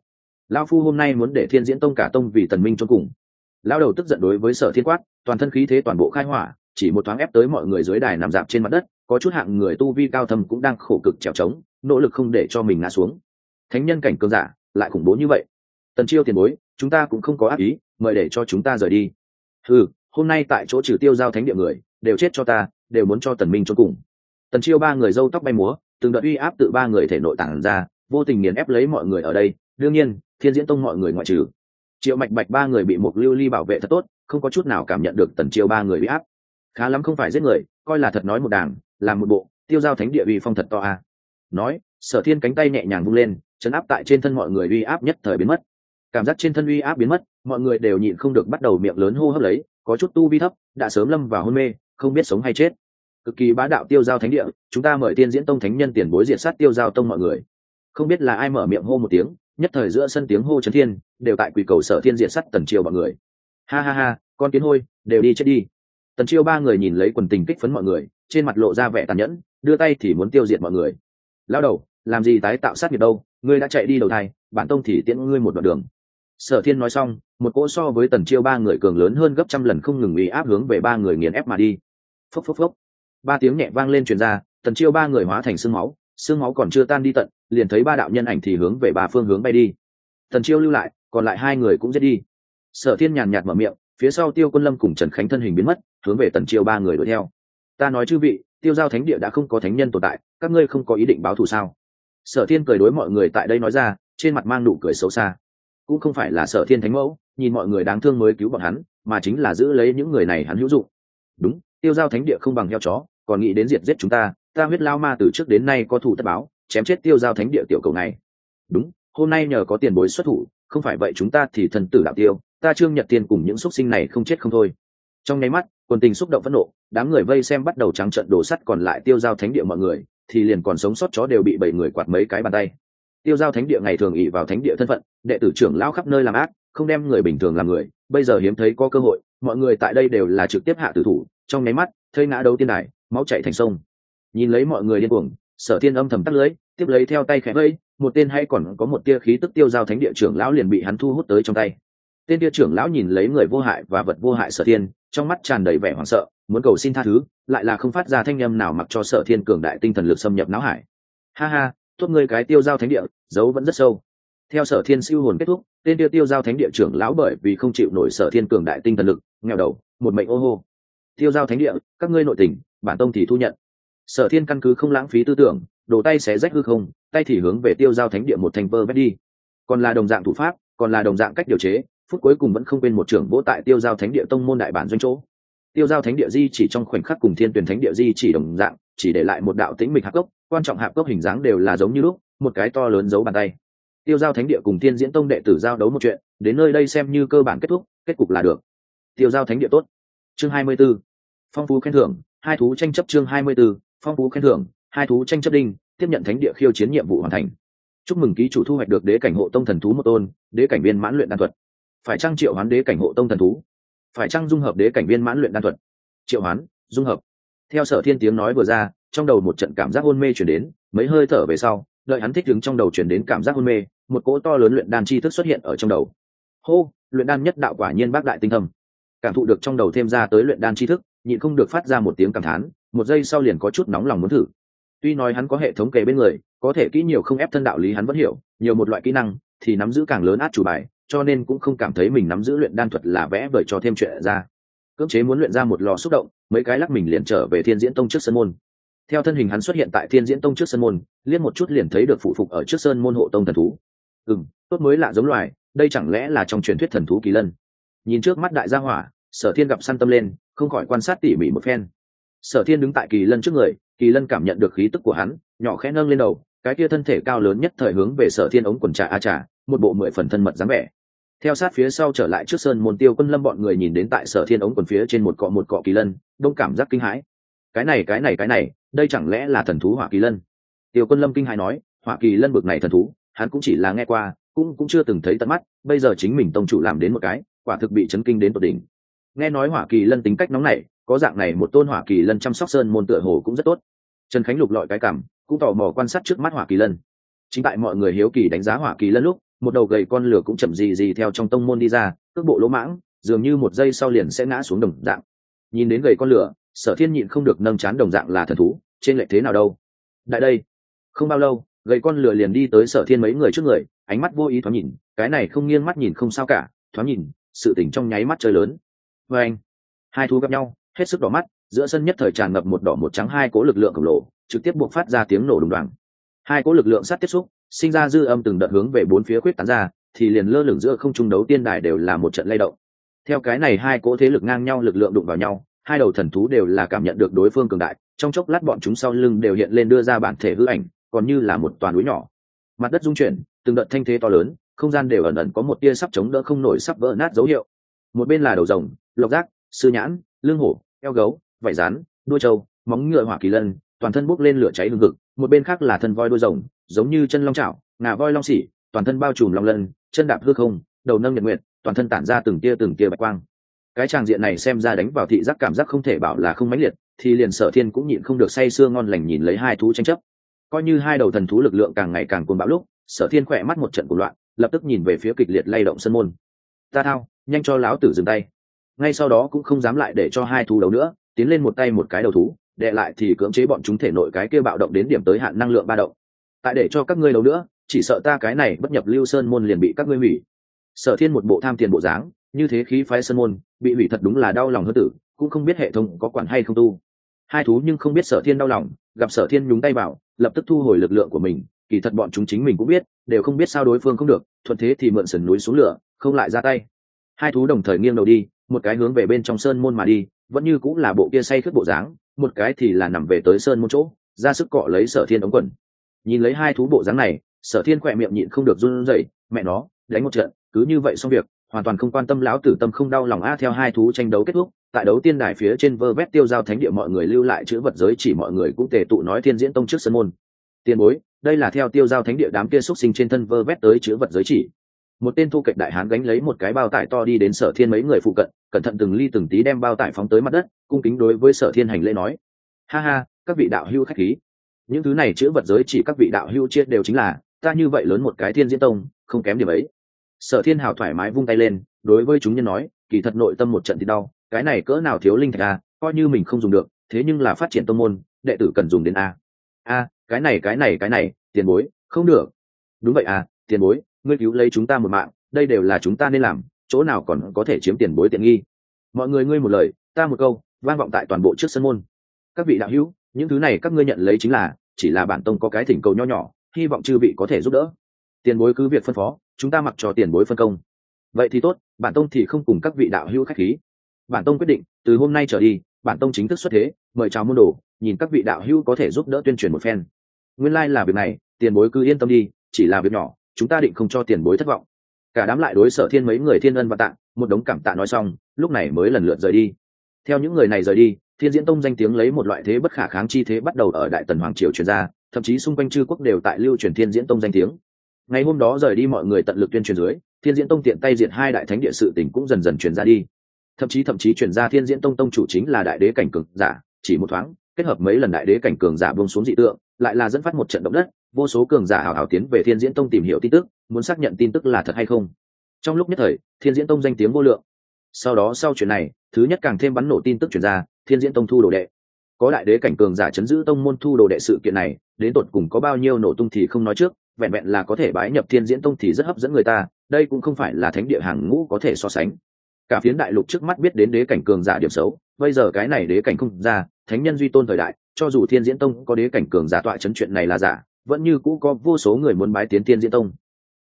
lao phu hôm nay muốn để thiên diễn tông cả tông vì tần minh cho cùng. Lao đầu tức giận đối với sở thiên quát, toàn thân khí thế toàn bộ khai hỏa, chỉ một thoáng ép tới mọi người dưới đài nằm dạp trên mặt đất, có chút hạng người tu vi cao thâm cũng đang khổ cực trèo trống, nỗ lực không để cho mình ngã xuống. Thánh nhân cảnh cơn giả, lại khủng bố như vậy. Tần chiêu tiền bối, chúng ta cũng không có ác ý, mời để cho chúng ta rời đi. Ừ hôm nay tại chỗ trừ tiêu giao thánh địa người, đều chết cho ta, đều muốn cho tần minh cho cùng. Tần chiêu ba người dâu tóc bay múa, từng đợt uy áp tự ba người thể nội tản ra, vô tình nghiền ép lấy mọi người ở đây. Đương nhiên thiên diễn tông mọi người ngoại trừ. Triệu mạch bạch ba người bị một lưu ly bảo vệ thật tốt, không có chút nào cảm nhận được tần chiêu ba người bị áp. Khá lắm không phải giết người, coi là thật nói một đảng, làm một bộ, tiêu giao thánh địa uy phong thật to a. À. Nói, sở thiên cánh tay nhẹ nhàng vung lên, chấn áp tại trên thân mọi người uy áp nhất thời biến mất. Cảm giác trên thân uy áp biến mất, mọi người đều nhịn không được bắt đầu miệng lớn hô hấp lấy, có chút tu vi thấp, đã sớm lâm vào hôn mê, không biết sống hay chết. Cực kỳ bá đạo tiêu giao thánh địa, chúng ta mời tiên diễn tông thánh nhân tiền bối diện sát tiêu giao tông mọi người. Không biết là ai mở miệng hô một tiếng nhất thời giữa sân tiếng hô trấn thiên, đều tại quỳ cầu sở thiên diện sắt tần triều bọn người. Ha ha ha, con kiến hôi, đều đi chết đi. Tần triều ba người nhìn lấy quần tình kích phấn mọi người, trên mặt lộ ra vẻ tàn nhẫn, đưa tay thì muốn tiêu diệt mọi người. Lao đầu, làm gì tái tạo sát nghiệp đâu, ngươi đã chạy đi đầu thai, bản tông thì tiễn ngươi một đoạn đường. Sở thiên nói xong, một cỗ so với tần chiêu ba người cường lớn hơn gấp trăm lần không ngừng ủy áp hướng về ba người nghiền ép mà đi. Phốc phốc phốc. Ba tiếng nhẹ vang lên truyền ra, tần chiêu ba người hóa thành xương máu xương máu còn chưa tan đi tận, liền thấy ba đạo nhân ảnh thì hướng về ba phương hướng bay đi. Tần chiêu lưu lại, còn lại hai người cũng giết đi. Sở thiên nhàn nhạt mở miệng, phía sau tiêu quân lâm cùng trần khánh thân hình biến mất, hướng về tần chiêu ba người đuổi theo. Ta nói chư vị, tiêu giao thánh địa đã không có thánh nhân tồn tại, các ngươi không có ý định báo thù sao? Sở thiên cười đối mọi người tại đây nói ra, trên mặt mang nụ cười xấu xa. Cũng không phải là sở thiên thánh mẫu, nhìn mọi người đáng thương mới cứu bọn hắn, mà chính là giữ lấy những người này hắn hữu dụng. Đúng, tiêu giao thánh địa không bằng heo chó, còn nghĩ đến diệt giết chúng ta ta huyết lao ma từ trước đến nay có thủ tất báo, chém chết tiêu giao thánh địa tiểu cầu này. Đúng, hôm nay nhờ có tiền bối xuất thủ, không phải vậy chúng ta thì thần tử đạo tiêu, ta trương nhật tiên cùng những xúc sinh này không chết không thôi. Trong nháy mắt, quần tình xúc động phẫn nộ, đám người vây xem bắt đầu trắng trận đổ sắt còn lại tiêu giao thánh địa mọi người, thì liền còn sống sót chó đều bị bảy người quạt mấy cái bàn tay. Tiêu giao thánh địa ngày thường ỉ vào thánh địa thân phận, đệ tử trưởng lao khắp nơi làm ác, không đem người bình thường làm người, bây giờ hiếm thấy có cơ hội, mọi người tại đây đều là trực tiếp hạ tử thủ, trong nháy mắt, thây ngã đấu tiên đài, máu chạy thành sông nhìn lấy mọi người điên cuồng, sở thiên âm thầm tắt lưới, tiếp lấy theo tay khẽ vây một tên hay còn có một tia khí tức tiêu giao thánh địa trưởng lão liền bị hắn thu hút tới trong tay. Tên tia trưởng lão nhìn lấy người vô hại và vật vô hại sở thiên, trong mắt tràn đầy vẻ hoảng sợ, muốn cầu xin tha thứ, lại là không phát ra thanh â m nào mặc cho sở thiên cường đại tinh thần lực xâm nhập não hải. Ha ha, thuốc ngươi cái tiêu giao thánh địa, dấu vẫn rất sâu. Theo sở thiên siêu hồn kết thúc, tên tia tiêu giao thánh địa trưởng lão bởi vì không chịu nổi sở thiên cường đại tinh thần lực nghèo đầu, một mệnh ô hô. Tiêu giao thánh địa, các ngươi nội tình, bản tông thì thu nhận sở thiên căn cứ không lãng phí tư tưởng đổ tay xé rách hư không, tay thì hướng về tiêu giao thánh địa một thành vơ vét đi. Còn là đồng dạng thủ pháp, còn là đồng dạng cách điều chế, phút cuối cùng vẫn không quên một trưởng vỗ tại tiêu giao thánh địa tông môn đại bản doanh chỗ. Tiêu giao thánh địa di chỉ trong khoảnh khắc cùng thiên tuyển thánh địa di chỉ đồng dạng, chỉ để lại một đạo tĩnh mịch hạp cốc, quan trọng hạp cốc hình dáng đều là giống như lúc, một cái to lớn giấu bàn tay. Tiêu giao thánh địa cùng Thiên diễn tông đệ tử giao đấu một chuyện, đến nơi đây xem như cơ bản kết thúc, kết cục là được. Tiêu giao thánh địa tốt. Chương hai mươi 24. phong phú khen thưởng, hai thú tranh chấp chương hai mươi 24 phong phú khen thưởng, hai thú tranh chấp đinh, tiếp nhận thánh địa khiêu chiến nhiệm vụ hoàn thành. Chúc mừng ký chủ thu hoạch được đế cảnh hộ tông thần thú một tôn, đế cảnh viên mãn luyện đan thuật. Phải trang triệu hoán đế cảnh hộ tông thần thú? Phải trang dung hợp đế cảnh viên mãn luyện đan thuật? Triệu hoán, dung hợp. Theo sở thiên tiếng nói vừa ra, trong đầu một trận cảm giác hôn mê chuyển đến, mấy hơi thở về sau, đợi hắn thích đứng trong đầu chuyển đến cảm giác hôn mê, một cỗ to lớn luyện đan chi thức xuất hiện ở trong đầu. Hô, luyện đan nhất đạo quả nhiên bác đại tinh thầm cảm thụ được trong đầu thêm ra tới luyện đan chi thức, nhịn không được phát ra một tiếng cảm thán một giây sau liền có chút nóng lòng muốn thử. Tuy nói hắn có hệ thống kề bên người, có thể kỹ nhiều không ép thân đạo lý hắn vẫn hiểu, nhiều một loại kỹ năng thì nắm giữ càng lớn át chủ bài, cho nên cũng không cảm thấy mình nắm giữ luyện đan thuật là vẽ vời cho thêm chuyện ra. Cưỡng chế muốn luyện ra một lò xúc động, mấy cái lắc mình liền trở về thiên diễn tông trước sân môn. Theo thân hình hắn xuất hiện tại thiên diễn tông trước sân môn liên một chút liền thấy được phụ phục ở trước sơn môn hộ tông thần thú. Ừ m tốt mới lạ giống loài, đây chẳng lẽ là trong truyền thuyết thần thú kỳ lân? Nhìn trước mắt đại gia hỏa, sở thiên gặp săn tâm lên, không khỏi quan sát tỉ mỉ một phen sở thiên đứng tại kỳ lân trước người, kỳ lân cảm nhận được khí tức của hắn, nhỏ khẽ nâng lên đầu, cái kia thân thể cao lớn nhất thời hướng về sở thiên ống quần trà a trà, một bộ mười phần thân mật dáng vẻ. Theo sát phía sau trở lại trước sơn môn tiêu quân lâm bọn người nhìn đến tại sở thiên ống quần phía trên một cọ một cọ kỳ lân, đông cảm giác kinh hãi. Cái này cái này cái này, đây chẳng lẽ là thần thú hỏa kỳ lân? Tiêu quân lâm kinh hãi nói hỏa kỳ lân bực này thần thú, hắn cũng chỉ là nghe qua, cũng cũng chưa từng thấy tận mắt, bây giờ chính mình tông chủ làm đến một cái, quả thực bị chấn kinh đến tột đỉnh. Nghe nói hỏa kỳ lân tính cách nóng nảy có dạng này một tôn hỏa kỳ lân chăm sóc sơn môn tựa hồ cũng rất tốt. Trần khánh lục lọi cái cảm, cũng tò mò quan sát trước mắt hỏa kỳ lân. Chính tại mọi người hiếu kỳ đánh giá hỏa kỳ lân lúc, một đầu gầy con lửa cũng chậm gì gì theo trong tông môn đi ra, cước bộ lỗ mãng, dường như một giây sau liền sẽ ngã xuống đồng dạng. Nhìn đến gầy con lửa, sở thiên nhịn không được nâng chán đồng dạng là thần thú, trên lệ thế nào đâu? Đại đây, không bao lâu, gầy con lửa liền đi tới sở thiên mấy người trước người, ánh mắt vô ý thoáng nhìn, cái này không nghiêng mắt nhìn không sao cả, thoáng nhìn, sự tỉnh trong nháy mắt chơi lớn. Vê anh, hai thú gặp nhau hết sức đỏ mắt, giữa sân nhất thời tràn ngập một đỏ một trắng hai cố lực lượng khổng lồ, trực tiếp buộc phát ra tiếng nổ đùng đoàn hai cố lực lượng sát tiếp xúc, sinh ra dư âm từng đợt hướng về bốn phía khuyết tán ra, thì liền lơ lửng giữa không trung đấu tiên đài đều là một trận lay động. Theo cái này hai cỗ thế lực ngang nhau lực lượng đụng vào nhau, hai đầu thần thú đều là cảm nhận được đối phương cường đại, trong chốc lát bọn chúng sau lưng đều hiện lên đưa ra bản thể hư ảnh, còn như là một toàn núi nhỏ. Mặt đất rung chuyển, từng đợt thanh thế to lớn, không gian đều ẩn ẩn có một tia sắp chống đỡ không nổi sắp vỡ nát dấu hiệu. Một bên là đầu rồng, lộc giác, sư nhãn lưng hổ, eo gấu vải rán, đuôi trâu, móng ngựa hỏa kỳ lân, toàn thân bốc lên lửa cháy hương thực một bên khác là thân voi đuôi rồng, giống như chân long chảo, ngà voi long xỉ, toàn thân bao trùm long lân, chân đạp hư không, đầu nâng nhật nguyện toàn thân tản ra từng tia từng tia bạch quang. Cái tràng diện này xem ra đánh vào thị giác cảm giác không thể bảo là không mãnh liệt, thì liền sở thiên cũng nhịn không được say sưa ngon lành nhìn lấy hai thú tranh chấp. Coi như hai đầu thần thú lực lượng càng ngày càng cuồng bạo lúc, sở thiên khỏe mắt một trận cuộc loạn, lập tức nhìn về phía kịch liệt lay động sân môn. Ta thao, nhanh cho lão tử dừng tay ngay sau đó cũng không dám lại để cho hai thú đấu nữa, tiến lên một tay một cái đầu thú đệ lại thì cưỡng chế bọn chúng thể nội cái kia bạo động đến điểm tới hạn năng lượng ba động. Tại để cho các ngươi đấu nữa, chỉ sợ ta cái này bất nhập lưu sơn môn liền bị các ngươi hủy. Sở thiên một bộ tham tiền bộ dáng, như thế khí phái sơn môn, bị hủy thật đúng là đau lòng hơn tử, cũng không biết hệ thống có quản hay không tu. Hai thú nhưng không biết sở thiên đau lòng, gặp sở thiên nhúng tay vào, lập tức thu hồi lực lượng của mình, kỳ thật bọn chúng chính mình cũng biết, đều không biết sao đối phương không được, thuận thế thì mượn sườn núi xuống lửa, không lại ra tay. Hai thú đồng thời nghiêng đầu đi một cái hướng về bên trong sơn môn mà đi, vẫn như cũng là bộ kia say khướt bộ dáng, một cái thì là nằm về tới sơn môn chỗ, ra sức cọ lấy sở thiên ống quần. Nhìn lấy hai thú bộ dáng này, sở thiên khỏe miệng nhịn không được run rẩy, mẹ nó, đánh một trận, cứ như vậy xong việc, hoàn toàn không quan tâm lão tử tâm không đau lòng a. Theo hai thú tranh đấu kết thúc, tại đấu tiên đài phía trên vơ vét tiêu giao thánh địa mọi người lưu lại chữ vật giới chỉ mọi người cũng tề tụ nói thiên diễn tông trước sân môn. Tiền bối, đây là theo tiêu giao thánh địa đám kia xúc sinh trên thân vơ vét tới chữ vật giới chỉ một tên thu kệch đại hán gánh lấy một cái bao tải to đi đến sở thiên mấy người phụ cận, cẩn thận từng ly từng tí đem bao tải phóng tới mặt đất, cung kính đối với sở thiên hành lễ nói. Ha ha, các vị đạo hưu khách khí. Những thứ này chữ vật giới chỉ các vị đạo hưu chia đều chính là, ta như vậy lớn một cái thiên diễn tông, không kém điểm ấy. Sở thiên hào thoải mái vung tay lên, đối với chúng nhân nói, kỳ thật nội tâm một trận thì đau, cái này cỡ nào thiếu linh thạch a coi như mình không dùng được, thế nhưng là phát triển tông môn, đệ tử cần dùng đến a. A, cái này cái này cái này, tiền bối, không được. Đúng vậy à tiền bối ngươi cứu lấy chúng ta một mạng, đây đều là chúng ta nên làm, chỗ nào còn có thể chiếm tiền bối tiện nghi. Mọi người ngươi một lời, ta một câu, vang vọng tại toàn bộ trước sân môn. Các vị đạo hữu, những thứ này các ngươi nhận lấy chính là, chỉ là bản tông có cái thỉnh cầu nho nhỏ, hy vọng chư vị có thể giúp đỡ. Tiền bối cứ việc phân phó, chúng ta mặc cho tiền bối phân công. Vậy thì tốt, bản tông thì không cùng các vị đạo hữu khách khí. Bản tông quyết định, từ hôm nay trở đi, bản tông chính thức xuất thế, mời chào môn đồ, nhìn các vị đạo hữu có thể giúp đỡ tuyên truyền một phen. Nguyên lai、like、là việc này, tiền bối cứ yên tâm đi, chỉ là việc nhỏ chúng ta định không cho tiền bối thất vọng. Cả đám lại đối sở thiên mấy người thiên ân và tạ một đống cảm tạ nói xong, lúc này mới lần lượt rời đi. Theo những người này rời đi, thiên diễn tông danh tiếng lấy một loại thế bất khả kháng chi thế bắt đầu ở đại tần hoàng triều truyền ra, thậm chí xung quanh chư quốc đều tại lưu truyền thiên diễn tông danh tiếng. Ngày hôm đó rời đi mọi người tận lực tuyên truyền dưới, thiên diễn tông tiện tay diện hai đại thánh địa sự tỉnh cũng dần dần truyền ra đi. Thậm chí thậm chí truyền ra thiên diễn tông tông chủ chính là đại đế cảnh cường giả, chỉ một thoáng, kết hợp mấy lần đại đế cảnh cường giả bông xuống dị tượng, lại là dẫn phát một trận động đất vô số cường giả hào hào tiến về thiên diễn tông tìm hiểu tin tức, muốn xác nhận tin tức là thật hay không. Trong lúc nhất thời, thiên diễn tông danh tiếng vô lượng. Sau đó sau chuyện này, thứ nhất càng thêm bắn nổ tin tức chuyển ra, thiên diễn tông thu đồ đệ. Có đại đế cảnh cường giả chấn giữ tông môn thu đồ đệ sự kiện này, đến tột cùng có bao nhiêu nổ tung thì không nói trước, vẹn vẹn là có thể bái nhập thiên diễn tông thì rất hấp dẫn người ta, đây cũng không phải là thánh địa hàng ngũ có thể so sánh. Cả phiến đại lục trước mắt biết đến đế cảnh cường giả điểm xấu, bây giờ cái này đế cảnh không ra, thánh nhân duy tôn thời đại, cho dù thiên diễn tông có đế cảnh cường giả tọa chấn chuyện này là giả vẫn như cũ có vô số người muốn bái tiến tiên diễn tông.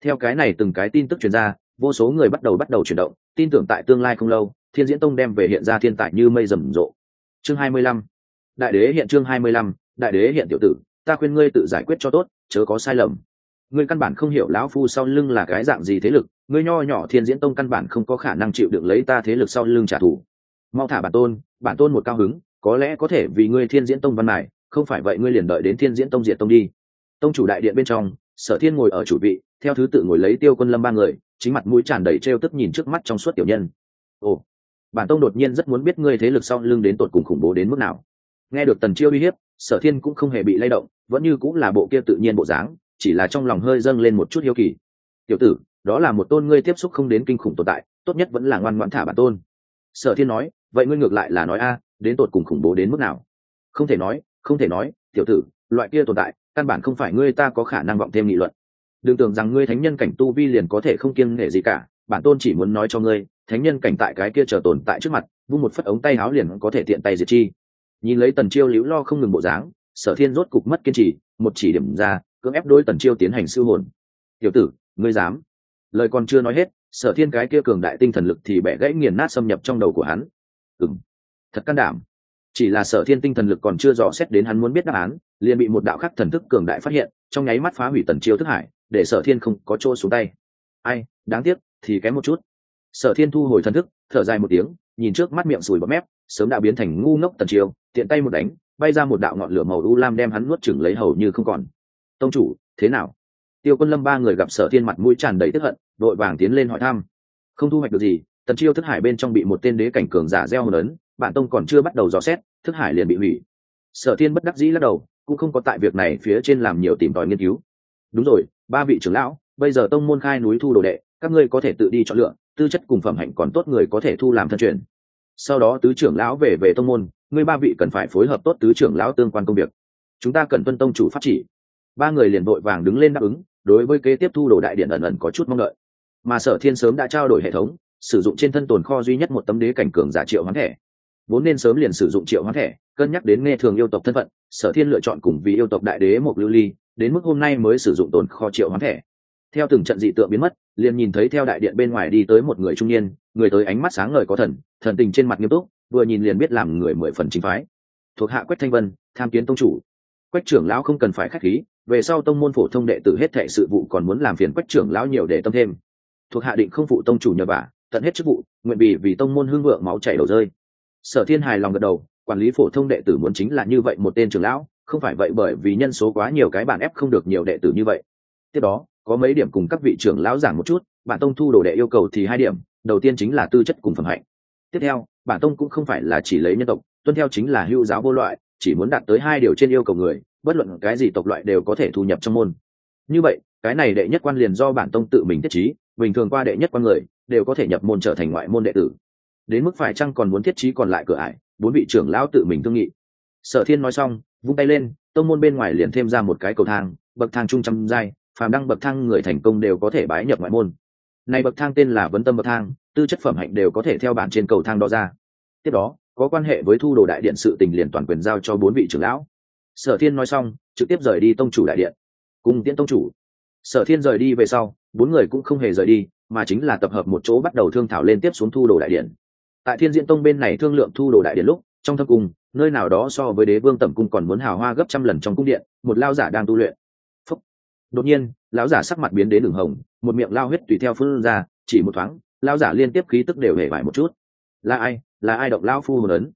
Theo cái này từng cái tin tức truyền ra, vô số người bắt đầu bắt đầu chuyển động, tin tưởng tại tương lai không lâu, thiên diễn tông đem về hiện ra thiên tài như mây rầm rộ. Chương hai mươi lăm. Đại đế hiện chương hai mươi lăm, đại đế hiện tiểu tử, ta khuyên ngươi tự giải quyết cho tốt, chớ có sai lầm. Ngươi căn bản không hiểu lão phu sau lưng là cái dạng gì thế lực, ngươi nho nhỏ thiên diễn tông căn bản không có khả năng chịu được lấy ta thế lực sau lưng trả thù. Mau thả bản tôn bản tôn một cao hứng, có lẽ có thể vì ngươi thiên diễn tông văn mài, không phải vậy ngươi liền đợi đến thiên diễn tông diệt tông đi tông chủ đại điện bên trong, sở thiên ngồi ở chủ vị, theo thứ tự ngồi lấy tiêu quân lâm ba người, chính mặt mũi tràn đầy trêu tức nhìn trước mắt trong suốt tiểu nhân. Ồ, bản tông đột nhiên rất muốn biết ngươi thế lực sau lưng đến tột cùng khủng bố đến mức nào. Nghe được tần chiêu uy hiếp, sở thiên cũng không hề bị lay động, vẫn như cũng là bộ kia tự nhiên bộ dáng, chỉ là trong lòng hơi dâng lên một chút hiếu kỳ. Tiểu tử, đó là một tôn ngươi tiếp xúc không đến kinh khủng tồn tại, tốt nhất vẫn là ngoan ngoãn thả bản tôn. Sở thiên nói, vậy ngươi ngược lại là nói a, đến tột cùng khủng bố đến mức nào? Không thể nói, không thể nói, tiểu tử, loại kia tồn tại căn bản không phải ngươi ta có khả năng vọng thêm nghị luận. Đừng tưởng rằng ngươi thánh nhân cảnh tu vi liền có thể không kiêng nể gì cả bản tôn chỉ muốn nói cho ngươi thánh nhân cảnh tại cái kia chờ tồn tại trước mặt vung một phất ống tay áo liền có thể tiện tay diệt chi. Nhìn lấy tần chiêu liễu lo không ngừng bộ dáng sở thiên rốt cục mất kiên trì một chỉ điểm ra cưỡng ép đôi tần chiêu tiến hành sư hồn. Tiểu tử ngươi dám? Lời còn chưa nói hết sở thiên cái kia cường đại tinh thần lực thì bẻ gãy nghiền nát xâm nhập trong đầu của hắn. Ừm, thật can đảm. Chỉ là sở thiên tinh thần lực còn chưa dò xét đến hắn muốn biết đáp án liền bị một đạo khắc thần thức cường đại phát hiện, trong nháy mắt phá hủy tần chiêu thức hải, để sở thiên không có chỗ xuống tay. Ai, đáng tiếc, thì kém một chút. Sở thiên thu hồi thần thức, thở dài một tiếng, nhìn trước mắt miệng sùi bọt mép, sớm đã biến thành ngu ngốc tần chiêu, tiện tay một đánh, bay ra một đạo ngọn lửa màu u lam đem hắn nuốt chửng lấy hầu như không còn. Tông chủ, thế nào? Tiêu quân lâm ba người gặp sở thiên mặt mũi tràn đầy tức hận, đội vàng tiến lên hỏi thăm. Không thu hoạch được gì, tần chiêu thức hải bên trong bị một tên đế cảnh cường giả gieo hồn ấn, bản tông còn chưa bắt đầu dò xét, thức hải liền bị hủy. Sở thiên bất đắc dĩ lắc đầu cũng không có tại việc này phía trên làm nhiều tìm tòi nghiên cứu. Đúng rồi, ba vị trưởng lão, bây giờ tông môn khai núi thu đồ đệ, các ngươi có thể tự đi chọn lựa, tư chất cùng phẩm hạnh còn tốt người có thể thu làm thân truyền. Sau đó tứ trưởng lão về về tông môn, ngươi ba vị cần phải phối hợp tốt tứ trưởng lão tương quan công việc. Chúng ta cần tuân tông chủ pháp chỉ. Ba người liền vội vàng đứng lên đáp ứng, đối với kế tiếp thu đồ đại điện ẩn ẩn có chút mong đợi. Mà sở thiên sớm đã trao đổi hệ thống, sử dụng trên thân tồn kho duy nhất một tấm đế cảnh cường giả triệu hoán thẻ vốn nên sớm liền sử dụng triệu hoán thẻ, cân nhắc đến nghe thường yêu tộc thân phận, sở thiên lựa chọn cùng vì yêu tộc đại đế một lưu ly, đến mức hôm nay mới sử dụng tồn kho triệu hoán thẻ. Theo từng trận dị tượng biến mất, liền nhìn thấy theo đại điện bên ngoài đi tới một người trung niên, người tới ánh mắt sáng ngời có thần thần tình trên mặt nghiêm túc, vừa nhìn liền biết làm người mười phần chính phái. Thuộc hạ quách thanh vân, tham kiến tông chủ. Quách trưởng lão không cần phải khách khí, về sau tông môn phổ thông đệ tử hết thệ sự vụ còn muốn làm phiền quách trưởng lão nhiều để tâm thêm. Thuộc hạ định không phụ tông chủ nhờ vả, tận hết chức vụ, nguyện vì vì tông môn hương vượng máu chảy đầu rơi sở thiên hài lòng gật đầu, quản lý phổ thông đệ tử muốn chính là như vậy một tên trưởng lão, không phải vậy bởi vì nhân số quá nhiều cái bản ép không được nhiều đệ tử như vậy. Tiếp đó, có mấy điểm cùng các vị trưởng lão giảng một chút, bản tông thu đồ đệ yêu cầu thì hai điểm, đầu tiên chính là tư chất cùng phẩm hạnh. Tiếp theo, bản tông cũng không phải là chỉ lấy nhân tộc, tuân theo chính là hưu giáo vô loại, chỉ muốn đạt tới hai điều trên yêu cầu người, bất luận cái gì tộc loại đều có thể thu nhập trong môn. Như vậy, cái này đệ nhất quan liền do bản tông tự mình thiết trí, bình thường qua đệ nhất quan người, đều có thể nhập môn trở thành ngoại môn đệ tử đến mức phải chăng còn muốn thiết trí còn lại cửa ải, bốn vị trưởng lão tự mình thương nghị. Sở thiên nói xong, vung tay lên, tông môn bên ngoài liền thêm ra một cái cầu thang, bậc thang trung trăm giai, phàm đăng bậc thang người thành công đều có thể bái nhập ngoại môn. Này bậc thang tên là vấn tâm bậc thang, tư chất phẩm hạnh đều có thể theo bản trên cầu thang đó ra. Tiếp đó, có quan hệ với thu đồ đại điện sự tình liền toàn quyền giao cho bốn vị trưởng lão. Sở thiên nói xong, trực tiếp rời đi tông chủ đại điện. Cùng tiễn tông chủ. Sở thiên rời đi về sau, bốn người cũng không hề rời đi, mà chính là tập hợp một chỗ bắt đầu thương thảo lên tiếp xuống thu đồ đại điện tại thiên diễn tông bên này thương lượng thu đồ đại điện lúc, trong thâm cung, nơi nào đó so với đế vương tẩm cung còn muốn hào hoa gấp trăm lần trong cung điện, một lao giả đang tu luyện. Phúc. đột nhiên, lão giả sắc mặt biến đến đường hồng, một miệng lao huyết tùy theo phương ra, chỉ một thoáng lao giả liên tiếp khí tức đều hề vải một chút. Là ai? Là ai động lao phu hồn ấn?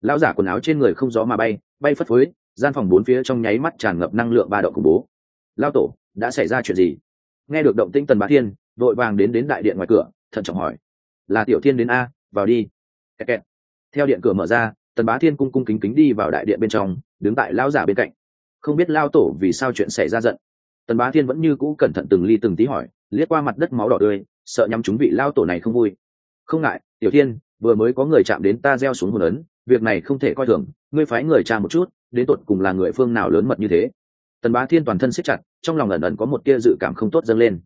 Lao giả quần áo trên người không gió mà bay bay phất phới, gian phòng bốn phía trong nháy mắt tràn ngập năng lượng ba động khủng bố. Lao tổ, đã xảy ra chuyện gì? Nghe được động tĩnh tần bá thiên, vội vàng đến đến đại điện ngoài cửa, thận trọng hỏi. Là tiểu thiên đến a, vào đi kẹt kẹt. theo điện cửa mở ra, tần bá thiên cung cung kính kính đi vào đại điện bên trong, đứng tại lao giả bên cạnh. Không biết lao tổ vì sao chuyện xảy ra giận. Tần bá thiên vẫn như cũ cẩn thận từng ly từng tí hỏi, liếc qua mặt đất máu đỏ tươi, sợ nhắm chúng vị lao tổ này không vui. Không ngại, tiểu thiên, vừa mới có người chạm đến ta gieo xuống hồn ấn, việc này không thể coi thường, ngươi phái người cha một chút, đến tột cùng là người phương nào lớn mật như thế. Tần bá thiên toàn thân siết chặt, trong lòng ẩn ẩn có một tia dự cảm không tốt dâng lên.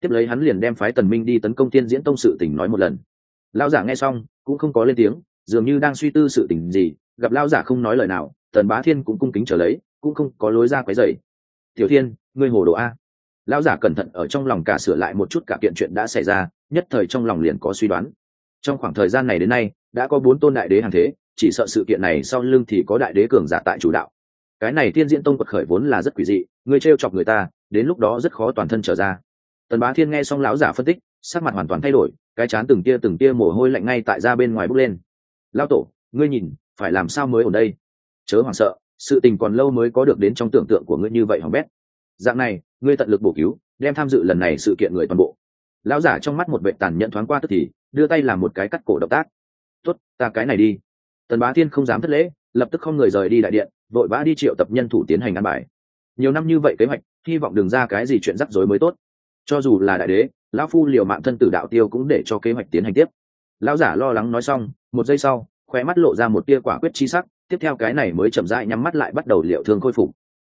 Tiếp lấy hắn liền đem phái tần minh đi tấn công tiên diễn tông sự tình nói một lần. Lao giả nghe xong cũng không có lên tiếng, dường như đang suy tư sự tình gì, gặp lao giả không nói lời nào, tần bá thiên cũng cung kính trở lấy, cũng không có lối ra quấy dày tiểu thiên, ngươi hồ đồ a? Lao giả cẩn thận ở trong lòng cả sửa lại một chút cả kiện chuyện đã xảy ra, nhất thời trong lòng liền có suy đoán. Trong khoảng thời gian này đến nay, đã có bốn tôn đại đế hàng thế, chỉ sợ sự kiện này sau lưng thì có đại đế cường giả tại chủ đạo. Cái này tiên diễn tông quật khởi vốn là rất quỷ dị người t chọc người ta, đến lúc đó rất khó toàn thân trở ra. Tần bá thiên nghe xong lão giả phân tích, sắc mặt hoàn toàn thay đổi cái chán từng tia từng tia mồ hôi lạnh ngay tại ra bên ngoài bốc lên. Lao tổ, ngươi nhìn, phải làm sao mới ở đây? Chớ hoảng sợ, sự tình còn lâu mới có được đến trong tưởng tượng của ngươi như vậy hỏng bét. Dạng này, ngươi tận lực bổ cứu, đem tham dự lần này sự kiện người toàn bộ. Lão giả trong mắt một vệ tàn nhận thoáng qua tức thì, đưa tay làm một cái cắt cổ động tác. Tốt, ta cái này đi. Tần bá thiên không dám thất lễ, lập tức không người rời đi đại điện, vội vã đi triệu tập nhân thủ tiến hành ăn bài. Nhiều năm như vậy kế hoạch, hy vọng đừng ra cái gì chuyện rắc rối mới tốt. Cho dù là đại đế lão phu liều mạng thân tử đạo tiêu cũng để cho kế hoạch tiến hành tiếp lão giả lo lắng nói xong, một giây sau khoe mắt lộ ra một tia quả quyết chi sắc, tiếp theo cái này mới chậm rãi nhắm mắt lại bắt đầu liệu thương khôi phục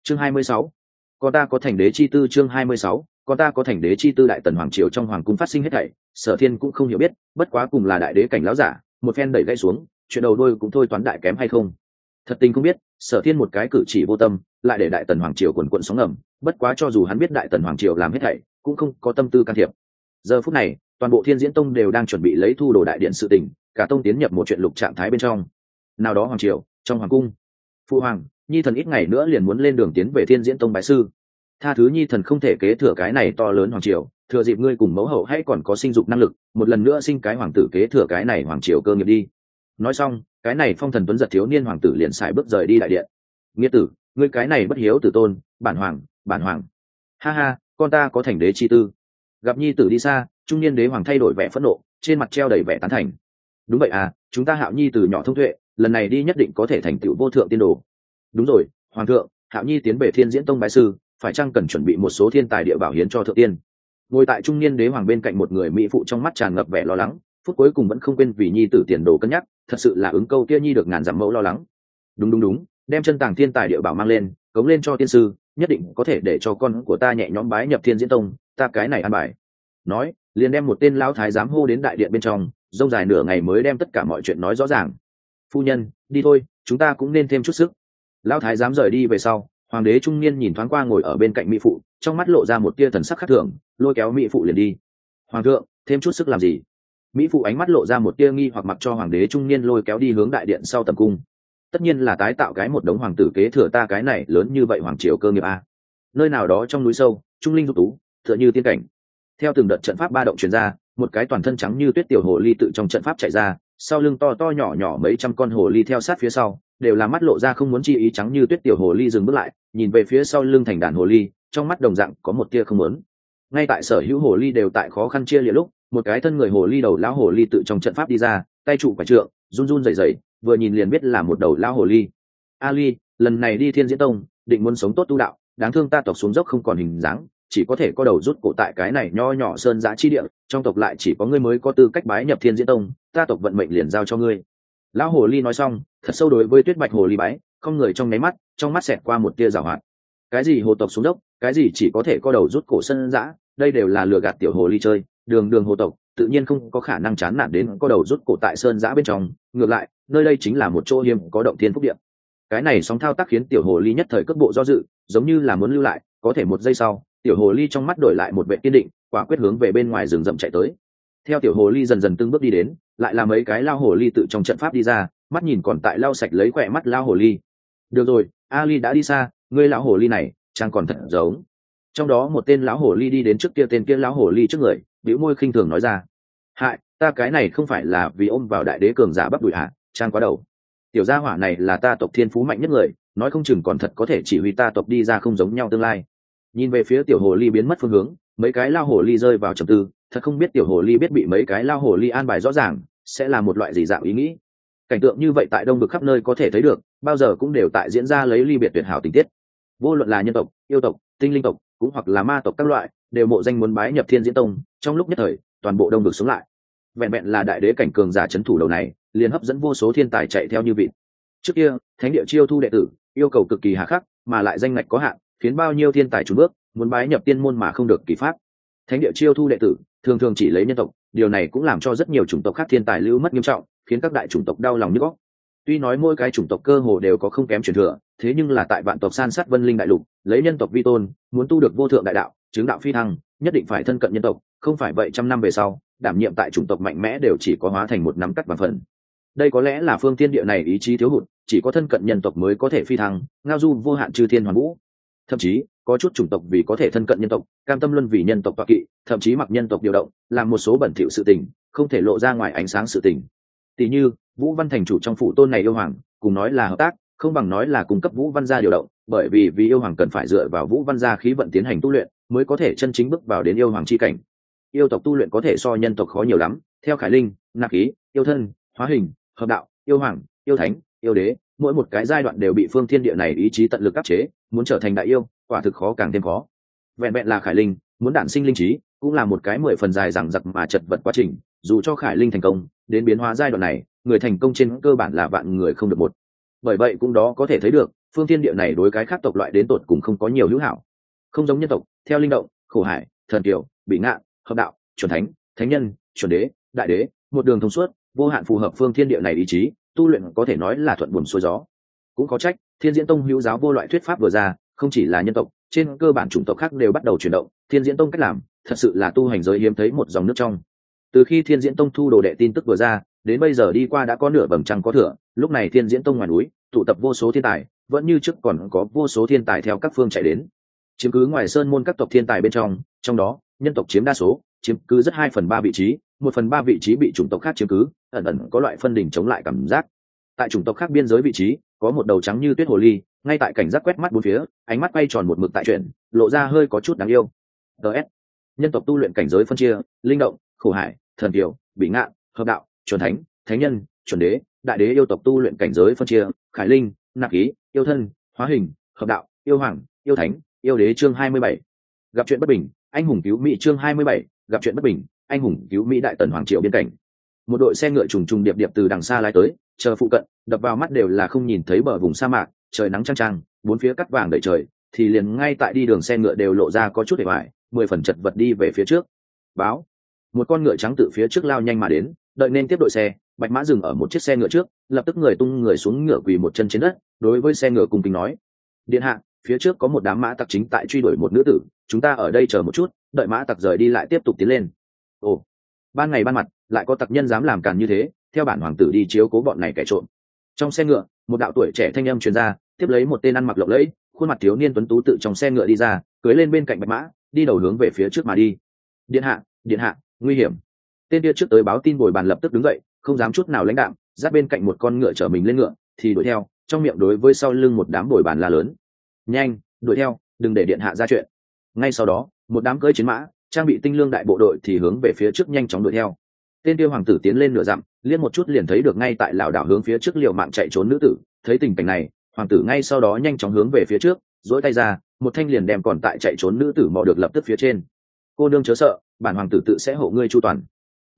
chương 26. con ta có thành đế chi tư chương 26. con ta có thành đế chi tư đại tần hoàng triều trong hoàng cung phát sinh hết thảy, sở thiên cũng không hiểu biết, bất quá cùng là đại đế cảnh lão giả, một phen đẩy gãy xuống, chuyện đầu đôi cũng thôi toán đại kém hay không thật tình không biết, sở thiên một cái cử chỉ vô tâm, lại để đại tần hoàng triều quần quận sóng ngầm, bất quá cho dù hắn biết đại tần hoàng triều làm hết thảy, cũng không có tâm tư can thiệp giờ phút này, toàn bộ thiên diễn tông đều đang chuẩn bị lấy thu đồ đại điện sự tình, cả tông tiến nhập một chuyện lục trạng thái bên trong. Nào đó hoàng triều, trong hoàng cung phụ hoàng, nhi thần ít ngày nữa liền muốn lên đường tiến về thiên diễn tông bái sư. Tha thứ nhi thần không thể kế thừa cái này to lớn hoàng triều, thừa dịp ngươi cùng mẫu hậu hay còn có sinh dục năng lực, một lần nữa sinh cái hoàng tử kế thừa cái này hoàng triều cơ nghiệp đi. Nói xong, cái này phong thần tuấn giật thiếu niên hoàng tử liền xài bước rời đi đại điện. Nghĩa tử, ngươi cái này bất hiếu tử tôn, bản hoàng bản hoàng. Ha ha, con ta có thành đế chi tư gặp nhi tử đi xa, trung niên đế hoàng thay đổi vẻ phẫn nộ, trên mặt treo đầy vẻ tán thành. Đúng vậy à chúng ta hạo nhi từ nhỏ thông tuệ, lần này đi nhất định có thể thành tựu vô thượng tiên đồ. Đúng rồi, hoàng thượng, hạo nhi tiến về thiên diễn tông bái sư, phải chăng cần chuẩn bị một số thiên tài địa bảo hiến cho thượng tiên? Ngồi tại trung niên đế hoàng bên cạnh một người mỹ phụ trong mắt tràn ngập vẻ lo lắng, phút cuối cùng vẫn không quên vì nhi tử tiền đồ cân nhắc, thật sự là ứng câu kia nhi được ngàn dặm mẫu lo lắng. Đúng đúng đúng, đem chân tàng thiên tài địa bảo mang lên, cống lên cho tiên sư, nhất định có thể để cho con của ta nhẹ nhõm bái nhập thiên diễn tông ta cái này ăn bài. Nói, liền đem một tên lão thái giám hô đến đại điện bên trong, rông dài nửa ngày mới đem tất cả mọi chuyện nói rõ ràng. Phu nhân, đi thôi, chúng ta cũng nên thêm chút sức. Lão thái giám rời đi về sau, hoàng đế trung niên nhìn thoáng qua ngồi ở bên cạnh mỹ phụ, trong mắt lộ ra một tia thần sắc khác thường, lôi kéo mỹ phụ liền đi. Hoàng thượng, thêm chút sức làm gì? Mỹ phụ ánh mắt lộ ra một tia nghi hoặc mặc cho hoàng đế trung niên lôi kéo đi hướng đại điện sau tầm cung. Tất nhiên là tái tạo cái một đống hoàng tử kế thừa ta cái này lớn như vậy hoàng triều cơ nghiệp a. Nơi nào đó trong núi sâu, trung linh dục tú tựa như tiên cảnh. Theo từng đợt trận pháp ba động truyền ra, một cái toàn thân trắng như tuyết tiểu hồ ly tự trong trận pháp chạy ra, sau lưng to to nhỏ nhỏ mấy trăm con hồ ly theo sát phía sau, đều là mắt lộ ra không muốn chi ý trắng như tuyết tiểu hồ ly dừng bước lại, nhìn về phía sau lưng thành đàn hồ ly, trong mắt đồng dạng có một tia không muốn. Ngay tại sở hữu hồ ly đều tại khó khăn chia lịa lúc, một cái thân người hồ ly đầu lão hồ ly tự trong trận pháp đi ra, tay trụ quả trượng, run run rẩy rẩy, vừa nhìn liền biết là một đầu lão hồ ly. Ali, lần này đi thiên diễn tông, định muốn sống tốt tu đạo, đáng thương ta tộc xuống dốc không còn hình dáng chỉ có thể có đầu rút cổ tại cái này nho nhỏ sơn giã chi địa, trong tộc lại chỉ có ngươi mới có tư cách bái nhập thiên diễn tông, ta tộc vận mệnh liền giao cho ngươi. Lão hồ ly nói xong, thật sâu đối với tuyết bạch hồ ly bái, không người trong nháy mắt, trong mắt xẹt qua một tia rào hoạt. Cái gì hồ tộc xuống đốc cái gì chỉ có thể có đầu rút cổ sân giã, đây đều là lừa gạt tiểu hồ ly chơi, đường đường hồ tộc, tự nhiên không có khả năng chán nản đến có đầu rút cổ tại sơn giã bên trong, ngược lại, nơi đây chính là một chỗ hiếm có động thiên phúc điện cái này sóng thao tác khiến tiểu hồ ly nhất thời cước bộ do dự, giống như là muốn lưu lại, có thể một giây sau tiểu hồ ly trong mắt đổi lại một vệ kiên định, quả quyết hướng về bên ngoài rừng rậm chạy tới. Theo tiểu hồ ly dần dần từng bước đi đến, lại là mấy cái lao hồ ly tự trong trận pháp đi ra, mắt nhìn còn tại lau sạch lấy khỏe mắt lao hồ ly. Được rồi, ali đã đi xa, ngươi lão hồ ly này chàng còn thật giống. Trong đó một tên lão hồ ly đi đến trước kia tên kia lão hồ ly trước người, bĩu môi khinh thường nói ra. Hại, ta cái này không phải là vì ôm vào đại đế cường giả bắp đùi hạ trang quá đầu. Tiểu gia hỏa này là ta tộc thiên phú mạnh nhất người, nói không chừng còn thật có thể chỉ huy ta tộc đi ra không giống nhau tương lai nhìn về phía tiểu hồ ly biến mất phương hướng, mấy cái lao hồ ly rơi vào trầm tư, thật không biết tiểu hồ ly biết bị mấy cái lao hồ ly an bài rõ ràng, sẽ là một loại gì dạng ý nghĩ. Cảnh tượng như vậy tại đông vực khắp nơi có thể thấy được, bao giờ cũng đều tại diễn ra lấy ly biệt tuyệt hảo tình tiết. Vô luận là nhân tộc, yêu tộc, tinh linh tộc, cũng hoặc là ma tộc các loại, đều mộ danh muốn bái nhập thiên diễn tông, trong lúc nhất thời, toàn bộ đông vực xuống lại. Vẹn vẹn là đại đế cảnh cường giả c h ấ n thủ đầu này, liền hấp dẫn vô số thiên tài chạy theo như vịt. Trước kia, thánh địa chiêu thu đệ tử, yêu cầu cực kỳ hà khắc, mà lại danh ngạch có hạn khiến bao nhiêu thiên tài trùn bước, muốn bái nhập tiên môn mà không được kỳ pháp. Thánh địa chiêu thu đệ tử, thường thường chỉ lấy nhân tộc, điều này cũng làm cho rất nhiều chủng tộc khác thiên tài lưu mất nghiêm trọng, khiến các đại chủng tộc đau lòng như góc. Tuy nói mỗi cái chủng tộc cơ hồ đều có không kém truyền thừa, thế nhưng là tại vạn tộc san sát vân linh đại lục, lấy nhân tộc vi tôn, muốn tu được vô thượng đại đạo, chứng đạo phi thăng, nhất định phải thân cận nhân tộc, không phải vậy trăm năm về sau, đảm nhiệm tại chủng tộc mạnh mẽ đều chỉ có hóa thành một nắm cắt bằng phần. Đây có lẽ là phương tiên địa này ý chí thiếu hụt, chỉ có thân cận nhân tộc mới có thể phi thăng, ngao du vô hạn trừ thiên hoàn vũ thậm chí có chút chủng tộc vì có thể thân cận nhân tộc, cam tâm luân vì nhân tộc toạc kỵ, thậm chí mặc nhân tộc điều động, làm một số bẩn thỉu sự tình, không thể lộ ra ngoài ánh sáng sự tình. Tỷ như, vũ văn thành chủ trong phủ tôn này yêu hoàng, cùng nói là hợp tác, không bằng nói là cung cấp vũ văn gia điều động, bởi vì vì yêu hoàng cần phải dựa vào vũ văn gia khí vận tiến hành tu luyện, mới có thể chân chính bước vào đến yêu hoàng c h i cảnh. Yêu tộc tu luyện có thể so nhân tộc khó nhiều lắm, theo khải linh, nạp khí yêu thân, hóa hình, hợp đạo, yêu hoàng, yêu thánh, yêu đế mỗi một cái giai đoạn đều bị phương thiên địa này ý chí tận lực áp chế, muốn trở thành đại yêu, quả thực khó càng thêm khó. Vẹn vẹn là khải linh, muốn đản sinh linh trí, cũng là một cái mười phần dài rằng giặc mà chật vật quá trình, dù cho khải linh thành công, đến biến hóa giai đoạn này, người thành công trên cơ bản là vạn người không được một. Bởi vậy cũng đó có thể thấy được, phương thiên địa này đối cái khác tộc loại đến tột cùng không có nhiều hữu hảo. Không giống nhân tộc, theo linh động, khổ hải, thần kiều, bị ngạn hợp đạo, chuẩn thánh thánh nhân, chuẩn đế, đại đế, một đường thông suốt, vô hạn phù hợp phương thiên địa này ý chí tu luyện có thể nói là thuận buồm xuôi gió. Cũng có trách, thiên diễn tông hữu giáo vô loại thuyết pháp vừa ra, không chỉ là nhân tộc, trên cơ bản chủng tộc khác đều bắt đầu chuyển động. Thiên diễn tông cách làm, thật sự là tu hành giới hiếm thấy một dòng nước trong. Từ khi thiên diễn tông thu đồ đệ tin tức vừa ra, đến bây giờ đi qua đã có nửa bẩm trăng có thừa, lúc này thiên diễn tông ngoài núi, tụ tập vô số thiên tài, vẫn như trước còn có vô số thiên tài theo các phương chạy đến. Chiếm cứ ngoài sơn môn các tộc thiên tài bên trong trong đó, nhân tộc chiếm đa số, chiếm cứ rất hai phần ba vị trí, một phần ba vị trí bị chủng tộc khác chiếm cứ ẩn ẩn có loại phân đỉnh chống lại cảm giác. Tại chủng tộc khác biên giới vị trí, có một đầu trắng như tuyết hồ ly, ngay tại cảnh giác quét mắt bốn phía, ánh mắt quay tròn một mực tại chuyện, lộ ra hơi có chút đáng yêu. Ts nhân tộc tu luyện cảnh giới phân chia, linh động, khổ hải, thần kiều bị ngạn, hợp đạo, chuẩn thánh thánh nhân, chuẩn đế, đại đế yêu tộc tu luyện cảnh giới phân chia, khải linh, nạp khí yêu thân, hóa hình, hợp đạo, yêu hoàng, yêu thánh, yêu đế chương hai mươi bảy. Gặp chuyện bất bình, anh hùng cứu mỹ chương hai mươi bảy, gặp chuyện bất bình, anh hùng cứu mỹ đại tần hoàng triệu biên cảnh một đội xe ngựa trùng trùng điệp điệp từ đằng xa lái tới, chờ phụ cận, đập vào mắt đều là không nhìn thấy bờ vùng sa mạc, trời nắng trăng trăng bốn phía cắt vàng đầy trời, thì liền ngay tại đi đường xe ngựa đều lộ ra có chút để hoài, mười phần chật vật đi về phía trước. Báo. Một con ngựa trắng từ phía trước lao nhanh mà đến, đợi nên tiếp đội xe, bạch mã dừng ở một chiếc xe ngựa trước, lập tức người tung người xuống ngựa quỳ một chân trên đất, đối với xe ngựa cùng kính nói. Điện hạ, phía trước có một đám mã tặc chính tại truy đuổi một nữ tử, chúng ta ở đây chờ một chút, đợi mã tặc rời đi lại tiếp tục tiến lên. Ồ. Ban ngày ban mặt lại có tặc nhân dám làm càn như thế, theo bản hoàng tử đi chiếu cố bọn này kẻ trộm. Trong xe ngựa, một đạo tuổi trẻ thanh âm truyền ra, tiếp lấy một tên ăn mặc lộng lẫy, khuôn mặt thiếu niên tuấn tú tự trong xe ngựa đi ra, cưới lên bên cạnh bạch mã, đi đầu hướng về phía trước mà đi. Điện hạ điện hạ, nguy hiểm. Tên kia trước tới báo tin bồi bàn lập tức đứng dậy, không dám chút nào lãnh đạm giáp bên cạnh một con ngựa chở mình lên ngựa, thì đuổi theo, trong miệng đối với sau lưng một đám bồi bàn la lớn. Nhanh, đuổi theo, đừng để điện hạ ra chuyện. Ngay sau đó, một đám cưỡi chiến mã, trang bị tinh lương đại bộ đội thì hướng về phía trước nhanh chóng đuổi theo tên tiêu hoàng tử tiến lên nửa dặm liên một chút liền thấy được ngay tại lảo đảo hướng phía trước liệu mạng chạy trốn nữ tử. Thấy tình cảnh này, hoàng tử ngay sau đó nhanh chóng hướng về phía trước dỗi tay ra, một thanh liền đem còn tại chạy trốn nữ tử mò được lập tức phía trên. Cô đương chớ sợ, bản hoàng tử tự sẽ hộ ngươi chu toàn.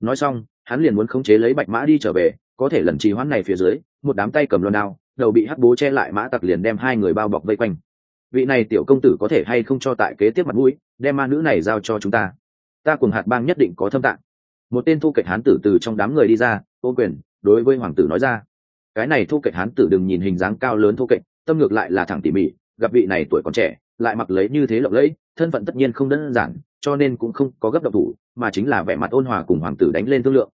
Nói xong, hắn liền muốn khống chế lấy bạch mã đi trở về, có thể lần trì hoãn này phía dưới, một đám tay cầm loan đao, đầu bị hắc bố che lại mã tặc liền đem hai người bao bọc vây quanh. Vị này tiểu công tử có thể hay không cho tại kế tiếp mặt mũi, đem ma nữ này giao cho chúng ta. Ta cùng hạt bang nhất định có thâm tạng một tên thu kệch hán tử từ trong đám người đi ra ô quyền, đối với hoàng tử nói ra. Cái này thu kệch hán tử đừng nhìn hình dáng cao lớn thu kệch, tâm ngược lại là thẳng tỉ mỉ, gặp vị này tuổi còn trẻ, lại mặc lấy như thế lộng lẫy, thân phận tất nhiên không đơn giản, cho nên cũng không có gấp độc thủ, mà chính là vẻ mặt ôn hòa cùng hoàng tử đánh lên thương lượng.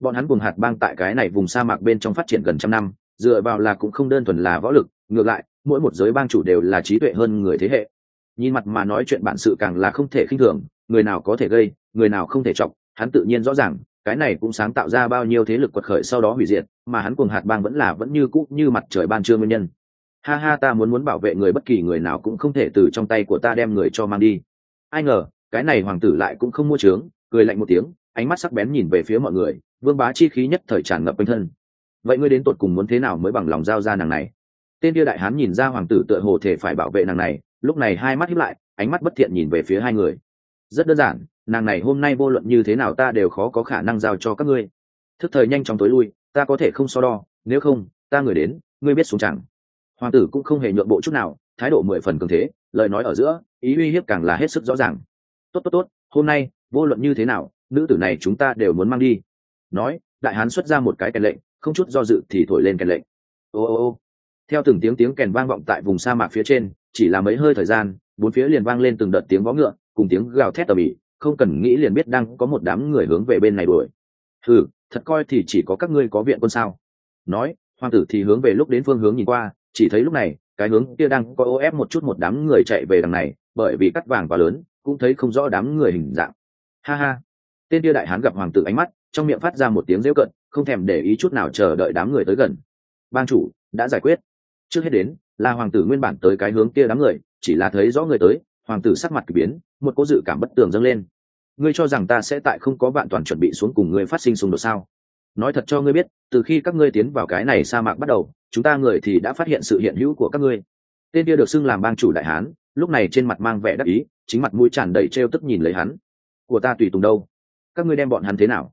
Bọn hắn cùng hạt bang tại cái này vùng sa mạc bên trong phát triển gần trăm năm, dựa vào là cũng không đơn thuần là võ lực, ngược lại, mỗi một giới bang chủ đều là trí tuệ hơn người thế hệ. Nhìn mặt mà nói chuyện bản sự càng là không thể khinh thường, người nào có thể gây, người nào không thể chọc hắn tự nhiên rõ ràng, cái này cũng sáng tạo ra bao nhiêu thế lực quật khởi sau đó hủy diệt, mà hắn cùng hạt bang vẫn là vẫn như cũ, như mặt trời ban trưa nguyên nhân. Ha ha, ta muốn muốn bảo vệ người bất kỳ người nào cũng không thể từ trong tay của ta đem người cho mang đi. Ai ngờ, cái này hoàng tử lại cũng không mua trướng, cười lạnh một tiếng, ánh mắt sắc bén nhìn về phía mọi người, vương bá chi khí nhất thời tràn ngập quanh thân. Vậy ngươi đến tột cùng muốn thế nào mới bằng lòng giao ra nàng này? Tên kia đại hán nhìn ra hoàng tử tựa hồ thể phải bảo vệ nàng này, lúc này hai mắt hiếp lại, ánh mắt bất thiện nhìn về phía hai người. Rất đơn giản nàng này hôm nay vô luận như thế nào ta đều khó có khả năng giao cho các ngươi. Thức thời nhanh chóng tối lui, ta có thể không so đo, nếu không, ta người đến, ngươi biết xuống chẳng. Hoàng tử cũng không hề nhượng bộ chút nào, thái độ mười phần cường thế, lời nói ở giữa, ý uy hiếp càng là hết sức rõ ràng. Tốt tốt tốt, hôm nay, vô luận như thế nào, nữ tử này chúng ta đều muốn mang đi. Nói, đại hán xuất ra một cái kèn lệnh, không chút do dự thì thổi lên kèn lệnh. Ô ô ô. Theo từng tiếng tiếng kèn vang vọng tại vùng sa mạc phía trên, chỉ là mấy hơi thời gian, bốn phía liền vang lên từng đợt tiếng vó ngựa, cùng tiếng gào thét tầm ĩ không cần nghĩ liền biết đang có một đám người hướng về bên này đuổi. Ừ thật coi thì chỉ có các ngươi có viện quân sao? Nói, hoàng tử thì hướng về lúc đến phương hướng nhìn qua, chỉ thấy lúc này, cái hướng kia đang có ô ép một chút một đám người chạy về đằng này, bởi vì cắt vàng quá lớn, cũng thấy không rõ đám người hình dạng. Ha ha. Tên kia đại hán gặp hoàng tử ánh mắt, trong miệng phát ra một tiếng rêu cận, không thèm để ý chút nào chờ đợi đám người tới gần. Ban chủ, đã giải quyết. Trước hết đến, là hoàng tử nguyên bản tới cái hướng kia đám người, chỉ là thấy rõ người tới, hoàng tử sắc mặt k ỳ biến một cô dự cảm bất tường dâng lên. Ngươi cho rằng ta sẽ tại không có vạn toàn chuẩn bị xuống cùng ngươi phát sinh xung đột sao? Nói thật cho ngươi biết, từ khi các ngươi tiến vào cái này sa mạc bắt đầu, chúng ta người thì đã phát hiện sự hiện hữu của các ngươi. Tên kia được xưng làm bang chủ đại hán, lúc này trên mặt mang vẻ đắc ý, chính mặt mũi tràn đầy trêu tức nhìn lấy hắn. Của ta tùy tùng đâu? Các ngươi đem bọn hắn thế nào?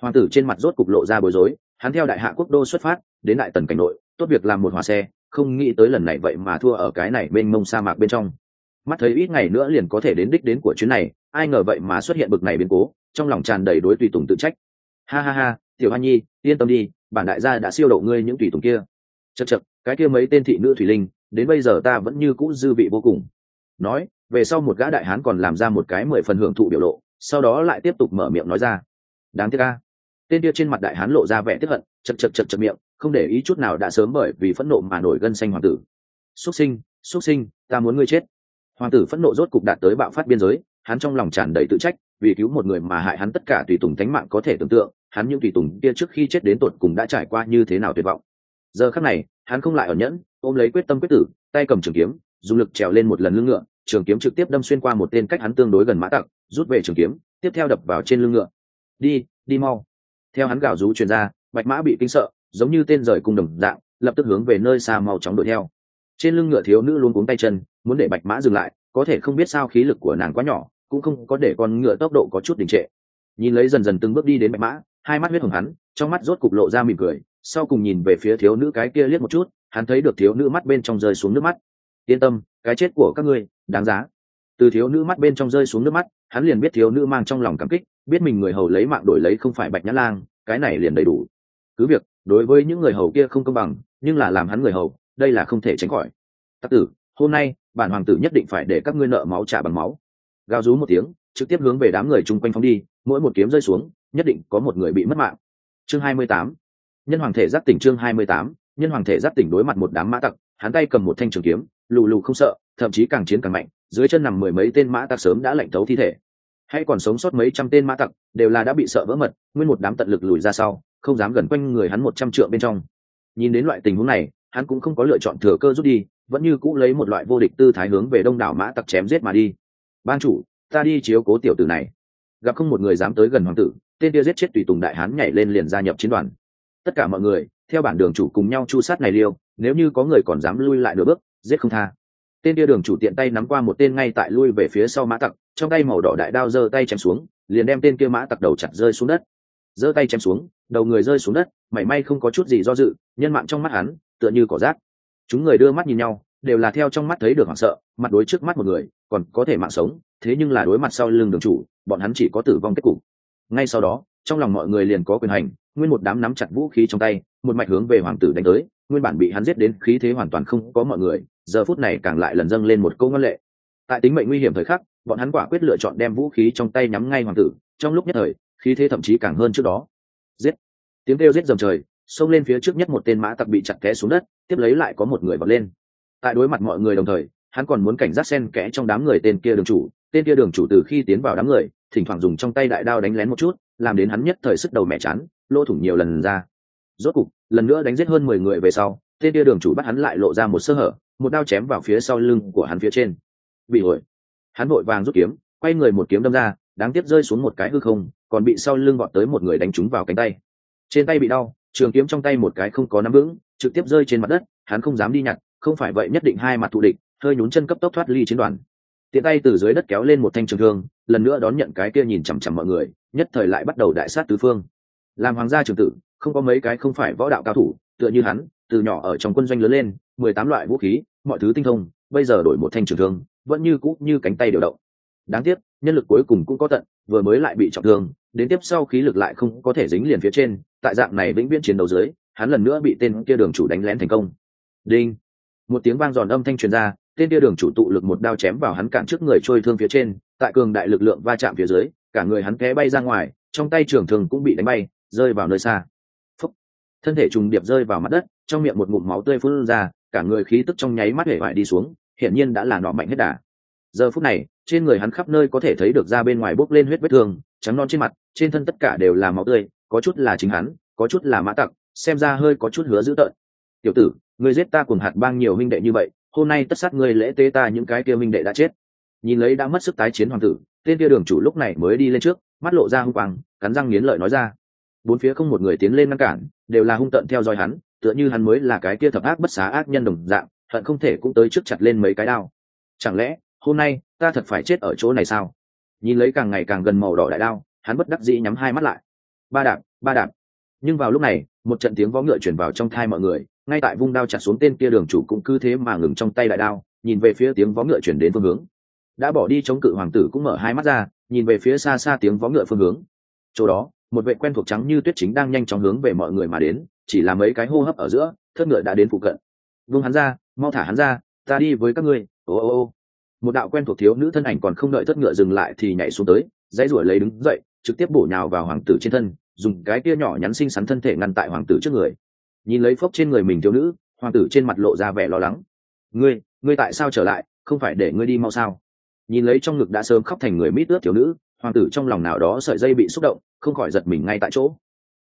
Hoàng tử trên mặt rốt cục lộ ra bối rối, hắn theo đại hạ quốc đô xuất phát, đến đại tần cảnh nội, tốt việc làm một hòa xe, không nghĩ tới lần này vậy mà thua ở cái này bên mông sa mạc bên trong mắt thấy ít ngày nữa liền có thể đến đích đến của chuyến này, ai ngờ vậy mà xuất hiện bực này biến cố, trong lòng tràn đầy đối tùy tùng tự trách. Ha ha ha, tiểu hoa nhi, yên tâm đi, bản đại gia đã siêu độ ngươi những tùy tùng kia. Chật chật cái kia mấy tên thị nữ thủy linh, đến bây giờ ta vẫn như cũ dư vị vô cùng. Nói, về sau một gã đại hán còn làm ra một cái mười phần hưởng thụ biểu lộ, sau đó lại tiếp tục mở miệng nói ra. Đáng tiếc ca tên kia trên mặt đại hán lộ ra vẻ tiếp hận chật chật chật chật miệng, không để ý chút nào đã sớm bởi vì phẫn nộ mà nổi gân xanh hoàng tử. Xuất sinh xuất sinh, ta muốn ngươi chết hoàng tử phẫn nộ rốt cục đạt tới bạo phát biên giới, hắn trong lòng tràn đầy tự trách, vì cứu một người mà hại hắn tất cả tùy tùng thánh mạng có thể tưởng tượng, hắn những tùy tùng kia trước khi chết đến tột cùng đã trải qua như thế nào tuyệt vọng. Giờ khắc này, hắn không lại ở nhẫn, ôm lấy quyết tâm quyết tử, tay cầm trường kiếm, dùng lực trèo lên một lần lưng ngựa, trường kiếm trực tiếp đâm xuyên qua một tên cách hắn tương đối gần mã tặc, rút về trường kiếm, tiếp theo đập vào trên lưng ngựa. Đi đi mau. Theo hắn gào rú truyền ra, bạch mã bị kinh sợ, giống như tên rời cung đồng dạng, lập tức hướng về nơi xa mau chóng đuổi theo trên lưng ngựa thiếu nữ luôn cuống tay chân, muốn để bạch mã dừng lại, có thể không biết sao khí lực của nàng quá nhỏ, cũng không có để con ngựa tốc độ có chút đình trệ. Nhìn lấy dần dần từng bước đi đến bạch mã, hai mắt huyết hồng hắn, trong mắt rốt cục lộ ra mỉm cười, sau cùng nhìn về phía thiếu nữ cái kia liếc một chút, hắn thấy được thiếu nữ mắt bên trong rơi xuống nước mắt. Yên tâm, cái chết của các ngươi, đáng giá. Từ thiếu nữ mắt bên trong rơi xuống nước mắt, hắn liền biết thiếu nữ mang trong lòng cảm kích, biết mình người hầu lấy mạng đổi lấy không phải bạch nhã lang, cái này liền đầy đủ. Cứ việc, đối với những người hầu kia không công bằng, nhưng là làm hắn người hầu đây là không thể tránh khỏi. Tắc tử, hôm nay, bản hoàng tử nhất định phải để các ngươi nợ máu trả bằng máu. Gào rú một tiếng, trực tiếp hướng về đám người chung quanh phóng đi, mỗi một kiếm rơi xuống, nhất định có một người bị mất mạng. Chương hai mươi tám. Nhân hoàng thể giáp tỉnh chương hai mươi tám. Nhân hoàng thể giáp tỉnh đối mặt một đám mã tặc, hắn tay cầm một thanh trường kiếm, lù lù không sợ, thậm chí càng chiến càng mạnh, dưới chân nằm mười mấy tên mã tặc sớm đã lạnh thấu thi thể. Hay còn sống sót mấy trăm tên mã tặc, đều là đã bị sợ vỡ mật, nguyên một đám tận lực lùi ra sau, không dám gần quanh người hắn một trăm trượng bên trong. Nhìn đến loại tình huống này hắn cũng không có lựa chọn thừa cơ rút đi, vẫn như cũ lấy một loại vô địch tư thái hướng về đông đảo mã tặc chém giết mà đi. Ban chủ, ta đi chiếu cố tiểu tử này. Gặp không một người dám tới gần hoàng tử, tên kia giết chết tùy tùng đại hán nhảy lên liền gia nhập chiến đoàn. Tất cả mọi người, theo bản đường chủ cùng nhau chu sát này liêu, nếu như có người còn dám lui lại nửa bước, giết không tha. Tên kia đường chủ tiện tay nắm qua một tên ngay tại lui về phía sau mã tặc, trong tay màu đỏ đại đao giơ tay chém xuống, liền đem tên kia mã tặc đầu chặt rơi xuống đất. Giơ tay chém xuống, đầu người rơi xuống đất, mảy may không có chút gì do dự, nhân mạng trong mắt hắn tựa như cỏ rác. Chúng người đưa mắt nhìn nhau, đều là theo trong mắt thấy được hoảng sợ, mặt đối trước mắt một người, còn có thể mạng sống, thế nhưng là đối mặt sau lưng đường chủ, bọn hắn chỉ có tử vong kết cục. Ngay sau đó, trong lòng mọi người liền có quyền hành, nguyên một đám nắm chặt vũ khí trong tay, một mạch hướng về hoàng tử đánh tới, nguyên bản bị hắn giết đến khí thế hoàn toàn không có mọi người, giờ phút này càng lại lần dâng lên một câu ngân lệ. Tại tính mệnh nguy hiểm thời khắc, bọn hắn quả quyết lựa chọn đem vũ khí trong tay nhắm ngay hoàng tử, trong lúc nhất thời, khí thế thậm chí càng hơn trước đó. Giết! Tiếng kêu giết dầm trời xông lên phía trước nhất một tên mã tặc bị chặt té xuống đất, tiếp lấy lại có một người vọt lên. Tại đối mặt mọi người đồng thời, hắn còn muốn cảnh giác xen kẽ trong đám người tên kia đường chủ. Tên kia đường chủ từ khi tiến vào đám người, thỉnh thoảng dùng trong tay đại đao đánh lén một chút, làm đến hắn nhất thời sức đầu mẹ chán, lỗ thủng nhiều lần ra. Rốt cục, lần nữa đánh giết hơn mười người về sau, tên kia đường chủ bắt hắn lại lộ ra một sơ hở, một đao chém vào phía sau lưng của hắn phía trên. Bị ổi hắn vội vàng rút kiếm, quay người một kiếm đâm ra, đáng tiếc rơi xuống một cái hư không, còn bị sau lưng gọn tới một người đánh trúng vào cánh tay. Trên tay bị đau trường kiếm trong tay một cái không có nắm vững, trực tiếp rơi trên mặt đất, hắn không dám đi nhặt, không phải vậy nhất định hai mặt thù địch, hơi nhún chân cấp tốc thoát ly chiến đoàn. Tiện tay từ dưới đất kéo lên một thanh trường thương, lần nữa đón nhận cái kia nhìn chằm chằm mọi người, nhất thời lại bắt đầu đại sát tứ phương. Làm hoàng gia trường tử, không có mấy cái không phải võ đạo cao thủ, tựa như hắn, từ nhỏ ở trong quân doanh lớn lên, mười tám loại vũ khí, mọi thứ tinh thông, bây giờ đổi một thanh trường thương, vẫn như cũ như cánh tay điều động. Đáng tiếc, nhân lực cuối cùng cũng có tận, vừa mới lại bị trọng thương, đến tiếp sau khí lực lại không có thể dính liền phía trên tại dạng này vĩnh viễn chiến đấu dưới, hắn lần nữa bị tên kia đường chủ đánh lén thành công. Đinh! Một tiếng vang giòn âm thanh truyền ra, tên kia đường chủ tụ lực một đao chém vào hắn cản trước người trôi thương phía trên, tại cường đại lực lượng va chạm phía dưới, cả người hắn té bay ra ngoài, trong tay trường thường cũng bị đánh bay, rơi vào nơi xa. Phúc. thân thể trùng điệp rơi vào mặt đất, trong miệng một ngụm máu tươi phun ra, cả người khí tức trong nháy mắt hể vải đi xuống, hiển nhiên đã là nọ mạnh hết đà. Giờ phút này, trên người hắn khắp nơi có thể thấy được ra bên ngoài bốc lên huyết vết thương, trắng non trên mặt trên thân tất cả đều là máu tươi, có chút là chính hắn, có chút là mã tặc, xem ra hơi có chút hứa dữ tợn. Tiểu tử người giết ta cùng hạt bang nhiều huynh đệ như vậy, hôm nay tất sát ngươi lễ tế ta những cái kia huynh đệ đã chết. Nhìn lấy đã mất sức tái chiến hoàng tử, tên kia đường chủ lúc này mới đi lên trước, mắt lộ ra hung quang, cắn răng nghiến lợi nói ra. Bốn phía không một người tiến lên ngăn cản, đều là hung tận theo dõi hắn, tựa như hắn mới là cái kia thập ác bất xá ác nhân đồng dạng, hận không thể cũng tới trước chặt lên mấy cái đao. Chẳng lẽ, hôm nay, ta thật phải chết ở chỗ này sao? Nhìn lấy càng ngày càng gần màu đỏ đại đao hắn bất đắc dĩ nhắm hai mắt lại. Ba đạp ba đạp. Nhưng vào lúc này, một trận tiếng võ ngựa chuyển vào trong thai mọi người, ngay tại vung đao chặt xuống tên kia đường chủ cũng cứ thế mà ngừng trong tay đại đao, nhìn về phía tiếng võ ngựa chuyển đến phương hướng. Đã bỏ đi chống cự hoàng tử cũng mở hai mắt ra, nhìn về phía xa xa tiếng võ ngựa phương hướng. Chỗ đó, một vệ quen thuộc trắng như tuyết chính đang nhanh chóng hướng về mọi người mà đến, chỉ là mấy cái hô hấp ở giữa thớt ngựa đã đến phụ cận. Vung hắn ra, mau thả hắn ra, ta đi với các ngươi, ô ô ô. Một đạo quen thuộc thiếu nữ thân ảnh còn không đợi thất ngựa dừng lại thì nhảy xuống tới, dãy ruổi lấy đứng dậy trực tiếp bổ nhào vào hoàng tử trên thân, dùng cái kia nhỏ nhắn xinh xắn thân thể ngăn tại hoàng tử trước người. Nhìn lấy phốc trên người mình thiếu nữ, hoàng tử trên mặt lộ ra vẻ lo lắng. Ngươi ngươi tại sao trở lại? Không phải để ngươi đi mau sao? Nhìn lấy trong ngực đã sớm khóc thành người mít ướt thiếu nữ, hoàng tử trong lòng nào đó sợi dây bị xúc động, không khỏi giật mình ngay tại chỗ.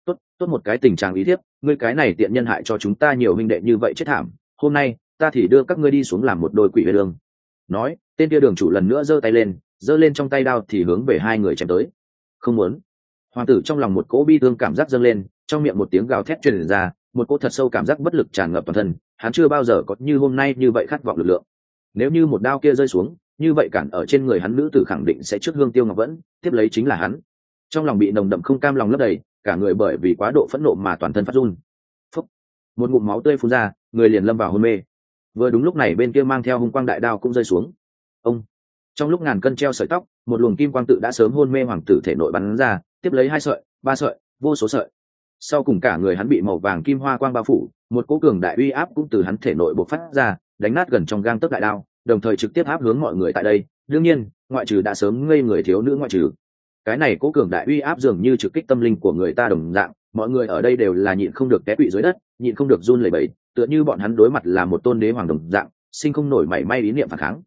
Tốt tốt một cái tình trạng ý thiếp, ngươi cái này tiện nhân hại cho chúng ta nhiều huynh đệ như vậy chết thảm, hôm nay, ta thì đưa các ngươi đi xuống làm một đôi quỷ huyết đường. Nói, tên kia đường chủ lần nữa giơ tay lên, giơ lên trong tay đao thì hướng về hai người chém tới không muốn. Hoàng tử trong lòng một cỗ bi thương cảm giác dâng lên, trong miệng một tiếng gào thét truyền ra, một cỗ thật sâu cảm giác bất lực tràn ngập toàn thân, hắn chưa bao giờ có như hôm nay như vậy khát vọng lực lượng. Nếu như một đao kia rơi xuống, như vậy cản ở trên người hắn nữ tử khẳng định sẽ trước hương tiêu ngọc vẫn, tiếp lấy chính là hắn. Trong lòng bị nồng đậm không cam lòng lấp đầy, cả người bởi vì quá độ phẫn nộ mà toàn thân phát run. Phúc. một ngụm máu tươi phun ra, người liền lâm vào hôn mê. Vừa đúng lúc này bên kia mang theo hung quang đại đao cũng rơi xuống. Ông! Trong lúc ngàn cân treo sợi tóc một luồng kim quang tự đã sớm hôn mê hoàng tử thể nội bắn ra, tiếp lấy hai sợi, ba sợi, vô số sợi. Sau cùng cả người hắn bị màu vàng kim hoa quang bao phủ, một cố cường đại uy áp cũng từ hắn thể nội bộc phát ra, đánh nát gần trong gang tấc đại đao, đồng thời trực tiếp áp hướng mọi người tại đây. Đương nhiên, ngoại trừ đã sớm ngây người thiếu nữ ngoại trừ. Cái này cố cường đại uy áp dường như trực kích tâm linh của người ta đồng dạng, mọi người ở đây đều là nhịn không được té quỵ dưới đất, nhịn không được run lẩy bẩy, tựa như bọn hắn đối mặt là một tôn đế hoàng đồng dạng, sinh không nổi mảy may ý niệm phản kháng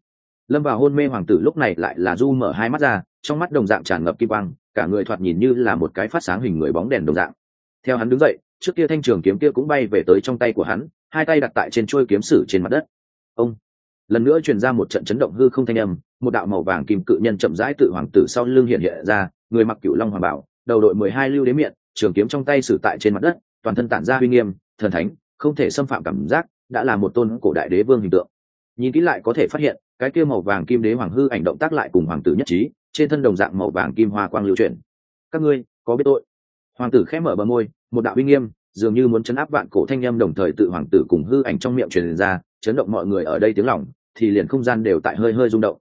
lâm vào hôn mê hoàng tử lúc này lại là du mở hai mắt ra, trong mắt đồng dạng tràn ngập kim quang, cả người thoạt nhìn như là một cái phát sáng hình người bóng đèn đồng dạng. Theo hắn đứng dậy, trước kia thanh trường kiếm kia cũng bay về tới trong tay của hắn, hai tay đặt tại trên trôi kiếm sử trên mặt đất. Ông! Lần nữa truyền ra một trận chấn động hư không thanh âm, một đạo màu vàng kim cự nhân chậm rãi tự hoàng tử sau lưng hiện hiện ra, người mặc cựu long hoàng bảo, đầu đội mười hai lưu đế miệng trường kiếm trong tay sử tại trên mặt đất, toàn thân tản ra uy nghiêm, thần thánh, không thể xâm phạm cảm giác, đã là một tôn cổ đại đế vương hình tượng. Nhìn kỹ lại có thể phát hiện cái kia màu vàng kim đế hoàng hư ảnh động tác lại cùng hoàng tử nhất trí, trên thân đồng dạng màu vàng kim hoa quang lưu chuyển. Các ngươi, có biết tội? Hoàng tử khẽ mở bờ môi, một đạo uy nghiêm, dường như muốn chấn áp vạn cổ thanh â m đồng thời tự hoàng tử cùng hư ảnh trong miệng truyền ra, chấn động mọi người ở đây tiếng lỏng thì liền không gian đều tại hơi hơi rung động.